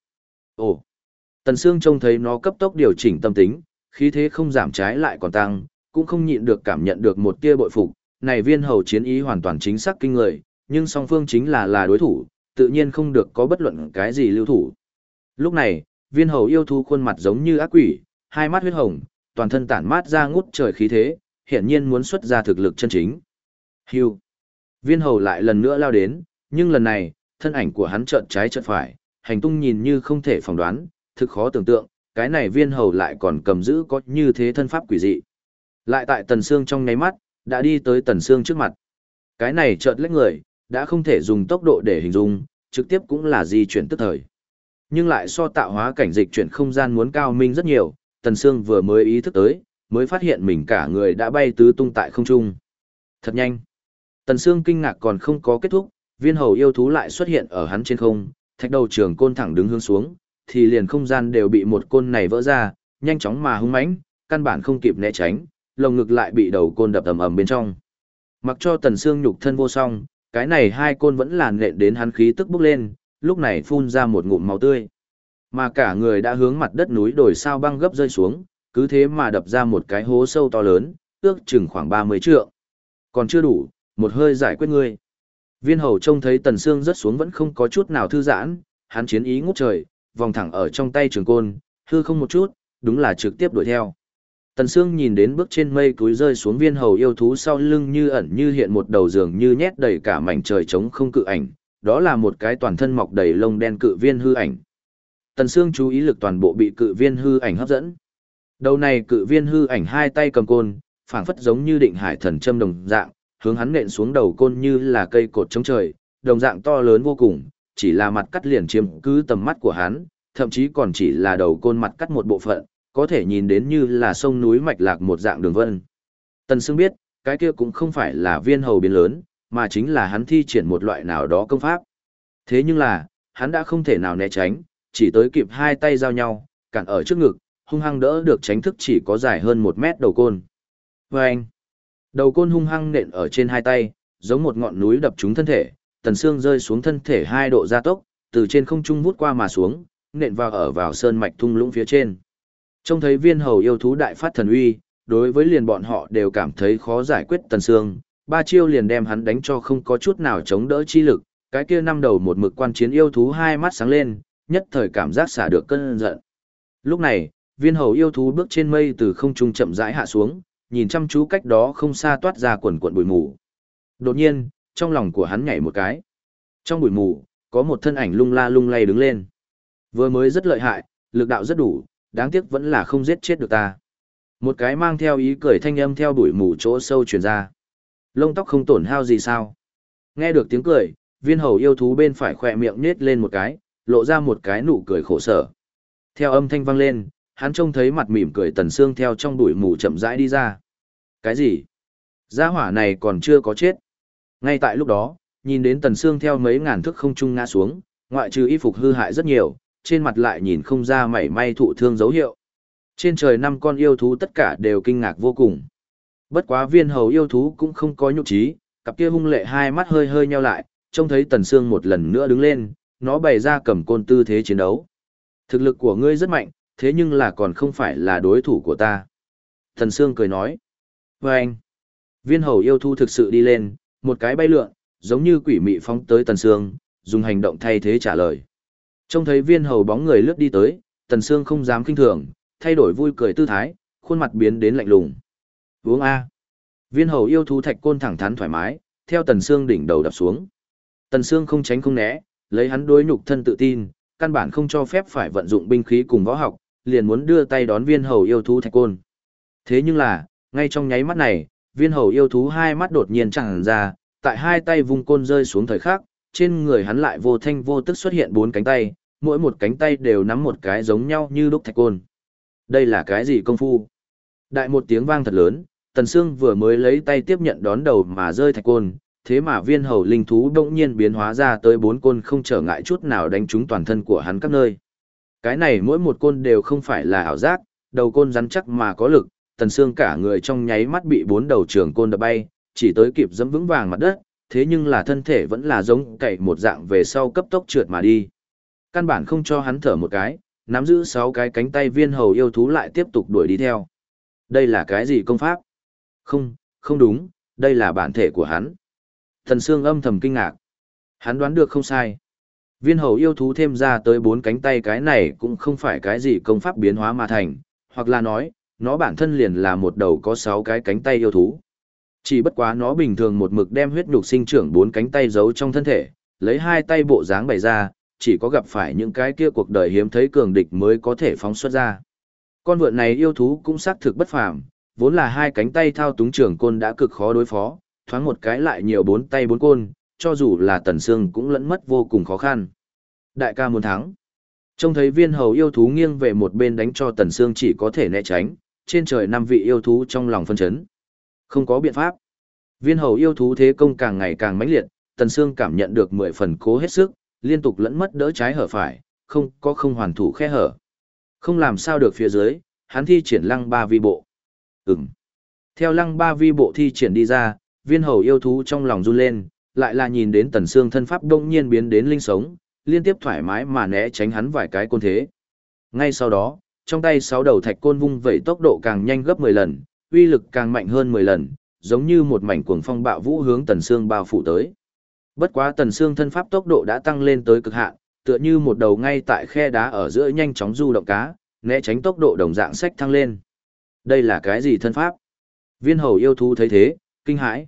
Speaker 1: Ồ. Tần Sương trông thấy nó cấp tốc điều chỉnh tâm tính, khí thế không giảm trái lại còn tăng, cũng không nhịn được cảm nhận được một tia bội phục, này viên hầu chiến ý hoàn toàn chính xác kinh người, nhưng song phương chính là là đối thủ, tự nhiên không được có bất luận cái gì lưu thủ. Lúc này, viên hầu yêu thú khuôn mặt giống như ác quỷ, hai mắt huyết hồng, toàn thân tản mát ra ngút trời khí thế, hiển nhiên muốn xuất ra thực lực chân chính. Hưu. Viên hầu lại lần nữa lao đến, nhưng lần này, thân ảnh của hắn chợt trái chợt phải, hành tung nhìn như không thể phỏng đoán, thực khó tưởng tượng, cái này viên hầu lại còn cầm giữ có như thế thân pháp quỷ dị. Lại tại tần xương trong ngáy mắt, đã đi tới tần xương trước mặt. Cái này chợt lách người, đã không thể dùng tốc độ để hình dung, trực tiếp cũng là di chuyển tức thời. Nhưng lại so tạo hóa cảnh dịch chuyển không gian muốn cao minh rất nhiều, tần Sương vừa mới ý thức tới, mới phát hiện mình cả người đã bay tứ tung tại không trung. Thật nhanh. Tần Sương kinh ngạc còn không có kết thúc, viên hầu yêu thú lại xuất hiện ở hắn trên không, thạch đầu trường côn thẳng đứng hướng xuống, thì liền không gian đều bị một côn này vỡ ra, nhanh chóng mà hung mãnh, căn bản không kịp né tránh, lồng ngực lại bị đầu côn đập ầm ầm bên trong. Mặc cho tần Sương nhục thân vô song, cái này hai côn vẫn làn nện đến hắn khí tức bốc lên, lúc này phun ra một ngụm máu tươi. Mà cả người đã hướng mặt đất núi đồi sao băng gấp rơi xuống, cứ thế mà đập ra một cái hố sâu to lớn, ước chừng khoảng 30 trượng. Còn chưa đủ, một hơi giải quyết ngươi. Viên hầu trông thấy tần xương rớt xuống vẫn không có chút nào thư giãn, hắn chiến ý ngút trời, vòng thẳng ở trong tay trường côn, hư không một chút, đúng là trực tiếp đuổi theo. Tần Sương nhìn đến bước trên mây túi rơi xuống viên hầu yêu thú sau lưng như ẩn như hiện một đầu giường như nhét đầy cả mảnh trời trống không cự ảnh, đó là một cái toàn thân mọc đầy lông đen cự viên hư ảnh. Tần Sương chú ý lực toàn bộ bị cự viên hư ảnh hấp dẫn. Đầu này cự viên hư ảnh hai tay cầm côn, phảng phất giống như định hải thần châm đồng dạng, hướng hắn nện xuống đầu côn như là cây cột chống trời, đồng dạng to lớn vô cùng, chỉ là mặt cắt liền chiếm cứ tầm mắt của hắn, thậm chí còn chỉ là đầu côn mặt cắt một bộ phận, có thể nhìn đến như là sông núi mạch lạc một dạng đường vân. Tần Sương biết, cái kia cũng không phải là viên hầu biến lớn, mà chính là hắn thi triển một loại nào đó công pháp. Thế nhưng là, hắn đã không thể nào né tránh, chỉ tới kịp hai tay giao nhau, cản ở trước ngực, hung hăng đỡ được tránh thức chỉ có dài hơn một mét đầu côn. Và anh, đầu côn hung hăng nện ở trên hai tay, giống một ngọn núi đập trúng thân thể, tần xương rơi xuống thân thể hai độ gia tốc, từ trên không trung vút qua mà xuống, nện vào ở vào sơn mạch thung lũng phía trên. Trông thấy viên hầu yêu thú đại phát thần uy, đối với liền bọn họ đều cảm thấy khó giải quyết tần sương ba chiêu liền đem hắn đánh cho không có chút nào chống đỡ chi lực, cái kia năm đầu một mực quan chiến yêu thú hai mắt sáng lên, nhất thời cảm giác xả được cơn giận. Lúc này, viên hầu yêu thú bước trên mây từ không trung chậm rãi hạ xuống, nhìn chăm chú cách đó không xa toát ra quần quần bụi mù. Đột nhiên, trong lòng của hắn nhảy một cái. Trong bụi mù, có một thân ảnh lung la lung lay đứng lên. Vừa mới rất lợi hại, lực đạo rất đủ, đáng tiếc vẫn là không giết chết được ta. Một cái mang theo ý cười thanh âm theo bụi mù chỗ sâu truyền ra. Lông tóc không tổn hao gì sao? Nghe được tiếng cười, viên hầu yêu thú bên phải khỏe miệng nết lên một cái, lộ ra một cái nụ cười khổ sở. Theo âm thanh vang lên, hắn trông thấy mặt mỉm cười tần xương theo trong bụi mù chậm rãi đi ra. Cái gì? Gia hỏa này còn chưa có chết. Ngay tại lúc đó, nhìn đến tần xương theo mấy ngàn thước không trung ngã xuống, ngoại trừ y phục hư hại rất nhiều, trên mặt lại nhìn không ra mảy may thụ thương dấu hiệu. Trên trời năm con yêu thú tất cả đều kinh ngạc vô cùng. Bất quá viên hầu yêu thú cũng không có nhục trí, cặp kia hung lệ hai mắt hơi hơi nheo lại, trông thấy tần sương một lần nữa đứng lên, nó bày ra cầm côn tư thế chiến đấu. Thực lực của ngươi rất mạnh, thế nhưng là còn không phải là đối thủ của ta. Tần sương cười nói. Và anh, viên hầu yêu thú thực sự đi lên, một cái bay lượn, giống như quỷ mị phóng tới tần sương dùng hành động thay thế trả lời. Trông thấy viên hầu bóng người lướt đi tới, tần xương không dám kinh thường, thay đổi vui cười tư thái, khuôn mặt biến đến lạnh lùng. Uống A. Viên hầu yêu thú thạch côn thẳng thắn thoải mái, theo tần xương đỉnh đầu đập xuống. Tần xương không tránh không né, lấy hắn đối nhục thân tự tin, căn bản không cho phép phải vận dụng binh khí cùng võ học, liền muốn đưa tay đón viên hầu yêu thú thạch côn. Thế nhưng là, ngay trong nháy mắt này, viên hầu yêu thú hai mắt đột nhiên tràn ra, tại hai tay vung côn rơi xuống thời khắc, trên người hắn lại vô thanh vô tức xuất hiện bốn cánh tay, mỗi một cánh tay đều nắm một cái giống nhau như đúc thạch côn. Đây là cái gì công phu? Đại một tiếng vang thật lớn, Tần Sương vừa mới lấy tay tiếp nhận đón đầu mà rơi thạch côn, thế mà viên hầu linh thú đông nhiên biến hóa ra tới bốn côn không trở ngại chút nào đánh trúng toàn thân của hắn các nơi. Cái này mỗi một côn đều không phải là ảo giác, đầu côn rắn chắc mà có lực, Tần Sương cả người trong nháy mắt bị bốn đầu trường côn đập bay, chỉ tới kịp dẫm vững vàng mặt đất, thế nhưng là thân thể vẫn là giống cậy một dạng về sau cấp tốc trượt mà đi. Căn bản không cho hắn thở một cái, nắm giữ sáu cái cánh tay viên hầu yêu thú lại tiếp tục đuổi đi theo. Đây là cái gì công pháp? Không, không đúng, đây là bản thể của hắn. Thần Sương âm thầm kinh ngạc. Hắn đoán được không sai. Viên hầu yêu thú thêm ra tới bốn cánh tay cái này cũng không phải cái gì công pháp biến hóa mà thành, hoặc là nói, nó bản thân liền là một đầu có sáu cái cánh tay yêu thú. Chỉ bất quá nó bình thường một mực đem huyết nhục sinh trưởng bốn cánh tay giấu trong thân thể, lấy hai tay bộ dáng bày ra, chỉ có gặp phải những cái kia cuộc đời hiếm thấy cường địch mới có thể phóng xuất ra. Con vượn này yêu thú cũng xác thực bất phàm, vốn là hai cánh tay thao túng trưởng côn đã cực khó đối phó, thoáng một cái lại nhiều bốn tay bốn côn, cho dù là tần xương cũng lẫn mất vô cùng khó khăn. Đại ca muốn thắng. Trông thấy viên hầu yêu thú nghiêng về một bên đánh cho tần xương chỉ có thể né tránh, trên trời năm vị yêu thú trong lòng phân chấn. Không có biện pháp. Viên hầu yêu thú thế công càng ngày càng mãnh liệt, tần xương cảm nhận được mười phần cố hết sức, liên tục lẫn mất đỡ trái hở phải, không có không hoàn thủ khe hở. Không làm sao được phía dưới, hắn thi triển lăng ba vi bộ. Ừm. Theo lăng ba vi bộ thi triển đi ra, viên hầu yêu thú trong lòng run lên, lại là nhìn đến tần xương thân pháp đông nhiên biến đến linh sống, liên tiếp thoải mái mà né tránh hắn vài cái côn thế. Ngay sau đó, trong tay sáu đầu thạch côn vung vẩy tốc độ càng nhanh gấp 10 lần, uy lực càng mạnh hơn 10 lần, giống như một mảnh cuồng phong bạo vũ hướng tần xương bao phủ tới. Bất quá tần xương thân pháp tốc độ đã tăng lên tới cực hạn, tựa như một đầu ngay tại khe đá ở giữa nhanh chóng du động cá, né tránh tốc độ đồng dạng sách thăng lên. Đây là cái gì thân pháp? Viên hầu yêu thú thấy thế, kinh hãi.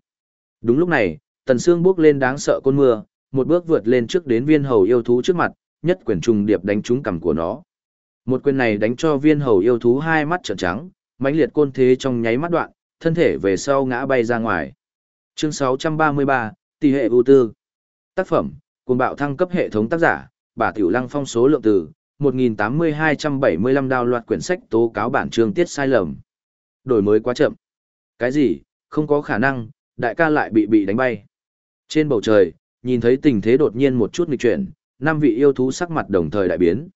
Speaker 1: Đúng lúc này, tần xương bước lên đáng sợ cơn mưa, một bước vượt lên trước đến viên hầu yêu thú trước mặt, nhất quyền trùng điệp đánh trúng cằm của nó. Một quyền này đánh cho viên hầu yêu thú hai mắt trợn trắng, mãnh liệt côn thế trong nháy mắt đoạn, thân thể về sau ngã bay ra ngoài. Chương 633, tỷ hệ ưu tư. Tác phẩm, cuồng bạo thăng cấp hệ thống tác giả, bà Tiểu Lăng phong số lượng từ, 1.8275 đào loạt quyển sách tố cáo bản chương tiết sai lầm. Đổi mới quá chậm. Cái gì, không có khả năng, đại ca lại bị bị đánh bay. Trên bầu trời, nhìn thấy tình thế đột nhiên một chút nghịch chuyển, năm vị yêu thú sắc mặt đồng thời đại biến.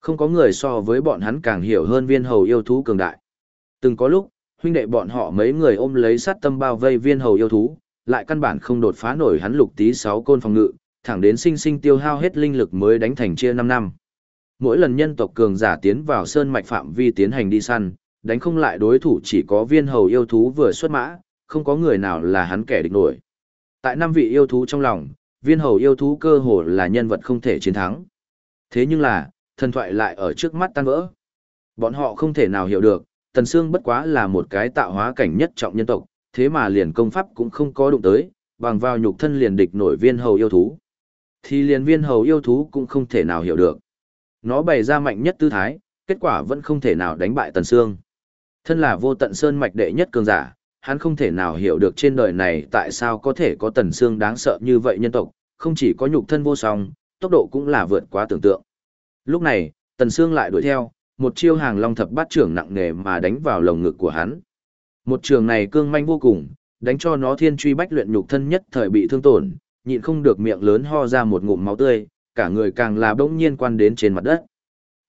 Speaker 1: Không có người so với bọn hắn càng hiểu hơn viên hầu yêu thú cường đại. Từng có lúc, huynh đệ bọn họ mấy người ôm lấy sát tâm bao vây viên hầu yêu thú, lại căn bản không đột phá nổi hắn lục tí sáu côn phòng ngự, thẳng đến sinh sinh tiêu hao hết linh lực mới đánh thành chia 5 năm. Mỗi lần nhân tộc cường giả tiến vào sơn mạch phạm vi tiến hành đi săn, đánh không lại đối thủ chỉ có viên hầu yêu thú vừa xuất mã, không có người nào là hắn kẻ địch nổi. Tại năm vị yêu thú trong lòng, viên hầu yêu thú cơ hồ là nhân vật không thể chiến thắng. Thế nhưng là, thần thoại lại ở trước mắt tan vỡ. Bọn họ không thể nào hiểu được, Tần Sương bất quá là một cái tạo hóa cảnh nhất trọng nhân tộc, thế mà liền công pháp cũng không có đụng tới, bằng vào nhục thân liền địch nổi viên hầu yêu thú. Thì liền viên hầu yêu thú cũng không thể nào hiểu được. Nó bày ra mạnh nhất tư thái, kết quả vẫn không thể nào đánh bại Tần Sương. Thân là vô tận sơn mạch đệ nhất cường giả, hắn không thể nào hiểu được trên đời này tại sao có thể có Tần Sương đáng sợ như vậy nhân tộc, không chỉ có nhục thân vô song, tốc độ cũng là vượt quá tưởng tượng. Lúc này, Tần Sương lại đuổi theo, một chiêu hàng long thập bát trưởng nặng nề mà đánh vào lồng ngực của hắn. Một trường này cương manh vô cùng, đánh cho nó thiên truy bách luyện nhục thân nhất thời bị thương tổn, nhịn không được miệng lớn ho ra một ngụm máu tươi, cả người càng là bỗng nhiên quan đến trên mặt đất.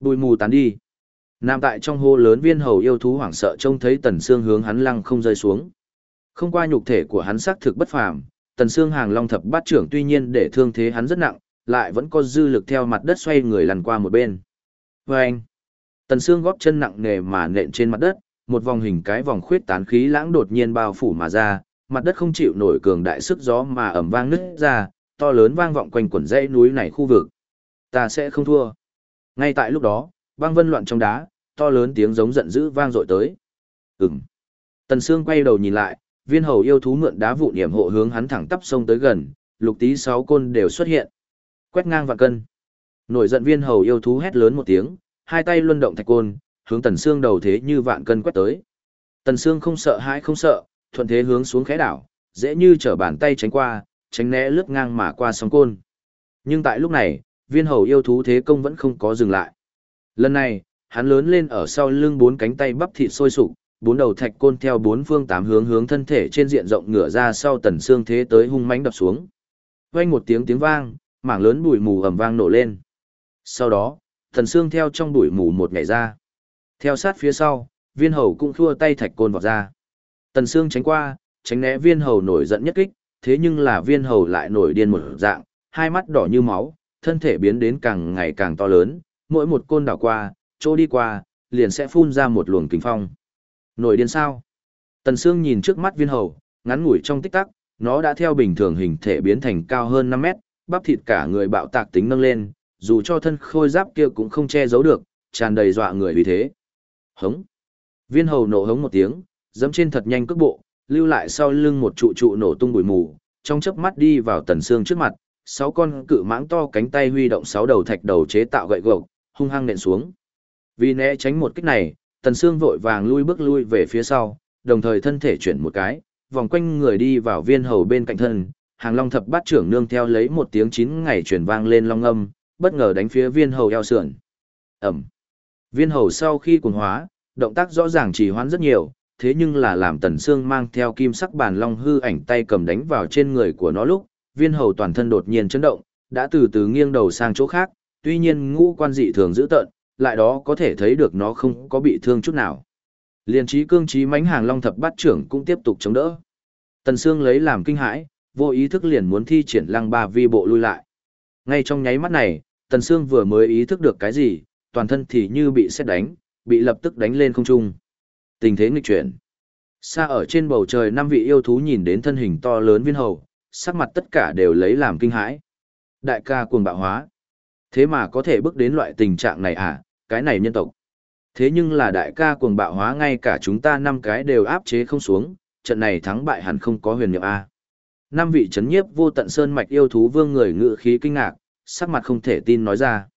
Speaker 1: Bùi mù tán đi. Nam tại trong hô lớn viên hầu yêu thú hoảng sợ trông thấy tần xương hướng hắn lăng không rơi xuống. Không qua nhục thể của hắn xác thực bất phàm, tần xương hàng long thập bát trưởng tuy nhiên để thương thế hắn rất nặng, lại vẫn có dư lực theo mặt đất xoay người lăn qua một bên. Vâng! Tần xương góp chân nặng nề mà nện trên mặt đất, một vòng hình cái vòng khuyết tán khí lãng đột nhiên bao phủ mà ra, mặt đất không chịu nổi cường đại sức gió mà ẩm vang nứt ra, to lớn vang vọng quanh quần dãy núi này khu vực. Ta sẽ không thua. Ngay tại lúc đó, băng vân loạn trong đá, to lớn tiếng giống giận dữ vang dội tới. Ừm. Tần Sương quay đầu nhìn lại, viên hầu yêu thú mượn đá vụ niệm hộ hướng hắn thẳng tắp sông tới gần, lục tí sáu côn đều xuất hiện. Quét ngang vạn cân. Nổi giận viên hầu yêu thú hét lớn một tiếng, hai tay luân động thạch côn, hướng Tần xương đầu thế như vạn cân quét tới. Tần xương không sợ hãi không sợ, thuận thế hướng xuống khẽ đảo, dễ như trở bàn tay tránh qua, tránh né lướt ngang mà qua sóng côn. Nhưng tại lúc này, viên hầu yêu thú thế công vẫn không có dừng lại. Lần này, hắn lớn lên ở sau lưng bốn cánh tay bắp thịt sôi sục, bốn đầu thạch côn theo bốn phương tám hướng hướng thân thể trên diện rộng ngửa ra sau tần xương thế tới hung mãnh đập xuống. Vang một tiếng tiếng vang, mảng lớn bụi mù ầm vang nổ lên. Sau đó, tần xương theo trong bụi mù một nhảy ra. Theo sát phía sau, viên hầu cũng thua tay thạch côn vọt ra. Tần xương tránh qua, tránh né viên hầu nổi giận nhất kích, thế nhưng là viên hầu lại nổi điên một dạng, hai mắt đỏ như máu, thân thể biến đến càng ngày càng to lớn, mỗi một côn đảo qua, chỗ đi qua, liền sẽ phun ra một luồng kinh phong. Nổi điên sao? Tần Sương nhìn trước mắt viên hầu, ngắn ngủi trong tích tắc, nó đã theo bình thường hình thể biến thành cao hơn 5 mét, bắp thịt cả người bạo tạc tính nâng lên, dù cho thân khôi giáp kia cũng không che giấu được, tràn đầy dọa người vì thế. Hống! Viên hầu nổ hống một tiếng, dẫm trên thật nhanh cước bộ, lưu lại sau lưng một trụ trụ nổ tung bụi mù, trong chớp mắt đi vào tần xương trước mặt, sáu con cự mãng to cánh tay huy động sáu đầu thạch đầu chế tạo gậy gộc, hung hăng nện xuống. Vì né tránh một kích này, tần xương vội vàng lui bước lui về phía sau, đồng thời thân thể chuyển một cái, vòng quanh người đi vào viên hầu bên cạnh thân, hàng long thập bát trưởng nương theo lấy một tiếng chín ngày truyền vang lên long âm, bất ngờ đánh phía viên hầu eo sườn. ầm Viên hầu sau khi cuồng hóa, động tác rõ ràng chỉ hoãn rất nhiều, thế nhưng là làm tần xương mang theo kim sắc bàn long hư ảnh tay cầm đánh vào trên người của nó lúc, viên hầu toàn thân đột nhiên chấn động, đã từ từ nghiêng đầu sang chỗ khác, tuy nhiên ngũ quan dị thường dữ tợn, lại đó có thể thấy được nó không có bị thương chút nào. Liên trí cương trí mãnh hàng long thập bát trưởng cũng tiếp tục chống đỡ. Tần xương lấy làm kinh hãi, vô ý thức liền muốn thi triển lăng ba vi bộ lui lại. Ngay trong nháy mắt này, Tần xương vừa mới ý thức được cái gì, toàn thân thì như bị xét đánh, bị lập tức đánh lên không trung. Tình thế nghịch chuyển. Xa ở trên bầu trời năm vị yêu thú nhìn đến thân hình to lớn viên hầu, sắc mặt tất cả đều lấy làm kinh hãi. Đại ca cuồng bạo hóa. Thế mà có thể bước đến loại tình trạng này à, cái này nhân tộc. Thế nhưng là đại ca cuồng bạo hóa ngay cả chúng ta năm cái đều áp chế không xuống, trận này thắng bại hẳn không có huyền nhiệm A. Năm vị chấn nhiếp vô tận sơn mạch yêu thú vương người ngự khí kinh ngạc, sắc mặt không thể tin nói ra.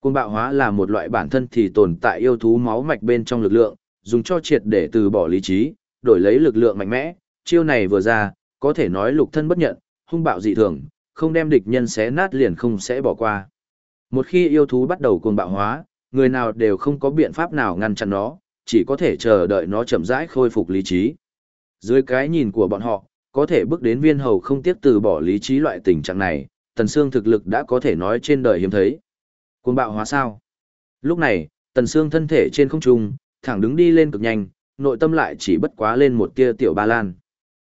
Speaker 1: Cuồng bạo hóa là một loại bản thân thì tồn tại yêu thú máu mạch bên trong lực lượng, dùng cho triệt để từ bỏ lý trí, đổi lấy lực lượng mạnh mẽ, chiêu này vừa ra, có thể nói lục thân bất nhận, hung bạo dị thường, không đem địch nhân xé nát liền không sẽ bỏ qua. Một khi yêu thú bắt đầu cuồng bạo hóa, người nào đều không có biện pháp nào ngăn chặn nó, chỉ có thể chờ đợi nó chậm rãi khôi phục lý trí. Dưới cái nhìn của bọn họ, có thể bước đến viên hầu không tiếp từ bỏ lý trí loại tình trạng này, Tần xương thực lực đã có thể nói trên đời hiếm thấy. Cuồng bạo hóa sao? Lúc này, Tần Sương thân thể trên không trung, thẳng đứng đi lên cực nhanh, nội tâm lại chỉ bất quá lên một tia tiểu ba lan.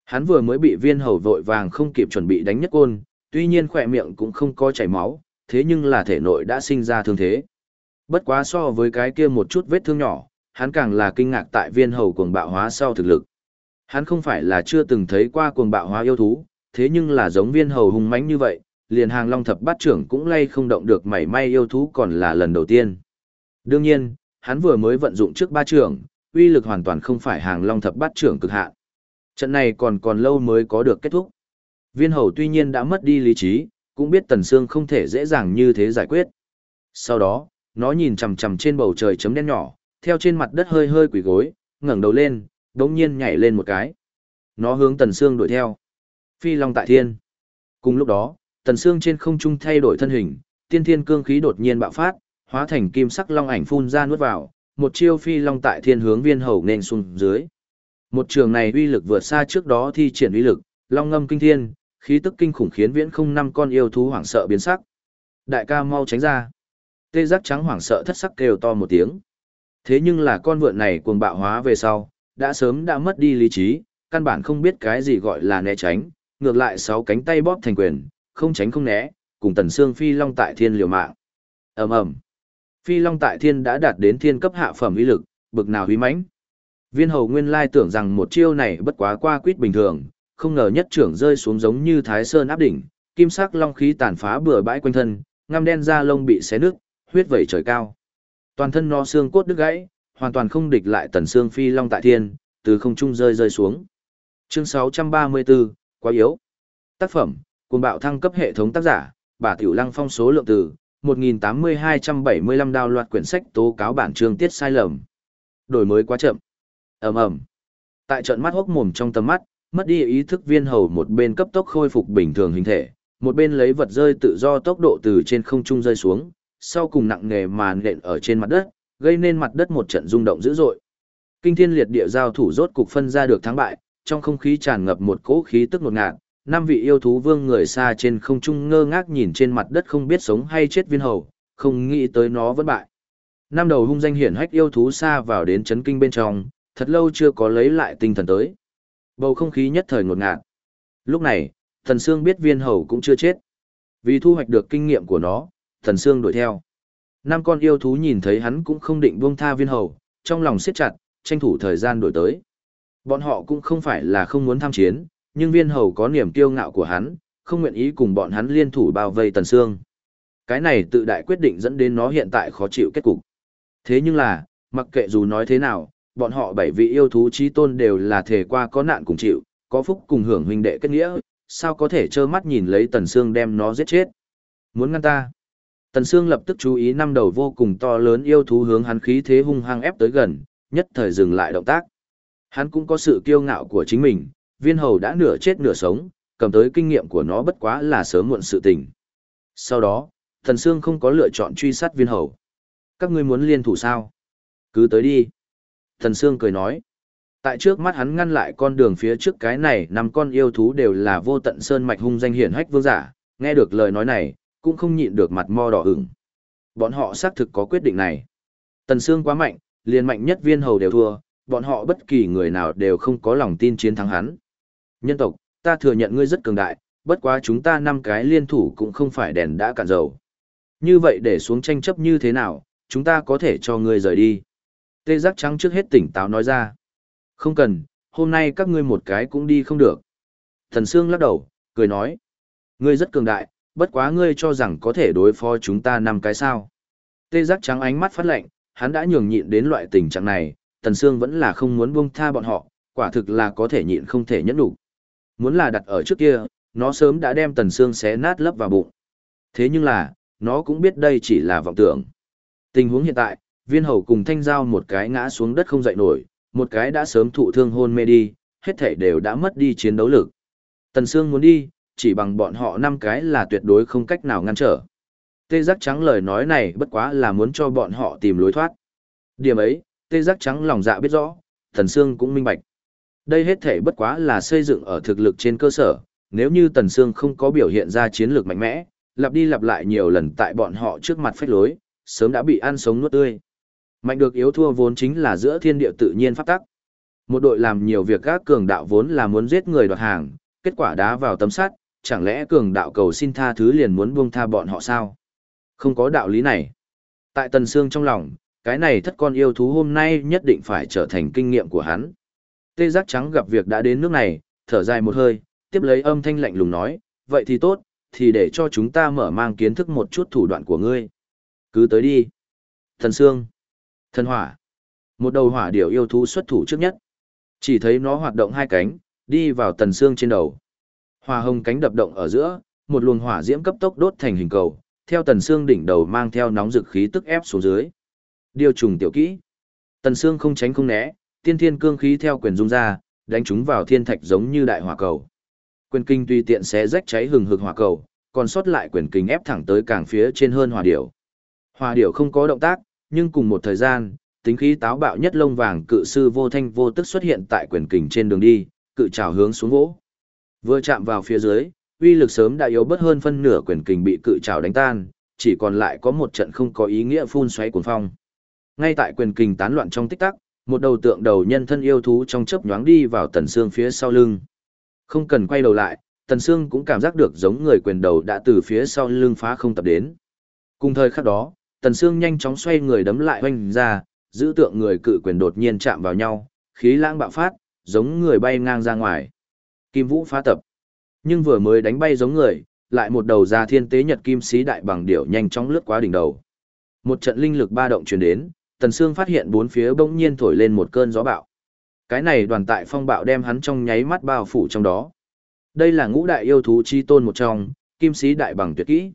Speaker 1: Hắn vừa mới bị viên hầu vội vàng không kịp chuẩn bị đánh nhất côn, tuy nhiên khỏe miệng cũng không có chảy máu, thế nhưng là thể nội đã sinh ra thương thế. Bất quá so với cái kia một chút vết thương nhỏ, hắn càng là kinh ngạc tại viên hầu cuồng bạo hóa sau thực lực. Hắn không phải là chưa từng thấy qua cuồng bạo hóa yêu thú, thế nhưng là giống viên hầu hung mãnh như vậy, liền hàng long thập bát trưởng cũng lay không động được mảy may yêu thú còn là lần đầu tiên. Đương nhiên, hắn vừa mới vận dụng trước ba trưởng, uy lực hoàn toàn không phải hàng long thập bát trưởng cực hạn. Trận này còn còn lâu mới có được kết thúc. Viên hầu tuy nhiên đã mất đi lý trí, cũng biết Tần Sương không thể dễ dàng như thế giải quyết. Sau đó, nó nhìn chằm chằm trên bầu trời chấm đen nhỏ, theo trên mặt đất hơi hơi quỳ gối, ngẩng đầu lên, đống nhiên nhảy lên một cái. Nó hướng Tần Sương đuổi theo. Phi Long tại thiên. Cùng lúc đó, Tần Sương trên không trung thay đổi thân hình, tiên thiên cương khí đột nhiên bạo phát, hóa thành kim sắc long ảnh phun ra nuốt vào, một chiêu Phi Long tại thiên hướng viên hầu nên xuống dưới. Một trường này uy lực vượt xa trước đó thi triển uy lực, long ngâm kinh thiên, khí tức kinh khủng khiến viễn không năm con yêu thú hoảng sợ biến sắc. Đại ca mau tránh ra. Tê giác trắng hoảng sợ thất sắc kêu to một tiếng. Thế nhưng là con vượn này cuồng bạo hóa về sau, đã sớm đã mất đi lý trí, căn bản không biết cái gì gọi là né tránh, ngược lại sáu cánh tay bóp thành quyền, không tránh không né, cùng tần xương phi long tại thiên liều mạng. ầm ầm, phi long tại thiên đã đạt đến thiên cấp hạ phẩm uy lực, bực nào uy mãnh. Viên hầu nguyên lai tưởng rằng một chiêu này bất quá qua quýt bình thường, không ngờ nhất trưởng rơi xuống giống như thái sơn áp đỉnh, kim sắc long khí tàn phá bừa bãi quanh thân, ngăm đen da lông bị xé nứt, huyết vẩy trời cao. Toàn thân nó xương cốt đứt gãy, hoàn toàn không địch lại tần xương phi long tại thiên, từ không trung rơi rơi xuống. Chương 634, quá yếu. Tác phẩm, cuồng bạo thăng cấp hệ thống tác giả, bà Tiểu Lăng phong số lượng từ, 1.8275 đào loạt quyển sách tố cáo bản chương tiết sai lầm. Đổi mới quá chậm. ầm ầm Tại trận mắt hốc mồm trong tầm mắt, mất đi ý thức viên hầu một bên cấp tốc khôi phục bình thường hình thể, một bên lấy vật rơi tự do tốc độ từ trên không trung rơi xuống, sau cùng nặng nề mà nện ở trên mặt đất, gây nên mặt đất một trận rung động dữ dội. Kinh thiên liệt địa giao thủ rốt cục phân ra được thắng bại, trong không khí tràn ngập một cỗ khí tức ngột ngạt, năm vị yêu thú vương người xa trên không trung ngơ ngác nhìn trên mặt đất không biết sống hay chết viên hầu, không nghĩ tới nó vẫn bại. Năm đầu hung danh hiển hách yêu thú xa vào đến chấn kinh bên trong, thật lâu chưa có lấy lại tinh thần tới. Bầu không khí nhất thời ngột ngạt. Lúc này, thần Sương biết viên hầu cũng chưa chết. Vì thu hoạch được kinh nghiệm của nó, thần Sương đuổi theo. Năm con yêu thú nhìn thấy hắn cũng không định buông tha viên hầu, trong lòng siết chặt, tranh thủ thời gian đổi tới. Bọn họ cũng không phải là không muốn tham chiến, nhưng viên hầu có niềm kiêu ngạo của hắn, không nguyện ý cùng bọn hắn liên thủ bao vây tần Sương. Cái này tự đại quyết định dẫn đến nó hiện tại khó chịu kết cục. Thế nhưng là, mặc kệ dù nói thế nào, bọn họ bảy vị yêu thú trí tôn đều là thể qua có nạn cùng chịu, có phúc cùng hưởng huynh đệ kết nghĩa, sao có thể trơ mắt nhìn lấy Tần Sương đem nó giết chết. Muốn ngăn ta. Tần Sương lập tức chú ý năm đầu vô cùng to lớn yêu thú hướng hắn khí thế hung hăng ép tới gần, nhất thời dừng lại động tác. Hắn cũng có sự kiêu ngạo của chính mình, viên hầu đã nửa chết nửa sống, cầm tới kinh nghiệm của nó bất quá là sớm muộn sự tình. Sau đó, thần Sương không có lựa chọn truy sát viên hầu. Các ngươi muốn liên thủ sao? Cứ tới đi. Thần Sương cười nói. Tại trước mắt hắn ngăn lại con đường phía trước cái này năm con yêu thú đều là vô tận sơn mạch hung danh hiển hách vương giả, nghe được lời nói này, cũng không nhịn được mặt mo đỏ ửng. Bọn họ xác thực có quyết định này. Tần Sương quá mạnh, liền mạnh nhất viên hầu đều thua, bọn họ bất kỳ người nào đều không có lòng tin chiến thắng hắn. Nhân tộc, ta thừa nhận ngươi rất cường đại, bất quá chúng ta năm cái liên thủ cũng không phải đèn đã cạn dầu. Như vậy để xuống tranh chấp như thế nào, chúng ta có thể cho ngươi rời đi. Tê giác trắng trước hết tỉnh táo nói ra. Không cần, hôm nay các ngươi một cái cũng đi không được. Thần Sương lắc đầu, cười nói. Ngươi rất cường đại, bất quá ngươi cho rằng có thể đối phó chúng ta năm cái sao. Tê giác trắng ánh mắt phát lạnh, hắn đã nhường nhịn đến loại tình trạng này, Thần Sương vẫn là không muốn buông tha bọn họ, quả thực là có thể nhịn không thể nhẫn đủ. Muốn là đặt ở trước kia, nó sớm đã đem Tần xương xé nát lấp vào bụng. Thế nhưng là, nó cũng biết đây chỉ là vọng tưởng. Tình huống hiện tại, viên hầu cùng thanh giao một cái ngã xuống đất không dậy nổi, một cái đã sớm thụ thương hôn mê đi, hết thể đều đã mất đi chiến đấu lực. Tần Sương muốn đi, chỉ bằng bọn họ năm cái là tuyệt đối không cách nào ngăn trở. Tê giác trắng lời nói này bất quá là muốn cho bọn họ tìm lối thoát. Điểm ấy, tê giác trắng lòng dạ biết rõ, Tần Sương cũng minh bạch. Đây hết thể bất quá là xây dựng ở thực lực trên cơ sở, nếu như Tần Sương không có biểu hiện ra chiến lược mạnh mẽ, lặp đi lặp lại nhiều lần tại bọn họ trước mặt phách lối, sớm đã bị ăn sống nuốt tươi. Mạnh được yếu thua vốn chính là giữa thiên địa tự nhiên pháp tắc. Một đội làm nhiều việc các cường đạo vốn là muốn giết người đoạt hàng, kết quả đá vào tấm sắt, chẳng lẽ cường đạo cầu xin tha thứ liền muốn buông tha bọn họ sao? Không có đạo lý này. Tại Tần Sương trong lòng, cái này thất con yêu thú hôm nay nhất định phải trở thành kinh nghiệm của hắn. Tê giác trắng gặp việc đã đến nước này, thở dài một hơi, tiếp lấy âm thanh lạnh lùng nói, vậy thì tốt, thì để cho chúng ta mở mang kiến thức một chút thủ đoạn của ngươi. Cứ tới đi. Thần Sương. Thần hỏa. Một đầu hỏa điểu yêu thú xuất thủ trước nhất. Chỉ thấy nó hoạt động hai cánh, đi vào tần xương trên đầu. Hỏa hồng cánh đập động ở giữa, một luồng hỏa diễm cấp tốc đốt thành hình cầu, theo tần xương đỉnh đầu mang theo nóng dực khí tức ép xuống dưới. Điều trùng tiểu kỹ. Tần xương không tránh không né, tiên thiên cương khí theo quyền dung ra, đánh chúng vào thiên thạch giống như đại hỏa cầu. Quyền kinh tùy tiện sẽ rách cháy hừng hực hỏa cầu, còn sót lại quyền kinh ép thẳng tới càng phía trên hơn hỏa điểu. Hỏa điểu không có động tác, nhưng cùng một thời gian, tính khí táo bạo nhất lông vàng cự sư vô thanh vô tức xuất hiện tại quyền kình trên đường đi, cự trào hướng xuống vỗ. Vừa chạm vào phía dưới, uy lực sớm đã yếu bớt hơn phân nửa quyền kình bị cự trào đánh tan, chỉ còn lại có một trận không có ý nghĩa phun xoáy cuồng phong. Ngay tại quyền kình tán loạn trong tích tắc, một đầu tượng đầu nhân thân yêu thú trong chớp nhoáng đi vào tần xương phía sau lưng. Không cần quay đầu lại, tần xương cũng cảm giác được giống người quyền đầu đã từ phía sau lưng phá không tập đến. Cùng thời khắc đó, Tần xương nhanh chóng xoay người đấm lại hoanh ra, giữ tượng người cự quyền đột nhiên chạm vào nhau, khí lãng bạo phát, giống người bay ngang ra ngoài. Kim Vũ phá tập. Nhưng vừa mới đánh bay giống người, lại một đầu ra thiên tế nhật kim sĩ đại bằng điểu nhanh chóng lướt qua đỉnh đầu. Một trận linh lực ba động truyền đến, Tần Sương phát hiện bốn phía bỗng nhiên thổi lên một cơn gió bạo. Cái này đoàn tại phong bạo đem hắn trong nháy mắt bao phủ trong đó. Đây là ngũ đại yêu thú chi tôn một trong, kim sĩ đại bằng tuyệt kỹ.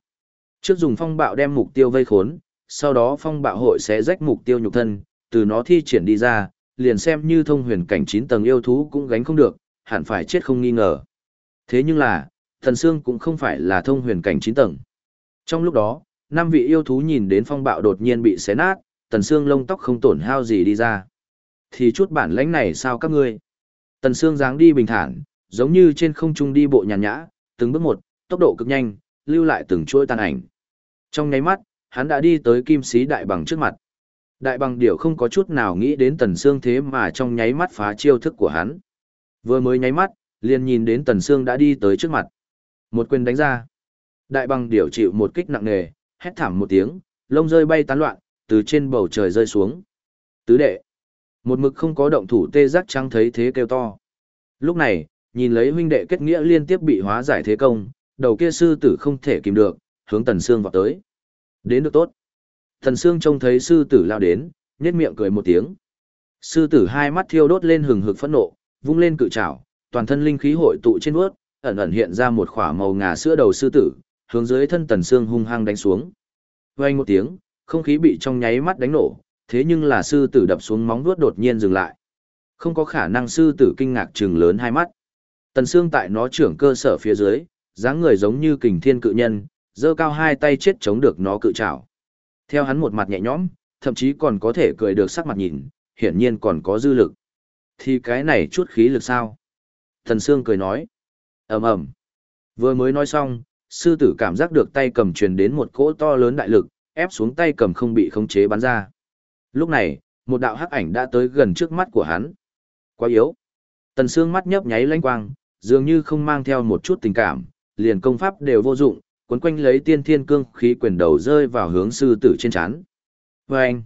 Speaker 1: Trước dùng phong bạo đem mục tiêu vây khốn, sau đó phong bạo hội sẽ rách mục tiêu nhục thân, từ nó thi triển đi ra, liền xem như thông huyền cảnh 9 tầng yêu thú cũng gánh không được, hẳn phải chết không nghi ngờ. Thế nhưng là, Thần Sương cũng không phải là thông huyền cảnh 9 tầng. Trong lúc đó, năm vị yêu thú nhìn đến phong bạo đột nhiên bị xé nát, Tần Sương lông tóc không tổn hao gì đi ra. Thì chút bản lãnh này sao các ngươi? Tần Sương dáng đi bình thản, giống như trên không trung đi bộ nhàn nhã, từng bước một, tốc độ cực nhanh, lưu lại từng chuỗi tàn ảnh. Trong nháy mắt, hắn đã đi tới kim sĩ đại bằng trước mặt. Đại bằng điểu không có chút nào nghĩ đến Tần Sương thế mà trong nháy mắt phá chiêu thức của hắn. Vừa mới nháy mắt, liền nhìn đến Tần Sương đã đi tới trước mặt. Một quyền đánh ra. Đại bằng điểu chịu một kích nặng nề, hét thảm một tiếng, lông rơi bay tán loạn, từ trên bầu trời rơi xuống. Tứ đệ. Một mực không có động thủ tê giác trắng thấy thế kêu to. Lúc này, nhìn lấy huynh đệ kết nghĩa liên tiếp bị hóa giải thế công, đầu kia sư tử không thể kìm được, hướng Tần Sương vọt tới. Đến được tốt. Tần Sương trông thấy sư tử lao đến, nhếch miệng cười một tiếng. Sư tử hai mắt thiêu đốt lên hừng hực phẫn nộ, vung lên cự trảo, toàn thân linh khí hội tụ trên vuốt, ẩn ẩn hiện ra một khỏa màu ngà sữa đầu sư tử, hướng dưới thân Tần Sương hung hăng đánh xuống. Vang một tiếng, không khí bị trong nháy mắt đánh nổ, thế nhưng là sư tử đập xuống móng vuốt đột nhiên dừng lại. Không có khả năng sư tử kinh ngạc trừng lớn hai mắt. Tần Sương tại nó trưởng cơ sở phía dưới, dáng người giống như kình thiên cự nhân, giơ cao hai tay chết chống được nó cự trảo. Theo hắn một mặt nhẹ nhõm, thậm chí còn có thể cười được sắc mặt nhìn, hiển nhiên còn có dư lực. Thì cái này chút khí lực sao? Thần Sương cười nói. ầm ầm. Vừa mới nói xong, sư tử cảm giác được tay cầm truyền đến một cỗ to lớn đại lực, ép xuống tay cầm không bị khống chế bắn ra. Lúc này, một đạo hắc ảnh đã tới gần trước mắt của hắn. Quá yếu. Tần Sương mắt nhấp nháy lanh quang, dường như không mang theo một chút tình cảm, liền công pháp đều vô dụng, cuốn quanh lấy tiên thiên cương khí quyền đầu rơi vào hướng sư tử trên chán. Và anh,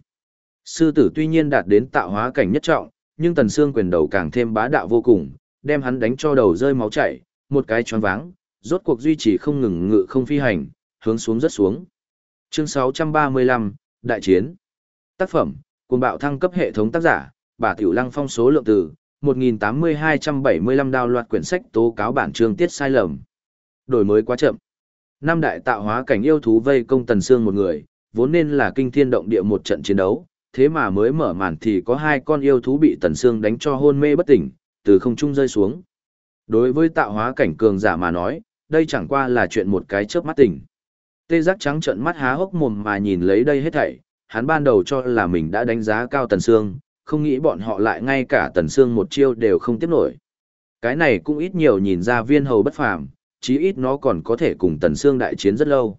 Speaker 1: sư tử tuy nhiên đạt đến tạo hóa cảnh nhất trọng, nhưng tần Sương quyền đầu càng thêm bá đạo vô cùng, đem hắn đánh cho đầu rơi máu chảy, một cái choáng váng, rốt cuộc duy trì không ngừng ngự không phi hành, hướng xuống rất xuống. Chương 635, Đại chiến. Tác phẩm, cuồng bạo thăng cấp hệ thống tác giả, bà Tiểu Lăng phong số lượng từ, 1.8275 đào loạt quyển sách tố cáo bản chương tiết sai lầm. Đổi mới quá chậm. Năm đại tạo hóa cảnh yêu thú vây công Tần xương một người, vốn nên là kinh thiên động địa một trận chiến đấu, thế mà mới mở màn thì có hai con yêu thú bị Tần xương đánh cho hôn mê bất tỉnh, từ không trung rơi xuống. Đối với tạo hóa cảnh cường giả mà nói, đây chẳng qua là chuyện một cái chớp mắt tỉnh. Tê giác trắng trợn mắt há hốc mồm mà nhìn lấy đây hết thảy, hắn ban đầu cho là mình đã đánh giá cao Tần Sương, không nghĩ bọn họ lại ngay cả Tần Sương một chiêu đều không tiếp nổi. Cái này cũng ít nhiều nhìn ra viên hầu bất phàm, chí ít nó còn có thể cùng Tần Sương đại chiến rất lâu.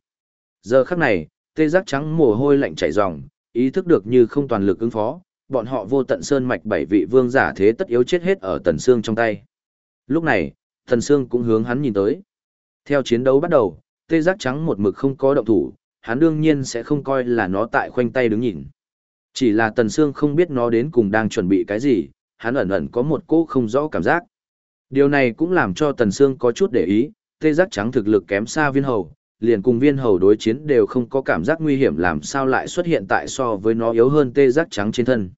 Speaker 1: Giờ khắc này, tê giác trắng mồ hôi lạnh chảy ròng, ý thức được như không toàn lực ứng phó, bọn họ vô tận sơn mạch bảy vị vương giả thế tất yếu chết hết ở Tần Sương trong tay. Lúc này, Tần Sương cũng hướng hắn nhìn tới. Theo chiến đấu bắt đầu, tê giác trắng một mực không có động thủ, hắn đương nhiên sẽ không coi là nó tại khoanh tay đứng nhìn. Chỉ là Tần Sương không biết nó đến cùng đang chuẩn bị cái gì, hắn ẩn ẩn có một cỗ không rõ cảm giác. Điều này cũng làm cho Tần Sương có chút để ý, tê giác trắng thực lực kém xa viên hầu, liền cùng viên hầu đối chiến đều không có cảm giác nguy hiểm làm sao lại xuất hiện tại so với nó yếu hơn tê giác trắng trên thân.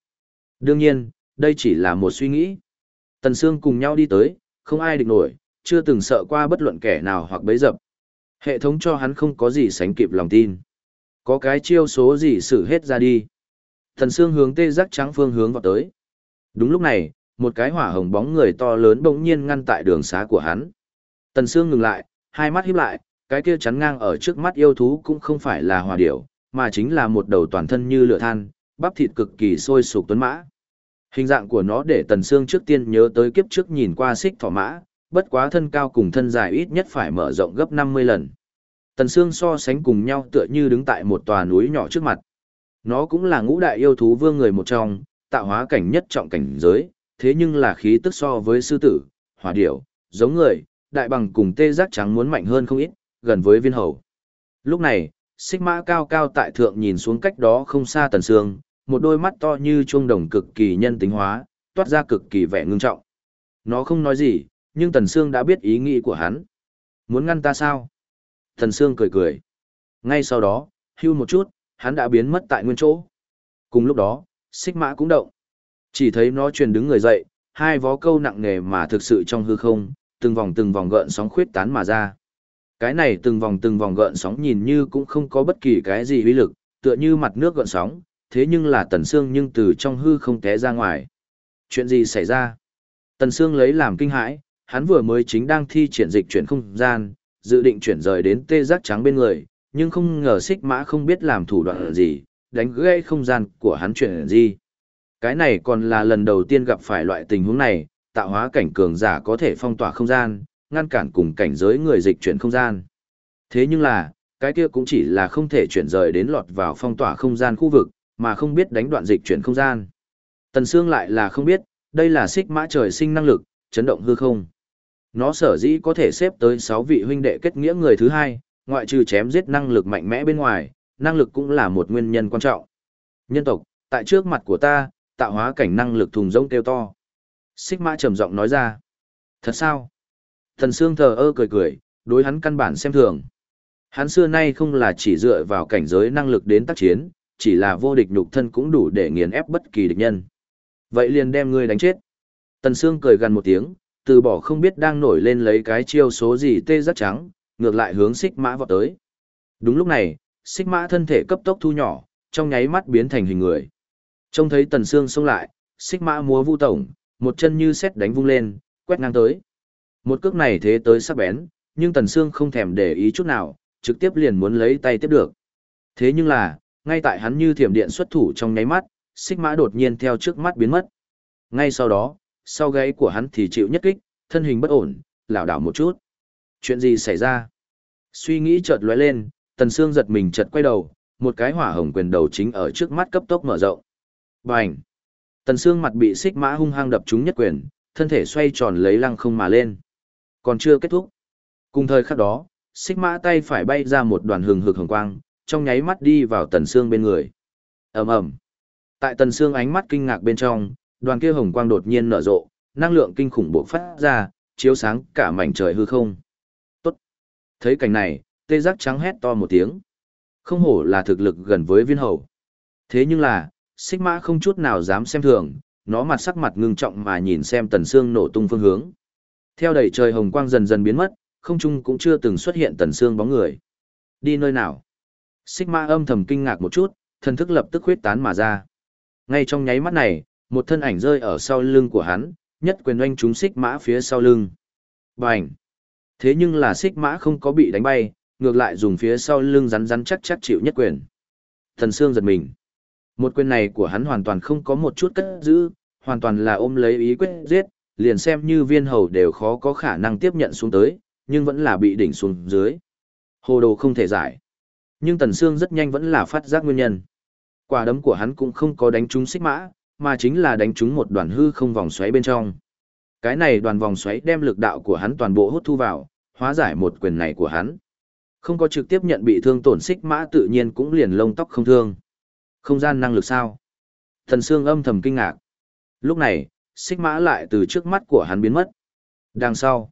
Speaker 1: Đương nhiên, đây chỉ là một suy nghĩ. Tần Sương cùng nhau đi tới, không ai địch nổi, chưa từng sợ qua bất luận kẻ nào hoặc bấy dập. Hệ thống cho hắn không có gì sánh kịp lòng tin. Có cái chiêu số gì xử hết ra đi. Thần Sương hướng tê giác trắng phương hướng vào tới. Đúng lúc này, một cái hỏa hồng bóng người to lớn bỗng nhiên ngăn tại đường xá của hắn. Tần Sương ngừng lại, hai mắt híp lại, cái kia chắn ngang ở trước mắt yêu thú cũng không phải là hỏa điểu, mà chính là một đầu toàn thân như lửa than, bắp thịt cực kỳ sôi sục tuấn mã. Hình dạng của nó để Tần Sương trước tiên nhớ tới kiếp trước nhìn qua xích thỏ mã, bất quá thân cao cùng thân dài ít nhất phải mở rộng gấp 50 lần. Tần Sương so sánh cùng nhau tựa như đứng tại một tòa núi nhỏ trước mặt. Nó cũng là ngũ đại yêu thú vương người một trong, tạo hóa cảnh nhất trọng cảnh giới, thế nhưng là khí tức so với sư tử, hỏa điểu, giống người, đại bằng cùng tê giác trắng muốn mạnh hơn không ít, gần với viên hầu. Lúc này, xích mã cao cao tại thượng nhìn xuống cách đó không xa tần sương, một đôi mắt to như chuông đồng cực kỳ nhân tính hóa, toát ra cực kỳ vẻ ngưng trọng. Nó không nói gì, nhưng tần sương đã biết ý nghĩ của hắn. Muốn ngăn ta sao? Tần sương cười cười. Ngay sau đó, hưu một chút, hắn đã biến mất tại nguyên chỗ. Cùng lúc đó, xích mã cũng động. Chỉ thấy nó truyền đứng người dậy, hai vó câu nặng nề mà thực sự trong hư không, từng vòng từng vòng gợn sóng khuyết tán mà ra. Cái này từng vòng từng vòng gợn sóng nhìn như cũng không có bất kỳ cái gì uy lực, tựa như mặt nước gợn sóng, thế nhưng là tần xương nhưng từ trong hư không té ra ngoài. Chuyện gì xảy ra? Tần Sương lấy làm kinh hãi, hắn vừa mới chính đang thi triển dịch chuyển không gian, dự định chuyển rời đến tê giác trắng bên người, nhưng không ngờ xích mã không biết làm thủ đoạn gì, đánh gãy không gian của hắn chuyển gì. Cái này còn là lần đầu tiên gặp phải loại tình huống này, tạo hóa cảnh cường giả có thể phong tỏa không gian, ngăn cản cùng cảnh giới người dịch chuyển không gian. Thế nhưng là, cái kia cũng chỉ là không thể chuyển rời đến lọt vào phong tỏa không gian khu vực, mà không biết đánh đoạn dịch chuyển không gian. Tần Sương lại là không biết, đây là xích mã trời sinh năng lực, chấn động hư không. Nó sở dĩ có thể xếp tới 6 vị huynh đệ kết nghĩa người thứ hai, ngoại trừ chém giết năng lực mạnh mẽ bên ngoài, năng lực cũng là một nguyên nhân quan trọng. Nhân tộc, tại trước mặt của ta, tạo hóa cảnh năng lực thùng rông kêu to. Xích mã trầm giọng nói ra. Thật sao? Thần Sương thờ ơ cười cười, đối hắn căn bản xem thường. Hắn xưa nay không là chỉ dựa vào cảnh giới năng lực đến tác chiến, chỉ là vô địch nhục thân cũng đủ để nghiền ép bất kỳ địch nhân. Vậy liền đem ngươi đánh chết. Tần Sương cười gần một tiếng, từ bỏ không biết đang nổi lên lấy cái chiêu số gì tê rất trắng, ngược lại hướng xích mã vọt tới. Đúng lúc này, xích mã thân thể cấp tốc thu nhỏ, trong nháy mắt biến thành hình người. Trông thấy Tần xương xông lại, xích mã múa vu tổng, một chân như xét đánh vung lên, quét ngang tới. Một cước này thế tới sắc bén, nhưng Tần xương không thèm để ý chút nào, trực tiếp liền muốn lấy tay tiếp được. Thế nhưng là, ngay tại hắn như thiểm điện xuất thủ trong nháy mắt, xích mã đột nhiên theo trước mắt biến mất. Ngay sau đó, sau gáy của hắn thì chịu nhất kích, thân hình bất ổn, lảo đảo một chút. Chuyện gì xảy ra? Suy nghĩ chợt lóe lên, Tần Sương giật mình chợt quay đầu, một cái hỏa hồng quyền đầu chính ở trước mắt cấp tốc mở rộng. Bành! Tần Sương mặt bị xích mã hung hăng đập trúng nhất quyền, thân thể xoay tròn lấy lăng không mà lên. Còn chưa kết thúc. Cùng thời khắc đó, xích mã tay phải bay ra một đoàn hừng hực hồng quang, trong nháy mắt đi vào Tần Sương bên người. ầm ầm. Tại Tần Sương ánh mắt kinh ngạc bên trong, đoàn kia hồng quang đột nhiên nở rộ, năng lượng kinh khủng bộc phát ra, chiếu sáng cả mảnh trời hư không. Tốt. Thấy cảnh này, tê giác trắng hét to một tiếng. Không hổ là thực lực gần với viên hầu. Thế nhưng là, xích mã không chút nào dám xem thường, nó mặt sắc mặt ngưng trọng mà nhìn xem tần xương nổ tung phương hướng. Theo đầy trời hồng quang dần dần biến mất, không trung cũng chưa từng xuất hiện tần xương bóng người. Đi nơi nào? Xích âm thầm kinh ngạc một chút, thần thức lập tức huyết tán mà ra. Ngay trong nháy mắt này, một thân ảnh rơi ở sau lưng của hắn, nhất quyền oanh trúng xích mã phía sau lưng. Bành! Thế nhưng là xích mã không có bị đánh bay, ngược lại dùng phía sau lưng rắn rắn chắc chắc chịu nhất quyền. Thần Sương giật mình. Một quyền này của hắn hoàn toàn không có một chút cất giữ, hoàn toàn là ôm lấy ý quyết giết, liền xem như viên hầu đều khó có khả năng tiếp nhận xuống tới, nhưng vẫn là bị đỉnh xuống dưới. Hồ đồ không thể giải. Nhưng Tần Sương rất nhanh vẫn là phát giác nguyên nhân. Quả đấm của hắn cũng không có đánh trúng xích mã, mà chính là đánh trúng một đoàn hư không vòng xoáy bên trong. Cái này đoàn vòng xoáy đem lực đạo của hắn toàn bộ hút thu vào, hóa giải một quyền này của hắn. Không có trực tiếp nhận bị thương tổn xích mã tự nhiên cũng liền lông tóc không thương. Không gian năng lực sao? Thần Sương âm thầm kinh ngạc. Lúc này, xích mã lại từ trước mắt của hắn biến mất. Đằng sau,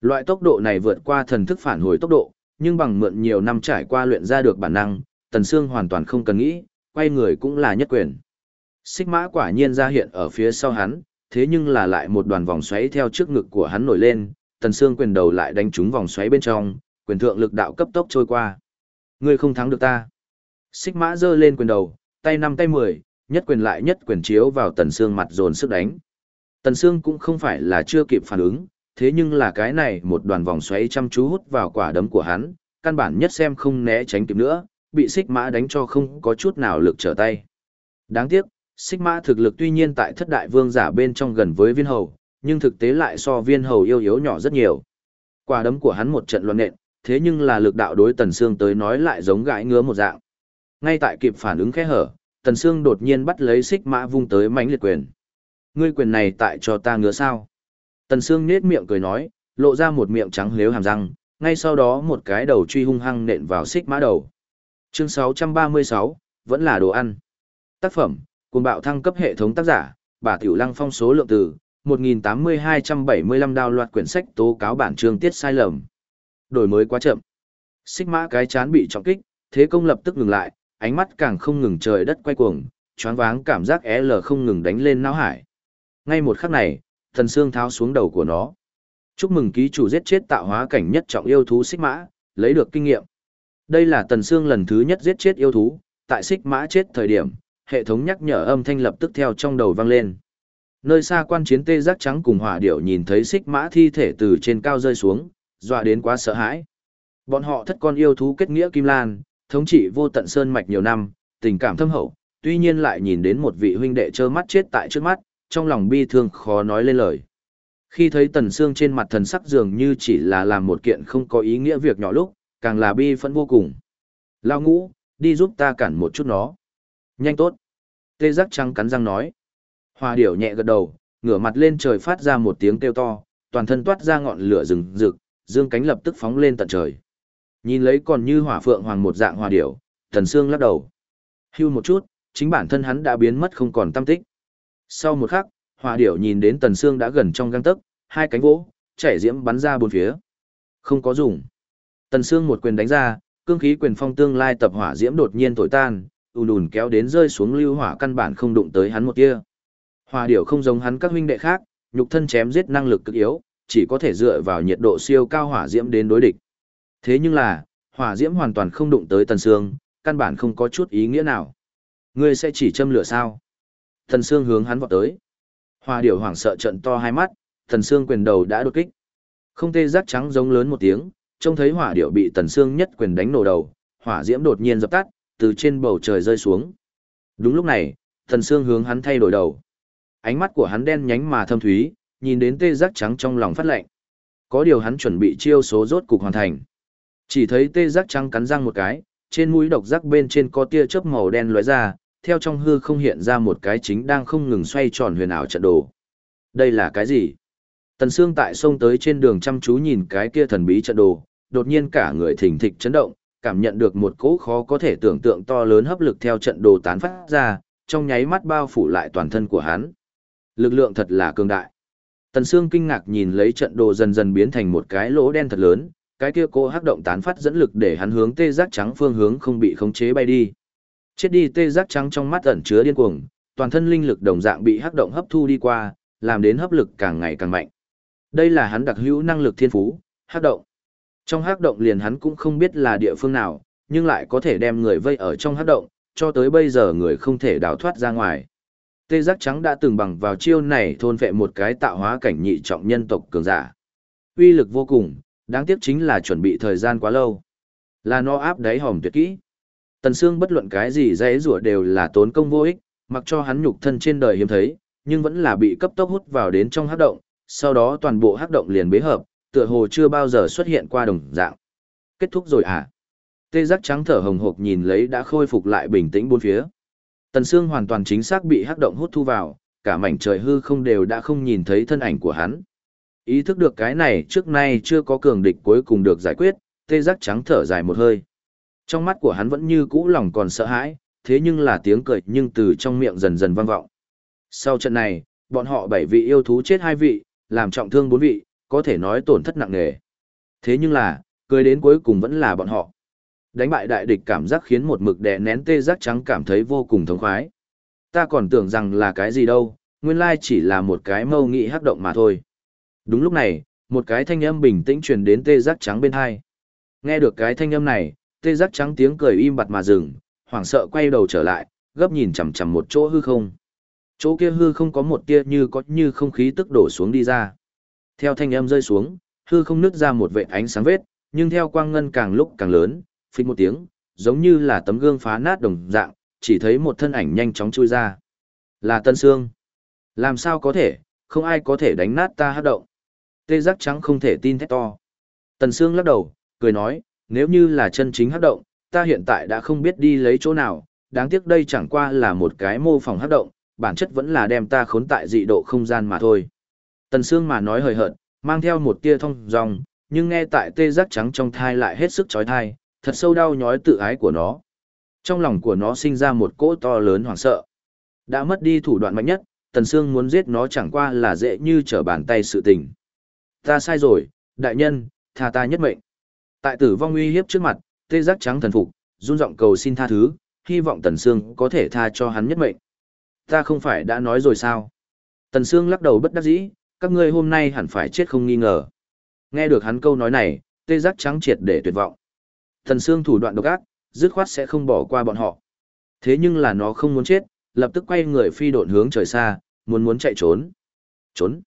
Speaker 1: loại tốc độ này vượt qua thần thức phản hồi tốc độ, nhưng bằng mượn nhiều năm trải qua luyện ra được bản năng, Tần Sương hoàn toàn không cần nghĩ, quay người cũng là nhất quyền. Xích mã quả nhiên ra hiện ở phía sau hắn, thế nhưng là lại một đoàn vòng xoáy theo trước ngực của hắn nổi lên, Tần xương quyền đầu lại đánh trúng vòng xoáy bên trong, quyền thượng lực đạo cấp tốc trôi qua. Ngươi không thắng được ta. Xích mã giơ lên quyền đầu, tay năm tay mười, nhất quyền lại nhất quyền chiếu vào Tần xương mặt dồn sức đánh. Tần xương cũng không phải là chưa kịp phản ứng, thế nhưng là cái này một đoàn vòng xoáy chăm chú hút vào quả đấm của hắn, căn bản nhất xem không né tránh kịp nữa, bị xích mã đánh cho không có chút nào lực trở tay. Đáng tiếc, xích mã thực lực tuy nhiên tại thất đại vương giả bên trong gần với viên hầu, nhưng thực tế lại so viên hầu yêu yếu nhỏ rất nhiều. Quả đấm của hắn một trận loạn nện, thế nhưng là lực đạo đối Tần Sương tới nói lại giống gãi ngứa một dạng. Ngay tại kịp phản ứng khẽ hở, Tần Sương đột nhiên bắt lấy xích mã vung tới mãnh liệt quyền. Ngươi quyền này tại cho ta ngứa sao? Tần Sương nết miệng cười nói, lộ ra một miệng trắng lếu hàm răng, ngay sau đó một cái đầu truy hung hăng nện vào xích mã đầu. Chương 636, vẫn là đồ ăn. Tác phẩm, cuồng bạo thăng cấp hệ thống tác giả, bà Tiểu Lăng phong số lượng từ, 1.8275 đào loạt quyển sách tố cáo bản chương tiết sai lầm. Đổi mới quá chậm. Xích mã cái chán bị trọng kích, thế công lập tức ngừng lại, ánh mắt càng không ngừng trời đất quay cuồng, choáng váng cảm giác L không ngừng đánh lên não hải. Ngay một khắc này, thần xương tháo xuống đầu của nó. Chúc mừng ký chủ giết chết tạo hóa cảnh nhất trọng yêu thú xích mã, lấy được kinh nghiệm. Đây là Tần xương lần thứ nhất giết chết yêu thú, tại xích mã chết thời điểm, hệ thống nhắc nhở âm thanh lập tức theo trong đầu vang lên. Nơi xa quan chiến tê giác trắng cùng hỏa điểu nhìn thấy xích mã thi thể từ trên cao rơi xuống, dọa đến quá sợ hãi. Bọn họ thất con yêu thú kết nghĩa Kim Lan, thống trị vô tận sơn mạch nhiều năm, tình cảm thâm hậu, tuy nhiên lại nhìn đến một vị huynh đệ trơ mắt chết tại trước mắt, trong lòng bi thương khó nói lên lời. Khi thấy tần xương trên mặt thần sắc dường như chỉ là làm một kiện không có ý nghĩa việc nhỏ lúc, càng là bi phẫn vô cùng. Lao ngũ, đi giúp ta cản một chút nó. Nhanh tốt. Tê giác trắng cắn răng nói. Hoa điểu nhẹ gật đầu, ngửa mặt lên trời phát ra một tiếng kêu to, toàn thân toát ra ngọn lửa rừng rực, dương cánh lập tức phóng lên tận trời. Nhìn lấy còn như hỏa phượng hoàng một dạng hoa điểu, thần xương lắc đầu. Hưu một chút, chính bản thân hắn đã biến mất không còn tâm tích. Sau một khắc, hoa điểu nhìn đến tần xương đã gần trong gang tấc, hai cánh vỗ, chảy diễm bắn ra bốn phía. Không có dùng. Tần xương một quyền đánh ra, cương khí quyền phong tương lai tập hỏa diễm đột nhiên thổi tan, ùn ùn kéo đến rơi xuống lưu hỏa căn bản không đụng tới hắn một tia. Hỏa điểu không giống hắn các huynh đệ khác, nhục thân chém giết năng lực cực yếu, chỉ có thể dựa vào nhiệt độ siêu cao hỏa diễm đến đối địch. Thế nhưng là, hỏa diễm hoàn toàn không đụng tới Tần Sương, căn bản không có chút ý nghĩa nào. Ngươi sẽ chỉ châm lửa sao? Tần Sương hướng hắn vọt tới. Hỏa điểu hoảng sợ trợn to hai mắt, Tần Sương quyền đầu đã đột kích. Không tê giác trắng giống lớn một tiếng, trông thấy hỏa điểu bị Tần Sương nhất quyền đánh nổ đầu, hỏa diễm đột nhiên dập tắt, từ trên bầu trời rơi xuống. Đúng lúc này, Tần Sương hướng hắn thay đổi đầu. Ánh mắt của hắn đen nhánh mà thâm thúy, nhìn đến tê giác trắng trong lòng phát lạnh. Có điều hắn chuẩn bị chiêu số rốt cục hoàn thành. Chỉ thấy tê giác trắng cắn răng một cái, trên mũi độc giác bên trên có tia chớp màu đen lóe ra, theo trong hư không hiện ra một cái chính đang không ngừng xoay tròn huyền ảo trận đồ. Đây là cái gì? Tần Sương tại sông tới trên đường chăm chú nhìn cái kia thần bí trận đồ, đột nhiên cả người thỉnh thịch chấn động, cảm nhận được một cỗ khó có thể tưởng tượng to lớn hấp lực theo trận đồ tán phát ra, trong nháy mắt bao phủ lại toàn thân của hắn. Lực lượng thật là cường đại. Tần Sương kinh ngạc nhìn lấy trận đồ dần dần biến thành một cái lỗ đen thật lớn, cái kia cô hắc động tán phát dẫn lực để hắn hướng tê giác trắng phương hướng không bị khống chế bay đi. Chết đi tê giác trắng trong mắt ẩn chứa điên cuồng, toàn thân linh lực đồng dạng bị hắc động hấp thu đi qua, làm đến hấp lực càng ngày càng mạnh. Đây là hắn đặc hữu năng lực thiên phú, hắc động. Trong hắc động liền hắn cũng không biết là địa phương nào, nhưng lại có thể đem người vây ở trong hắc động, cho tới bây giờ người không thể đào thoát ra ngoài. Tê giác trắng đã từng bằng vào chiêu này thôn vệ một cái tạo hóa cảnh nhị trọng nhân tộc cường giả. Uy lực vô cùng, đáng tiếc chính là chuẩn bị thời gian quá lâu. Là nó áp đáy hòm tuyệt kỹ. Tần Sương bất luận cái gì dễ rủa đều là tốn công vô ích, mặc cho hắn nhục thân trên đời hiếm thấy, nhưng vẫn là bị cấp tốc hút vào đến trong hắc động, sau đó toàn bộ hắc động liền bế hợp, tựa hồ chưa bao giờ xuất hiện qua đồng dạng. Kết thúc rồi à? Tê giác trắng thở hồng hộc nhìn lấy đã khôi phục lại bình tĩnh bốn phía. Tần Sương hoàn toàn chính xác bị hắc động hút thu vào, cả mảnh trời hư không đều đã không nhìn thấy thân ảnh của hắn. Ý thức được cái này trước nay chưa có cường địch cuối cùng được giải quyết, tê giác trắng thở dài một hơi. Trong mắt của hắn vẫn như cũ lòng còn sợ hãi, thế nhưng là tiếng cười nhưng từ trong miệng dần dần vang vọng. Sau trận này, bọn họ bảy vị yêu thú chết hai vị, làm trọng thương bốn vị, có thể nói tổn thất nặng nề. Thế nhưng là, cười đến cuối cùng vẫn là bọn họ. Đánh bại đại địch cảm giác khiến một mực đè nén tê giác trắng cảm thấy vô cùng thống khoái. Ta còn tưởng rằng là cái gì đâu, nguyên lai chỉ là một cái mâu nghị hắc động mà thôi. Đúng lúc này, một cái thanh âm bình tĩnh truyền đến tê giác trắng bên hai. Nghe được cái thanh âm này, tê giác trắng tiếng cười im bặt mà dừng, hoảng sợ quay đầu trở lại, gấp nhìn chằm chằm một chỗ hư không. Chỗ kia hư không có một tia như có như không khí tức đổ xuống đi ra. Theo thanh âm rơi xuống, hư không nứt ra một vệt ánh sáng vết, nhưng theo quang ngân càng lúc càng lớn, phích một tiếng, giống như là tấm gương phá nát đồng dạng, chỉ thấy một thân ảnh nhanh chóng chui ra. Là Tân Sương. Làm sao có thể, không ai có thể đánh nát ta hát động. Tê giác trắng không thể tin thét to. Tần Sương lắc đầu, cười nói, nếu như là chân chính hát động, ta hiện tại đã không biết đi lấy chỗ nào, đáng tiếc đây chẳng qua là một cái mô phỏng hát động, bản chất vẫn là đem ta khốn tại dị độ không gian mà thôi. Tần Sương mà nói hời hợt, mang theo một tia thông dòng, nhưng nghe tại tê giác trắng trong thai lại hết sức chói thai, thật sâu đau nhói tự ái của nó. Trong lòng của nó sinh ra một cỗ to lớn hoảng sợ. Đã mất đi thủ đoạn mạnh nhất, Tần Sương muốn giết nó chẳng qua là dễ như trở bàn tay sự tình. Ta sai rồi, đại nhân, tha ta nhất mệnh. Tại tử vong uy hiếp trước mặt, tê giác trắng thần phục, run giọng cầu xin tha thứ, hy vọng Tần Sương có thể tha cho hắn nhất mệnh. Ta không phải đã nói rồi sao? Tần Sương lắc đầu bất đắc dĩ, các ngươi hôm nay hẳn phải chết không nghi ngờ. Nghe được hắn câu nói này, tê giác trắng triệt để tuyệt vọng. thần Sương thủ đoạn độc ác, dứt khoát sẽ không bỏ qua bọn họ. Thế nhưng là nó không muốn chết, lập tức quay người phi độn hướng trời xa, muốn muốn chạy trốn. Trốn.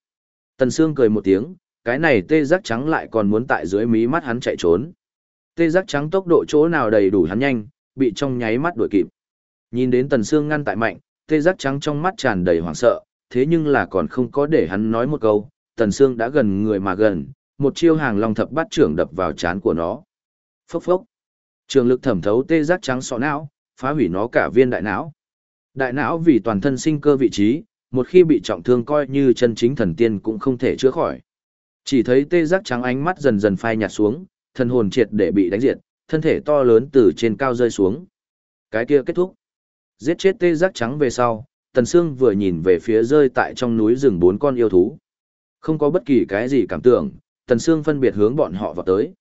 Speaker 1: Tần Sương cười một tiếng, cái này tê giác trắng lại còn muốn tại dưới mí mắt hắn chạy trốn. Tê giác trắng tốc độ chỗ nào đầy đủ hắn nhanh, bị trong nháy mắt đuổi kịp. Nhìn đến Tần Sương ngăn tại mạnh, tê giác trắng trong mắt tràn đầy hoảng sợ, thế nhưng là còn không có để hắn nói một câu, Tần Sương đã gần người mà gần, một chiêu hàng long thập bát trưởng đập vào chán của nó. Phốc phốc. Trường lực thẩm thấu tê giác trắng sọ não, phá hủy nó cả viên đại não. Đại não vì toàn thân sinh cơ vị trí, một khi bị trọng thương coi như chân chính thần tiên cũng không thể chữa khỏi. Chỉ thấy tê giác trắng ánh mắt dần dần phai nhạt xuống, thân hồn triệt để bị đánh diệt, thân thể to lớn từ trên cao rơi xuống. Cái kia kết thúc. Giết chết tê giác trắng về sau, Tần Sương vừa nhìn về phía rơi tại trong núi rừng bốn con yêu thú. Không có bất kỳ cái gì cảm tưởng, Tần Sương phân biệt hướng bọn họ vào tới.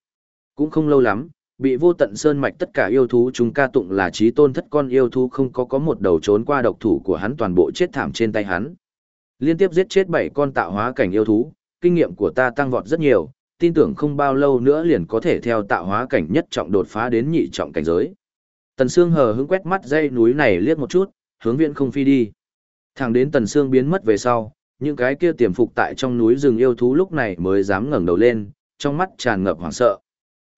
Speaker 1: Cũng không lâu lắm, bị vô tận sơn mạch tất cả yêu thú chúng ca tụng là trí tôn thất con yêu thú không có có một đầu trốn qua độc thủ của hắn toàn bộ chết thảm trên tay hắn. Liên tiếp giết chết bảy con tạo hóa cảnh yêu thú, kinh nghiệm của ta tăng vọt rất nhiều, tin tưởng không bao lâu nữa liền có thể theo tạo hóa cảnh nhất trọng đột phá đến nhị trọng cảnh giới. Tần Sương hờ hững quét mắt dây núi này liếc một chút, hướng viện không phi đi. Thẳng đến Tần xương biến mất về sau, những cái kia tiềm phục tại trong núi rừng yêu thú lúc này mới dám ngẩng đầu lên, trong mắt tràn ngập hoảng sợ.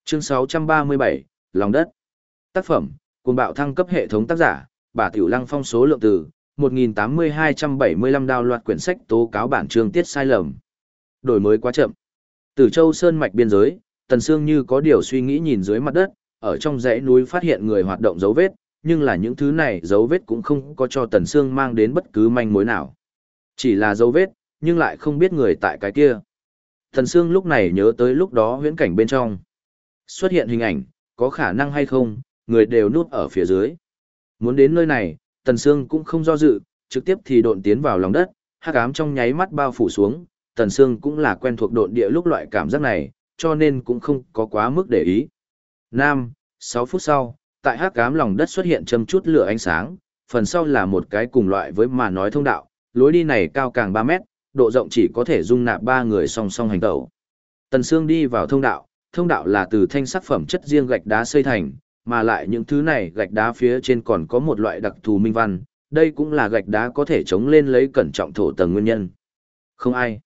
Speaker 1: Chương 637, Lòng đất. Tác phẩm, cùng bạo thăng cấp hệ thống tác giả, bà Tiểu Lăng phong số lượng từ, 1.8275 đào loạt quyển sách tố cáo bản chương tiết sai lầm. Đổi mới quá chậm. Từ châu Sơn mạch biên giới, Tần Sương như có điều suy nghĩ nhìn dưới mặt đất, ở trong dãy núi phát hiện người hoạt động dấu vết, nhưng là những thứ này dấu vết cũng không có cho Tần Sương mang đến bất cứ manh mối nào. Chỉ là dấu vết, nhưng lại không biết người tại cái kia. Tần Sương lúc này nhớ tới lúc đó huyễn cảnh bên trong. Xuất hiện hình ảnh, có khả năng hay không, người đều núp ở phía dưới. Muốn đến nơi này, Tần Sương cũng không do dự, trực tiếp thì độn tiến vào lòng đất, hắc ám trong nháy mắt bao phủ xuống, Tần Sương cũng là quen thuộc độn địa lúc loại cảm giác này, cho nên cũng không có quá mức để ý. Nam, 6 phút sau, tại hắc ám lòng đất xuất hiện châm chút lửa ánh sáng, phần sau là một cái cùng loại với mà nói thông đạo, lối đi này cao càng 3 mét, độ rộng chỉ có thể dung nạp 3 người song song hành tẩu. Tần Sương đi vào thông đạo, thông đạo là từ thanh sắc phẩm chất riêng gạch đá xây thành, mà lại những thứ này gạch đá phía trên còn có một loại đặc thù minh văn, đây cũng là gạch đá có thể chống lên lấy cẩn trọng thổ tầng nguyên nhân. Không ai.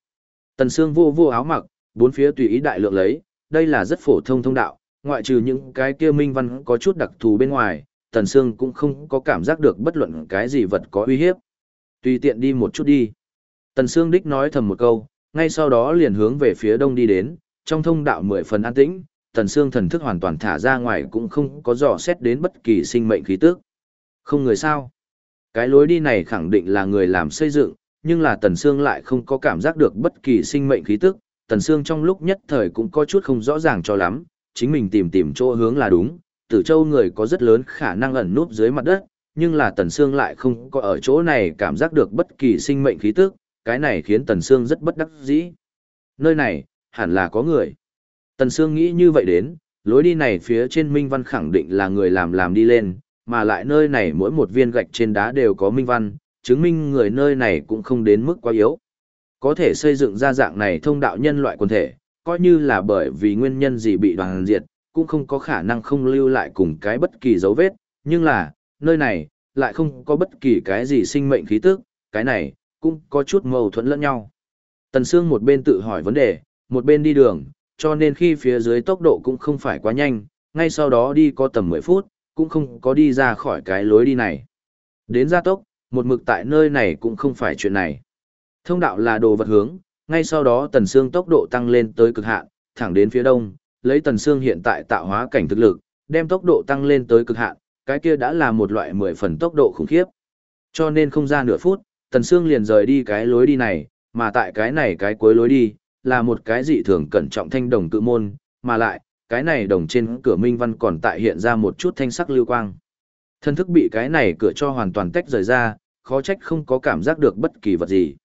Speaker 1: Tần Sương vô vô áo mặc, bốn phía tùy ý đại lượng lấy, đây là rất phổ thông thông đạo, ngoại trừ những cái kia minh văn có chút đặc thù bên ngoài, Tần Sương cũng không có cảm giác được bất luận cái gì vật có uy hiếp. Tùy tiện đi một chút đi. Tần Sương đích nói thầm một câu, ngay sau đó liền hướng về phía đông đi đến, trong thông đạo mười phần an tĩnh, Tần Sương thần thức hoàn toàn thả ra ngoài cũng không có dò xét đến bất kỳ sinh mệnh khí tức. Không người sao. Cái lối đi này khẳng định là người làm xây dựng, nhưng là Tần Sương lại không có cảm giác được bất kỳ sinh mệnh khí tức. Tần Sương trong lúc nhất thời cũng có chút không rõ ràng cho lắm, chính mình tìm tìm chỗ hướng là đúng. Tử Châu người có rất lớn khả năng ẩn núp dưới mặt đất, nhưng là Tần Sương lại không có ở chỗ này cảm giác được bất kỳ sinh mệnh khí tức, cái này khiến Tần Sương rất bất đắc dĩ. Nơi này, hẳn là có người. Tần Sương nghĩ như vậy đến, lối đi này phía trên Minh Văn khẳng định là người làm làm đi lên, mà lại nơi này mỗi một viên gạch trên đá đều có Minh Văn, chứng minh người nơi này cũng không đến mức quá yếu. Có thể xây dựng ra dạng này thông đạo nhân loại quần thể, coi như là bởi vì nguyên nhân gì bị đoàn diệt, cũng không có khả năng không lưu lại cùng cái bất kỳ dấu vết, nhưng là, nơi này, lại không có bất kỳ cái gì sinh mệnh khí tức, cái này, cũng có chút mâu thuẫn lẫn nhau. Tần Sương một bên tự hỏi vấn đề, một bên đi đường, cho nên khi phía dưới tốc độ cũng không phải quá nhanh, ngay sau đó đi có tầm 10 phút, cũng không có đi ra khỏi cái lối đi này. Đến gia tốc, một mực tại nơi này cũng không phải chuyện này. Thông đạo là đồ vật hướng, ngay sau đó tần xương tốc độ tăng lên tới cực hạn, thẳng đến phía đông, lấy tần xương hiện tại tạo hóa cảnh thực lực, đem tốc độ tăng lên tới cực hạn, cái kia đã là một loại 10 phần tốc độ khủng khiếp. Cho nên không ra nửa phút, tần xương liền rời đi cái lối đi này, mà tại cái này cái cuối lối đi, là một cái dị thường cẩn trọng thanh đồng cự môn, mà lại, cái này đồng trên cửa minh văn còn tại hiện ra một chút thanh sắc lưu quang. Thân thức bị cái này cửa cho hoàn toàn tách rời ra, khó trách không có cảm giác được bất kỳ vật gì.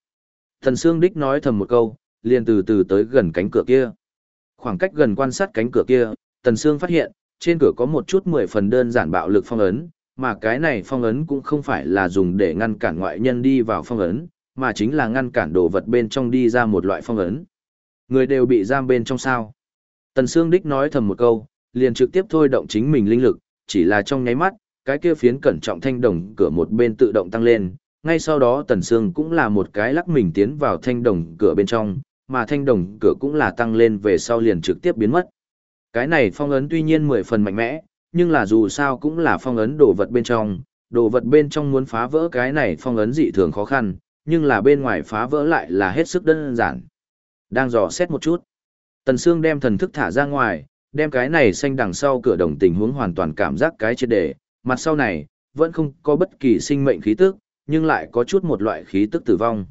Speaker 1: Thần Sương Đích nói thầm một câu, liền từ từ tới gần cánh cửa kia. Khoảng cách gần quan sát cánh cửa kia, Tần Sương phát hiện, trên cửa có một chút mười phần đơn giản bạo lực phong ấn, mà cái này phong ấn cũng không phải là dùng để ngăn cản ngoại nhân đi vào phong ấn, mà chính là ngăn cản đồ vật bên trong đi ra một loại phong ấn. Người đều bị giam bên trong sao. Tần Sương Đích nói thầm một câu, liền trực tiếp thôi động chính mình linh lực, chỉ là trong nháy mắt, cái kia phiến cẩn trọng thanh đồng cửa một bên tự động tăng lên, ngay sau đó Tần Sương cũng là một cái lắc mình tiến vào thanh đồng cửa bên trong, mà thanh đồng cửa cũng là tăng lên về sau liền trực tiếp biến mất. Cái này phong ấn tuy nhiên mười phần mạnh mẽ, nhưng là dù sao cũng là phong ấn đồ vật bên trong, đồ vật bên trong muốn phá vỡ cái này phong ấn dị thường khó khăn, nhưng là bên ngoài phá vỡ lại là hết sức đơn giản. Đang dò xét một chút. Tần Sương đem thần thức thả ra ngoài, đem cái này xanh đằng sau cửa đồng tình huống hoàn toàn cảm giác cái triệt đề, mặt sau này, vẫn không có bất kỳ sinh mệnh khí tức, nhưng lại có chút một loại khí tức tử vong.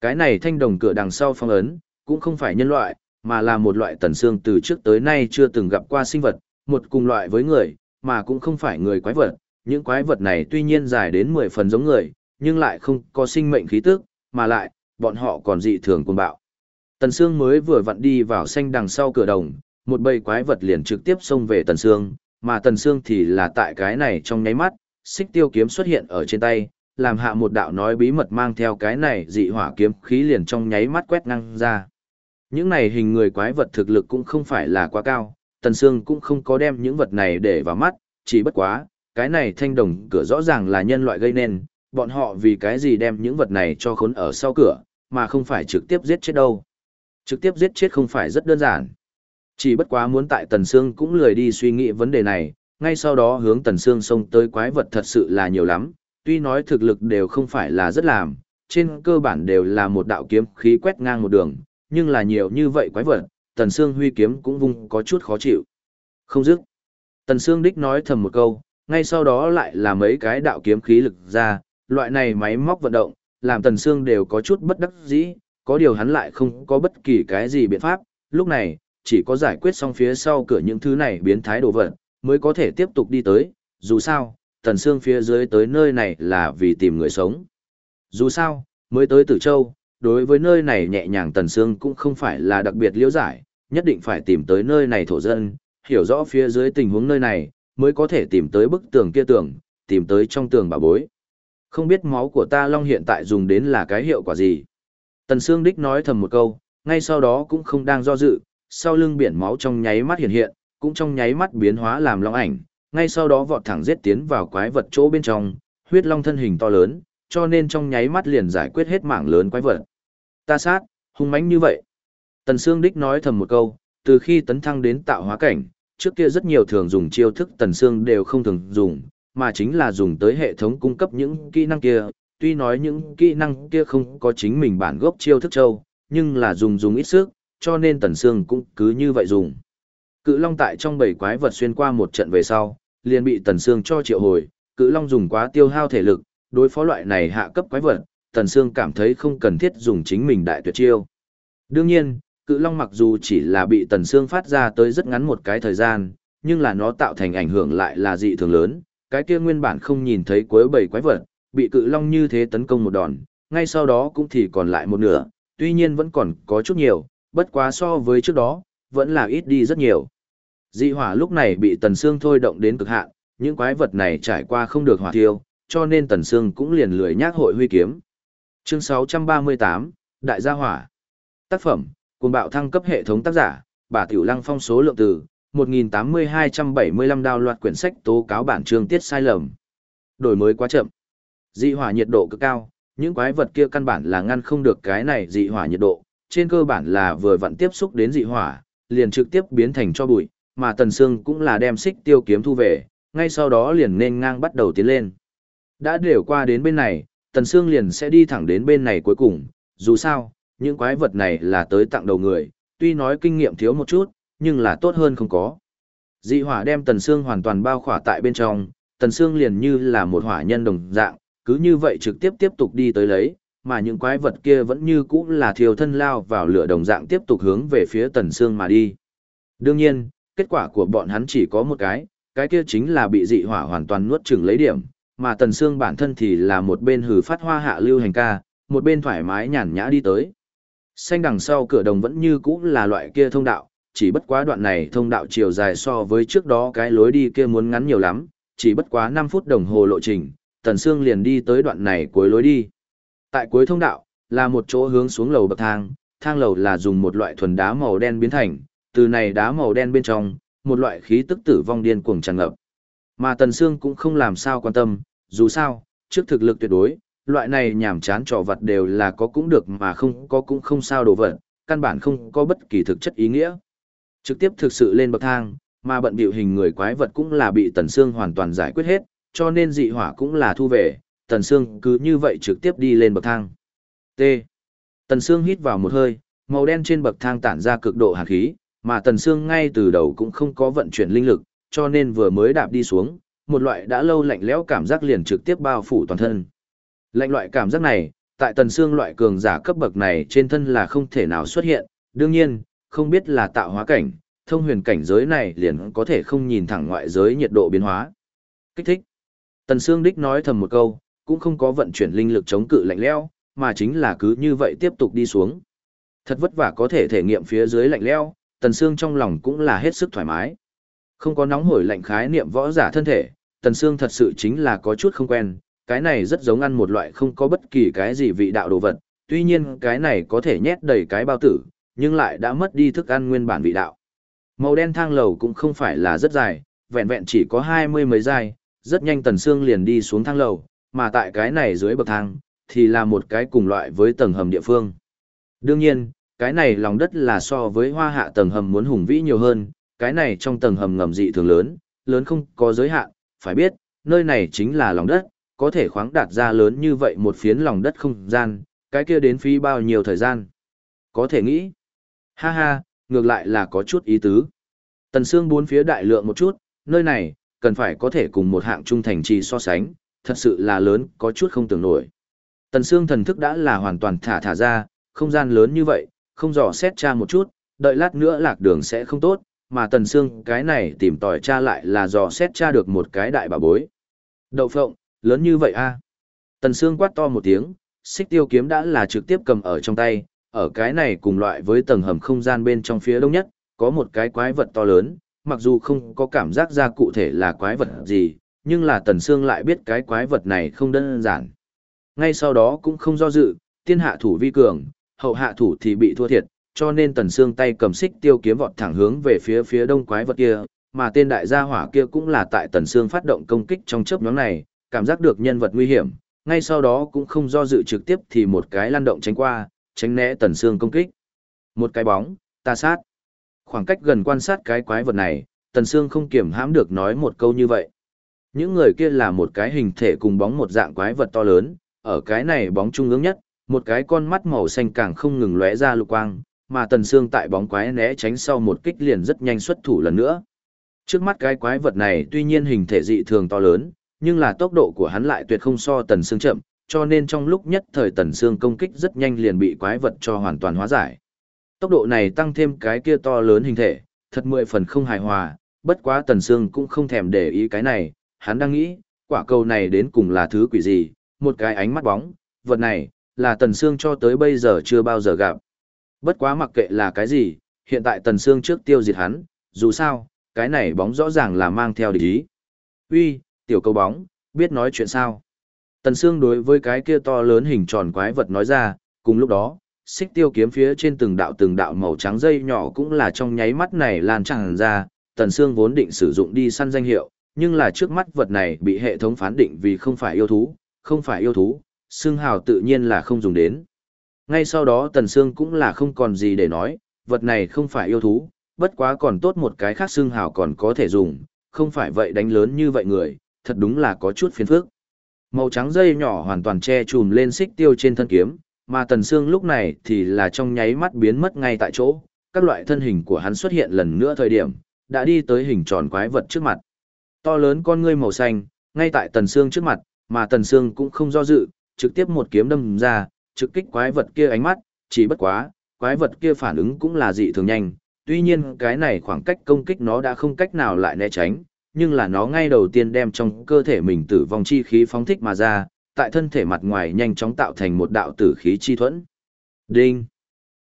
Speaker 1: Cái này thanh đồng cửa đằng sau phong ấn, cũng không phải nhân loại, mà là một loại tần xương từ trước tới nay chưa từng gặp qua sinh vật, một cùng loại với người, mà cũng không phải người quái vật. Những quái vật này tuy nhiên dài đến 10 phần giống người, nhưng lại không có sinh mệnh khí tức, mà lại, bọn họ còn dị thường cuồng bạo. Tần Sương mới vừa vặn đi vào xanh đằng sau cửa đồng, một bầy quái vật liền trực tiếp xông về Tần Sương, mà Tần Sương thì là tại cái này trong nháy mắt, xích tiêu kiếm xuất hiện ở trên tay, làm hạ một đạo nói bí mật mang theo cái này dị hỏa kiếm khí liền trong nháy mắt quét ngang ra. Những này hình người quái vật thực lực cũng không phải là quá cao, Tần Sương cũng không có đem những vật này để vào mắt, chỉ bất quá, cái này thanh đồng cửa rõ ràng là nhân loại gây nên, bọn họ vì cái gì đem những vật này cho khốn ở sau cửa, mà không phải trực tiếp giết chết đâu. Trực tiếp giết chết không phải rất đơn giản. Chỉ bất quá muốn tại Tần Sương cũng lười đi suy nghĩ vấn đề này, ngay sau đó hướng Tần Sương xông tới quái vật thật sự là nhiều lắm, tuy nói thực lực đều không phải là rất làm, trên cơ bản đều là một đạo kiếm khí quét ngang một đường, nhưng là nhiều như vậy quái vật, Tần Sương huy kiếm cũng vung có chút khó chịu. Không dứt. Tần Sương đích nói thầm một câu, ngay sau đó lại là mấy cái đạo kiếm khí lực ra, loại này máy móc vận động, làm Tần Sương đều có chút bất đắc dĩ, có điều hắn lại không có bất kỳ cái gì biện pháp, lúc này, chỉ có giải quyết xong phía sau cửa những thứ này biến thái đồ vật, mới có thể tiếp tục đi tới, dù sao, Tần Sương phía dưới tới nơi này là vì tìm người sống. Dù sao, mới tới Tử Châu, đối với nơi này nhẹ nhàng Tần Sương cũng không phải là đặc biệt liễu giải, nhất định phải tìm tới nơi này thổ dân, hiểu rõ phía dưới tình huống nơi này, mới có thể tìm tới bức tường kia tường, tìm tới trong tường bà bối. Không biết máu của ta Long hiện tại dùng đến là cái hiệu quả gì. Tần Sương Đích nói thầm một câu, ngay sau đó cũng không đang do dự, sau lưng biển máu trong nháy mắt hiện hiện, cũng trong nháy mắt biến hóa làm long ảnh, ngay sau đó vọt thẳng giết tiến vào quái vật chỗ bên trong, huyết long thân hình to lớn, cho nên trong nháy mắt liền giải quyết hết mảng lớn quái vật. Ta sát, hung mãnh như vậy. Tần Sương Đích nói thầm một câu, từ khi tấn thăng đến tạo hóa cảnh, trước kia rất nhiều thường dùng chiêu thức Tần Sương đều không thường dùng, mà chính là dùng tới hệ thống cung cấp những kỹ năng kia, tuy nói những kỹ năng kia không có chính mình bản gốc chiêu thức châu, nhưng là dùng dùng ít sức, cho nên Tần Sương cũng cứ như vậy dùng. Cự Long tại trong bầy quái vật xuyên qua một trận về sau, liền bị Tần Sương cho triệu hồi, Cự Long dùng quá tiêu hao thể lực, đối phó loại này hạ cấp quái vật, Tần Sương cảm thấy không cần thiết dùng chính mình đại tuyệt chiêu. Đương nhiên, Cự Long mặc dù chỉ là bị Tần Sương phát ra tới rất ngắn một cái thời gian, nhưng là nó tạo thành ảnh hưởng lại là dị thường lớn, cái kia nguyên bản không nhìn thấy cuối bảy quái vật, bị Cự Long như thế tấn công một đòn, ngay sau đó cũng thì còn lại một nửa, tuy nhiên vẫn còn có chút nhiều, bất quá so với trước đó, vẫn là ít đi rất nhiều. Dị hỏa lúc này bị Tần Sương thôi động đến cực hạn, những quái vật này trải qua không được hỏa thiêu, cho nên Tần Sương cũng liền lười nhác hội huy kiếm. Chương 638, Đại gia hỏa. Tác phẩm, cuồng bạo thăng cấp hệ thống tác giả, bà Tiểu Lăng phong số lượng từ 1.8275 đào loạt quyển sách tố cáo bản chương tiết sai lầm. Đổi mới quá chậm. Dị hỏa nhiệt độ cực cao, những quái vật kia căn bản là ngăn không được cái này dị hỏa nhiệt độ, trên cơ bản là vừa vặn tiếp xúc đến dị hỏa, liền trực tiếp biến thành cho bụi, mà Tần Sương cũng là đem xích tiêu kiếm thu về, ngay sau đó liền nên ngang bắt đầu tiến lên. Đã đều qua đến bên này, Tần Sương liền sẽ đi thẳng đến bên này cuối cùng, dù sao, những quái vật này là tới tặng đầu người, tuy nói kinh nghiệm thiếu một chút, nhưng là tốt hơn không có. Dị hỏa đem Tần Sương hoàn toàn bao khỏa tại bên trong, Tần Sương liền như là một hỏa nhân đồng dạng, cứ như vậy trực tiếp tiếp tục đi tới lấy, mà những quái vật kia vẫn như cũ là thiêu thân lao vào lửa đồng dạng tiếp tục hướng về phía Tần Sương mà đi. Đương nhiên, kết quả của bọn hắn chỉ có một cái, cái kia chính là bị dị hỏa hoàn toàn nuốt chửng lấy điểm, mà Tần Sương bản thân thì là một bên hử phát hoa hạ lưu hành ca, một bên thoải mái nhàn nhã đi tới. Xanh đằng sau cửa đồng vẫn như cũ là loại kia thông đạo, chỉ bất quá đoạn này thông đạo chiều dài so với trước đó cái lối đi kia muốn ngắn nhiều lắm, chỉ bất quá 5 phút đồng hồ lộ trình, Tần Sương liền đi tới đoạn này cuối lối đi. Tại cuối thông đạo, là một chỗ hướng xuống lầu bậc thang, thang lầu là dùng một loại thuần đá màu đen biến thành, từ này đá màu đen bên trong, một loại khí tức tử vong điên cuồng tràn ngập. Mà Tần Sương cũng không làm sao quan tâm, dù sao, trước thực lực tuyệt đối, loại này nhảm chán trò vật đều là có cũng được mà không có cũng không sao đồ vật, căn bản không có bất kỳ thực chất ý nghĩa. Trực tiếp thực sự lên bậc thang, mà bận biểu hình người quái vật cũng là bị Tần Sương hoàn toàn giải quyết hết, cho nên dị hỏa cũng là thu về, Tần Sương cứ như vậy trực tiếp đi lên bậc thang. T. Tần Sương hít vào một hơi, màu đen trên bậc thang tản ra cực độ hàn khí, mà Tần Sương ngay từ đầu cũng không có vận chuyển linh lực, cho nên vừa mới đạp đi xuống, một loại đã lâu lạnh lẽo cảm giác liền trực tiếp bao phủ toàn thân. Lạnh loại cảm giác này, tại Tần Sương loại cường giả cấp bậc này trên thân là không thể nào xuất hiện, đương nhiên, không biết là tạo hóa cảnh, thông huyền cảnh giới này liền có thể không nhìn thẳng ngoại giới nhiệt độ biến hóa. Kích thích. Tần Sương Đích nói thầm một câu, cũng không có vận chuyển linh lực chống cự lạnh lẽo, mà chính là cứ như vậy tiếp tục đi xuống. Thật vất vả có thể thể nghiệm phía dưới lạnh lẽo, Tần Sương trong lòng cũng là hết sức thoải mái. Không có nóng hổi lạnh khái niệm võ giả thân thể, Tần Sương thật sự chính là có chút không quen, cái này rất giống ăn một loại không có bất kỳ cái gì vị đạo đồ vật, tuy nhiên cái này có thể nhét đầy cái bao tử, nhưng lại đã mất đi thức ăn nguyên bản vị đạo. Màu đen thang lầu cũng không phải là rất dài, vẹn vẹn chỉ có hai mươi mấy dài, rất nhanh Tần Sương liền đi xuống thang lầu, mà tại cái này dưới bậc thang, thì là một cái cùng loại với tầng hầm địa phương. Đương nhiên, cái này lòng đất là so với hoa hạ tầng hầm muốn hùng vĩ nhiều hơn, cái này trong tầng hầm ngầm dị thường lớn, lớn không có giới hạn, phải biết, nơi này chính là lòng đất, có thể khoáng đạt ra lớn như vậy một phiến lòng đất không gian, cái kia đến phí bao nhiêu thời gian. Có thể nghĩ, ha ha, ngược lại là có chút ý tứ. Tần xương bốn phía đại lượng một chút, nơi này, cần phải có thể cùng một hạng trung thành trì so sánh, thật sự là lớn, có chút không tưởng nổi. Tần xương thần thức đã là hoàn toàn thả thả ra, không gian lớn như vậy, không dò xét tra một chút, đợi lát nữa lạc đường sẽ không tốt, mà Tần Sương cái này tìm tòi tra lại là dò xét tra được một cái đại bà bối. Đậu phộng, lớn như vậy a Tần Sương quát to một tiếng, xích tiêu kiếm đã là trực tiếp cầm ở trong tay, ở cái này cùng loại với tầng hầm không gian bên trong phía đông nhất, có một cái quái vật to lớn, mặc dù không có cảm giác ra cụ thể là quái vật gì, nhưng là Tần Sương lại biết cái quái vật này không đơn giản. Ngay sau đó cũng không do dự, tiên hạ thủ vi cường, hậu hạ thủ thì bị thua thiệt, cho nên Tần Sương tay cầm xích tiêu kiếm vọt thẳng hướng về phía phía đông quái vật kia, mà tên đại gia hỏa kia cũng là tại Tần Sương phát động công kích trong chớp nhoáng này, cảm giác được nhân vật nguy hiểm, ngay sau đó cũng không do dự trực tiếp thì một cái lăn động tránh qua, tránh né Tần Sương công kích. Một cái bóng, ta sát. Khoảng cách gần quan sát cái quái vật này, Tần Sương không kiểm hãm được nói một câu như vậy. Những người kia là một cái hình thể cùng bóng một dạng quái vật to lớn, ở cái này bóng trung ương nhất, một cái con mắt màu xanh càng không ngừng lóe ra lục quang, mà Tần Sương tại bóng quái né tránh sau một kích liền rất nhanh xuất thủ lần nữa. Trước mắt cái quái vật này tuy nhiên hình thể dị thường to lớn, nhưng là tốc độ của hắn lại tuyệt không so Tần Sương chậm, cho nên trong lúc nhất thời Tần Sương công kích rất nhanh liền bị quái vật cho hoàn toàn hóa giải. Tốc độ này tăng thêm cái kia to lớn hình thể, thật mười phần không hài hòa, bất quá Tần Sương cũng không thèm để ý cái này, hắn đang nghĩ, quả cầu này đến cùng là thứ quỷ gì, một cái ánh mắt bóng, vật này, là Tần Sương cho tới bây giờ chưa bao giờ gặp. Bất quá mặc kệ là cái gì, hiện tại Tần Sương trước tiêu diệt hắn, dù sao, cái này bóng rõ ràng là mang theo địch ý. Uy, tiểu cầu bóng, biết nói chuyện sao? Tần Sương đối với cái kia to lớn hình tròn quái vật nói ra, cùng lúc đó, xích tiêu kiếm phía trên từng đạo từng đạo màu trắng dây nhỏ cũng là trong nháy mắt này lan tràn ra, Tần Sương vốn định sử dụng đi săn danh hiệu, nhưng là trước mắt vật này bị hệ thống phán định vì không phải yêu thú, không phải yêu thú, xương hào tự nhiên là không dùng đến. Ngay sau đó Tần Sương cũng là không còn gì để nói, vật này không phải yêu thú, bất quá còn tốt một cái khác xương hào còn có thể dùng, không phải vậy đánh lớn như vậy người, thật đúng là có chút phiền phức. Màu trắng dây nhỏ hoàn toàn che chùm lên xích tiêu trên thân kiếm, mà Tần Sương lúc này thì là trong nháy mắt biến mất ngay tại chỗ, các loại thân hình của hắn xuất hiện lần nữa thời điểm, đã đi tới hình tròn quái vật trước mặt. To lớn con ngươi màu xanh, ngay tại Tần Sương trước mặt, mà Tần Sương cũng không do dự, trực tiếp một kiếm đâm ra, trực kích quái vật kia ánh mắt, chỉ bất quá, quái vật kia phản ứng cũng là dị thường nhanh, tuy nhiên cái này khoảng cách công kích nó đã không cách nào lại né tránh, nhưng là nó ngay đầu tiên đem trong cơ thể mình tử vong chi khí phóng thích mà ra, tại thân thể mặt ngoài nhanh chóng tạo thành một đạo tử khí chi thuẫn. Đinh!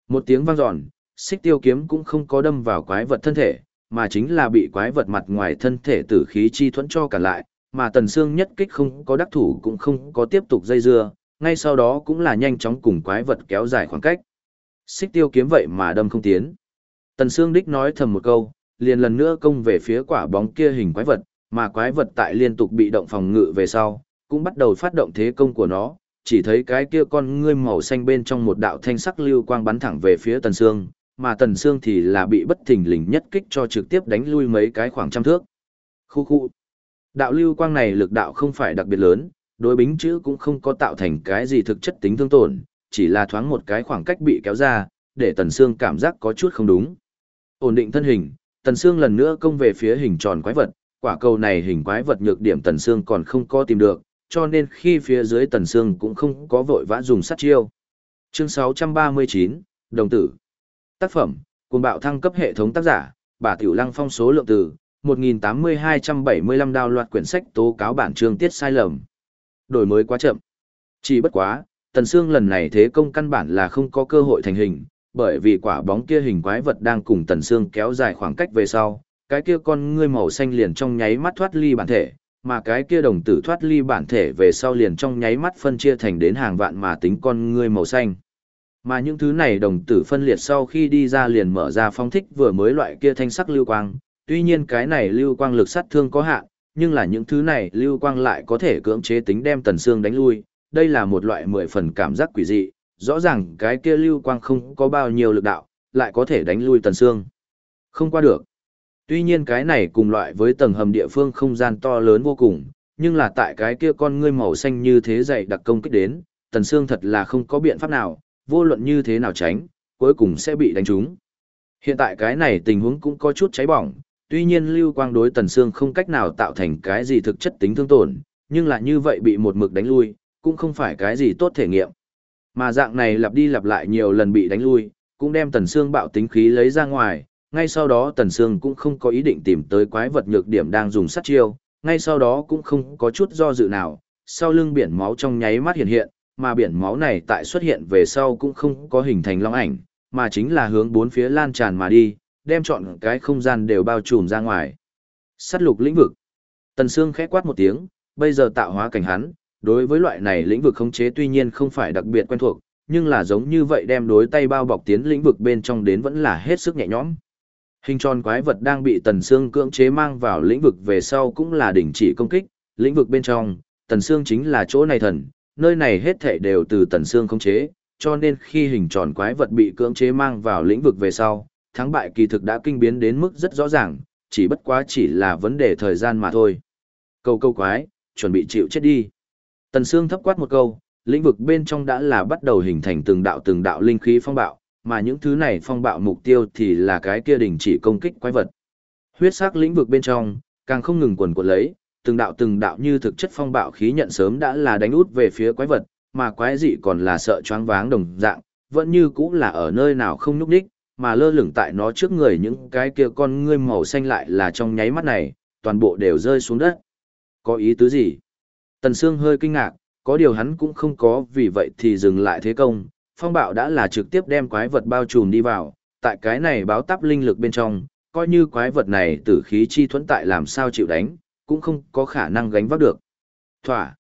Speaker 1: Một tiếng vang dọn, xích tiêu kiếm cũng không có đâm vào quái vật thân thể, mà chính là bị quái vật mặt ngoài thân thể tử khí chi thuẫn cho cả lại, mà tần xương nhất kích không có đắc thủ cũng không có tiếp tục dây dưa, ngay sau đó cũng là nhanh chóng cùng quái vật kéo dài khoảng cách. Xích tiêu kiếm vậy mà đâm không tiến. Tần xương đích nói thầm một câu, liền lần nữa công về phía quả bóng kia hình quái vật, mà quái vật tại liên tục bị động phòng ngự về sau, cũng bắt đầu phát động thế công của nó, chỉ thấy cái kia con ngươi màu xanh bên trong một đạo thanh sắc lưu quang bắn thẳng về phía Tần Sương, mà Tần Sương thì là bị bất thình lình nhất kích cho trực tiếp đánh lui mấy cái khoảng trăm thước. Khu khu. Đạo lưu quang này lực đạo không phải đặc biệt lớn, đối bính chữ cũng không có tạo thành cái gì thực chất tính thương tổn, chỉ là thoáng một cái khoảng cách bị kéo ra, để Tần Sương cảm giác có chút không đúng. Ổn định thân hình, Tần Sương lần nữa công về phía hình tròn quái vật, quả cầu này hình quái vật nhược điểm Tần Sương còn không có tìm được, cho nên khi phía dưới Tần Sương cũng không có vội vã dùng sát chiêu. Chương 639, Đồng tử Tác phẩm, cuồng bạo thăng cấp hệ thống tác giả, bà Tiểu Lăng phong số lượng từ, 1.8275 đào loạt quyển sách tố cáo bản chương tiết sai lầm. Đổi mới quá chậm. Chỉ bất quá, Tần Sương lần này thế công căn bản là không có cơ hội thành hình, bởi vì quả bóng kia hình quái vật đang cùng Tần Sương kéo dài khoảng cách về sau, cái kia con ngươi màu xanh liền trong nháy mắt thoát ly bản thể, mà cái kia đồng tử thoát ly bản thể về sau liền trong nháy mắt phân chia thành đến hàng vạn mà tính con ngươi màu xanh. Mà những thứ này đồng tử phân liệt sau khi đi ra liền mở ra phong thích vừa mới loại kia thanh sắc lưu quang, tuy nhiên cái này lưu quang lực sát thương có hạn, nhưng là những thứ này lưu quang lại có thể cưỡng chế tính đem tần xương đánh lui, đây là một loại mười phần cảm giác quỷ dị, rõ ràng cái kia lưu quang không có bao nhiêu lực đạo, lại có thể đánh lui tần xương. Không qua được. Tuy nhiên cái này cùng loại với tầng hầm địa phương không gian to lớn vô cùng, nhưng là tại cái kia con ngươi màu xanh như thế dày đặc công kích đến, tần xương thật là không có biện pháp nào, vô luận như thế nào tránh, cuối cùng sẽ bị đánh trúng. Hiện tại cái này tình huống cũng có chút cháy bỏng, tuy nhiên lưu quang đối tần xương không cách nào tạo thành cái gì thực chất tính thương tổn, nhưng là như vậy bị một mực đánh lui, cũng không phải cái gì tốt thể nghiệm. Mà dạng này lặp đi lặp lại nhiều lần bị đánh lui, cũng đem tần xương bạo tính khí lấy ra ngoài, ngay sau đó tần xương cũng không có ý định tìm tới quái vật nhược điểm đang dùng sát chiêu, ngay sau đó cũng không có chút do dự nào, sau lưng biển máu trong nháy mắt hiện hiện, mà biển máu này tại xuất hiện về sau cũng không có hình thành long ảnh, mà chính là hướng bốn phía lan tràn mà đi, đem chọn cái không gian đều bao trùm ra ngoài. Sát lục lĩnh vực. Tần Sương khẽ quát một tiếng, bây giờ tạo hóa cảnh hắn, đối với loại này lĩnh vực khống chế tuy nhiên không phải đặc biệt quen thuộc, nhưng là giống như vậy đem đối tay bao bọc tiến lĩnh vực bên trong đến vẫn là hết sức nhẹ nhõm. Hình tròn quái vật đang bị Tần Sương cưỡng chế mang vào lĩnh vực về sau cũng là đình chỉ công kích, lĩnh vực bên trong, Tần Sương chính là chỗ này thần, nơi này hết thảy đều từ Tần Sương khống chế, cho nên khi hình tròn quái vật bị cưỡng chế mang vào lĩnh vực về sau, thắng bại kỳ thực đã kinh biến đến mức rất rõ ràng, chỉ bất quá chỉ là vấn đề thời gian mà thôi. Câu câu quái, chuẩn bị chịu chết đi. Tần Sương thấp quát một câu, lĩnh vực bên trong đã là bắt đầu hình thành từng đạo từng đạo linh khí phong bạo, mà những thứ này phong bạo mục tiêu thì là cái kia đình chỉ công kích quái vật. Huyết sắc lĩnh vực bên trong, càng không ngừng quần cuộn lấy, từng đạo từng đạo như thực chất phong bạo khí nhận sớm đã là đánh út về phía quái vật, mà quái dị còn là sợ choáng váng đồng dạng, vẫn như cũng là ở nơi nào không nhúc đích, mà lơ lửng tại nó trước người những cái kia con ngươi màu xanh lại là trong nháy mắt này, toàn bộ đều rơi xuống đất. Có ý tứ gì? Tần Sương hơi kinh ngạc, có điều hắn cũng không có vì vậy thì dừng lại thế công, phong bạo đã là trực tiếp đem quái vật bao trùm đi vào, tại cái này báo táp linh lực bên trong, coi như quái vật này tử khí chi thuẫn tại làm sao chịu đánh, cũng không có khả năng gánh vác được. Thỏa.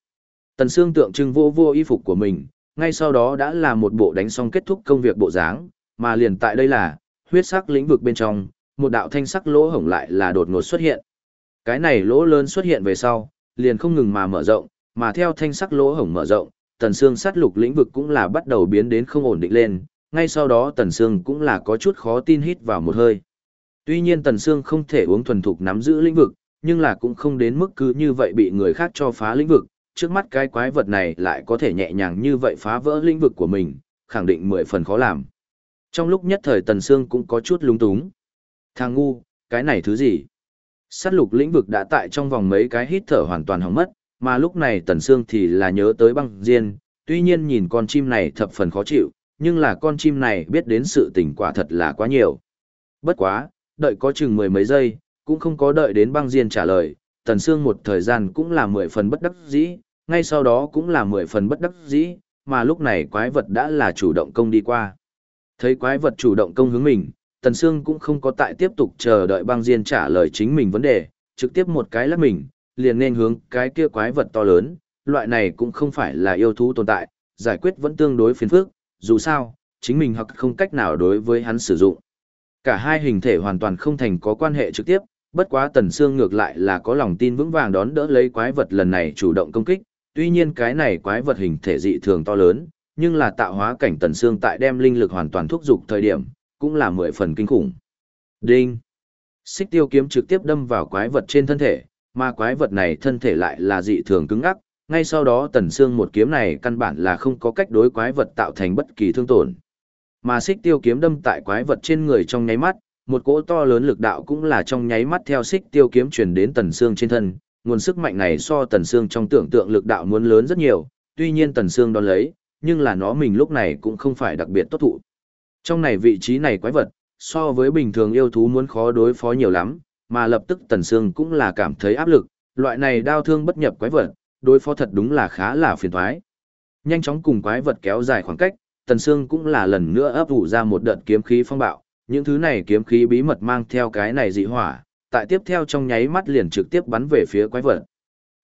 Speaker 1: Tần Sương tượng trưng vô vô y phục của mình, ngay sau đó đã là một bộ đánh xong kết thúc công việc bộ dáng, mà liền tại đây là, huyết sắc lĩnh vực bên trong, một đạo thanh sắc lỗ hổng lại là đột ngột xuất hiện. Cái này lỗ lớn xuất hiện về sau, liền không ngừng mà mở rộng, mà theo thanh sắc lỗ hổng mở rộng, tần xương sát lục lĩnh vực cũng là bắt đầu biến đến không ổn định lên, ngay sau đó tần xương cũng là có chút khó tin hít vào một hơi. Tuy nhiên tần xương không thể uống thuần thục nắm giữ lĩnh vực, nhưng là cũng không đến mức cứ như vậy bị người khác cho phá lĩnh vực, trước mắt cái quái vật này lại có thể nhẹ nhàng như vậy phá vỡ lĩnh vực của mình, khẳng định mười phần khó làm. Trong lúc nhất thời Tần Sương cũng có chút lung túng. Thằng ngu, cái này thứ gì? Sát lục lĩnh vực đã tại trong vòng mấy cái hít thở hoàn toàn hỏng mất, mà lúc này Tần Sương thì là nhớ tới băng diên, tuy nhiên nhìn con chim này thập phần khó chịu, nhưng là con chim này biết đến sự tình quả thật là quá nhiều. Bất quá, đợi có chừng mười mấy giây, cũng không có đợi đến băng diên trả lời, Tần Sương một thời gian cũng là mười phần bất đắc dĩ, ngay sau đó cũng là mười phần bất đắc dĩ, mà lúc này quái vật đã là chủ động công đi qua. Thấy quái vật chủ động công hướng mình, Tần Sương cũng không có tại tiếp tục chờ đợi băng diên trả lời chính mình vấn đề, trực tiếp một cái lắc mình, liền nên hướng cái kia quái vật to lớn, loại này cũng không phải là yêu thú tồn tại, giải quyết vẫn tương đối phiền phức, dù sao, chính mình hoặc không cách nào đối với hắn sử dụng. Cả hai hình thể hoàn toàn không thành có quan hệ trực tiếp, bất quá Tần Sương ngược lại là có lòng tin vững vàng đón đỡ lấy quái vật lần này chủ động công kích, tuy nhiên cái này quái vật hình thể dị thường to lớn, nhưng là tạo hóa cảnh tần xương tại đem linh lực hoàn toàn thúc dục thời điểm, cũng là mười phần kinh khủng. Đinh! Xích tiêu kiếm trực tiếp đâm vào quái vật trên thân thể, mà quái vật này thân thể lại là dị thường cứng ngắc, ngay sau đó tần xương một kiếm này căn bản là không có cách đối quái vật tạo thành bất kỳ thương tổn. Mà xích tiêu kiếm đâm tại quái vật trên người trong nháy mắt, một cỗ to lớn lực đạo cũng là trong nháy mắt theo xích tiêu kiếm truyền đến tần xương trên thân, nguồn sức mạnh này so tần xương trong tưởng tượng lực đạo muốn lớn rất nhiều, tuy nhiên tần xương đón lấy, nhưng là nó mình lúc này cũng không phải đặc biệt tốt thụ. Trong này vị trí này quái vật, so với bình thường yêu thú muốn khó đối phó nhiều lắm, mà lập tức tần sương cũng là cảm thấy áp lực, loại này đau thương bất nhập quái vật, đối phó thật đúng là khá là phiền toái. Nhanh chóng cùng quái vật kéo dài khoảng cách, tần sương cũng là lần nữa ấp ủ ra một đợt kiếm khí phong bạo, những thứ này kiếm khí bí mật mang theo cái này dị hỏa, tại tiếp theo trong nháy mắt liền trực tiếp bắn về phía quái vật.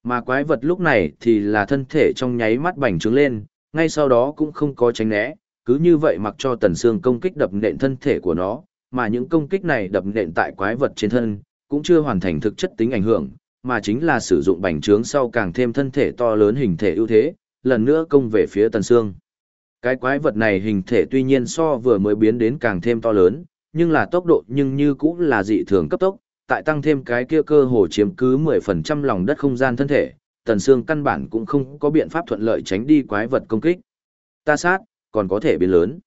Speaker 1: Mà quái vật lúc này thì là thân thể trong nháy mắt bành trướng lên, ngay sau đó cũng không có tránh né, cứ như vậy mặc cho tần xương công kích đập nện thân thể của nó, mà những công kích này đập nện tại quái vật trên thân, cũng chưa hoàn thành thực chất tính ảnh hưởng, mà chính là sử dụng bành trướng sau càng thêm thân thể to lớn hình thể ưu thế, lần nữa công về phía tần xương. Cái quái vật này hình thể tuy nhiên so vừa mới biến đến càng thêm to lớn, nhưng là tốc độ nhưng như cũng là dị thường cấp tốc, tại tăng thêm cái kia cơ hồ chiếm cứ 10% lòng đất không gian thân thể, tần xương căn bản cũng không có biện pháp thuận lợi tránh đi quái vật công kích. Ta sát, còn có thể biến lớn.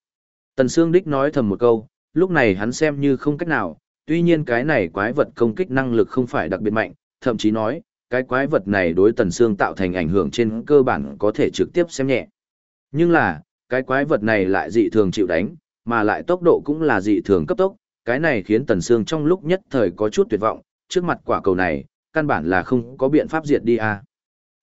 Speaker 1: Tần xương đích nói thầm một câu, lúc này hắn xem như không cách nào, tuy nhiên cái này quái vật công kích năng lực không phải đặc biệt mạnh, thậm chí nói, cái quái vật này đối tần xương tạo thành ảnh hưởng trên cơ bản có thể trực tiếp xem nhẹ. Nhưng là, cái quái vật này lại dị thường chịu đánh, mà lại tốc độ cũng là dị thường cấp tốc, cái này khiến Tần Sương trong lúc nhất thời có chút tuyệt vọng, trước mặt quả cầu này, căn bản là không có biện pháp diệt đi à.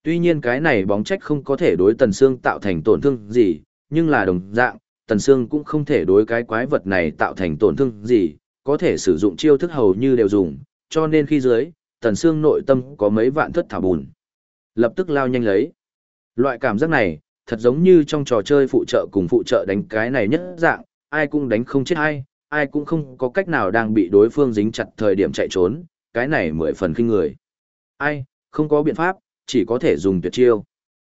Speaker 1: Tuy nhiên cái này bóng trách không có thể đối Tần Sương tạo thành tổn thương gì, nhưng là đồng dạng, Tần Sương cũng không thể đối cái quái vật này tạo thành tổn thương gì, có thể sử dụng chiêu thức hầu như đều dùng, cho nên khi dưới, Tần Sương nội tâm có mấy vạn thất thảo bùn. Lập tức lao nhanh lấy. Loại cảm giác này, thật giống như trong trò chơi phụ trợ cùng phụ trợ đánh cái này nhất dạng, ai cũng đánh không chết ai, ai cũng không có cách nào đang bị đối phương dính chặt thời điểm chạy trốn, cái này mười phần kinh người. Ai, không có biện pháp, chỉ có thể dùng tuyệt chiêu.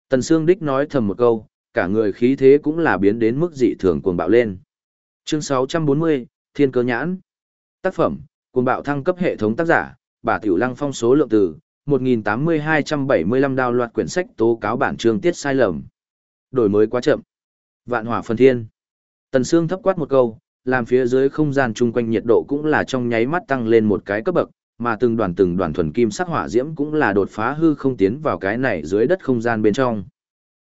Speaker 1: Tần Sương Đích nói thầm một câu, cả người khí thế cũng là biến đến mức dị thường cuồng bạo lên. Chương 640, Thiên Cơ Nhãn. Tác phẩm, cuồng bạo thăng cấp hệ thống tác giả, bà Tiểu Lăng phong số lượng từ, 1.8275 đào loạt quyển sách tố cáo bản chương tiết sai lầm. Đổi mới quá chậm. Vạn hỏa phần thiên. Tần Sương thấp quát một câu, làm phía dưới không gian chung quanh nhiệt độ cũng là trong nháy mắt tăng lên một cái cấp bậc, mà từng đoàn từng đoàn thuần kim sắc hỏa diễm cũng là đột phá hư không tiến vào cái này dưới đất không gian bên trong.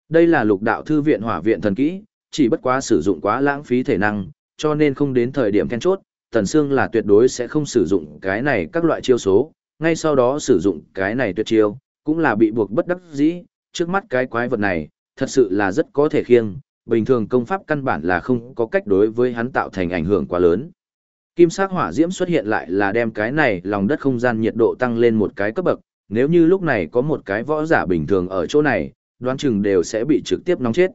Speaker 1: Đây là lục đạo thư viện hỏa viện thần kỹ, chỉ bất quá sử dụng quá lãng phí thể năng, cho nên không đến thời điểm then chốt, Tần Sương là tuyệt đối sẽ không sử dụng cái này các loại chiêu số, ngay sau đó sử dụng cái này tuyệt chiêu, cũng là bị buộc bất đắc dĩ, trước mắt cái quái vật này, thật sự là rất có thể khiêng, bình thường công pháp căn bản là không có cách đối với hắn tạo thành ảnh hưởng quá lớn. Kim sắc hỏa diễm xuất hiện lại là đem cái này lòng đất không gian nhiệt độ tăng lên một cái cấp bậc, nếu như lúc này có một cái võ giả bình thường ở chỗ này, đoán chừng đều sẽ bị trực tiếp nóng chết.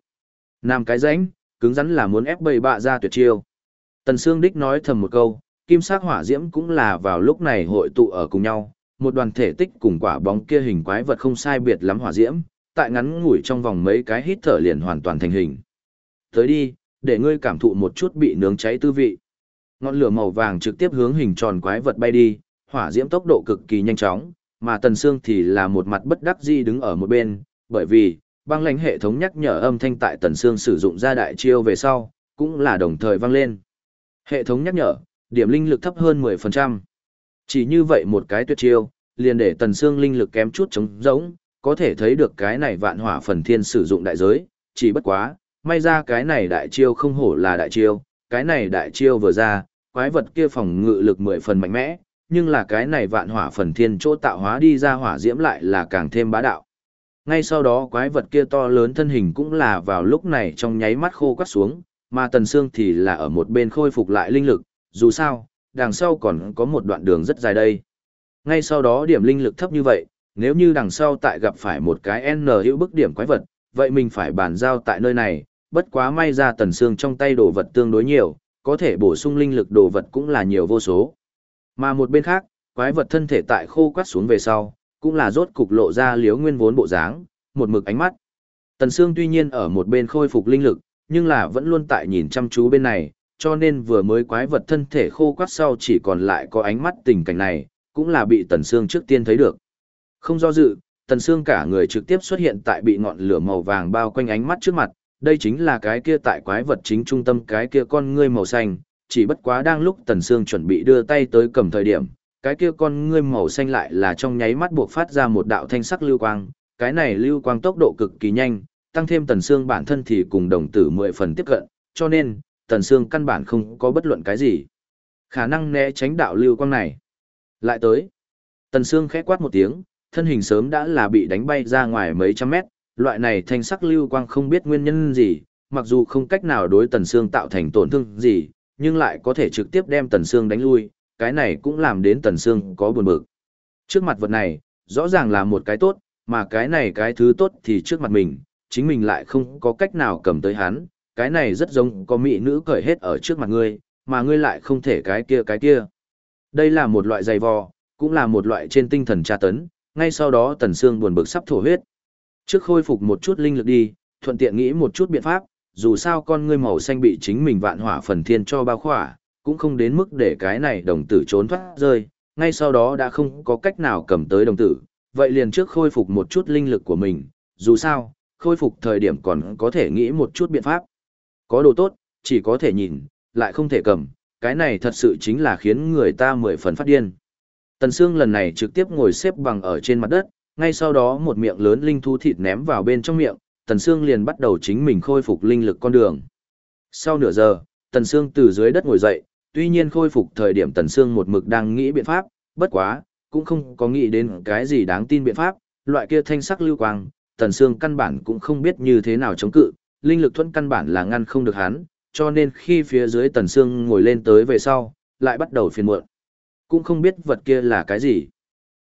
Speaker 1: Nam cái rãnh, cứng rắn là muốn ép bầy bạ ra tuyệt chiêu. Tần Sương Đích nói thầm một câu, kim sắc hỏa diễm cũng là vào lúc này hội tụ ở cùng nhau, một đoàn thể tích cùng quả bóng kia hình quái vật không sai biệt lắm hỏa diễm, tại ngắn ngủi trong vòng mấy cái hít thở liền hoàn toàn thành hình. Tới đi, để ngươi cảm thụ một chút bị nướng cháy tư vị. Ngọn lửa màu vàng trực tiếp hướng hình tròn quái vật bay đi, hỏa diễm tốc độ cực kỳ nhanh chóng, mà Tần Sương thì là một mặt bất đắc dĩ đứng ở một bên, bởi vì băng lãnh hệ thống nhắc nhở âm thanh tại Tần Sương sử dụng ra đại chiêu về sau, cũng là đồng thời vang lên. Hệ thống nhắc nhở, điểm linh lực thấp hơn 10%. Chỉ như vậy một cái tuyệt chiêu, liền để Tần Sương linh lực kém chút chống rỗng, có thể thấy được cái này vạn hỏa phần thiên sử dụng đại giới, chỉ bất quá, may ra cái này đại chiêu không hổ là đại chiêu, cái này đại chiêu vừa ra, quái vật kia phòng ngự lực mười phần mạnh mẽ, nhưng là cái này vạn hỏa phần thiên chỗ tạo hóa đi ra hỏa diễm lại là càng thêm bá đạo. Ngay sau đó quái vật kia to lớn thân hình cũng là vào lúc này trong nháy mắt khô quắt xuống, mà tần xương thì là ở một bên khôi phục lại linh lực, dù sao, đằng sau còn có một đoạn đường rất dài đây. Ngay sau đó điểm linh lực thấp như vậy, nếu như đằng sau tại gặp phải một cái N hữu bức điểm quái vật, vậy mình phải bàn giao tại nơi này, bất quá may ra tần xương trong tay đồ vật tương đối nhiều, có thể bổ sung linh lực đồ vật cũng là nhiều vô số. Mà một bên khác, quái vật thân thể tại khô quắt xuống về sau, cũng là rốt cục lộ ra liếu nguyên vốn bộ dáng, một mực ánh mắt. Tần Sương tuy nhiên ở một bên khôi phục linh lực, nhưng là vẫn luôn tại nhìn chăm chú bên này, cho nên vừa mới quái vật thân thể khô quắt sau chỉ còn lại có ánh mắt tình cảnh này, cũng là bị Tần Sương trước tiên thấy được. Không do dự, Tần Sương cả người trực tiếp xuất hiện tại bị ngọn lửa màu vàng bao quanh ánh mắt trước mặt, đây chính là cái kia tại quái vật chính trung tâm cái kia con ngươi màu xanh, chỉ bất quá đang lúc Tần Sương chuẩn bị đưa tay tới cầm thời điểm, cái kia con ngươi màu xanh lại là trong nháy mắt buộc phát ra một đạo thanh sắc lưu quang, cái này lưu quang tốc độ cực kỳ nhanh, tăng thêm Tần Sương bản thân thì cùng đồng tử mười phần tiếp cận, cho nên, Tần Sương căn bản không có bất luận cái gì. Khả năng né tránh đạo lưu quang này. Lại tới. Tần Sương khẽ quát một tiếng, thân hình sớm đã là bị đánh bay ra ngoài mấy trăm mét, loại này thanh sắc lưu quang không biết nguyên nhân gì, mặc dù không cách nào đối Tần xương tạo thành tổn thương gì, nhưng lại có thể trực tiếp đem Tần xương đánh lui, cái này cũng làm đến Tần xương có buồn bực. Trước mặt vật này, rõ ràng là một cái tốt, mà cái này cái thứ tốt thì trước mặt mình, chính mình lại không có cách nào cầm tới hắn, cái này rất giống có mỹ nữ cởi hết ở trước mặt ngươi, mà ngươi lại không thể cái kia cái kia. Đây là một loại dày vò, cũng là một loại trên tinh thần tra tấn, ngay sau đó Tần Sương buồn bực sắp thổ huyết. Trước khôi phục một chút linh lực đi, thuận tiện nghĩ một chút biện pháp, dù sao con ngươi màu xanh bị chính mình vạn hỏa phần thiên cho bao khỏa, cũng không đến mức để cái này đồng tử trốn thoát rơi, ngay sau đó đã không có cách nào cầm tới đồng tử, vậy liền trước khôi phục một chút linh lực của mình, dù sao, khôi phục thời điểm còn có thể nghĩ một chút biện pháp. Có đồ tốt, chỉ có thể nhìn, lại không thể cầm, cái này thật sự chính là khiến người ta mười phần phát điên. Tần Sương lần này trực tiếp ngồi xếp bằng ở trên mặt đất, ngay sau đó một miệng lớn linh thú thịt ném vào bên trong miệng, Tần Sương liền bắt đầu chính mình khôi phục linh lực con đường. Sau nửa giờ, Tần Sương từ dưới đất ngồi dậy, tuy nhiên khôi phục thời điểm Tần Sương một mực đang nghĩ biện pháp, bất quá, cũng không có nghĩ đến cái gì đáng tin biện pháp, loại kia thanh sắc lưu quang, Tần Sương căn bản cũng không biết như thế nào chống cự, linh lực thuẫn căn bản là ngăn không được hắn, cho nên khi phía dưới Tần Sương ngồi lên tới về sau, lại bắt đầu phiền muộn. Cũng không biết vật kia là cái gì.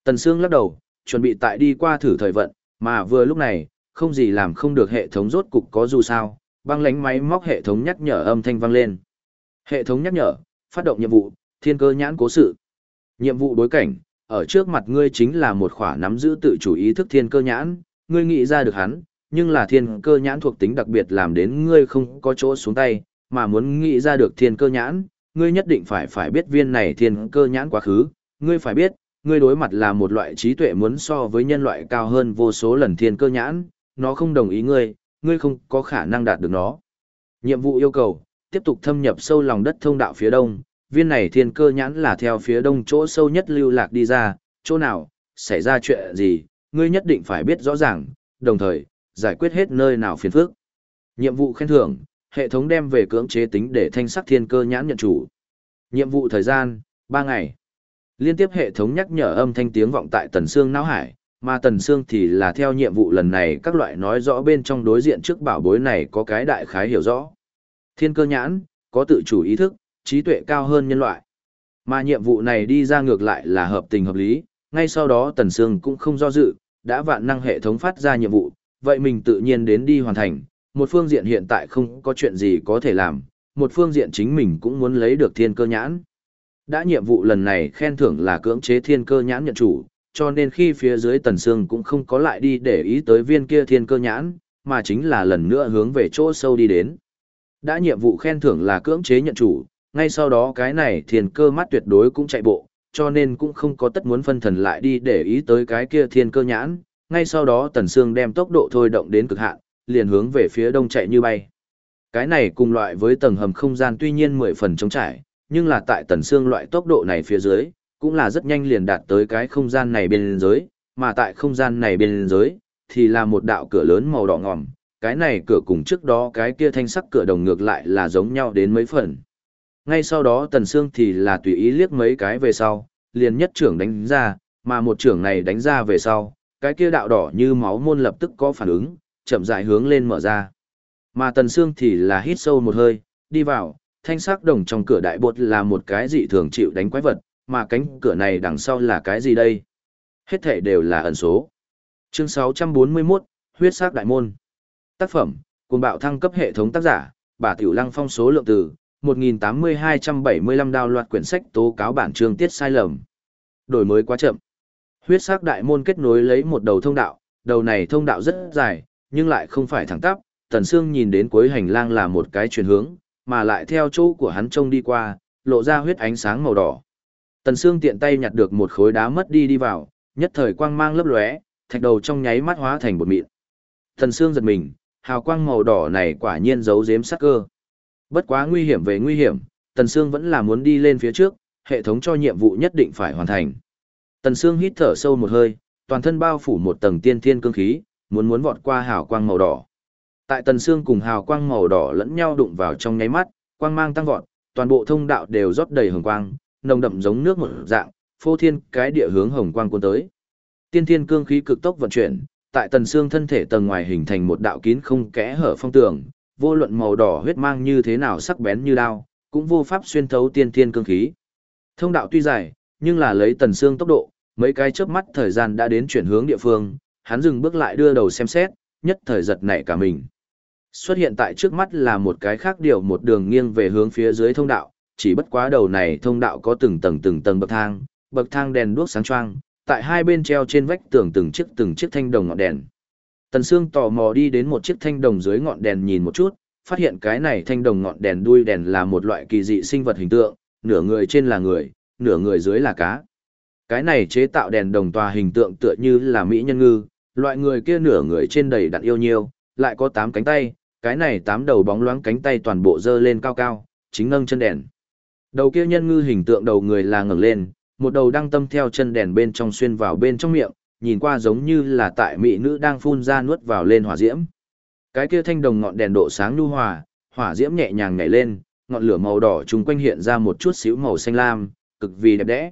Speaker 1: Tần Sương lắc đầu, chuẩn bị tại đi qua thử thời vận, mà vừa lúc này, không gì làm không được hệ thống rốt cục có dù sao, băng lánh máy móc hệ thống nhắc nhở âm thanh vang lên. Hệ thống nhắc nhở, phát động nhiệm vụ, thiên cơ nhãn cố sự. Nhiệm vụ đối cảnh, ở trước mặt ngươi chính là một khỏa nắm giữ tự chủ ý thức thiên cơ nhãn, ngươi nghĩ ra được hắn, nhưng là thiên cơ nhãn thuộc tính đặc biệt làm đến ngươi không có chỗ xuống tay, mà muốn nghĩ ra được thiên cơ nhãn, ngươi nhất định phải phải biết viên này thiên cơ nhãn quá khứ, ngươi phải biết, ngươi đối mặt là một loại trí tuệ muốn so với nhân loại cao hơn vô số lần thiên cơ nhãn, nó không đồng ý ngươi, ngươi không có khả năng đạt được nó. Nhiệm vụ yêu cầu, tiếp tục thâm nhập sâu lòng đất thông đạo phía đông, viên này thiên cơ nhãn là theo phía đông chỗ sâu nhất lưu lạc đi ra, chỗ nào, xảy ra chuyện gì, ngươi nhất định phải biết rõ ràng, đồng thời, giải quyết hết nơi nào phiền phức. Nhiệm vụ khen thưởng, hệ thống đem về cưỡng chế tính để thanh sắc thiên cơ nhãn nhận chủ. Nhiệm vụ thời gian, 3 ngày. Liên tiếp hệ thống nhắc nhở âm thanh tiếng vọng tại Tần Sương não hải, mà Tần Sương thì là theo nhiệm vụ lần này các loại nói rõ bên trong đối diện trước bảo bối này có cái đại khái hiểu rõ. Thiên cơ nhãn, có tự chủ ý thức, trí tuệ cao hơn nhân loại. Mà nhiệm vụ này đi ra ngược lại là hợp tình hợp lý, ngay sau đó Tần Sương cũng không do dự, đã vạn năng hệ thống phát ra nhiệm vụ, vậy mình tự nhiên đến đi hoàn thành, một phương diện hiện tại không có chuyện gì có thể làm, một phương diện chính mình cũng muốn lấy được thiên cơ nhãn. Đã nhiệm vụ lần này khen thưởng là cưỡng chế thiên cơ nhãn nhận chủ, cho nên khi phía dưới tần sương cũng không có lại đi để ý tới viên kia thiên cơ nhãn, mà chính là lần nữa hướng về chỗ sâu đi đến. Đã nhiệm vụ khen thưởng là cưỡng chế nhận chủ, ngay sau đó cái này thiên cơ mắt tuyệt đối cũng chạy bộ, cho nên cũng không có tất muốn phân thần lại đi để ý tới cái kia thiên cơ nhãn, ngay sau đó tần sương đem tốc độ thôi động đến cực hạn, liền hướng về phía đông chạy như bay. Cái này cùng loại với tầng hầm không gian tuy nhiên mười phần trống trải, nhưng là tại tần xương loại tốc độ này phía dưới, cũng là rất nhanh liền đạt tới cái không gian này bên dưới, mà tại không gian này bên dưới, thì là một đạo cửa lớn màu đỏ ngòm, cái này cửa cùng trước đó cái kia thanh sắc cửa đồng ngược lại là giống nhau đến mấy phần. Ngay sau đó tần xương thì là tùy ý liếc mấy cái về sau, liền nhất trưởng đánh ra, mà một trưởng này đánh ra về sau, cái kia đạo đỏ như máu môn lập tức có phản ứng, chậm rãi hướng lên mở ra. Mà tần xương thì là hít sâu một hơi, đi vào, thanh sắc đồng trong cửa đại bột là một cái gì thường chịu đánh quái vật, mà cánh cửa này đằng sau là cái gì đây? Hết thể đều là ẩn số. Chương 641, huyết sắc đại môn. Tác phẩm, cùng bạo thăng cấp hệ thống tác giả, bà Tiểu Lăng phong số lượng từ, 1.8275 đào loạt quyển sách tố cáo bản chương tiết sai lầm. Đổi mới quá chậm. Huyết sắc đại môn kết nối lấy một đầu thông đạo, đầu này thông đạo rất dài, nhưng lại không phải thẳng tắp, Tần Sương nhìn đến cuối hành lang là một cái chuyển hướng, mà lại theo chỗ của hắn trông đi qua, lộ ra huyết ánh sáng màu đỏ. Tần Sương tiện tay nhặt được một khối đá mất đi đi vào, nhất thời quang mang lấp lóe, thạch đầu trong nháy mắt hóa thành bột mịn. Tần Sương giật mình, hào quang màu đỏ này quả nhiên giấu giếm sắc cơ. Bất quá nguy hiểm về nguy hiểm, Tần Sương vẫn là muốn đi lên phía trước, hệ thống cho nhiệm vụ nhất định phải hoàn thành. Tần Sương hít thở sâu một hơi, toàn thân bao phủ một tầng tiên thiên cương khí, muốn muốn vọt qua hào quang màu đỏ. Tại Tần xương cùng hào quang màu đỏ lẫn nhau đụng vào trong nháy mắt, quang mang tăng vọt, toàn bộ thông đạo đều rót đầy hồng quang, nồng đậm giống nước một dạng, phô thiên cái địa hướng hồng quang cuốn tới. Tiên thiên cương khí cực tốc vận chuyển, tại Tần xương thân thể tầng ngoài hình thành một đạo kín không kẽ hở phong tường, vô luận màu đỏ huyết mang như thế nào sắc bén như đao, cũng vô pháp xuyên thấu tiên thiên cương khí. Thông đạo tuy dài, nhưng là lấy Tần xương tốc độ, mấy cái chớp mắt thời gian đã đến chuyển hướng địa phương, hắn dừng bước lại đưa đầu xem xét, nhất thời giật nảy cả mình. Xuất hiện tại trước mắt là một cái khác điều một đường nghiêng về hướng phía dưới thông đạo, chỉ bất quá đầu này thông đạo có từng tầng từng tầng bậc thang, bậc thang đèn đuốc sáng choang, tại hai bên treo trên vách tường từng chiếc từng chiếc thanh đồng ngọn đèn. Tần Sương tò mò đi đến một chiếc thanh đồng dưới ngọn đèn nhìn một chút, phát hiện cái này thanh đồng ngọn đèn đuôi đèn là một loại kỳ dị sinh vật hình tượng, nửa người trên là người, nửa người dưới là cá. Cái này chế tạo đèn đồng tòa hình tượng tựa như là mỹ nhân ngư, loại người kia nửa người trên đầy đặn yêu nhiêu, lại có tám cánh tay, cái này tám đầu bóng loáng cánh tay toàn bộ dơ lên cao cao, chính nâng chân đèn. Đầu kia nhân ngư hình tượng đầu người là ngẩng lên, một đầu đang tâm theo chân đèn bên trong xuyên vào bên trong miệng, nhìn qua giống như là tại mỹ nữ đang phun ra nuốt vào lên hỏa diễm. Cái kia thanh đồng ngọn đèn độ sáng nhu hòa, hỏa diễm nhẹ nhàng nhảy lên, ngọn lửa màu đỏ chung quanh hiện ra một chút xíu màu xanh lam, cực vì đẹp đẽ.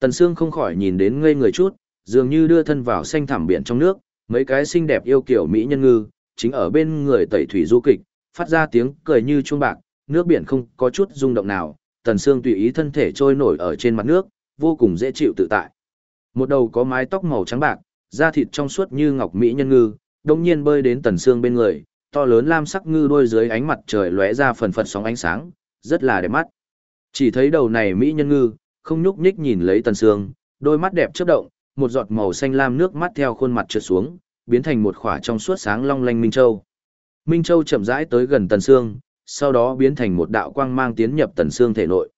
Speaker 1: Tần Sương không khỏi nhìn đến ngây người chút, dường như đưa thân vào xanh thẳm biển trong nước, mấy cái xinh đẹp yêu kiểu mỹ nhân ngư, chính ở bên người tẩy thủy du kịch, phát ra tiếng cười như chuông bạc, nước biển không có chút rung động nào, Tần Sương tùy ý thân thể trôi nổi ở trên mặt nước, vô cùng dễ chịu tự tại. Một đầu có mái tóc màu trắng bạc, da thịt trong suốt như ngọc mỹ nhân ngư, đồng nhiên bơi đến Tần Sương bên người, to lớn lam sắc ngư đôi dưới ánh mặt trời lóe ra phần phật sóng ánh sáng, rất là đẹp mắt. Chỉ thấy đầu này mỹ nhân ngư, không nhúc nhích nhìn lấy Tần Sương, đôi mắt đẹp chớp động, một giọt màu xanh lam nước mắt theo khuôn mặt trượt xuống, biến thành một khỏa trong suốt sáng long lanh Minh Châu. Minh Châu chậm rãi tới gần Tần Sương, sau đó biến thành một đạo quang mang tiến nhập Tần Sương thể nội.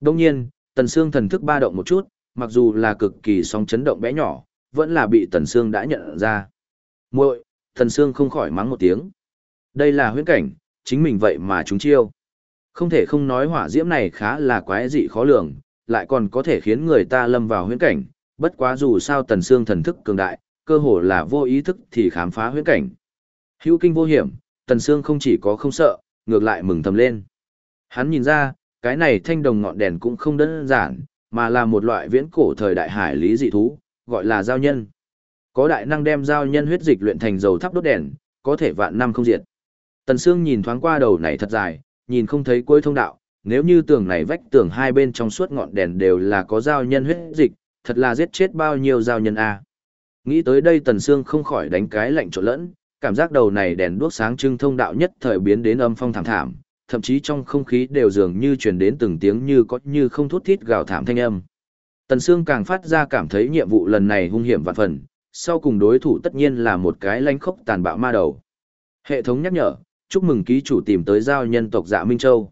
Speaker 1: Đồng nhiên, Tần Sương thần thức ba động một chút, mặc dù là cực kỳ sóng chấn động bé nhỏ, vẫn là bị Tần Sương đã nhận ra. Muội, Tần Sương không khỏi mắng một tiếng. Đây là huyễn cảnh, chính mình vậy mà chúng chiêu. Không thể không nói hỏa diễm này khá là quái dị khó lường, lại còn có thể khiến người ta lâm vào huyễn cảnh, bất quá dù sao Tần Sương thần thức cường đại, cơ hồ là vô ý thức thì khám phá huyễn cảnh. Hữu kinh vô hiểm, Tần Sương không chỉ có không sợ, ngược lại mừng thầm lên. Hắn nhìn ra, cái này thanh đồng ngọn đèn cũng không đơn giản, mà là một loại viễn cổ thời đại hải lý dị thú, gọi là giao nhân. Có đại năng đem giao nhân huyết dịch luyện thành dầu thắp đốt đèn, có thể vạn năm không diệt. Tần Sương nhìn thoáng qua đầu này thật dài, nhìn không thấy cuối thông đạo, nếu như tường này vách tường hai bên trong suốt ngọn đèn đều là có giao nhân huyết dịch, thật là giết chết bao nhiêu giao nhân a. Nghĩ tới đây Tần Sương không khỏi đánh cái lạnh trộn lẫn, cảm giác đầu này đèn đuốc sáng trưng thông đạo nhất thời biến đến âm phong thảm thảm, thậm chí trong không khí đều dường như truyền đến từng tiếng như có như không thút thít gào thảm thanh âm. Tần Sương càng phát ra cảm thấy nhiệm vụ lần này hung hiểm vạn phần, sau cùng đối thủ tất nhiên là một cái lãnh khốc tàn bạo ma đầu. Hệ thống nhắc nhở, chúc mừng ký chủ tìm tới giao nhân tộc Dạ Minh Châu.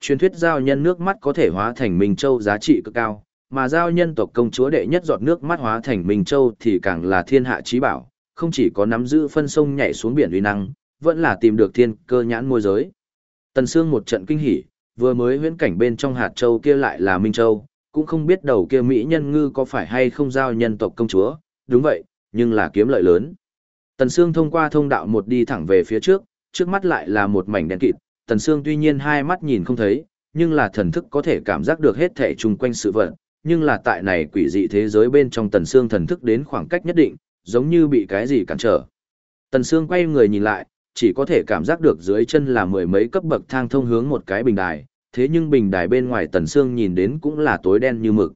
Speaker 1: Truyền thuyết giao nhân nước mắt có thể hóa thành Minh Châu giá trị cực cao, mà giao nhân tộc công chúa đệ nhất giọt nước mắt hóa thành Minh Châu thì càng là thiên hạ trí bảo, không chỉ có nắm giữ phân sông nhảy xuống biển uy năng, vẫn là tìm được thiên cơ nhãn môi giới. Tần Sương một trận kinh hỉ, vừa mới huyễn cảnh bên trong hạt châu kia lại là Minh Châu, cũng không biết đầu kia mỹ nhân ngư có phải hay không giao nhân tộc công chúa, đúng vậy, nhưng là kiếm lợi lớn. Tần Sương thông qua thông đạo một đi thẳng về phía trước, trước mắt lại là một mảnh đen kịt, Tần Sương tuy nhiên hai mắt nhìn không thấy, nhưng là thần thức có thể cảm giác được hết thể chung quanh sự vật, nhưng là tại này quỷ dị thế giới bên trong Tần Sương thần thức đến khoảng cách nhất định, giống như bị cái gì cản trở. Tần Sương quay người nhìn lại, chỉ có thể cảm giác được dưới chân là mười mấy cấp bậc thang thông hướng một cái bình đài, thế nhưng bình đài bên ngoài Tần Sương nhìn đến cũng là tối đen như mực.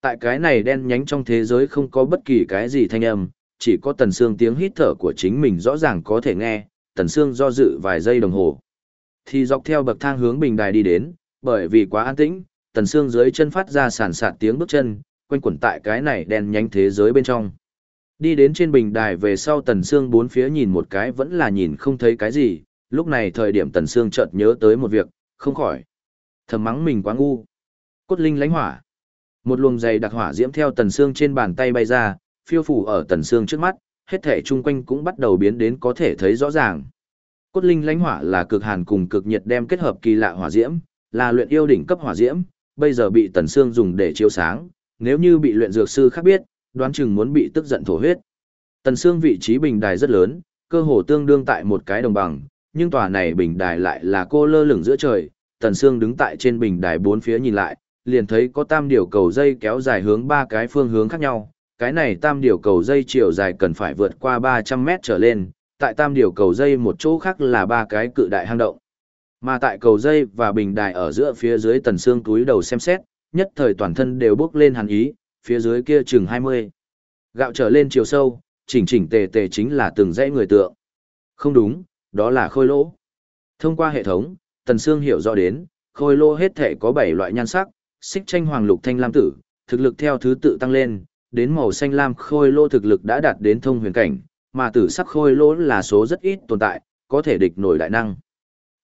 Speaker 1: Tại cái này đen nhánh trong thế giới không có bất kỳ cái gì thanh âm, chỉ có Tần Sương tiếng hít thở của chính mình rõ ràng có thể nghe, Tần Sương do dự vài giây đồng hồ. Thì dọc theo bậc thang hướng bình đài đi đến, bởi vì quá an tĩnh, Tần Sương dưới chân phát ra sàn sạt tiếng bước chân, quanh quẩn tại cái này đen nhánh thế giới bên trong. Đi đến trên bình đài về sau Tần Sương bốn phía nhìn một cái vẫn là nhìn không thấy cái gì, lúc này thời điểm Tần Sương chợt nhớ tới một việc, không khỏi. Thầm mắng mình quá ngu. Cốt linh lánh hỏa. Một luồng dày đặc hỏa diễm theo Tần Sương trên bàn tay bay ra, phiêu phủ ở Tần Sương trước mắt, hết thể chung quanh cũng bắt đầu biến đến có thể thấy rõ ràng. Cốt linh lánh hỏa là cực hàn cùng cực nhiệt đem kết hợp kỳ lạ hỏa diễm, là luyện yêu đỉnh cấp hỏa diễm, bây giờ bị Tần Sương dùng để chiếu sáng, nếu như bị luyện dược sư khác biết, đoán chừng muốn bị tức giận thổ huyết. Tần Sương vị trí bình đài rất lớn, cơ hồ tương đương tại một cái đồng bằng, nhưng tòa này bình đài lại là cô lơ lửng giữa trời. Tần Sương đứng tại trên bình đài bốn phía nhìn lại, liền thấy có tam điều cầu dây kéo dài hướng ba cái phương hướng khác nhau. Cái này tam điều cầu dây chiều dài cần phải vượt qua 300 mét trở lên, tại tam điều cầu dây một chỗ khác là ba cái cự đại hang động. Mà tại cầu dây và bình đài ở giữa phía dưới tần xương túi đầu xem xét, nhất thời toàn thân đều bước lên hàn ý, phía dưới kia chừng 20. Gạo trở lên chiều sâu, chỉnh chỉnh tề tề chính là từng dãy người tượng. Không đúng, đó là khôi lỗ. Thông qua hệ thống, tần xương hiểu rõ đến, khôi lỗ hết thể có 7 loại nhan sắc, xích tranh hoàng lục thanh lam tử, thực lực theo thứ tự tăng lên, đến màu xanh lam khôi lỗ thực lực đã đạt đến thông huyền cảnh, mà tử sắc khôi lỗ là số rất ít tồn tại, có thể địch nổi đại năng.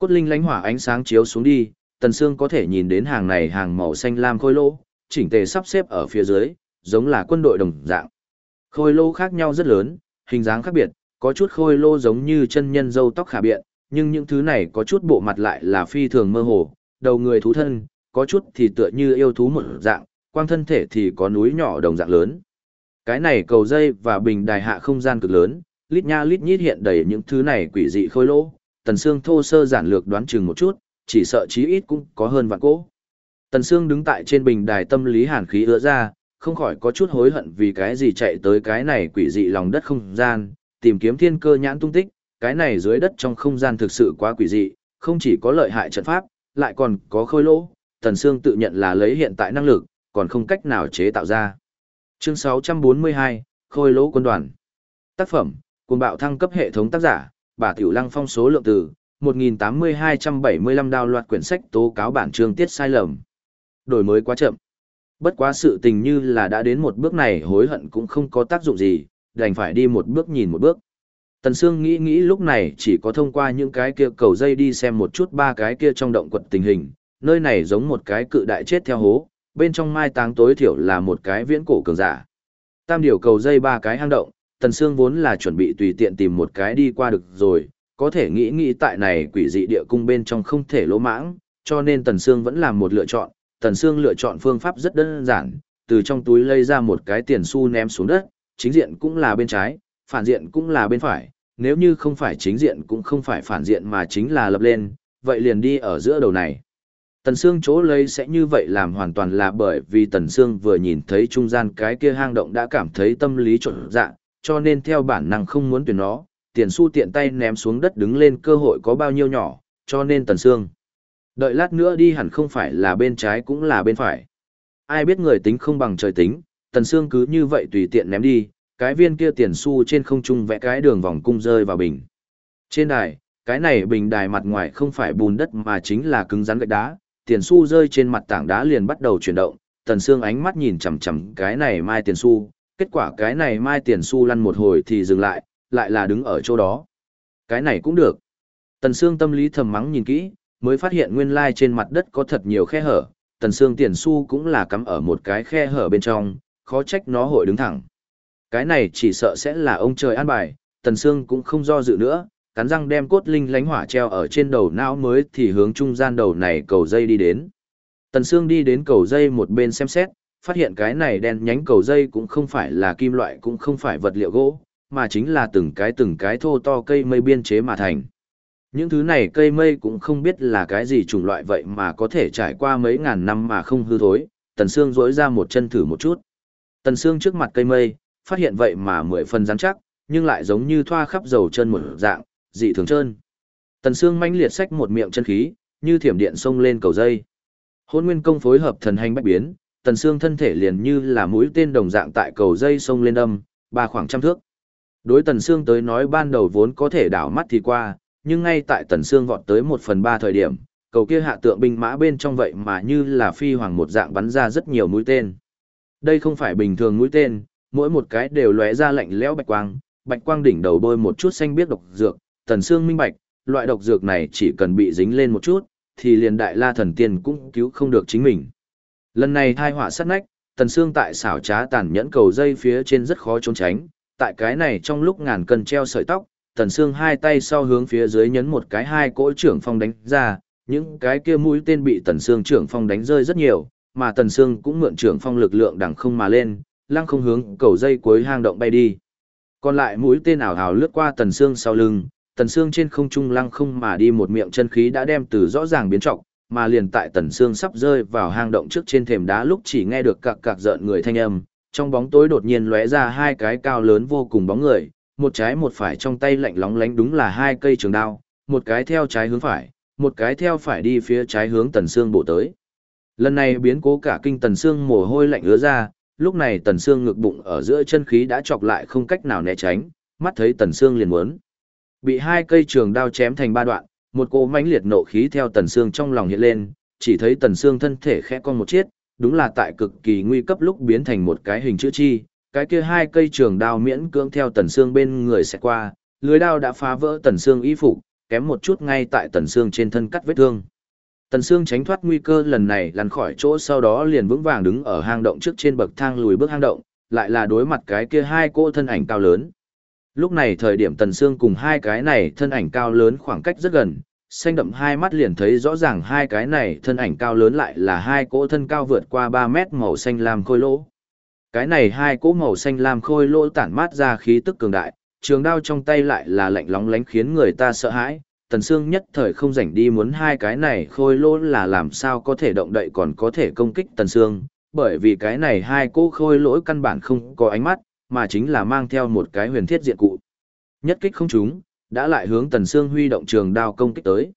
Speaker 1: Cốt linh lánh hỏa ánh sáng chiếu xuống đi, Tần Sương có thể nhìn đến hàng này hàng màu xanh lam khôi lỗ, chỉnh tề sắp xếp ở phía dưới, giống là quân đội đồng dạng. Khôi lỗ khác nhau rất lớn, hình dáng khác biệt, có chút khôi lỗ giống như chân nhân râu tóc khả biện, nhưng những thứ này có chút bộ mặt lại là phi thường mơ hồ, đầu người thú thân, có chút thì tựa như yêu thú một dạng, quang thân thể thì có núi nhỏ đồng dạng lớn. Cái này cầu dây và bình đài hạ không gian cực lớn, lít nha lít nhít hiện đầy những thứ này quỷ dị khôi lỗ, Tần Sương thô sơ giản lược đoán chừng một chút, chỉ sợ chí ít cũng có hơn vạn cỗ. Tần Sương đứng tại trên bình đài tâm lý hàn khí ứa ra, không khỏi có chút hối hận vì cái gì chạy tới cái này quỷ dị lòng đất không gian, tìm kiếm thiên cơ nhãn tung tích, cái này dưới đất trong không gian thực sự quá quỷ dị, không chỉ có lợi hại trận pháp, lại còn có khôi lỗ, Tần Sương tự nhận là lấy hiện tại năng lực, còn không cách nào chế tạo ra. Chương 642, Khôi lỗ quân đoàn. Tác phẩm, cùng bạo thăng cấp hệ thống tác giả, bà Tiểu Lăng phong số lượng từ 1.8275 đào loạt quyển sách tố cáo bản chương tiết sai lầm. Đổi mới quá chậm. Bất quá sự tình như là đã đến một bước này hối hận cũng không có tác dụng gì, đành phải đi một bước nhìn một bước. Tần Sương nghĩ nghĩ lúc này chỉ có thông qua những cái kia cầu dây đi xem một chút ba cái kia trong động quật tình hình, nơi này giống một cái cự đại chết theo hố, bên trong mai táng tối thiểu là một cái viễn cổ cường giả. Tam điều cầu dây ba cái hang động, Tần Sương vốn là chuẩn bị tùy tiện tìm một cái đi qua được rồi, có thể nghĩ nghĩ tại này quỷ dị địa cung bên trong không thể lỗ mãng, cho nên Tần Sương vẫn làm một lựa chọn. Tần Sương lựa chọn phương pháp rất đơn giản, từ trong túi lấy ra một cái tiền xu ném xuống đất, chính diện cũng là bên trái, phản diện cũng là bên phải, nếu như không phải chính diện cũng không phải phản diện mà chính là lập lên, vậy liền đi ở giữa đầu này. Tần Sương chỗ lấy sẽ như vậy làm hoàn toàn là bởi vì Tần Sương vừa nhìn thấy trung gian cái kia hang động đã cảm thấy tâm lý trộn dạ, cho nên theo bản năng không muốn tuyển nó, tiền xu tiện tay ném xuống đất đứng lên cơ hội có bao nhiêu nhỏ, cho nên Tần Sương. Đợi lát nữa đi hẳn không phải là bên trái cũng là bên phải. Ai biết người tính không bằng trời tính, Tần Sương cứ như vậy tùy tiện ném đi, cái viên kia tiền xu trên không trung vẽ cái đường vòng cung rơi vào bình. Trên đài, cái này bình đài mặt ngoài không phải bùn đất mà chính là cứng rắn gạch đá, tiền xu rơi trên mặt tảng đá liền bắt đầu chuyển động, Tần Sương ánh mắt nhìn chằm chằm cái này mai tiền xu, kết quả cái này mai tiền xu lăn một hồi thì dừng lại, lại là đứng ở chỗ đó. Cái này cũng được. Tần Sương tâm lý thầm mắng nhìn kỹ, mới phát hiện nguyên lai trên mặt đất có thật nhiều khe hở, Tần Sương tiền xu cũng là cắm ở một cái khe hở bên trong, khó trách nó hội đứng thẳng. Cái này chỉ sợ sẽ là ông trời an bài, Tần Sương cũng không do dự nữa, cắn răng đem cốt linh lánh hỏa treo ở trên đầu não mới thì hướng trung gian đầu này cầu dây đi đến. Tần Sương đi đến cầu dây một bên xem xét, phát hiện cái này đen nhánh cầu dây cũng không phải là kim loại cũng không phải vật liệu gỗ, mà chính là từng cái từng cái thô to cây mây biên chế mà thành. Những thứ này cây mây cũng không biết là cái gì chủng loại vậy mà có thể trải qua mấy ngàn năm mà không hư thối, Tần Sương rỗi ra một chân thử một chút. Tần Sương trước mặt cây mây, phát hiện vậy mà mười phần rắn chắc, nhưng lại giống như thoa khắp dầu chân một dạng, dị thường trơn. Tần Sương manh liệt xách một miệng chân khí, như thiểm điện xông lên cầu dây. Hôn Nguyên công phối hợp thần hành bách biến, Tần xương thân thể liền như là mũi tên đồng dạng tại cầu dây xông lên âm ba khoảng trăm thước. Đối Tần xương tới nói ban đầu vốn có thể đảo mắt thì qua, nhưng ngay tại Tần xương vọt tới một phần ba thời điểm, cầu kia hạ tượng binh mã bên trong vậy mà như là phi hoàng một dạng bắn ra rất nhiều mũi tên. Đây không phải bình thường mũi tên, mỗi một cái đều lóe ra lạnh lẽo bạch quang, bạch quang đỉnh đầu bôi một chút xanh biếc độc dược, Tần xương minh bạch, loại độc dược này chỉ cần bị dính lên một chút, thì liền đại la thần tiên cũng cứu không được chính mình. Lần này thai họa sát nách, Tần Sương tại xảo trá tàn nhẫn cầu dây phía trên rất khó trốn tránh, tại cái này trong lúc ngàn cân treo sợi tóc, Tần Sương hai tay sau hướng phía dưới nhấn một cái hai cỗ trưởng phong đánh ra, những cái kia mũi tên bị Tần Sương trưởng phong đánh rơi rất nhiều, mà Tần Sương cũng mượn trưởng phong lực lượng đằng không mà lên, lăng không hướng cầu dây cuối hang động bay đi. Còn lại mũi tên ảo ảo lướt qua Tần Sương sau lưng, Tần Sương trên không trung lăng không mà đi một miệng chân khí đã đem từ rõ ràng biến trọng, mà liền tại Tần Sương sắp rơi vào hang động trước trên thềm đá lúc chỉ nghe được cạc cạc rợn người thanh âm, trong bóng tối đột nhiên lóe ra hai cái cao lớn vô cùng bóng người, một trái một phải trong tay lạnh lóng lánh đúng là hai cây trường đao, một cái theo trái hướng phải, một cái theo phải đi phía trái hướng Tần Sương bổ tới. Lần này biến cố cả kinh Tần Sương mồ hôi lạnh ứa ra, lúc này Tần Sương ngực bụng ở giữa chân khí đã chọc lại không cách nào né tránh, mắt thấy Tần Sương liền muốn. Bị hai cây trường đao chém thành ba đoạn, một cỗ mãnh liệt nộ khí theo Tần xương trong lòng hiện lên, chỉ thấy Tần xương thân thể khẽ cong một chiếc, đúng là tại cực kỳ nguy cấp lúc biến thành một cái hình chữ chi, cái kia hai cây trường đao miễn cưỡng theo Tần xương bên người sẽ qua, lưới đao đã phá vỡ Tần xương y phục, kém một chút ngay tại Tần xương trên thân cắt vết thương. Tần xương tránh thoát nguy cơ lần này lăn khỏi chỗ sau đó liền vững vàng đứng ở hang động trước trên bậc thang lùi bước hang động, lại là đối mặt cái kia hai cỗ thân ảnh cao lớn. Lúc này thời điểm Tần Sương cùng hai cái này thân ảnh cao lớn khoảng cách rất gần, xanh đậm hai mắt liền thấy rõ ràng hai cái này thân ảnh cao lớn lại là hai cỗ thân cao vượt qua 3 mét màu xanh lam khôi lỗ. Cái này hai cỗ màu xanh lam khôi lỗ tản mát ra khí tức cường đại, trường đao trong tay lại là lạnh lóng lánh khiến người ta sợ hãi, Tần Sương nhất thời không rảnh đi muốn hai cái này khôi lỗ là làm sao có thể động đậy còn có thể công kích Tần Sương, bởi vì cái này hai cỗ khôi lỗ căn bản không có ánh mắt, mà chính là mang theo một cái huyền thiết diện cụ. Nhất kích không trúng, đã lại hướng Tần Sương huy động trường đao công kích tới.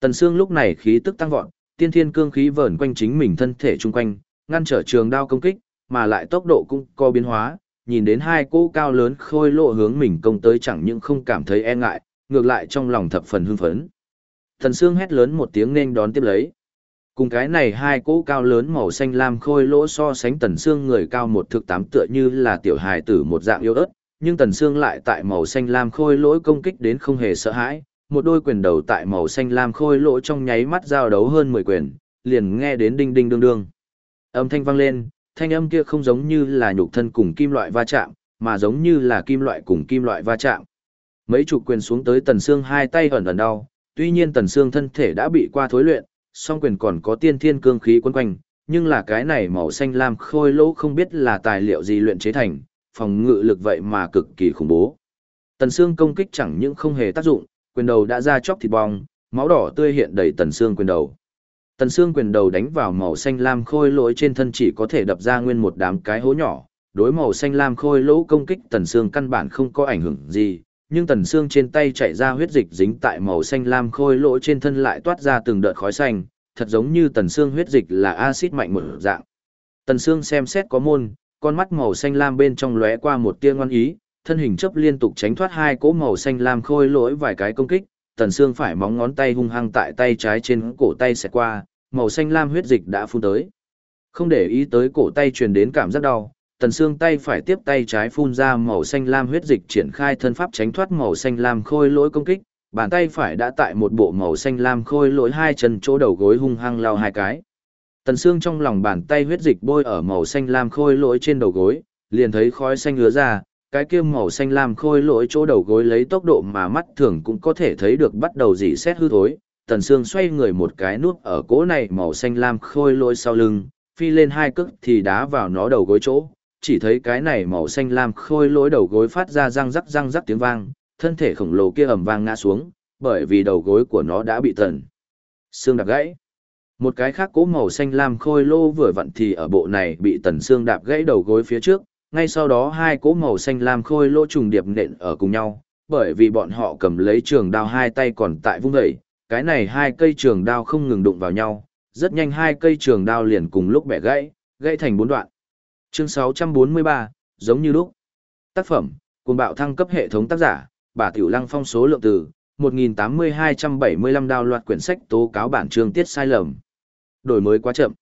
Speaker 1: Tần Sương lúc này khí tức tăng vọt, tiên thiên cương khí vờn quanh chính mình thân thể chung quanh, ngăn trở trường đao công kích, mà lại tốc độ cũng có biến hóa, nhìn đến hai cô cao lớn khôi lộ hướng mình công tới chẳng những không cảm thấy e ngại, ngược lại trong lòng thập phần hưng phấn. Tần Sương hét lớn một tiếng nên đón tiếp lấy. Cùng cái này hai cỗ cao lớn màu xanh lam khôi lỗ so sánh Tần xương người cao một thước tám tựa như là tiểu hài tử một dạng yếu ớt, nhưng Tần xương lại tại màu xanh lam khôi lỗi công kích đến không hề sợ hãi, một đôi quyền đầu tại màu xanh lam khôi lỗ trong nháy mắt giao đấu hơn 10 quyền, liền nghe đến đinh đinh đương đương. Âm thanh vang lên, thanh âm kia không giống như là nhục thân cùng kim loại va chạm, mà giống như là kim loại cùng kim loại va chạm. Mấy chục quyền xuống tới Tần xương hai tay ẩn ẩn đau, tuy nhiên Tần xương thân thể đã bị qua thối luyện, song quyền còn có tiên thiên cương khí quấn quanh, nhưng là cái này màu xanh lam khôi lỗ không biết là tài liệu gì luyện chế thành, phòng ngự lực vậy mà cực kỳ khủng bố. Tần xương công kích chẳng những không hề tác dụng, quyền đầu đã ra chóc thịt bong, máu đỏ tươi hiện đầy tần xương quyền đầu. Tần xương quyền đầu đánh vào màu xanh lam khôi lỗ trên thân chỉ có thể đập ra nguyên một đám cái hố nhỏ, đối màu xanh lam khôi lỗ công kích tần xương căn bản không có ảnh hưởng gì, nhưng tần xương trên tay chảy ra huyết dịch dính tại màu xanh lam khôi lỗ trên thân lại toát ra từng đợt khói xanh, thật giống như tần xương huyết dịch là axit mạnh một dạng. Tần xương xem xét có môn, con mắt màu xanh lam bên trong lóe qua một tia ngoan ý, thân hình chớp liên tục tránh thoát hai cỗ màu xanh lam khôi lỗi vài cái công kích, tần xương phải móng ngón tay hung hăng tại tay trái trên cổ tay xẹt qua, màu xanh lam huyết dịch đã phun tới. Không để ý tới cổ tay truyền đến cảm giác đau, tần xương tay phải tiếp tay trái phun ra màu xanh lam huyết dịch triển khai thân pháp tránh thoát màu xanh lam khôi lỗi công kích, bàn tay phải đã tại một bộ màu xanh lam khôi lỗi hai chân chỗ đầu gối hung hăng lao hai cái. Tần Sương trong lòng bàn tay huyết dịch bôi ở màu xanh lam khôi lỗi trên đầu gối, liền thấy khói xanh hứa ra, cái kia màu xanh lam khôi lỗi chỗ đầu gối lấy tốc độ mà mắt thường cũng có thể thấy được bắt đầu dỉ xét hư thối. Tần Sương xoay người một cái nút ở cỗ này màu xanh lam khôi lỗi sau lưng, phi lên hai cước thì đá vào nó đầu gối chỗ, chỉ thấy cái này màu xanh lam khôi lỗi đầu gối phát ra răng rắc răng rắc tiếng vang, thân thể khổng lồ kia ầm vang ngã xuống, bởi vì đầu gối của nó đã bị tần. Xương đạp gãy. Một cái khác cố màu xanh lam khôi lô vừa vặn thì ở bộ này bị tần xương đạp gãy đầu gối phía trước, ngay sau đó hai cố màu xanh lam khôi lô trùng điệp nện ở cùng nhau, bởi vì bọn họ cầm lấy trường đao hai tay còn tại vung dậy, cái này hai cây trường đao không ngừng đụng vào nhau, rất nhanh hai cây trường đao liền cùng lúc bẻ gãy, gãy thành bốn đoạn. Chương 643, giống như lúc. Tác phẩm, cùng bạo thăng cấp hệ thống tác giả, bà Tiểu Lăng phong số lượng từ, 1.8275 đao loạt quyển sách tố cáo bản chương tiết sai lầm. Đổi mới quá chậm.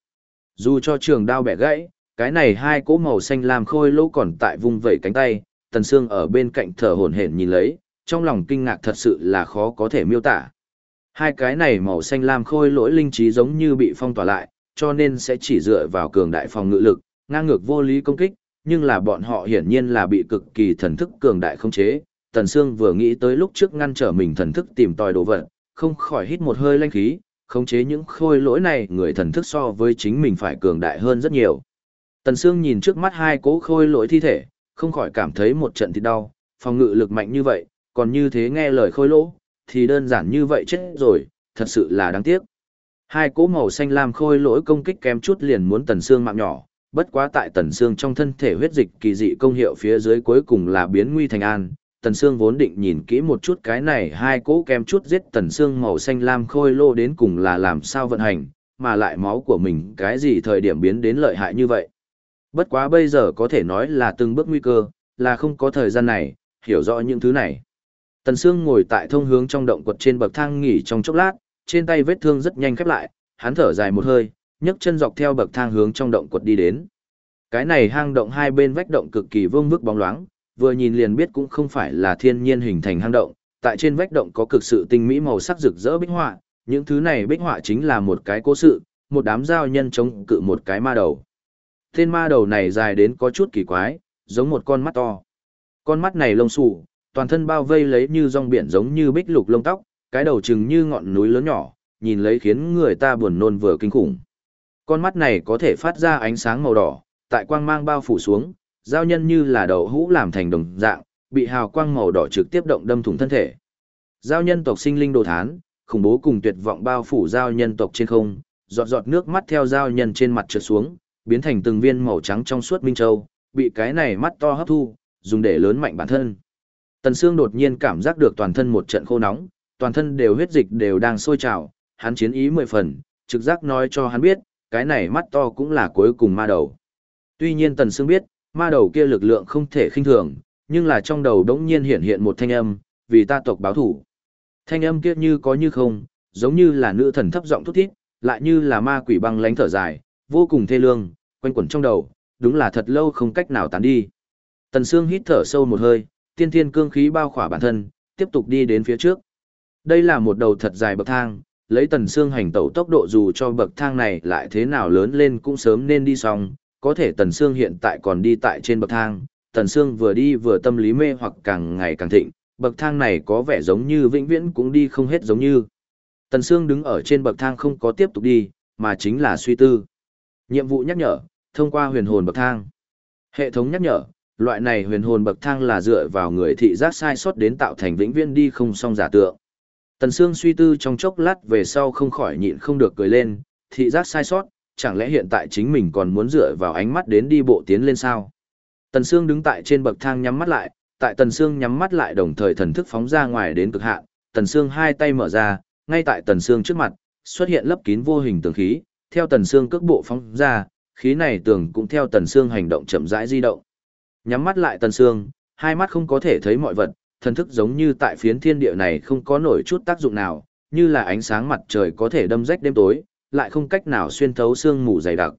Speaker 1: Dù cho trường đao bẻ gãy, Cái này hai cỗ màu xanh lam khôi lỗ còn tại vung vẩy cánh tay, Tần Sương ở bên cạnh thở hổn hển nhìn lấy, trong lòng kinh ngạc thật sự là khó có thể miêu tả. Hai cái này màu xanh lam khôi lỗi linh trí giống như bị phong tỏa lại, cho nên sẽ chỉ dựa vào cường đại phòng ngự lực, ngang ngược vô lý công kích, nhưng là bọn họ hiển nhiên là bị cực kỳ thần thức cường đại không chế. Tần Sương vừa nghĩ tới lúc trước ngăn trở mình thần thức tìm tòi đồ vật, không khỏi hít một hơi lanh khí, khống chế những khôi lỗi này người thần thức so với chính mình phải cường đại hơn rất nhiều. Tần Sương nhìn trước mắt hai cố khôi lỗi thi thể, không khỏi cảm thấy một trận thì đau, phòng ngự lực mạnh như vậy, còn như thế nghe lời khôi lỗ, thì đơn giản như vậy chết rồi, thật sự là đáng tiếc. Hai cỗ màu xanh lam khôi lỗi công kích kém chút liền muốn tần xương mạng nhỏ, bất quá tại tần xương trong thân thể huyết dịch kỳ dị công hiệu phía dưới cuối cùng là biến nguy thành an. Tần xương vốn định nhìn kỹ một chút cái này hai cỗ kém chút giết Tần xương màu xanh lam khôi lô đến cùng là làm sao vận hành, mà lại máu của mình cái gì thời điểm biến đến lợi hại như vậy. Bất quá bây giờ có thể nói là từng bước nguy cơ, là không có thời gian này, hiểu rõ những thứ này. Tần Sương ngồi tại thông hướng trong động quật trên bậc thang nghỉ trong chốc lát, trên tay vết thương rất nhanh khép lại, hắn thở dài một hơi, nhấc chân dọc theo bậc thang hướng trong động quật đi đến. Cái này hang động hai bên vách động cực kỳ vương vức bóng loáng, vừa nhìn liền biết cũng không phải là thiên nhiên hình thành hang động, tại trên vách động có cực sự tinh mỹ màu sắc rực rỡ bích họa, những thứ này bích họa chính là một cái cố sự, một đám giao nhân chống cự một cái ma đầu. Tên ma đầu này dài đến có chút kỳ quái, giống một con mắt to. Con mắt này lông xù, toàn thân bao vây lấy như rong biển giống như bích lục lông tóc, cái đầu chừng như ngọn núi lớn nhỏ, nhìn lấy khiến người ta buồn nôn vừa kinh khủng. Con mắt này có thể phát ra ánh sáng màu đỏ, tại quang mang bao phủ xuống, giao nhân như là đầu hũ làm thành đồng dạng, bị hào quang màu đỏ trực tiếp động đâm thủng thân thể. Giao nhân tộc sinh linh đồ thán, khủng bố cùng tuyệt vọng bao phủ giao nhân tộc trên không, giọt giọt nước mắt theo giao nhân trên mặt trượt xuống, biến thành từng viên màu trắng trong suốt minh châu, bị cái này mắt to hấp thu, dùng để lớn mạnh bản thân. Tần Sương đột nhiên cảm giác được toàn thân một trận khô nóng, toàn thân đều huyết dịch đều đang sôi trào, hắn chiến ý mười phần, trực giác nói cho hắn biết, cái này mắt to cũng là cuối cùng ma đầu. Tuy nhiên Tần Sương biết, ma đầu kia lực lượng không thể khinh thường, nhưng là trong đầu đống nhiên hiện hiện một thanh âm, vì ta tộc báo thủ. Thanh âm kia như có như không, giống như là nữ thần thấp giọng thút thít, lại như là ma quỷ băng lánh thở dài, vô cùng thê lương, quanh quẩn trong đầu, đúng là thật lâu không cách nào tán đi. Tần Sương hít thở sâu một hơi, tiên thiên cương khí bao khỏa bản thân, tiếp tục đi đến phía trước. Đây là một đầu thật dài bậc thang, lấy Tần xương hành tẩu tốc độ dù cho bậc thang này lại thế nào lớn lên cũng sớm nên đi xong, có thể Tần xương hiện tại còn đi tại trên bậc thang, Tần xương vừa đi vừa tâm lý mê hoặc càng ngày càng thịnh, bậc thang này có vẻ giống như vĩnh viễn cũng đi không hết giống như. Tần xương đứng ở trên bậc thang không có tiếp tục đi, mà chính là suy tư. Nhiệm vụ nhắc nhở, thông qua huyền hồn bậc thang. Hệ thống nhắc nhở, loại này huyền hồn bậc thang là dựa vào người thị giác sai sót đến tạo thành vĩnh viễn đi không xong giả tượng. Tần Sương suy tư trong chốc lát về sau không khỏi nhịn không được cười lên, thị giác sai sót, chẳng lẽ hiện tại chính mình còn muốn dựa vào ánh mắt đến đi bộ tiến lên sao? Tần Sương đứng tại trên bậc thang nhắm mắt lại, tại Tần Sương nhắm mắt lại đồng thời thần thức phóng ra ngoài đến cực hạn, Tần Sương hai tay mở ra, ngay tại Tần Sương trước mặt, xuất hiện lấp kín vô hình tường khí, theo Tần Sương cước bộ phóng ra, khí này tường cũng theo Tần Sương hành động chậm rãi di động. Nhắm mắt lại Tần Sương, hai mắt không có thể thấy mọi vật, thần thức giống như tại phiến thiên địa này không có nổi chút tác dụng nào, như là ánh sáng mặt trời có thể đâm rách đêm tối, lại không cách nào xuyên thấu xương mù dày đặc.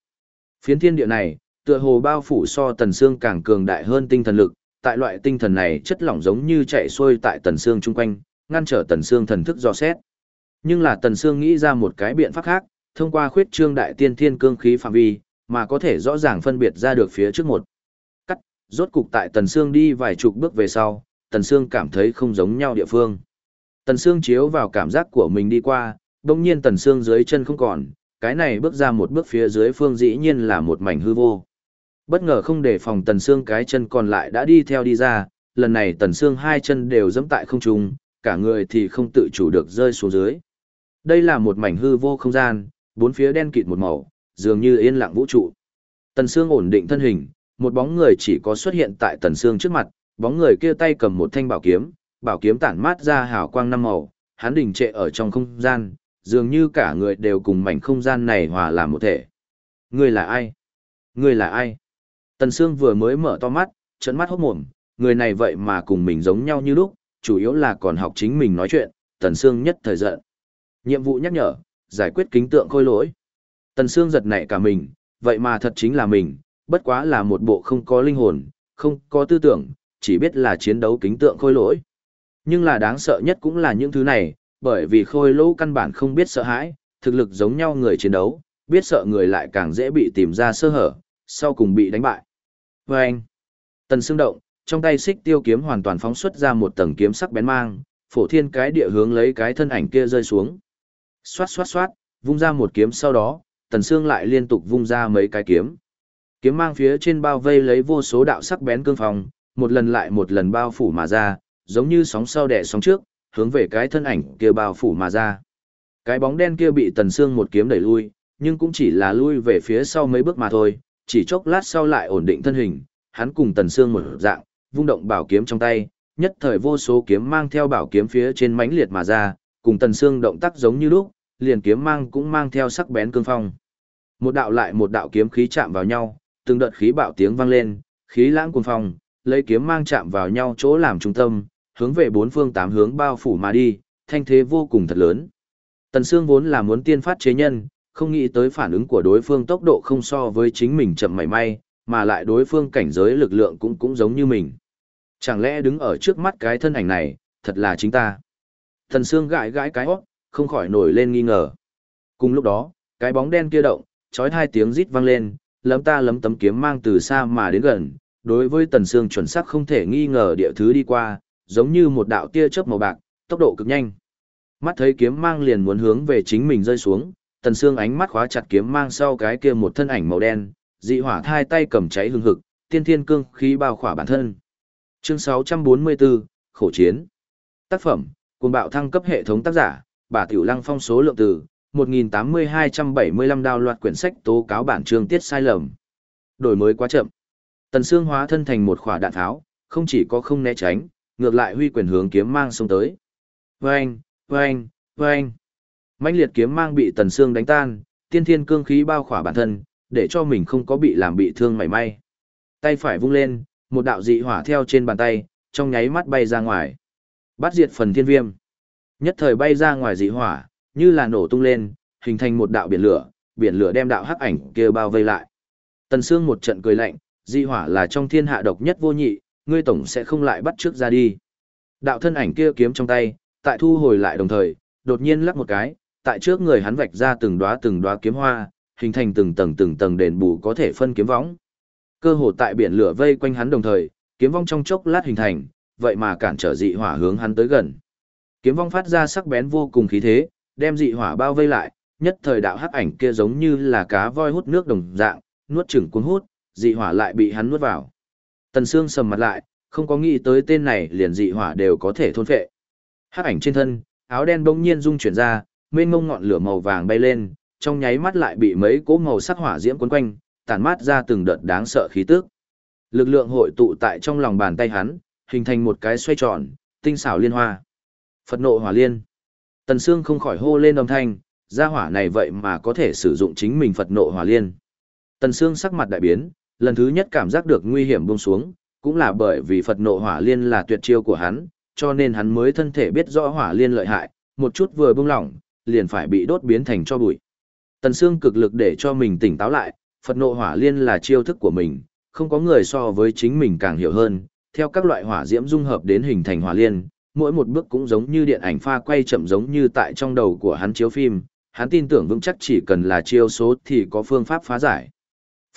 Speaker 1: Phiến thiên địa này, tựa hồ bao phủ so tần xương càng cường đại hơn tinh thần lực, tại loại tinh thần này chất lỏng giống như chạy xuôi tại tần xương chung quanh, ngăn trở tần xương thần thức do xét. Nhưng là tần xương nghĩ ra một cái biện pháp khác, thông qua khuyết trương đại tiên thiên cương khí phạm vi, mà có thể rõ ràng phân biệt ra được phía trước một. Cắt, rốt cục tại tần xương đi vài chục bước về sau, tần Sương cảm thấy không giống nhau địa phương. Tần Sương chiếu vào cảm giác của mình đi qua, đồng nhiên tần Sương dưới chân không còn, cái này bước ra một bước phía dưới phương dĩ nhiên là một mảnh hư vô. Bất ngờ không để phòng tần Sương cái chân còn lại đã đi theo đi ra, lần này tần Sương hai chân đều dẫm tại không trung, cả người thì không tự chủ được rơi xuống dưới. Đây là một mảnh hư vô không gian, bốn phía đen kịt một màu, dường như yên lặng vũ trụ. Tần Sương ổn định thân hình, một bóng người chỉ có xuất hiện tại tần Sương trước mặt, bóng người kia tay cầm một thanh bảo kiếm, bảo kiếm tản mát ra hào quang năm màu, hắn đình trệ ở trong không gian, dường như cả người đều cùng mảnh không gian này hòa làm một thể. Ngươi là ai? Ngươi là ai? Tần Sương vừa mới mở to mắt, trợn mắt hốt mồm, người này vậy mà cùng mình giống nhau như lúc, chủ yếu là còn học chính mình nói chuyện, Tần Sương nhất thời giận. Nhiệm vụ nhắc nhở, giải quyết kính tượng khôi lỗi. Tần Sương giật nảy cả mình, vậy mà thật chính là mình, bất quá là một bộ không có linh hồn, không có tư tưởng, chỉ biết là chiến đấu kính tượng khôi lỗi. Nhưng là đáng sợ nhất cũng là những thứ này, bởi vì khôi lỗ căn bản không biết sợ hãi, thực lực giống nhau người chiến đấu, biết sợ người lại càng dễ bị tìm ra sơ hở, sau cùng bị đánh bại. Và anh, tần xương động, trong tay xích tiêu kiếm hoàn toàn phóng xuất ra một tầng kiếm sắc bén mang, phổ thiên cái địa hướng lấy cái thân ảnh kia rơi xuống. Xoát xoát xoát, vung ra một kiếm sau đó, tần xương lại liên tục vung ra mấy cái kiếm. Kiếm mang phía trên bao vây lấy vô số đạo sắc bén cương phòng, một lần lại một lần bao phủ mà ra, giống như sóng sau đẻ sóng trước, hướng về cái thân ảnh kia bao phủ mà ra. Cái bóng đen kia bị tần xương một kiếm đẩy lui, nhưng cũng chỉ là lui về phía sau mấy bước mà thôi, chỉ chốc lát sau lại ổn định thân hình, hắn cùng tần xương một dạng, vung động bảo kiếm trong tay, nhất thời vô số kiếm mang theo bảo kiếm phía trên mãnh liệt mà ra, cùng tần xương động tác giống như lúc, liền kiếm mang cũng mang theo sắc bén cương phong. Một đạo lại một đạo kiếm khí chạm vào nhau, từng đợt khí bạo tiếng vang lên, khí lãng cuồng phong, lấy kiếm mang chạm vào nhau chỗ làm trung tâm, hướng về bốn phương tám hướng bao phủ mà đi, thanh thế vô cùng thật lớn. Tần Sương vốn là muốn tiên phát chế nhân, không nghĩ tới phản ứng của đối phương tốc độ không so với chính mình chậm mảy may, mà lại đối phương cảnh giới lực lượng cũng cũng giống như mình. Chẳng lẽ đứng ở trước mắt cái thân ảnh này, thật là chính ta. Tần Sương gãi gãi cái hót, không khỏi nổi lên nghi ngờ. Cùng lúc đó, cái bóng đen kia động, chói hai tiếng rít vang lên, lấm ta lấm tấm kiếm mang từ xa mà đến gần, đối với Tần Sương chuẩn xác không thể nghi ngờ địa thứ đi qua, giống như một đạo tia chớp màu bạc, tốc độ cực nhanh. Mắt thấy kiếm mang liền muốn hướng về chính mình rơi xuống, Tần Sương ánh mắt khóa chặt kiếm mang sau cái kia một thân ảnh màu đen, dị hỏa hai tay cầm cháy hừng hực, tiên thiên cương khí bao khỏa bản thân. Chương 644, khổ chiến. Tác phẩm, cùng bạo thăng cấp hệ thống tác giả, bà Tiểu Lăng phong số lượng từ 1.8275 đào loạt quyển sách tố cáo bản chương tiết sai lầm. Đổi mới quá chậm. Tần Sương hóa thân thành một khỏa đạn tháo, không chỉ có không né tránh, ngược lại huy quyền hướng kiếm mang xông tới. Vâng, vâng, vâng. mãnh liệt kiếm mang bị Tần Sương đánh tan, tiên thiên cương khí bao khỏa bản thân, để cho mình không có bị làm bị thương mảy may. Tay phải vung lên, một đạo dị hỏa theo trên bàn tay, trong nháy mắt bay ra ngoài. Bắt diệt phần thiên viêm. Nhất thời bay ra ngoài dị hỏa, như là nổ tung lên, hình thành một đạo biển lửa, biển lửa đem đạo hắc ảnh kia bao vây lại. Tần Sương một trận cười lạnh, dị hỏa là trong thiên hạ độc nhất vô nhị, ngươi tổng sẽ không lại bắt trước ra đi. Đạo thân ảnh kia kiếm trong tay, tại thu hồi lại đồng thời, đột nhiên lắc một cái, tại trước người hắn vạch ra từng đóa từng đóa kiếm hoa, hình thành từng tầng từng tầng đền bù có thể phân kiếm võng. Cơ hồ tại biển lửa vây quanh hắn đồng thời, kiếm vong trong chốc lát hình thành, vậy mà cản trở dị hỏa hướng hắn tới gần. Kiếm vong phát ra sắc bén vô cùng khí thế, đem dị hỏa bao vây lại, nhất thời đạo hắc ảnh kia giống như là cá voi hút nước đồng dạng, nuốt chửng cuốn hút, dị hỏa lại bị hắn nuốt vào. Tần Sương sầm mặt lại, không có nghĩ tới tên này liền dị hỏa đều có thể thôn phệ. Hắc ảnh trên thân, áo đen bỗng nhiên rung chuyển ra, mênh mông ngọn lửa màu vàng bay lên, trong nháy mắt lại bị mấy cỗ màu sắc hỏa diễm cuốn quanh, tản mát ra từng đợt đáng sợ khí tức. Lực lượng hội tụ tại trong lòng bàn tay hắn, hình thành một cái xoay tròn, tinh xảo liên hoa. Phật nộ hỏa liên. Tần Sương không khỏi hô lên âm thanh, gia hỏa này vậy mà có thể sử dụng chính mình Phật nộ hỏa liên. Tần Sương sắc mặt đại biến, lần thứ nhất cảm giác được nguy hiểm buông xuống, cũng là bởi vì Phật nộ hỏa liên là tuyệt chiêu của hắn, cho nên hắn mới thân thể biết rõ hỏa liên lợi hại, một chút vừa buông lỏng, liền phải bị đốt biến thành cho bụi. Tần Sương cực lực để cho mình tỉnh táo lại, Phật nộ hỏa liên là chiêu thức của mình, không có người so với chính mình càng hiểu hơn, theo các loại hỏa diễm dung hợp đến hình thành hỏa liên, mỗi một bước cũng giống như điện ảnh pha quay chậm giống như tại trong đầu của hắn chiếu phim, hắn tin tưởng vững chắc chỉ cần là chiêu số thì có phương pháp phá giải.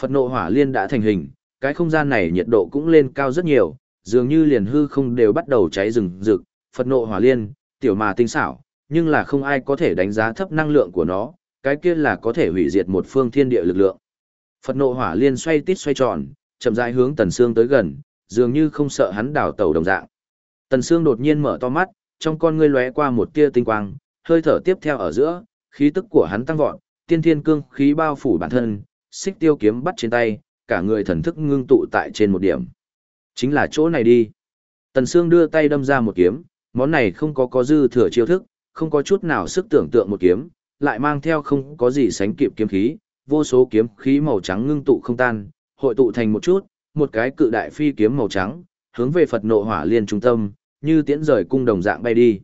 Speaker 1: Phật nộ hỏa liên đã thành hình, cái không gian này nhiệt độ cũng lên cao rất nhiều, dường như liền hư không đều bắt đầu cháy rừng rực, Phật nộ hỏa liên, tiểu mà tinh xảo, nhưng là không ai có thể đánh giá thấp năng lượng của nó, cái kia là có thể hủy diệt một phương thiên địa lực lượng. Phật nộ hỏa liên xoay tít xoay tròn, chậm rãi hướng Tần Sương tới gần, dường như không sợ hắn đảo tàu đồng dạng. Tần Sương đột nhiên mở to mắt, trong con ngươi lóe qua một tia tinh quang, hơi thở tiếp theo ở giữa, khí tức của hắn tăng vọt, tiên thiên cương khí bao phủ bản thân, xích tiêu kiếm bắt trên tay, cả người thần thức ngưng tụ tại trên một điểm. Chính là chỗ này đi. Tần Sương đưa tay đâm ra một kiếm, món này không có có dư thừa chiêu thức, không có chút nào sức tưởng tượng một kiếm, lại mang theo không có gì sánh kịp kiếm khí, vô số kiếm khí màu trắng ngưng tụ không tan, hội tụ thành một chút, một cái cự đại phi kiếm màu trắng, hướng về Phật nộ hỏa liên trung tâm, như tiễn rời cung đồng dạng bay đi.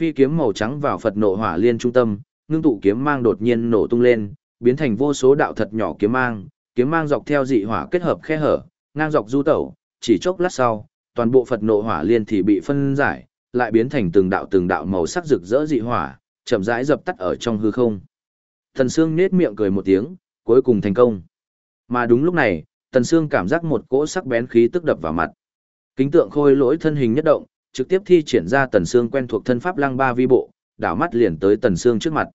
Speaker 1: Phi kiếm màu trắng vào Phật nộ hỏa liên trung tâm, ngưng tụ kiếm mang đột nhiên nổ tung lên, biến thành vô số đạo thật nhỏ kiếm mang, kiếm mang dọc theo dị hỏa kết hợp khe hở, ngang dọc du tẩu, chỉ chốc lát sau, toàn bộ Phật nộ hỏa liên thì bị phân giải, lại biến thành từng đạo từng đạo màu sắc rực rỡ dị hỏa, chậm rãi dập tắt ở trong hư không. Thần Sương nết miệng cười một tiếng, cuối cùng thành công. Mà đúng lúc này, Tần Sương cảm giác một cỗ sắc bén khí tức đập vào mặt. Kính tượng khôi lỗi thân hình nhất động, trực tiếp thi triển ra Tần Sương quen thuộc thân pháp lăng ba vi bộ, đảo mắt liền tới Tần Sương trước mặt.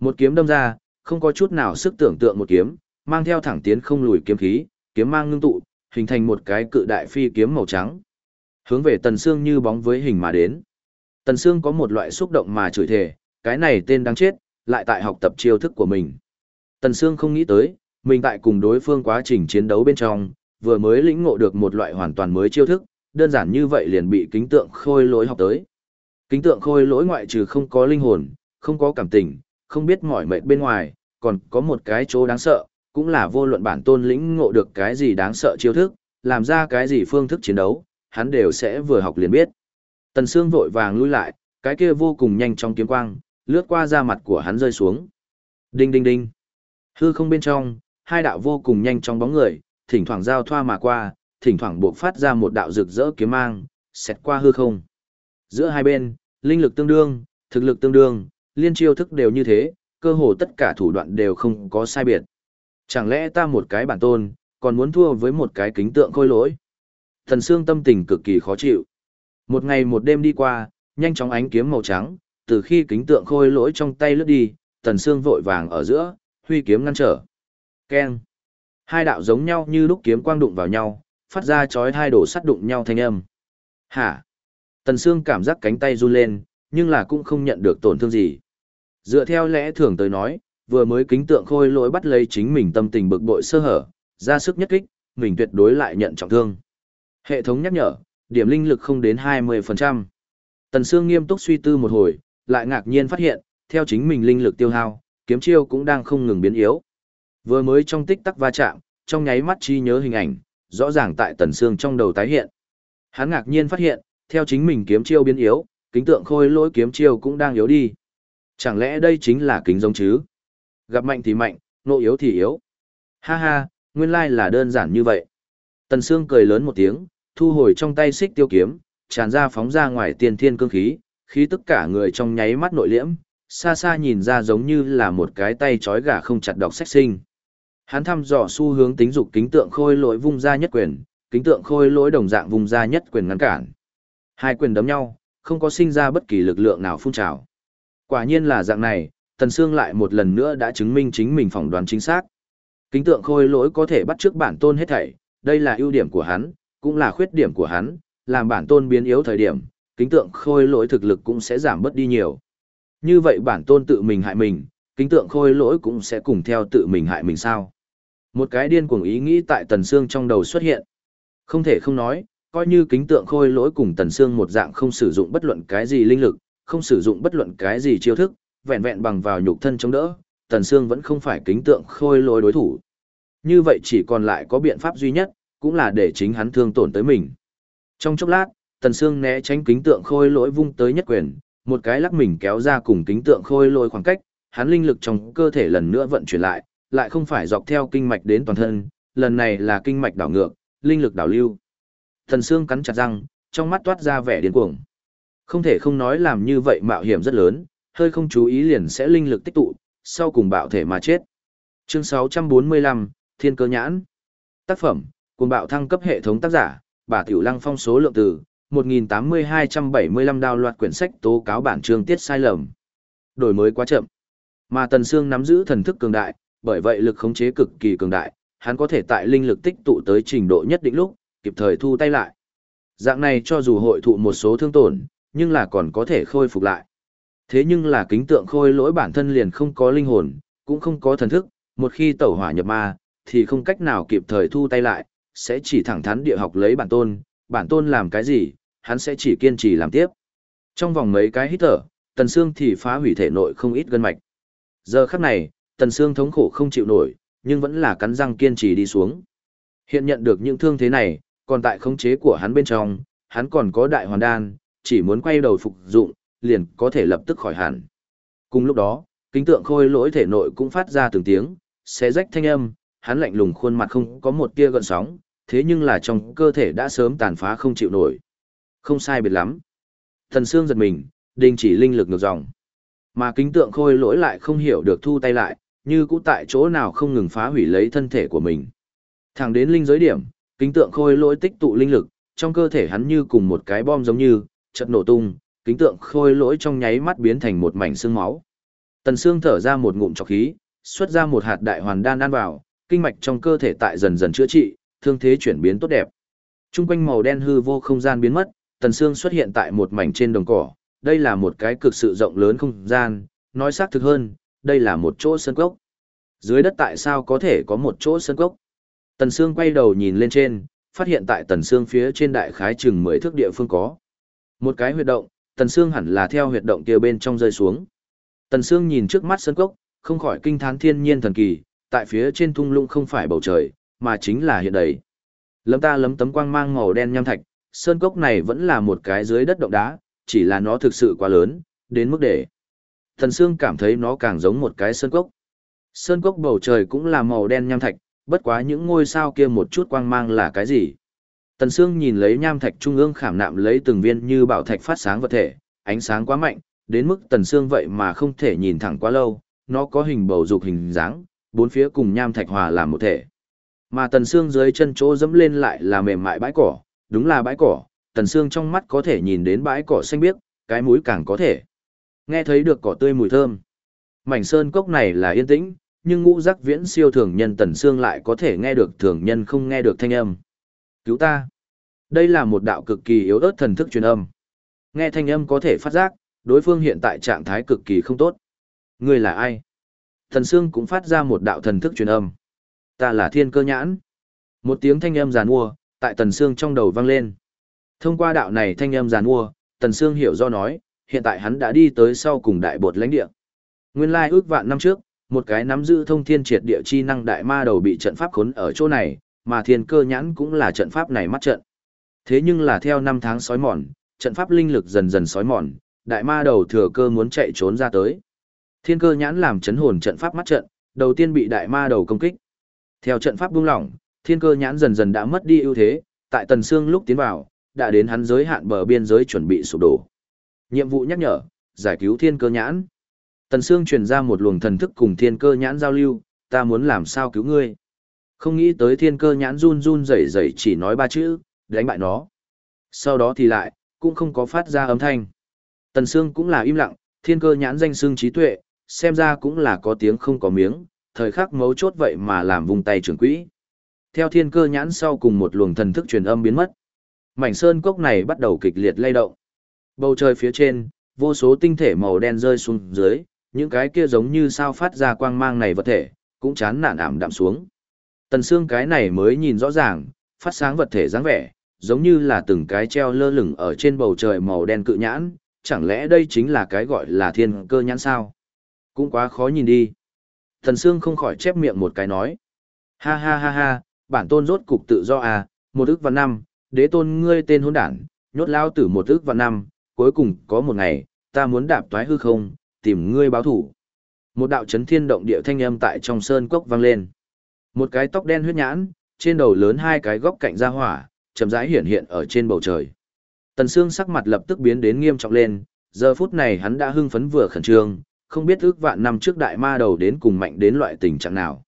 Speaker 1: Một kiếm đâm ra, không có chút nào sức tưởng tượng một kiếm, mang theo thẳng tiến không lùi kiếm khí, kiếm mang ngưng tụ, hình thành một cái cự đại phi kiếm màu trắng. Hướng về Tần Sương như bóng với hình mà đến. Tần Sương có một loại xúc động mà chửi thề, cái này tên đáng chết, lại tại học tập chiêu thức của mình. Tần Sương không nghĩ tới, mình tại cùng đối phương quá trình chiến đấu bên trong, vừa mới lĩnh ngộ được một loại hoàn toàn mới chiêu thức, đơn giản như vậy liền bị kính tượng khôi lỗi học tới. Kính tượng khôi lỗi ngoại trừ không có linh hồn, không có cảm tình, không biết mỏi mệt bên ngoài, còn có một cái chỗ đáng sợ, cũng là vô luận bản tôn lĩnh ngộ được cái gì đáng sợ chiêu thức, làm ra cái gì phương thức chiến đấu, hắn đều sẽ vừa học liền biết. Tần Sương vội vàng lui lại, cái kia vô cùng nhanh trong kiếm quang, lướt qua da mặt của hắn rơi xuống. Đinh đinh đinh. Hư không bên trong, hai đạo vô cùng nhanh trong bóng người, thỉnh thoảng giao thoa mà qua, thỉnh thoảng buộc phát ra một đạo rực rỡ kiếm mang, xẹt qua hư không. Giữa hai bên, linh lực tương đương, thực lực tương đương, liên chiêu thức đều như thế, cơ hồ tất cả thủ đoạn đều không có sai biệt. Chẳng lẽ ta một cái bản tôn, còn muốn thua với một cái kính tượng khôi lỗi? Thần Sương tâm tình cực kỳ khó chịu. Một ngày một đêm đi qua, nhanh chóng ánh kiếm màu trắng, từ khi kính tượng khôi lỗi trong tay lướt đi, thần Sương vội vàng ở giữa, huy kiếm ngăn trở. Keng. Hai đạo giống nhau như lúc kiếm quang đụng vào nhau, phát ra chói hai đổ sắt đụng nhau thanh âm. Hả? Tần Sương cảm giác cánh tay run lên, nhưng là cũng không nhận được tổn thương gì. Dựa theo lẽ thường tới nói, vừa mới kính tượng khôi lỗi bắt lấy chính mình tâm tình bực bội sơ hở, ra sức nhất kích, mình tuyệt đối lại nhận trọng thương. Hệ thống nhắc nhở, điểm linh lực không đến 20%. Tần Sương nghiêm túc suy tư một hồi, lại ngạc nhiên phát hiện, theo chính mình linh lực tiêu hao, kiếm chiêu cũng đang không ngừng biến yếu. Vừa mới trong tích tắc va chạm, trong nháy mắt chi nhớ hình ảnh, rõ ràng tại Tần Sương trong đầu tái hiện. Hắn ngạc nhiên phát hiện, theo chính mình kiếm chiêu biến yếu, kính tượng khôi lỗi kiếm chiêu cũng đang yếu đi. Chẳng lẽ đây chính là kính giống chứ? Gặp mạnh thì mạnh, nộ yếu thì yếu. Ha ha, nguyên lai là đơn giản như vậy. Tần Sương cười lớn một tiếng, thu hồi trong tay xích tiêu kiếm, tràn ra phóng ra ngoài tiên thiên cương khí, khí tất cả người trong nháy mắt nội liễm, xa xa nhìn ra giống như là một cái tay chói gà không chặt đọc sách sinh. Hắn thăm dò xu hướng tính dục kính tượng khôi lỗi vung ra nhất quyền, kính tượng khôi lỗi đồng dạng vung ra nhất quyền ngăn cản. Hai quyền đấm nhau, không có sinh ra bất kỳ lực lượng nào phun trào. Quả nhiên là dạng này, Tần Sương lại một lần nữa đã chứng minh chính mình phỏng đoán chính xác. Kính tượng khôi lỗi có thể bắt trước bản tôn hết thảy, đây là ưu điểm của hắn, cũng là khuyết điểm của hắn, làm bản tôn biến yếu thời điểm, kính tượng khôi lỗi thực lực cũng sẽ giảm bớt đi nhiều. Như vậy bản tôn tự mình hại mình, kính tượng khôi lỗi cũng sẽ cùng theo tự mình hại mình sao. Một cái điên cuồng ý nghĩ tại Tần Sương trong đầu xuất hiện. Không thể không nói, coi như kính tượng khôi lỗi cùng Tần Sương một dạng không sử dụng bất luận cái gì linh lực, không sử dụng bất luận cái gì chiêu thức, vẹn vẹn bằng vào nhục thân chống đỡ, Tần Sương vẫn không phải kính tượng khôi lối đối thủ. Như vậy chỉ còn lại có biện pháp duy nhất, cũng là để chính hắn thương tổn tới mình. Trong chốc lát, Tần Sương né tránh kính tượng khôi lỗi vung tới nhất quyền, một cái lắc mình kéo ra cùng kính tượng khôi lỗi khoảng cách, hắn linh lực trong cơ thể lần nữa vận chuyển lại, lại không phải dọc theo kinh mạch đến toàn thân, lần này là kinh mạch đảo ngược, linh lực đảo lưu. Tần Sương cắn chặt răng, trong mắt toát ra vẻ điên cuồng. Không thể không nói làm như vậy mạo hiểm rất lớn, hơi không chú ý liền sẽ linh lực tích tụ, sau cùng bạo thể mà chết. Chương 645, Thiên cơ nhãn. Tác phẩm, cùng bạo thăng cấp hệ thống tác giả, bà Tiểu Lăng phong số lượng từ, 1.8275 đào loạt quyển sách tố cáo bản chương tiết sai lầm. Đổi mới quá chậm. Mà Tần Sương nắm giữ thần thức cường đại, bởi vậy lực khống chế cực kỳ cường đại, hắn có thể tại linh lực tích tụ tới trình độ nhất định lúc, kịp thời thu tay lại. Dạng này cho dù hội thụ một số thương tổn, nhưng là còn có thể khôi phục lại. Thế nhưng là kính tượng khôi lỗi bản thân liền không có linh hồn, cũng không có thần thức, một khi tẩu hỏa nhập ma, thì không cách nào kịp thời thu tay lại, sẽ chỉ thẳng thắn địa học lấy bản tôn, bản tôn làm cái gì, hắn sẽ chỉ kiên trì làm tiếp. Trong vòng mấy cái hít thở, Tần Sương thì phá hủy thể nội không ít gân mạch. Giờ khắc này, Tần Sương thống khổ không chịu nổi, nhưng vẫn là cắn răng kiên trì đi xuống. Hiện nhận được những thương thế này, còn tại khống chế của hắn bên trong, hắn còn có đại hoàn đan, chỉ muốn quay đầu phục dụng, liền có thể lập tức khỏi hẳn. Cùng lúc đó, kính tượng khôi lỗi thể nội cũng phát ra từng tiếng, xé rách thanh âm, hắn lạnh lùng khuôn mặt không có một tia gợn sóng, thế nhưng là trong cơ thể đã sớm tàn phá không chịu nổi. Không sai biệt lắm. Thần Sương giật mình, đình chỉ linh lực ngược dòng. Mà kính tượng khôi lỗi lại không hiểu được thu tay lại, như cũ tại chỗ nào không ngừng phá hủy lấy thân thể của mình. Thẳng đến linh giới điểm, kính tượng khôi lỗi tích tụ linh lực, trong cơ thể hắn như cùng một cái bom giống như, chật nổ tung, kính tượng khôi lỗi trong nháy mắt biến thành một mảnh xương máu. Tần Sương thở ra một ngụm trọc khí, xuất ra một hạt đại hoàn đan ăn vào, kinh mạch trong cơ thể tại dần dần chữa trị, thương thế chuyển biến tốt đẹp. Trung quanh màu đen hư vô không gian biến mất, Tần Sương xuất hiện tại một mảnh trên đồng cỏ, đây là một cái cực sự rộng lớn không gian, nói xác thực hơn, đây là một chỗ sân cốc. Dưới đất tại sao có thể có một chỗ sân cốc? Tần Sương quay đầu nhìn lên trên, phát hiện tại Tần Sương phía trên đại khái chừng 10 thước địa phương có. Một cái huyệt động, Tần Sương hẳn là theo huyệt động kia bên trong rơi xuống. Tần Sương nhìn trước mắt sân cốc, không khỏi kinh thán thiên nhiên thần kỳ, tại phía trên thung lũng không phải bầu trời, mà chính là hiện đầy. Lấm ta lấm tấm quang mang màu đen nham thạch, sơn cốc này vẫn là một cái dưới đất động đá, chỉ là nó thực sự quá lớn, đến mức để. Thần Sương cảm thấy nó càng giống một cái sơn cốc. Sơn cốc bầu trời cũng là màu đen nham thạch, bất quá những ngôi sao kia một chút quang mang là cái gì? Tần Sương nhìn lấy nham thạch trung ương khảm nạm lấy từng viên như bảo thạch phát sáng vật thể, ánh sáng quá mạnh, đến mức Tần Sương vậy mà không thể nhìn thẳng quá lâu, nó có hình bầu dục hình dáng, bốn phía cùng nham thạch hòa làm một thể. Mà Tần Sương dưới chân chỗ dẫm lên lại là mềm mại bãi cỏ, đúng là bãi cỏ, Tần Sương trong mắt có thể nhìn đến bãi cỏ xanh biếc, cái mũi càng có thể. Nghe thấy được cỏ tươi mùi thơm. Mảnh sơn cốc này là yên tĩnh, nhưng ngũ giác viễn siêu thường nhân Tần Sương lại có thể nghe được thường nhân không nghe được thanh âm. Cứu ta! Đây là một đạo cực kỳ yếu ớt thần thức truyền âm. Nghe thanh âm có thể phát giác, đối phương hiện tại trạng thái cực kỳ không tốt. Người là ai? Thần Sương cũng phát ra một đạo thần thức truyền âm. Ta là thiên cơ nhãn. Một tiếng thanh âm giàn mua, tại Tần Sương trong đầu vang lên. Thông qua đạo này thanh âm giàn mua, Tần Sương hiểu do nói, hiện tại hắn đã đi tới sau cùng đại bột lãnh địa. Nguyên lai ước vạn năm trước, một cái nắm giữ thông thiên triệt địa chi năng đại ma đầu bị trận pháp khốn ở chỗ này, mà thiên cơ nhãn cũng là trận pháp này mắt trận. Thế nhưng là theo năm tháng sói mòn, trận pháp linh lực dần dần sói mòn, đại ma đầu thừa cơ muốn chạy trốn ra tới. Thiên cơ nhãn làm chấn hồn trận pháp mắt trận, đầu tiên bị đại ma đầu công kích. Theo trận pháp buông lỏng, thiên cơ nhãn dần dần đã mất đi ưu thế, tại tần xương lúc tiến vào, đã đến hắn giới hạn bờ biên giới chuẩn bị sụp đổ. Nhiệm vụ nhắc nhở, giải cứu thiên cơ nhãn. Tần xương truyền ra một luồng thần thức cùng thiên cơ nhãn giao lưu, ta muốn làm sao cứu ngươi. Không nghĩ tới thiên cơ nhãn run run rẩy rẩy chỉ nói ba chữ, đánh bại nó. Sau đó thì lại, cũng không có phát ra âm thanh. Tần xương cũng là im lặng, thiên cơ nhãn danh xương trí tuệ, xem ra cũng là có tiếng không có miếng, thời khắc mấu chốt vậy mà làm vùng tay trưởng quỹ. Theo thiên cơ nhãn sau cùng một luồng thần thức truyền âm biến mất. Mảnh sơn cốc này bắt đầu kịch liệt lay động. Bầu trời phía trên, vô số tinh thể màu đen rơi xuống dưới, những cái kia giống như sao phát ra quang mang này vật thể, cũng chán nản ảm đạm xuống. Tần xương cái này mới nhìn rõ ràng, phát sáng vật thể dáng vẻ, giống như là từng cái treo lơ lửng ở trên bầu trời màu đen cự nhãn, chẳng lẽ đây chính là cái gọi là thiên cơ nhãn sao? Cũng quá khó nhìn đi. Tần Sương không khỏi chép miệng một cái nói. Ha ha ha ha, bản tôn rốt cục tự do à, một ức và năm, đế tôn ngươi tên hôn đản, nhốt lao tử một ức và năm, cuối cùng có một ngày, ta muốn đạp toái hư không, tìm ngươi báo thủ. Một đạo chấn thiên động địa thanh âm tại trong sơn cốc vang lên. Một cái tóc đen huyết nhãn, trên đầu lớn hai cái góc cạnh ra hỏa, chậm rãi hiện hiện ở trên bầu trời. Tần Sương sắc mặt lập tức biến đến nghiêm trọng lên, giờ phút này hắn đã hưng phấn vừa khẩn trương, không biết ước vạn năm trước đại ma đầu đến cùng mạnh đến loại tình trạng nào.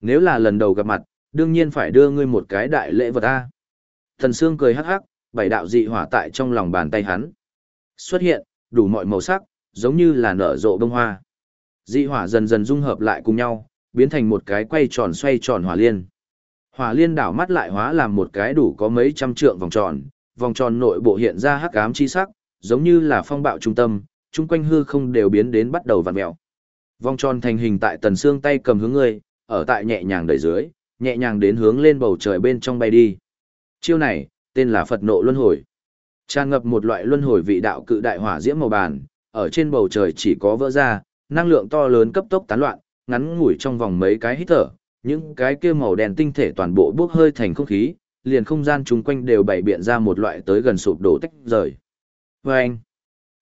Speaker 1: Nếu là lần đầu gặp mặt, đương nhiên phải đưa ngươi một cái đại lễ vật a. Thần Sương cười hắc hắc, bảy đạo dị hỏa tại trong lòng bàn tay hắn. Xuất hiện, đủ mọi màu sắc, giống như là nở rộ bông hoa. Dị hỏa dần dần dung hợp lại cùng nhau, biến thành một cái quay tròn xoay tròn hỏa liên. Hỏa liên đảo mắt lại hóa làm một cái đủ có mấy trăm trượng vòng tròn, vòng tròn nội bộ hiện ra hắc ám chi sắc, giống như là phong bạo trung tâm, chung quanh hư không đều biến đến bắt đầu vặn mèo. Vòng tròn thành hình tại tần xương tay cầm hướng ngươi, ở tại nhẹ nhàng đẩy dưới, nhẹ nhàng đến hướng lên bầu trời bên trong bay đi. Chiêu này, tên là Phật nộ luân hồi. Tràn ngập một loại luân hồi vị đạo cự đại hỏa diễm màu bàn, ở trên bầu trời chỉ có vỡ ra, năng lượng to lớn cấp tốc tán loạn, ngắn ngủi trong vòng mấy cái hít thở, những cái kia màu đen tinh thể toàn bộ bốc hơi thành không khí, liền không gian chung quanh đều bày biện ra một loại tới gần sụp đổ tách rời. Vâng! anh,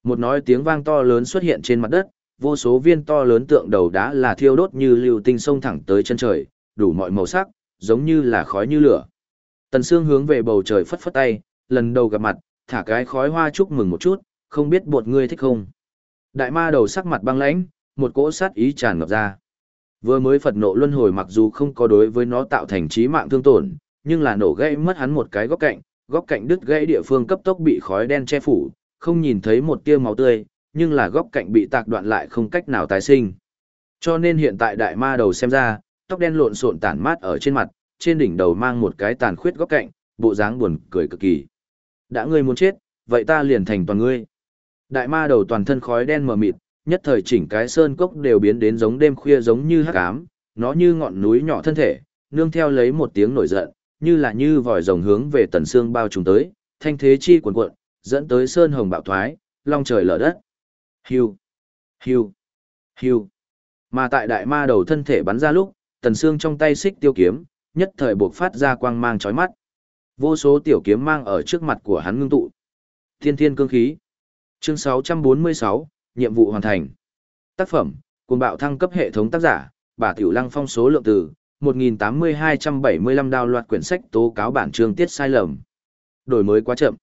Speaker 1: một nói tiếng vang to lớn xuất hiện trên mặt đất, vô số viên to lớn tượng đầu đá là thiêu đốt như lưu tinh sông thẳng tới chân trời, đủ mọi màu sắc, giống như là khói như lửa. Tần Sương hướng về bầu trời phất phất tay, lần đầu gặp mặt, thả cái khói hoa chúc mừng một chút, không biết bột ngươi thích không. Đại ma đầu sắc mặt băng lãnh, một cỗ sát ý tràn ngập ra. Vừa mới Phật nộ luân hồi mặc dù không có đối với nó tạo thành trí mạng thương tổn, nhưng là nổ gãy mất hắn một cái góc cạnh, góc cạnh đứt gãy địa phương cấp tốc bị khói đen che phủ, không nhìn thấy một tia máu tươi, nhưng là góc cạnh bị tạc đoạn lại không cách nào tái sinh. Cho nên hiện tại đại ma đầu xem ra, tóc đen lộn xộn tản mát ở trên mặt, trên đỉnh đầu mang một cái tàn khuyết góc cạnh, bộ dáng buồn cười cực kỳ. Đã ngươi muốn chết, vậy ta liền thành toàn ngươi. Đại ma đầu toàn thân khói đen mờ mịt, nhất thời chỉnh cái sơn cốc đều biến đến giống đêm khuya giống như hắc ám, nó như ngọn núi nhỏ thân thể, nương theo lấy một tiếng nổi giận, như là như vòi rồng hướng về tần xương bao trùm tới, thanh thế chi cuồn cuộn, dẫn tới sơn hồng bạo thoái, long trời lở đất. hưu, hưu, hưu, Mà tại đại ma đầu thân thể bắn ra lúc, tần xương trong tay xích tiêu kiếm, nhất thời buộc phát ra quang mang chói mắt. Vô số tiểu kiếm mang ở trước mặt của hắn ngưng tụ. Thiên thiên cương khí. Chương 646, nhiệm vụ hoàn thành. Tác phẩm, cuồng bạo thăng cấp hệ thống tác giả, bà Tiểu Lăng phong số lượng từ, 1.8275 đào loạt quyển sách tố cáo bản chương tiết sai lầm. Đổi mới quá chậm.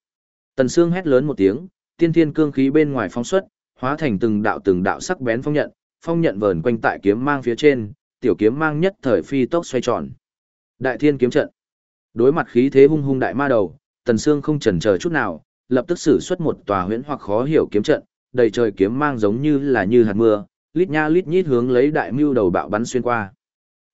Speaker 1: Tần Sương hét lớn một tiếng, tiên thiên cương khí bên ngoài phong xuất, hóa thành từng đạo từng đạo sắc bén phong nhận, phong nhận vờn quanh tại kiếm mang phía trên, tiểu kiếm mang nhất thời phi tốc xoay tròn. Đại thiên kiếm trận. Đối mặt khí thế hung hung đại ma đầu, Tần Sương không chần chờ chút nào, lập tức sử xuất một tòa huyễn hoặc khó hiểu kiếm trận, đầy trời kiếm mang giống như là như hạt mưa, lít nha lít nhít hướng lấy đại mưu đầu bạo bắn xuyên qua.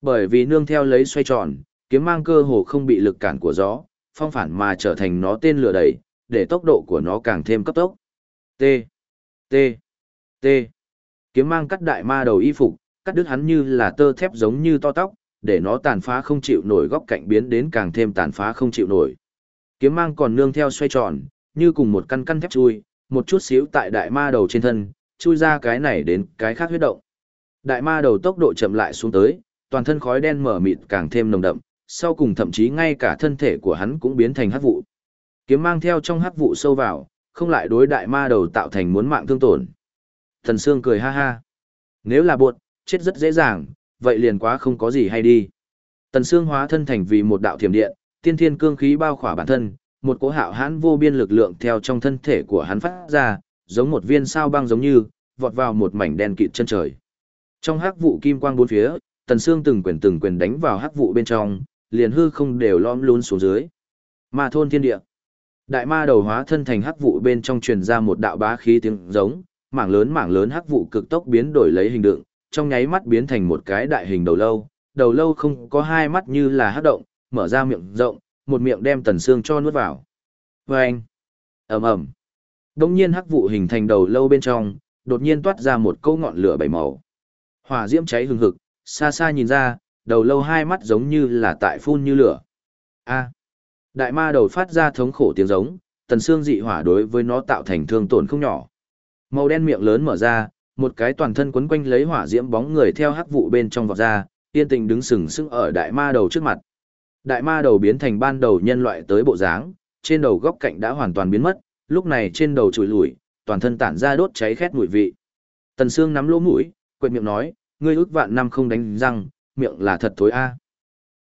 Speaker 1: Bởi vì nương theo lấy xoay tròn, kiếm mang cơ hồ không bị lực cản của gió, phong phản mà trở thành nó tên lửa đẩy, để tốc độ của nó càng thêm cấp tốc. T. T. T. Kiếm mang cắt đại ma đầu y phục, cắt đứt hắn như là tơ thép giống như to tóc, để nó tàn phá không chịu nổi góc cạnh biến đến càng thêm tàn phá không chịu nổi. Kiếm mang còn nương theo xoay tròn, như cùng một căn căn thép chui, một chút xíu tại đại ma đầu trên thân, chui ra cái này đến cái khác huyết động. Đại ma đầu tốc độ chậm lại xuống tới, toàn thân khói đen mở mịt càng thêm nồng đậm, sau cùng thậm chí ngay cả thân thể của hắn cũng biến thành hắc vụ. Kiếm mang theo trong hắc vụ sâu vào, không lại đối đại ma đầu tạo thành muốn mạng thương tổn. Thần Sương cười ha ha. Nếu là buộc, chết rất dễ dàng, vậy liền quá không có gì hay đi. Tần Sương hóa thân thành vì một đạo thiểm điện, tiên thiên cương khí bao khỏa bản thân, một cỗ hạo hãn vô biên lực lượng theo trong thân thể của hắn phát ra, giống một viên sao băng giống như, vọt vào một mảnh đen kịt chân trời. Trong hắc vụ kim quang bốn phía, Tần Sương từng quyền từng quyền đánh vào hắc vụ bên trong, liền hư không đều lõm lún xuống dưới. Ma thôn thiên địa. Đại ma đầu hóa thân thành hắc vụ bên trong truyền ra một đạo bá khí tiếng giống, mảng lớn mảng lớn hắc vụ cực tốc biến đổi lấy hình tượng, trong nháy mắt biến thành một cái đại hình đầu lâu, đầu lâu không có hai mắt như là hắc động, mở ra miệng rộng, một miệng đem tần xương cho nuốt vào. Vâng! ầm ầm. Đông nhiên hắc vụ hình thành đầu lâu bên trong, đột nhiên toát ra một câu ngọn lửa bảy màu. Hỏa diễm cháy hừng hực, xa xa nhìn ra, đầu lâu hai mắt giống như là tại phun như lửa. A! Đại ma đầu phát ra thống khổ tiếng giống, tần xương dị hỏa đối với nó tạo thành thương tổn không nhỏ. Màu đen miệng lớn mở ra, một cái toàn thân quấn quanh lấy hỏa diễm bóng người theo hắc vụ bên trong vọt ra, yên tình đứng sừng sững ở đại ma đầu trước mặt. Đại ma đầu biến thành ban đầu nhân loại tới bộ dáng, trên đầu góc cạnh đã hoàn toàn biến mất, lúc này trên đầu trùi lủi, toàn thân tản ra đốt cháy khét mùi vị. Tần Sương nắm lỗ mũi, quệt miệng nói, ngươi ước vạn năm không đánh răng, miệng là thật thối a.